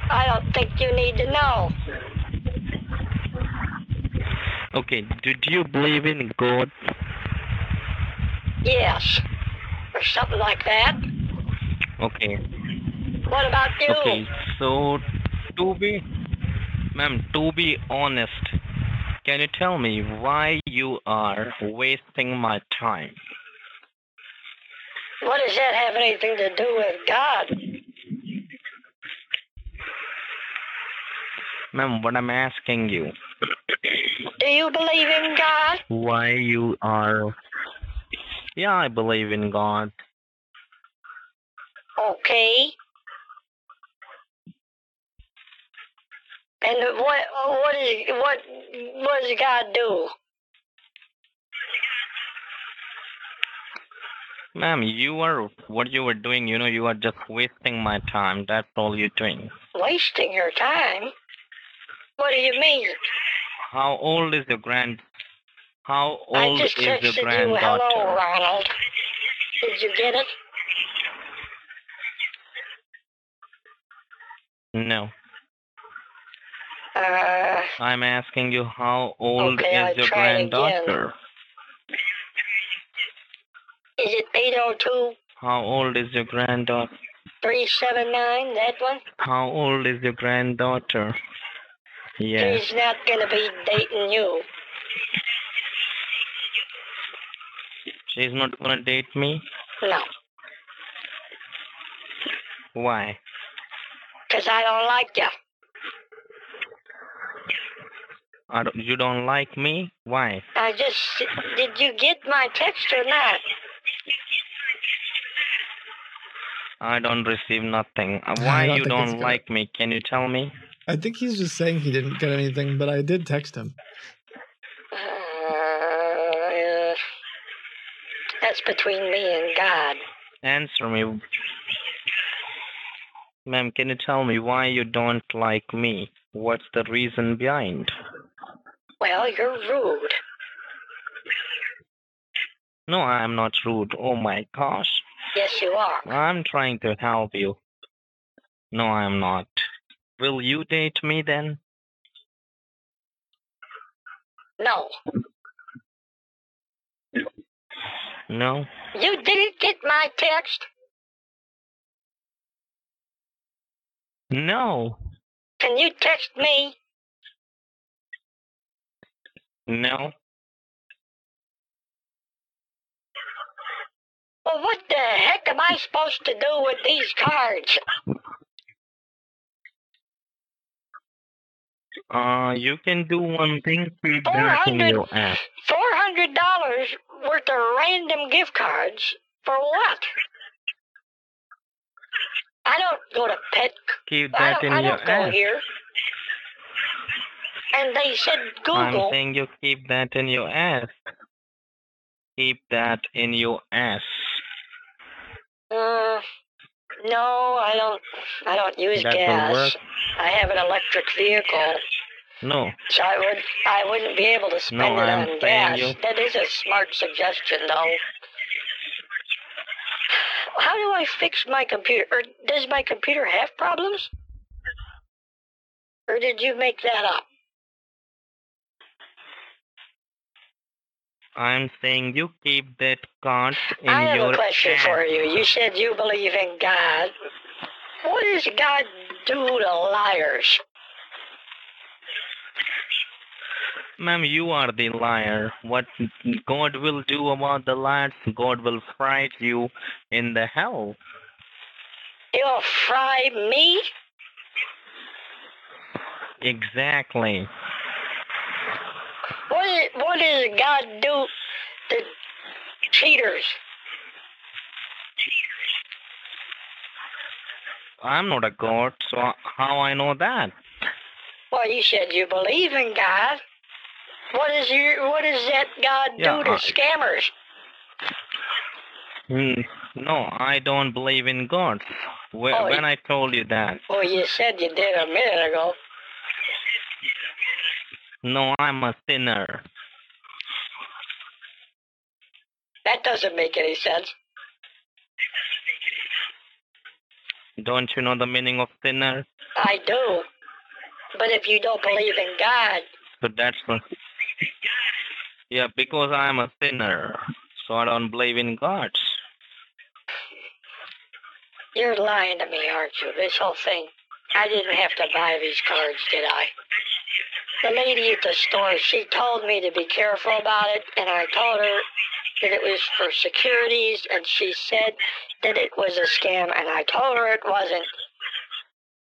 I don't think you need to know. Okay, did you believe in God? Yes. Or something like that. Okay. What about you? Okay, so to be, ma'am, to be honest, can you tell me why you are wasting my time? What does that have anything to do with God? Ma'am, what I'm asking you, Do you believe in God? why you are. Yeah, I believe in God. Okay. And what what is what what does God do? Ma'am, you are what you were doing, you know, you are just wasting my time. That's all you're doing. Wasting your time? What do you mean? How old is your grand? How old is your granddaughter? hello, Ronald. Did you get it? No, Uh, I'm asking you how old Okay, I'll is your try again. granddaughter? is it 802 How old is your granddaughter? 379, that one? How old is your granddaughter? Yes. She's not going to be dating you. She's not gonna date me? No, Why? because I don't like you. I don't, you don't like me? Why? I just. Did you get my text or not? I don't receive nothing. Uh, Why don't you don't like me? Can you tell me? I think he's just saying he didn't get anything, but I did text him. Uh, that's between me and God. Answer me. Ma'am, can you tell me why you don't like me? What's the reason behind? Well, you're rude. No, I'm not rude. Oh my gosh. Yes, you are. I'm trying to help you. No, I'm not. Will you date me then? No, No? you didn't get my text. No. Can you text me? No. Well, what the heck am I supposed to do with these cards? Uh, you can do one thing. That in 400 your ass. Four hundred dollars worth of random gift cards for what? I don't go to Pet. Keep I that don't, in I your don't go ass. here. And they said Google. I'm saying you keep that in your ass. Keep that in your ass. Uh, No, I don't. I don't use That gas. I have an electric vehicle, No, so I would. I wouldn't be able to spend No, it I'm on gas. you- That is a smart suggestion, though. How do I fix my computer? Or does my computer have problems? Or did you make that up? I'm saying you keep that card in your I have your a question hand. for you. You said you believe in God. What does God do to liars? Ma'am, you are the liar. What God will do about the liars, God will fright you in the hell. You'll fry me? Exactly. What, is, what does God do to cheaters? I'm not a god, so how I know that? Well, you said you believe in God. What is your what does that God Yeah, do to I- scammers? Hmm, No, I don't believe in gods. Wh- Oh, when I told you that. Well, you said you did a minute ago. No, I'm a sinner. That doesn't make any sense. Don't you know the meaning of sinner? I do. But if you don't believe in God, So that's what. Yeah, because I'm a sinner, so I don't believe in gods. you're lying to me, aren't you? This whole thing. I didn't have to buy these cards, did I? The lady at the store, she told me to be careful about it, and I told her that it was for securities, and she said that it was a scam, and I told her it wasn't.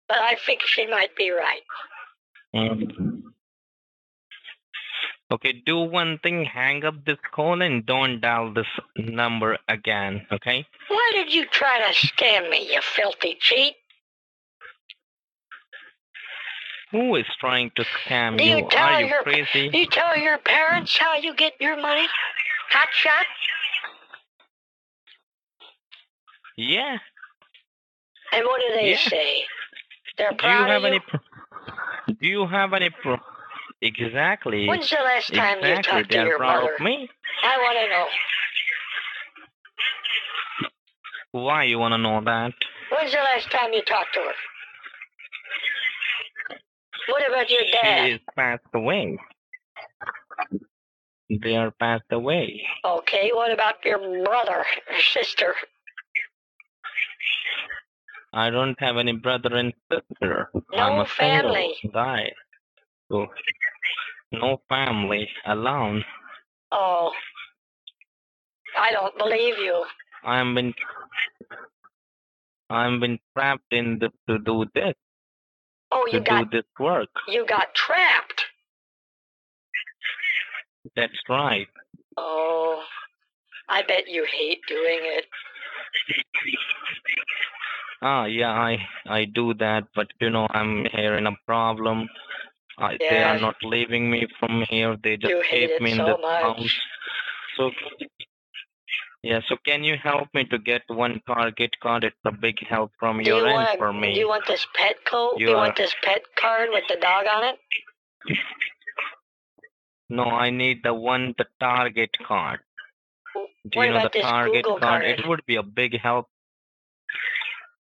But I think she might be right. Mm. Okay, do one thing, hang up this call and don't dial this number again, okay? Why did you try to scam me, you filthy cheat? Who is trying to scam Do you you? tell Are you your crazy? you tell your parents how you get your money? Hot shot? Yeah. And what do they Yeah. say? They're Do you have of you. any? Do you have any? Pro- exactly. When's the last time you exactly. talked to your mother? me. I want to know. Why you wanna know that? When's the last time you talked to her? What about your She dad? is passed away. They are passed away. Okay, what about your brother or sister? I don't have any brother and sister. No I'm a family. single guy. So, no family, alone. Oh, I don't believe you. I'm been I'm been trapped in this to do this. Oh, to you got do this work. you got trapped. That's right. Oh, I bet you hate doing it. Ah, yeah, I I do that, but you know I'm here in a problem. I, They Yeah. are not leaving me from here. They just You hate it me in so this much. house. So yeah, so can you help me to get one Target card? It's a big help from Do your you end want for me. Do you want this pet coat? You you are- want this pet card with the dog on it? No, I need the one the Target card. Do What you know about the this Target Google card? card? It would be a big help.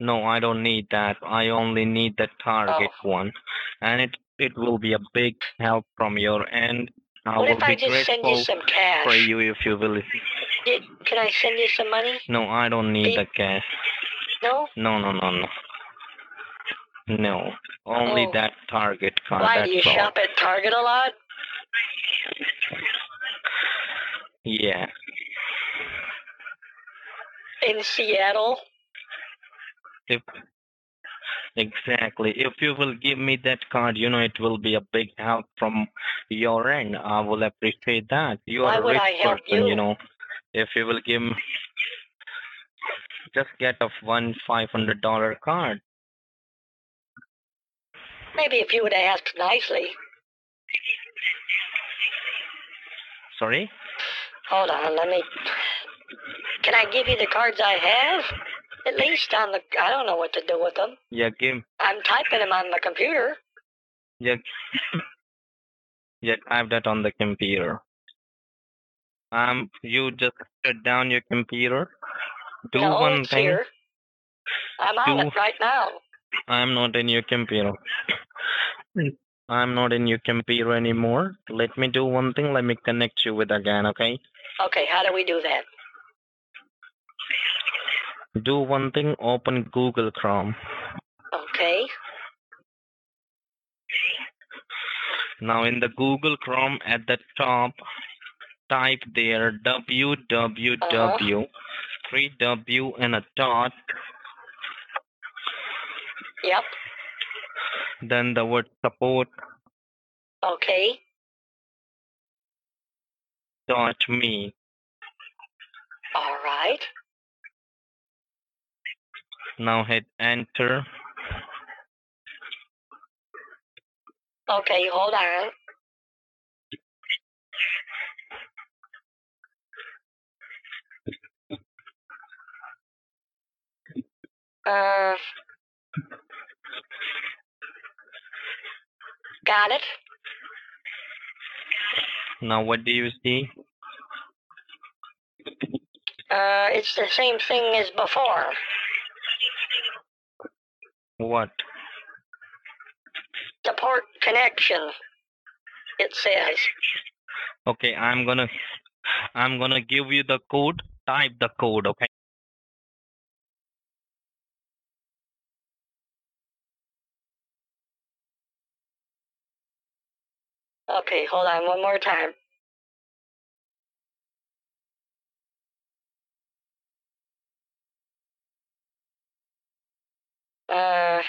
No, I don't need that. I only need the oh. Target Oh. one, and it it will be a big help from your end. I What will if I be just send you some cash? for you if you will. Did, can I send you some money? No, I don't need Be- the cash. No. No, no, no, no. No, only Oh. that Target card. Why do you all. shop at Target a lot? Yeah. In Seattle? If exactly, if you will give me that card, you know it will be a big help from your end. I will appreciate that. You Why are a would rich I help person, you? you know. If you will give me, just get a one five hundred dollar card. Maybe if you would have asked nicely. Sorry. Hold on, let me. Can I give you the cards I have? At least on the. I don't know what to do with them. Yeah, give. I'm typing them on the computer. Yeah. Yeah, I have that on the computer. Um, you just shut down your computer. Do no, one thing. here. I'm on it right now. I'm not in your computer. I'm not in your computer anymore. Let me do one thing. Let me connect you with again, okay? Okay, how do we do that? Do one thing. Open Google Chrome. Okay. Now in the Google Chrome at the top, type there www, three W and a dot, Yep. then the word support Okay. dot me. All right. Now hit enter. Okay, hold on. Uh, got it. Now what do you see? Uh, it's the same thing as before. What? Support connection. It says. Okay, I'm gonna I'm gonna give you the code. Type the code, okay? Okay, hold on one more time. Uh,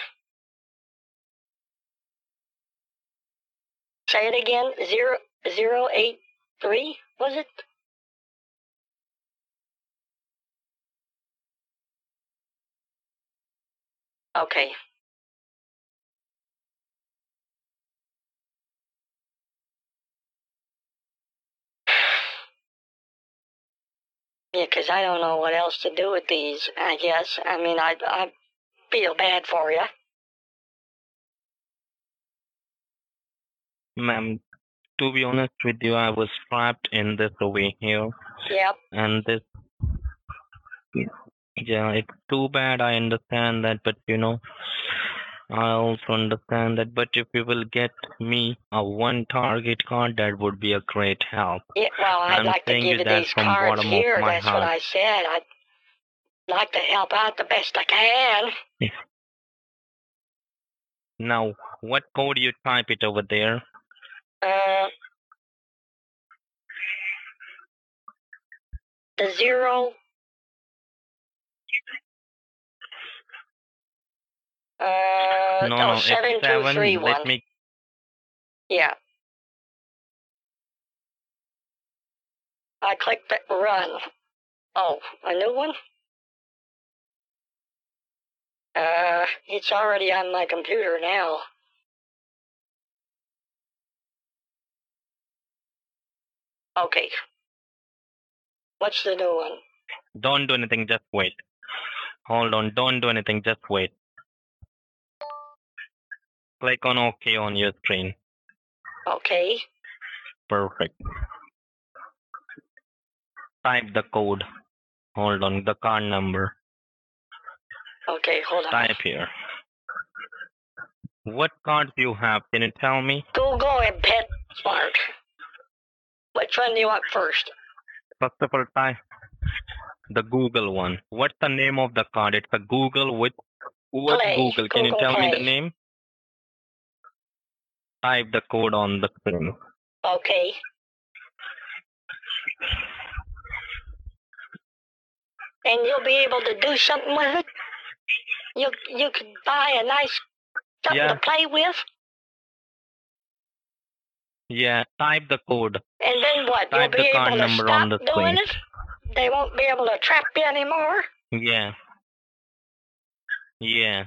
say it again. Zero zero eight three was it? Okay. Yeah, 'cause I don't know what else to do with these. I guess. I mean, I I feel bad for you. Ma'am, to be honest with you, I was trapped in this way here. Yep. And this yeah, it's too bad I understand that, but you know, I also understand that. But if you will get me a one target card, that would be a great help. Yeah, well, I'd I'm like to give you these cards here. of my That's heart. what I said. I'd like to help out the best I can. Now, what code you type it over there? Uh, the zero. Uh, no, no, no, it's seven seven. three Let one. me. Yeah. I clicked run. Oh, a new one? Uh, it's already on my computer now. Okay. What's the new one? Don't do anything. Just wait. Hold on. Don't do anything. Just wait. Click on OK on your screen. Okay. Perfect. Type the code. Hold on. The card number. Okay, hold on. Type here. What card do you have? Can you tell me? Google and PetSmart. Which one do you want first? First of all, type the Google one. What's the name of the card? It's a Google with what Play. Google? Can you Google tell me the Play. name? Type the code on the screen. Okay. And you'll be able to do something with it? You you could buy a nice something Yeah. to play with, Yeah, type the code. and then what? You'll Type be the able to number stop on the doing it? They won't be able to trap you anymore? Yeah. Yeah.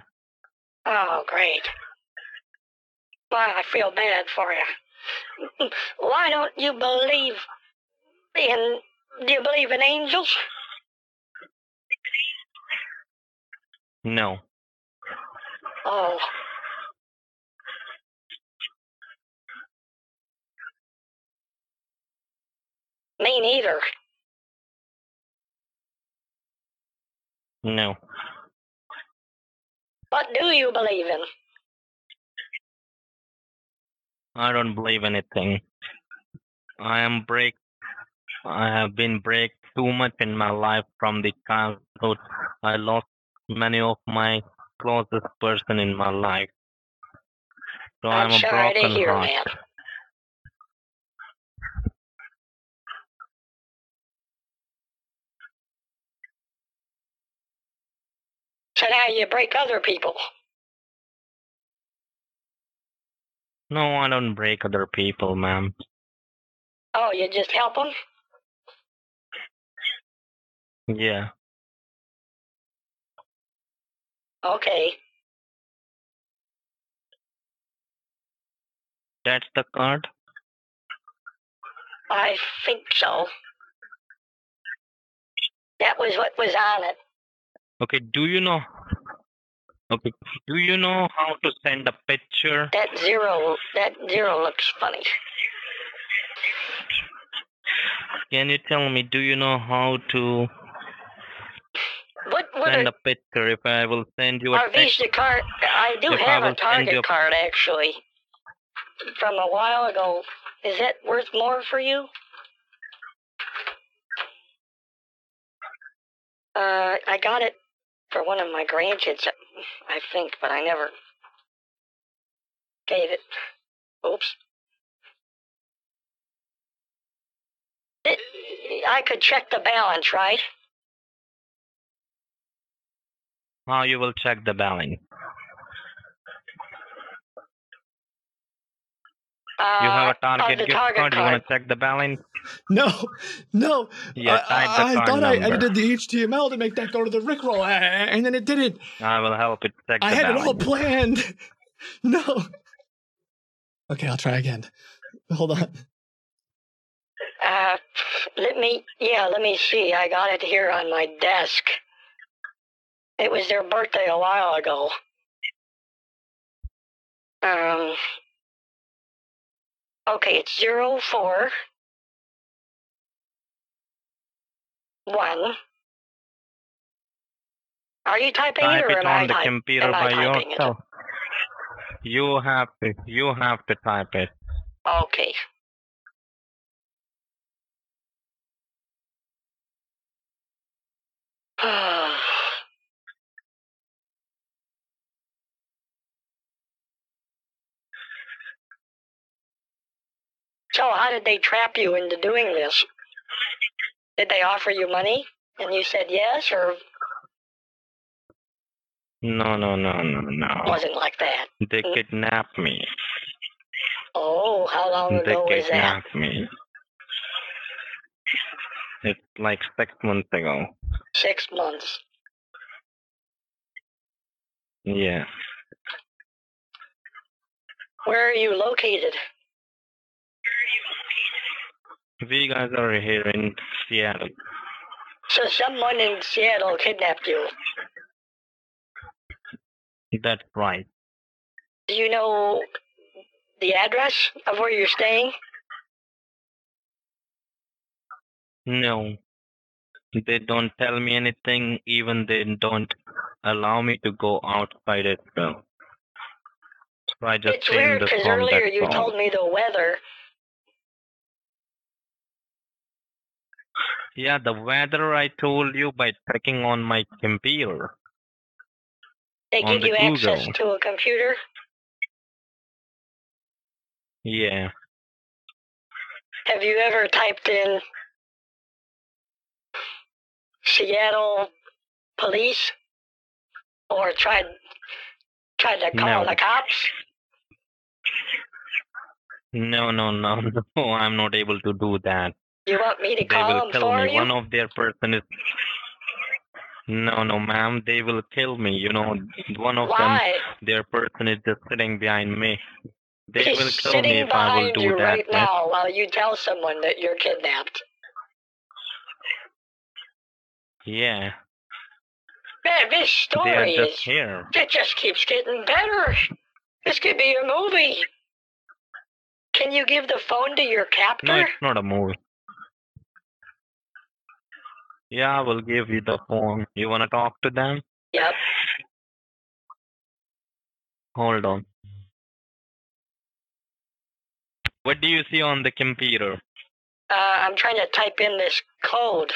Oh, great. Well, I feel bad for you. Why don't you believe in. Do you believe in angels? No. Oh. Me neither. No. What do you believe in? I don't believe anything. I am break. I have been break too much in my life from the childhood. I lost many of my closest person in my life. So I'm, I'm a broken hear heart. So now you break other people. No, I don't break other people, ma'am. Oh, you just help them? Yeah. Okay. That's the card. I think so. That was what was on it. Okay, do you know? Okay, do you know how to send a picture? That zero, that zero looks funny. Can you tell me, do you know how to What would send a, a picture if I will send you a our text? Visa card? I do If have will a Target you- card actually from a while ago. Is that worth more for you? Uh, I got it for one of my grandkids, I think, but I never gave it. Oops. It, I could check the balance, right? How you will check the balance? Uh, You have a Target gift Target card. You want to check the balance? No, no. Yeah, I, type I card thought I number. edited the HTML to make that go to the Rickroll, and then it didn't. I will help it check the I had balance. it all planned. No. Okay, I'll try again. Hold on. Uh, let me, yeah, let me see. I got it here on my desk. It was their birthday a while ago. Um, okay, it's zero four one. Are you typing Type it or it am I on the type- computer I by yourself. You have to. You have to type it. it? Okay. So, how did they trap you into doing this? Did they offer you money and you said yes, or No, no, no, no, no. It wasn't like that? They hmm? kidnapped me. Oh, how long They ago was that? They kidnapped me. It's like six months ago. Six months. Yeah. Where are you located? We guys are here in Seattle. So, someone in Seattle kidnapped you. That's right. Do you know the address of where you're staying? No. They don't tell me anything, even they don't allow me to go outside as well. So I just It's weird the because earlier you told me the weather. Yeah, the weather I told you by checking on my computer. They give the you access to a computer. Yeah. Have you ever typed in Seattle police or tried tried to call No. the cops? No, no, no, no. I'm not able to do that. You want me to They call will them kill for me. you? One of their person is. No, no, ma'am. They will kill me. You know, one of Why? them, their person is just sitting behind me. They He's will kill me if I will do you that. right ma'am. now while you tell someone that you're kidnapped. Yeah. Man, this story just is here. it just keeps getting better. This could be a movie. Can you give the phone to your No, captor? it's not a movie. Yeah, I will give you the phone. You wanna talk to them? Yep. Hold on. What do you see on the computer? Uh, I'm trying to type in this code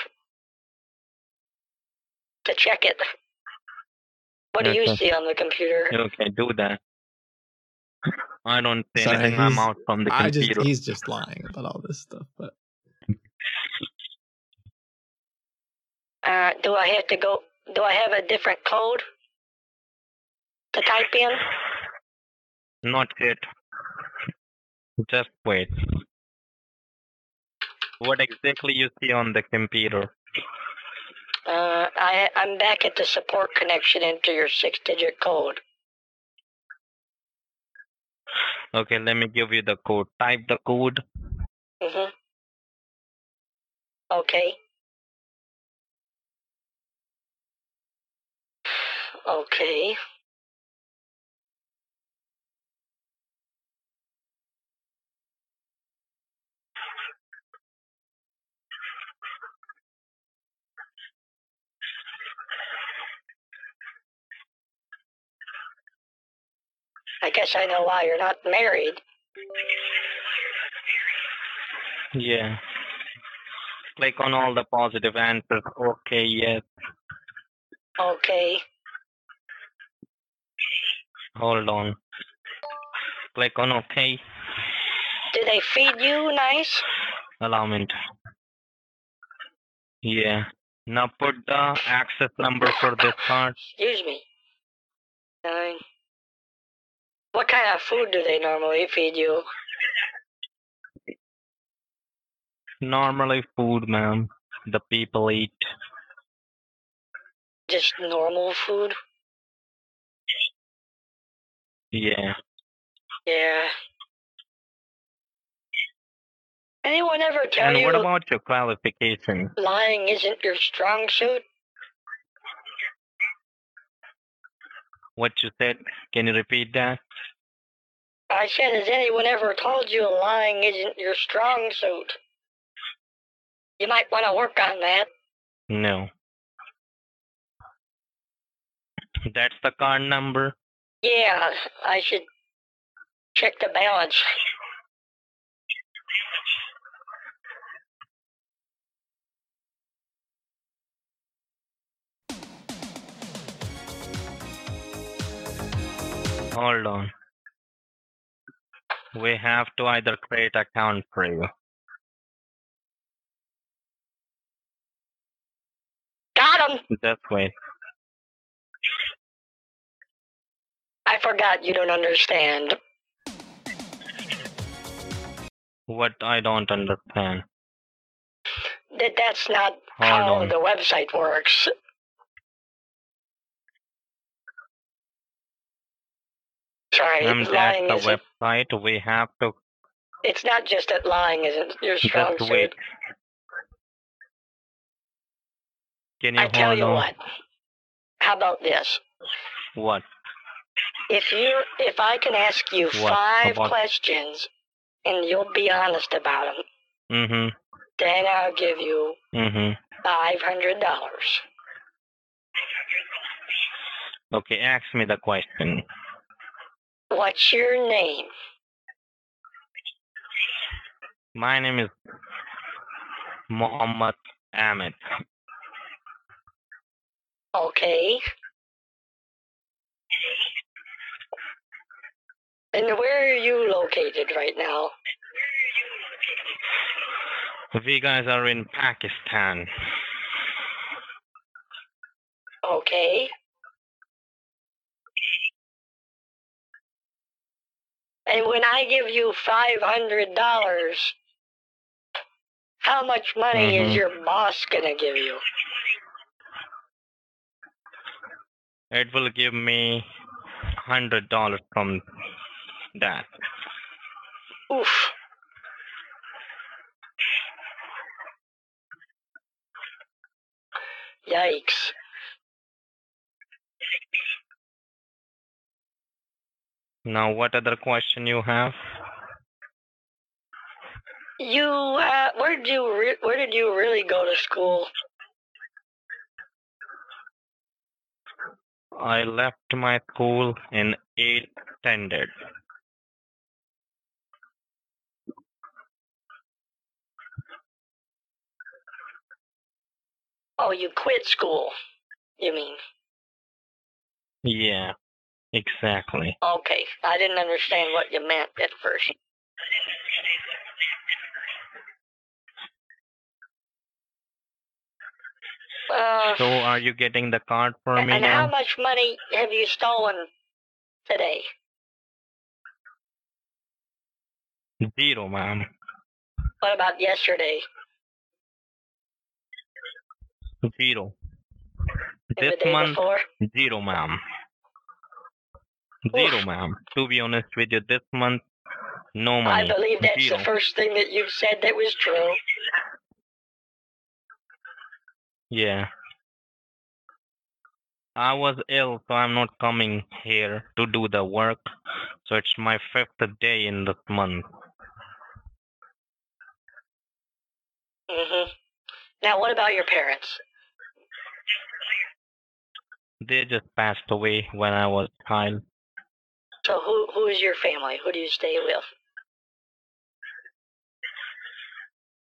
to check it. What do you see on the computer? Okay, do that. I don't see Sorry, anything. I'm out from the I Just, he's just lying about all this stuff. But Uh, do I have to go? Do I have a different code to type in? Not yet. Just wait. What exactly you see on the computer? Uh, I I'm back at the support connection. into your six-digit code. Okay, let me give you the code. Type the code. Mhm. Okay. Okay. I guess I know why you're not married. Yeah. Click on all the positive answers. Okay, yes. Okay. Hold on. Click on OK. Do they feed you nice? Allow me. to- Yeah. Now put the access number for this card. Excuse me. Nine. What kind of food do they normally feed you? Normally food, ma'am. The people eat. Just normal food? Yeah. Yeah. Anyone ever tell And you what about your qualification? lying isn't your strong suit? What you said? Can you repeat that? I said, has anyone ever told you lying isn't your strong suit? You might want to work on that. No. That's the card number. Yeah, I should check the balance. Hold on. We have to either create account for you. Got him! Just wait. I forgot you don't understand. What I don't understand. That that's not Hold how on. the website works. Sorry, that's lying the website. We have to It's not just that lying isn't your strong just wait. suit. Can you I tell you on? what. How about this? What? If you, if I can ask you What five questions, and you'll be honest about them, Mm-hmm. then I'll give you Mm-hmm. five hundred dollars. Okay, ask me the question. What's your name? My name is Muhammad Ahmed. Okay. And where are you located right now? We guys are in Pakistan. Okay. And when I give you five hundred dollars, how much money is Mhm. your boss gonna give you? It will give me hundred dollars from that. Oof. Yikes. Now, what other question you have? You, uh, where did you, re- where did you really go to school? I left my school in 8th standard. Oh, you quit school. You mean? Yeah, exactly. Okay, I didn't understand what you meant at first. Uh, So, are you getting the card for me and how much money have you stolen today? Zero, ma'am. What about yesterday? Zero. And This month, before? zero, ma'am. Zero, ma'am. To be honest with you, this month, no money. I believe that's zero. the first thing that you've said that was true. Yeah. I was ill, so I'm not coming here to do the work. So it's my fifth day in this month. hmm Now, what about your parents? They just passed away when I was child. So, who who is your family? Who do you stay with?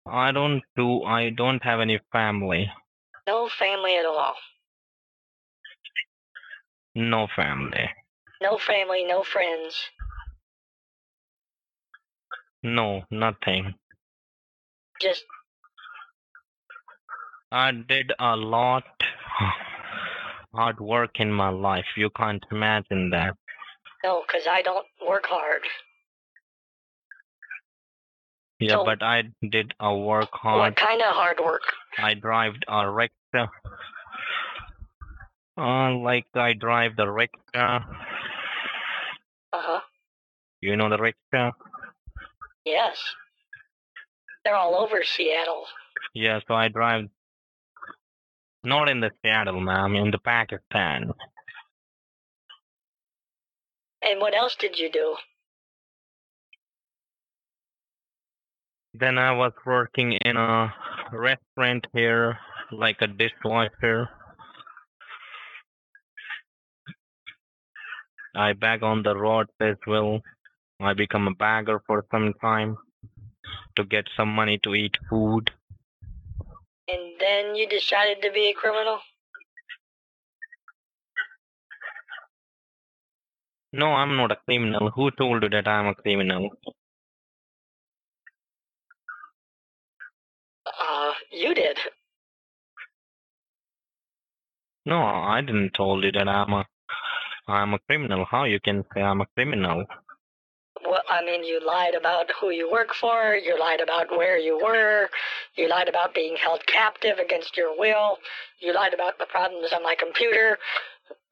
I don't do. I don't have any family. No family at all. No family. No family, no friends. No, nothing. Just I did a lot hard work in my life. You can't imagine that. no, because I don't work hard. Yeah, So- but I did a work hard. What kind of hard work? I drive a rickshaw. Uh, like I drive the rickshaw. Uh huh. You know the rickshaw? Yes. They're all over Seattle. Yeah, so I drive. Not in the Seattle, ma'am, in the Pakistan. And what else did you do? Then I was working in a restaurant here, like a dishwasher. I bag on the roads as well. I become a bagger for some time to get some money to eat food. And then you decided to be a criminal? No, I'm not a criminal. Who told you that I'm a criminal? Uh, you did. No, I didn't told you that I'm a I'm a criminal. How you can say I'm a criminal? Well, I mean, you lied about who you work for. You lied about where you were. You lied about being held captive against your will. You lied about the problems on my computer.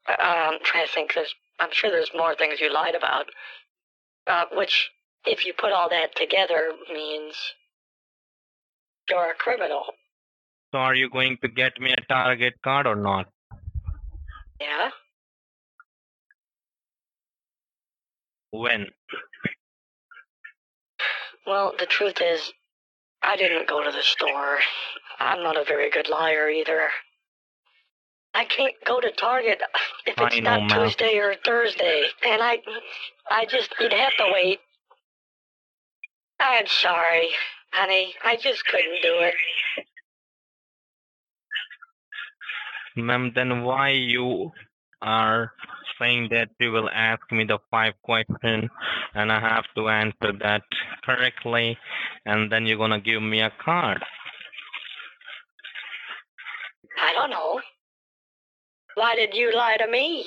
Uh, I'm trying to think. There's, I'm sure there's more things you lied about. Uh, which, if you put all that together, means you're a criminal. So are you going to get me a target card or not? Yeah. When? Well, the truth is, I didn't go to the store. I'm not a very good liar either. I can't go to Target if it's I not. Tuesday or Thursday, and I, I just you'd have to wait. I'm sorry, honey. I just couldn't do it. Ma'am, then why you are saying that you will ask me the five questions and I have to answer that correctly and then you're gonna give me a card? I don't know. Why did you lie to me?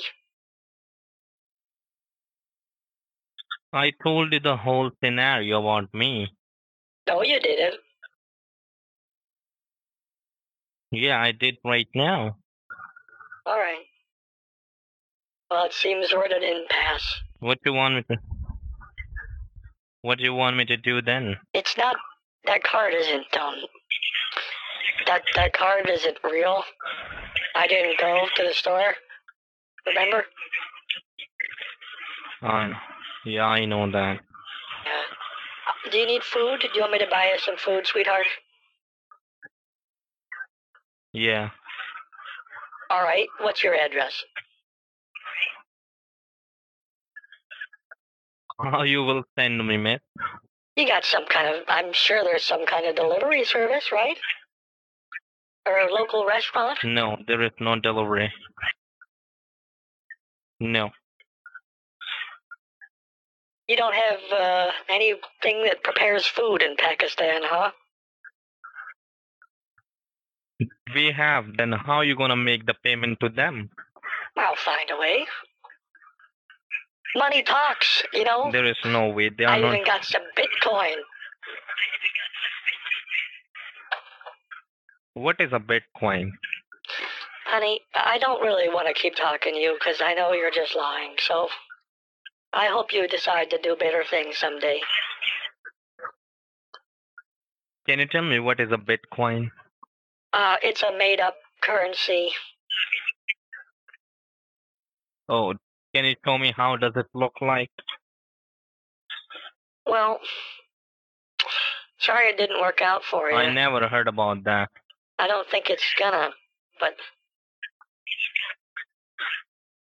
I told you the whole scenario about me. No, you didn't. Yeah, I did right now. All right. Well, it seems we're at an impasse. What do you want me to What do you want me to do then? It's not. That card isn't um. That that card isn't real. I didn't go to the store. Remember? Uh, yeah, I know that. Yeah. Uh, Do you need food? Do you want me to buy you some food, sweetheart? Yeah. All right. What's your address? How you will send me, miss? You got some kind of, I'm sure there's some kind of delivery service, right? Or a local restaurant? No, there is no delivery. No. You don't have uh, anything that prepares food in Pakistan, huh? We have. Then how are you gonna make the payment to them? I'll find a way. Money talks, you know? There is no way. They I are not. even got some Bitcoin. What is a Bitcoin? Honey, I don't really want to keep talking to you because I know you're just lying. So I hope you decide to do better things someday. Can you tell me what is a Bitcoin? Uh, it's a made up currency. Oh, can you show me how does it look like? Well, sorry it didn't work out for you. I never heard about that. I don't think it's gonna, but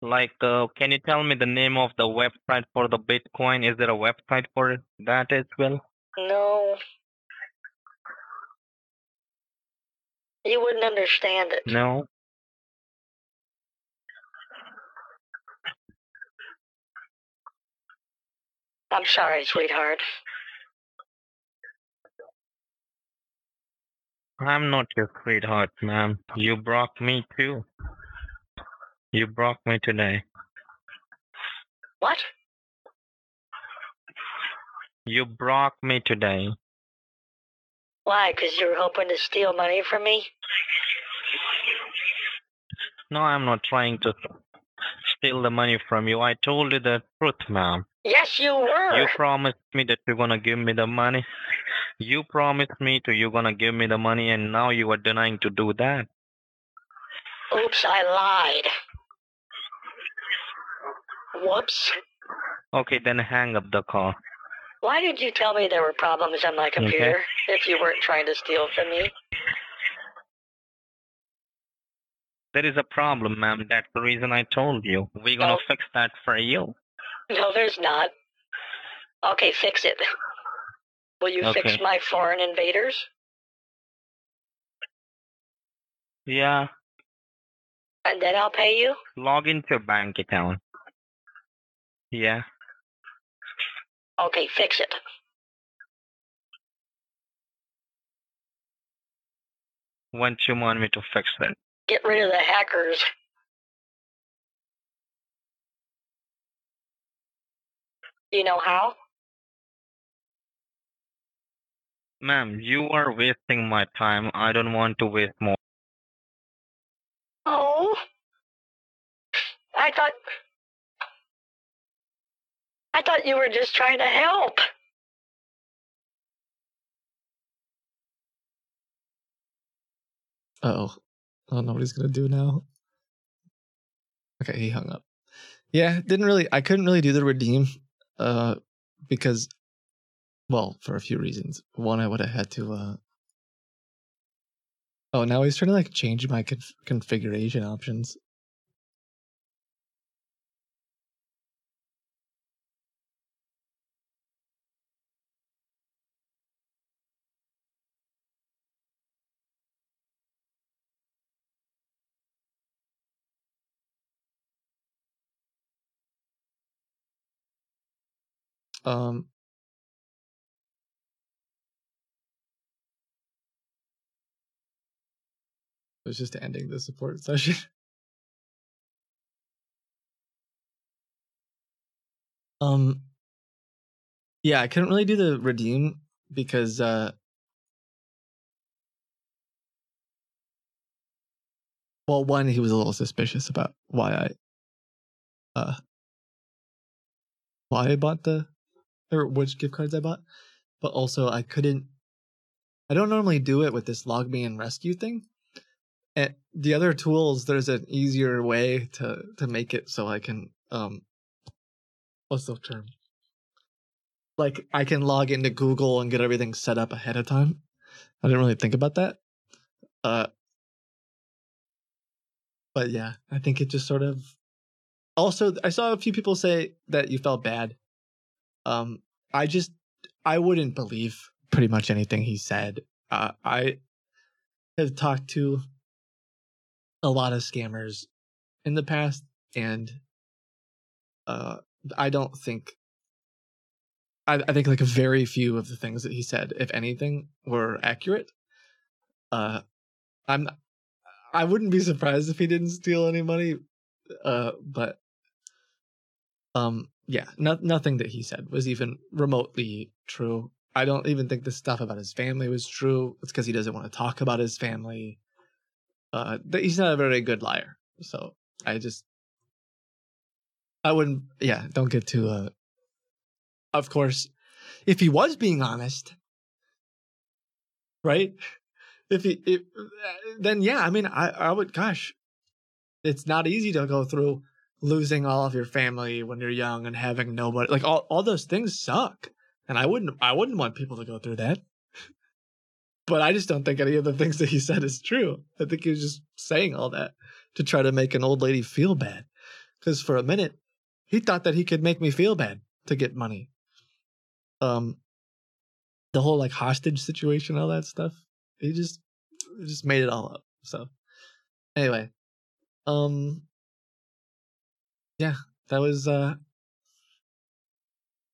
Like, uh, can you tell me the name of the website for the Bitcoin? Is there a website for that as well? no. You wouldn't understand it. No. I'm sorry, sweetheart. I'm not your sweetheart, ma'am. You broke me too. You broke me today. What? You broke me today. Why? Because you were hoping to steal money from me? No, I'm not trying to steal the money from you. I told you the truth, ma'am. Yes, you were. You promised me that you're gonna give me the money. You promised me to you're gonna give me the money, and now you are denying to do that. Oops, I lied. Whoops. Okay, then hang up the call. Why did you tell me there were problems on my computer if you weren't trying to steal from me? There is a problem, ma'am. That's the reason I told you. We're gonna Oh. fix that for you. No, there's not. Okay, fix it. Will you fix my foreign invaders? Yeah. And then I'll pay you? Log into your bank account. Yeah. Okay, fix it. When you want me to fix it? Get rid of the hackers. You know how? Ma'am, you are wasting my time. I don't want to waste more. Oh. I thought. I thought you were just trying to help. Oh, I don't know what he's gonna do now. Okay, he hung up. Yeah, didn't really. I couldn't really do the redeem, uh, because, well, for a few reasons. One, I would have had to. uh Oh, now he's trying to like change my conf- configuration options. Um, I was just ending the support session. Um, yeah, I couldn't really do the redeem because uh, well, one, he was a little suspicious about why I uh why I bought the or which gift cards I bought, but also I couldn't. I don't normally do it with this LogMeIn Rescue thing, And the other tools, there's an easier way to to make it so I can um what's the term? Like I can log into Google and get everything set up ahead of time. I didn't really think about that. Uh but yeah, I think it just sort of also I saw a few people say that you felt bad. Um I just I wouldn't believe pretty much anything he said. Uh, I have talked to a lot of scammers in the past, and uh, I don't think. I, I think like a very few of the things that he said, if anything, were accurate. Uh, I'm. I wouldn't be surprised if he didn't steal any money, uh, but um, yeah, no, nothing that he said was even remotely true. I don't even think the stuff about his family was true. It's because he doesn't want to talk about his family. Uh, he's not a very good liar. So I just, I wouldn't, yeah, don't get too, uh, of course, if he was being honest, right? If he, if, then yeah, I mean, I, I would, gosh, it's not easy to go through losing all of your family when you're young and having nobody, like all, all those things suck. And I wouldn't, I wouldn't want people to go through that. But I just don't think any of the things that he said is true. I think he was just saying all that to try to make an old lady feel bad. Because for a minute, he thought that he could make me feel bad to get money. Um, the whole like hostage situation, all that stuff. He just, just made it all up. So, anyway, um, yeah, that was uh,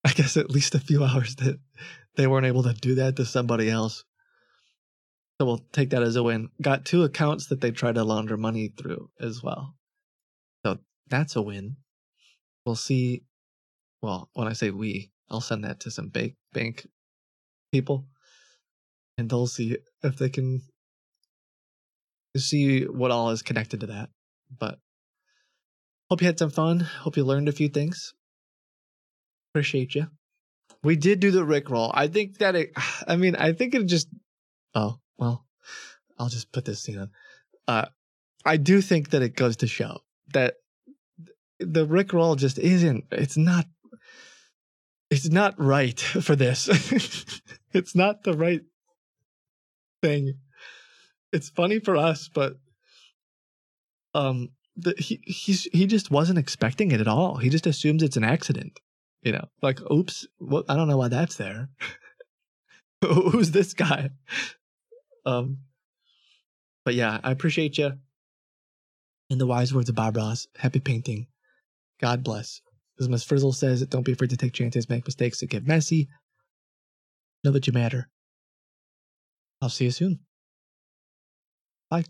I guess at least a few hours that they weren't able to do that to somebody else. So we'll take that as a win. Got two accounts that they tried to launder money through as well. So that's a win. We'll see. Well, when I say we, I'll send that to some bank bank people, and they'll see if they can see what all is connected to that. But hope you had some fun. Hope you learned a few things. Appreciate you. We did do the Rick roll. I think that it. I mean, I think it just. Oh well, I'll just put this scene on. Uh, I do think that it goes to show that the Rick roll just isn't. It's not. It's not right for this. it's not the right thing. It's funny for us, but um, the, he he's he just wasn't expecting it at all. He just assumes it's an accident. You know, like oops? I don't know why that's there. Who's this guy? Um, but yeah, I appreciate you. In the wise words of Bob Ross, happy painting. God bless. As Miss Frizzle says, don't be afraid to take chances, make mistakes, to get messy. Know that you matter. I'll see you soon. Bye.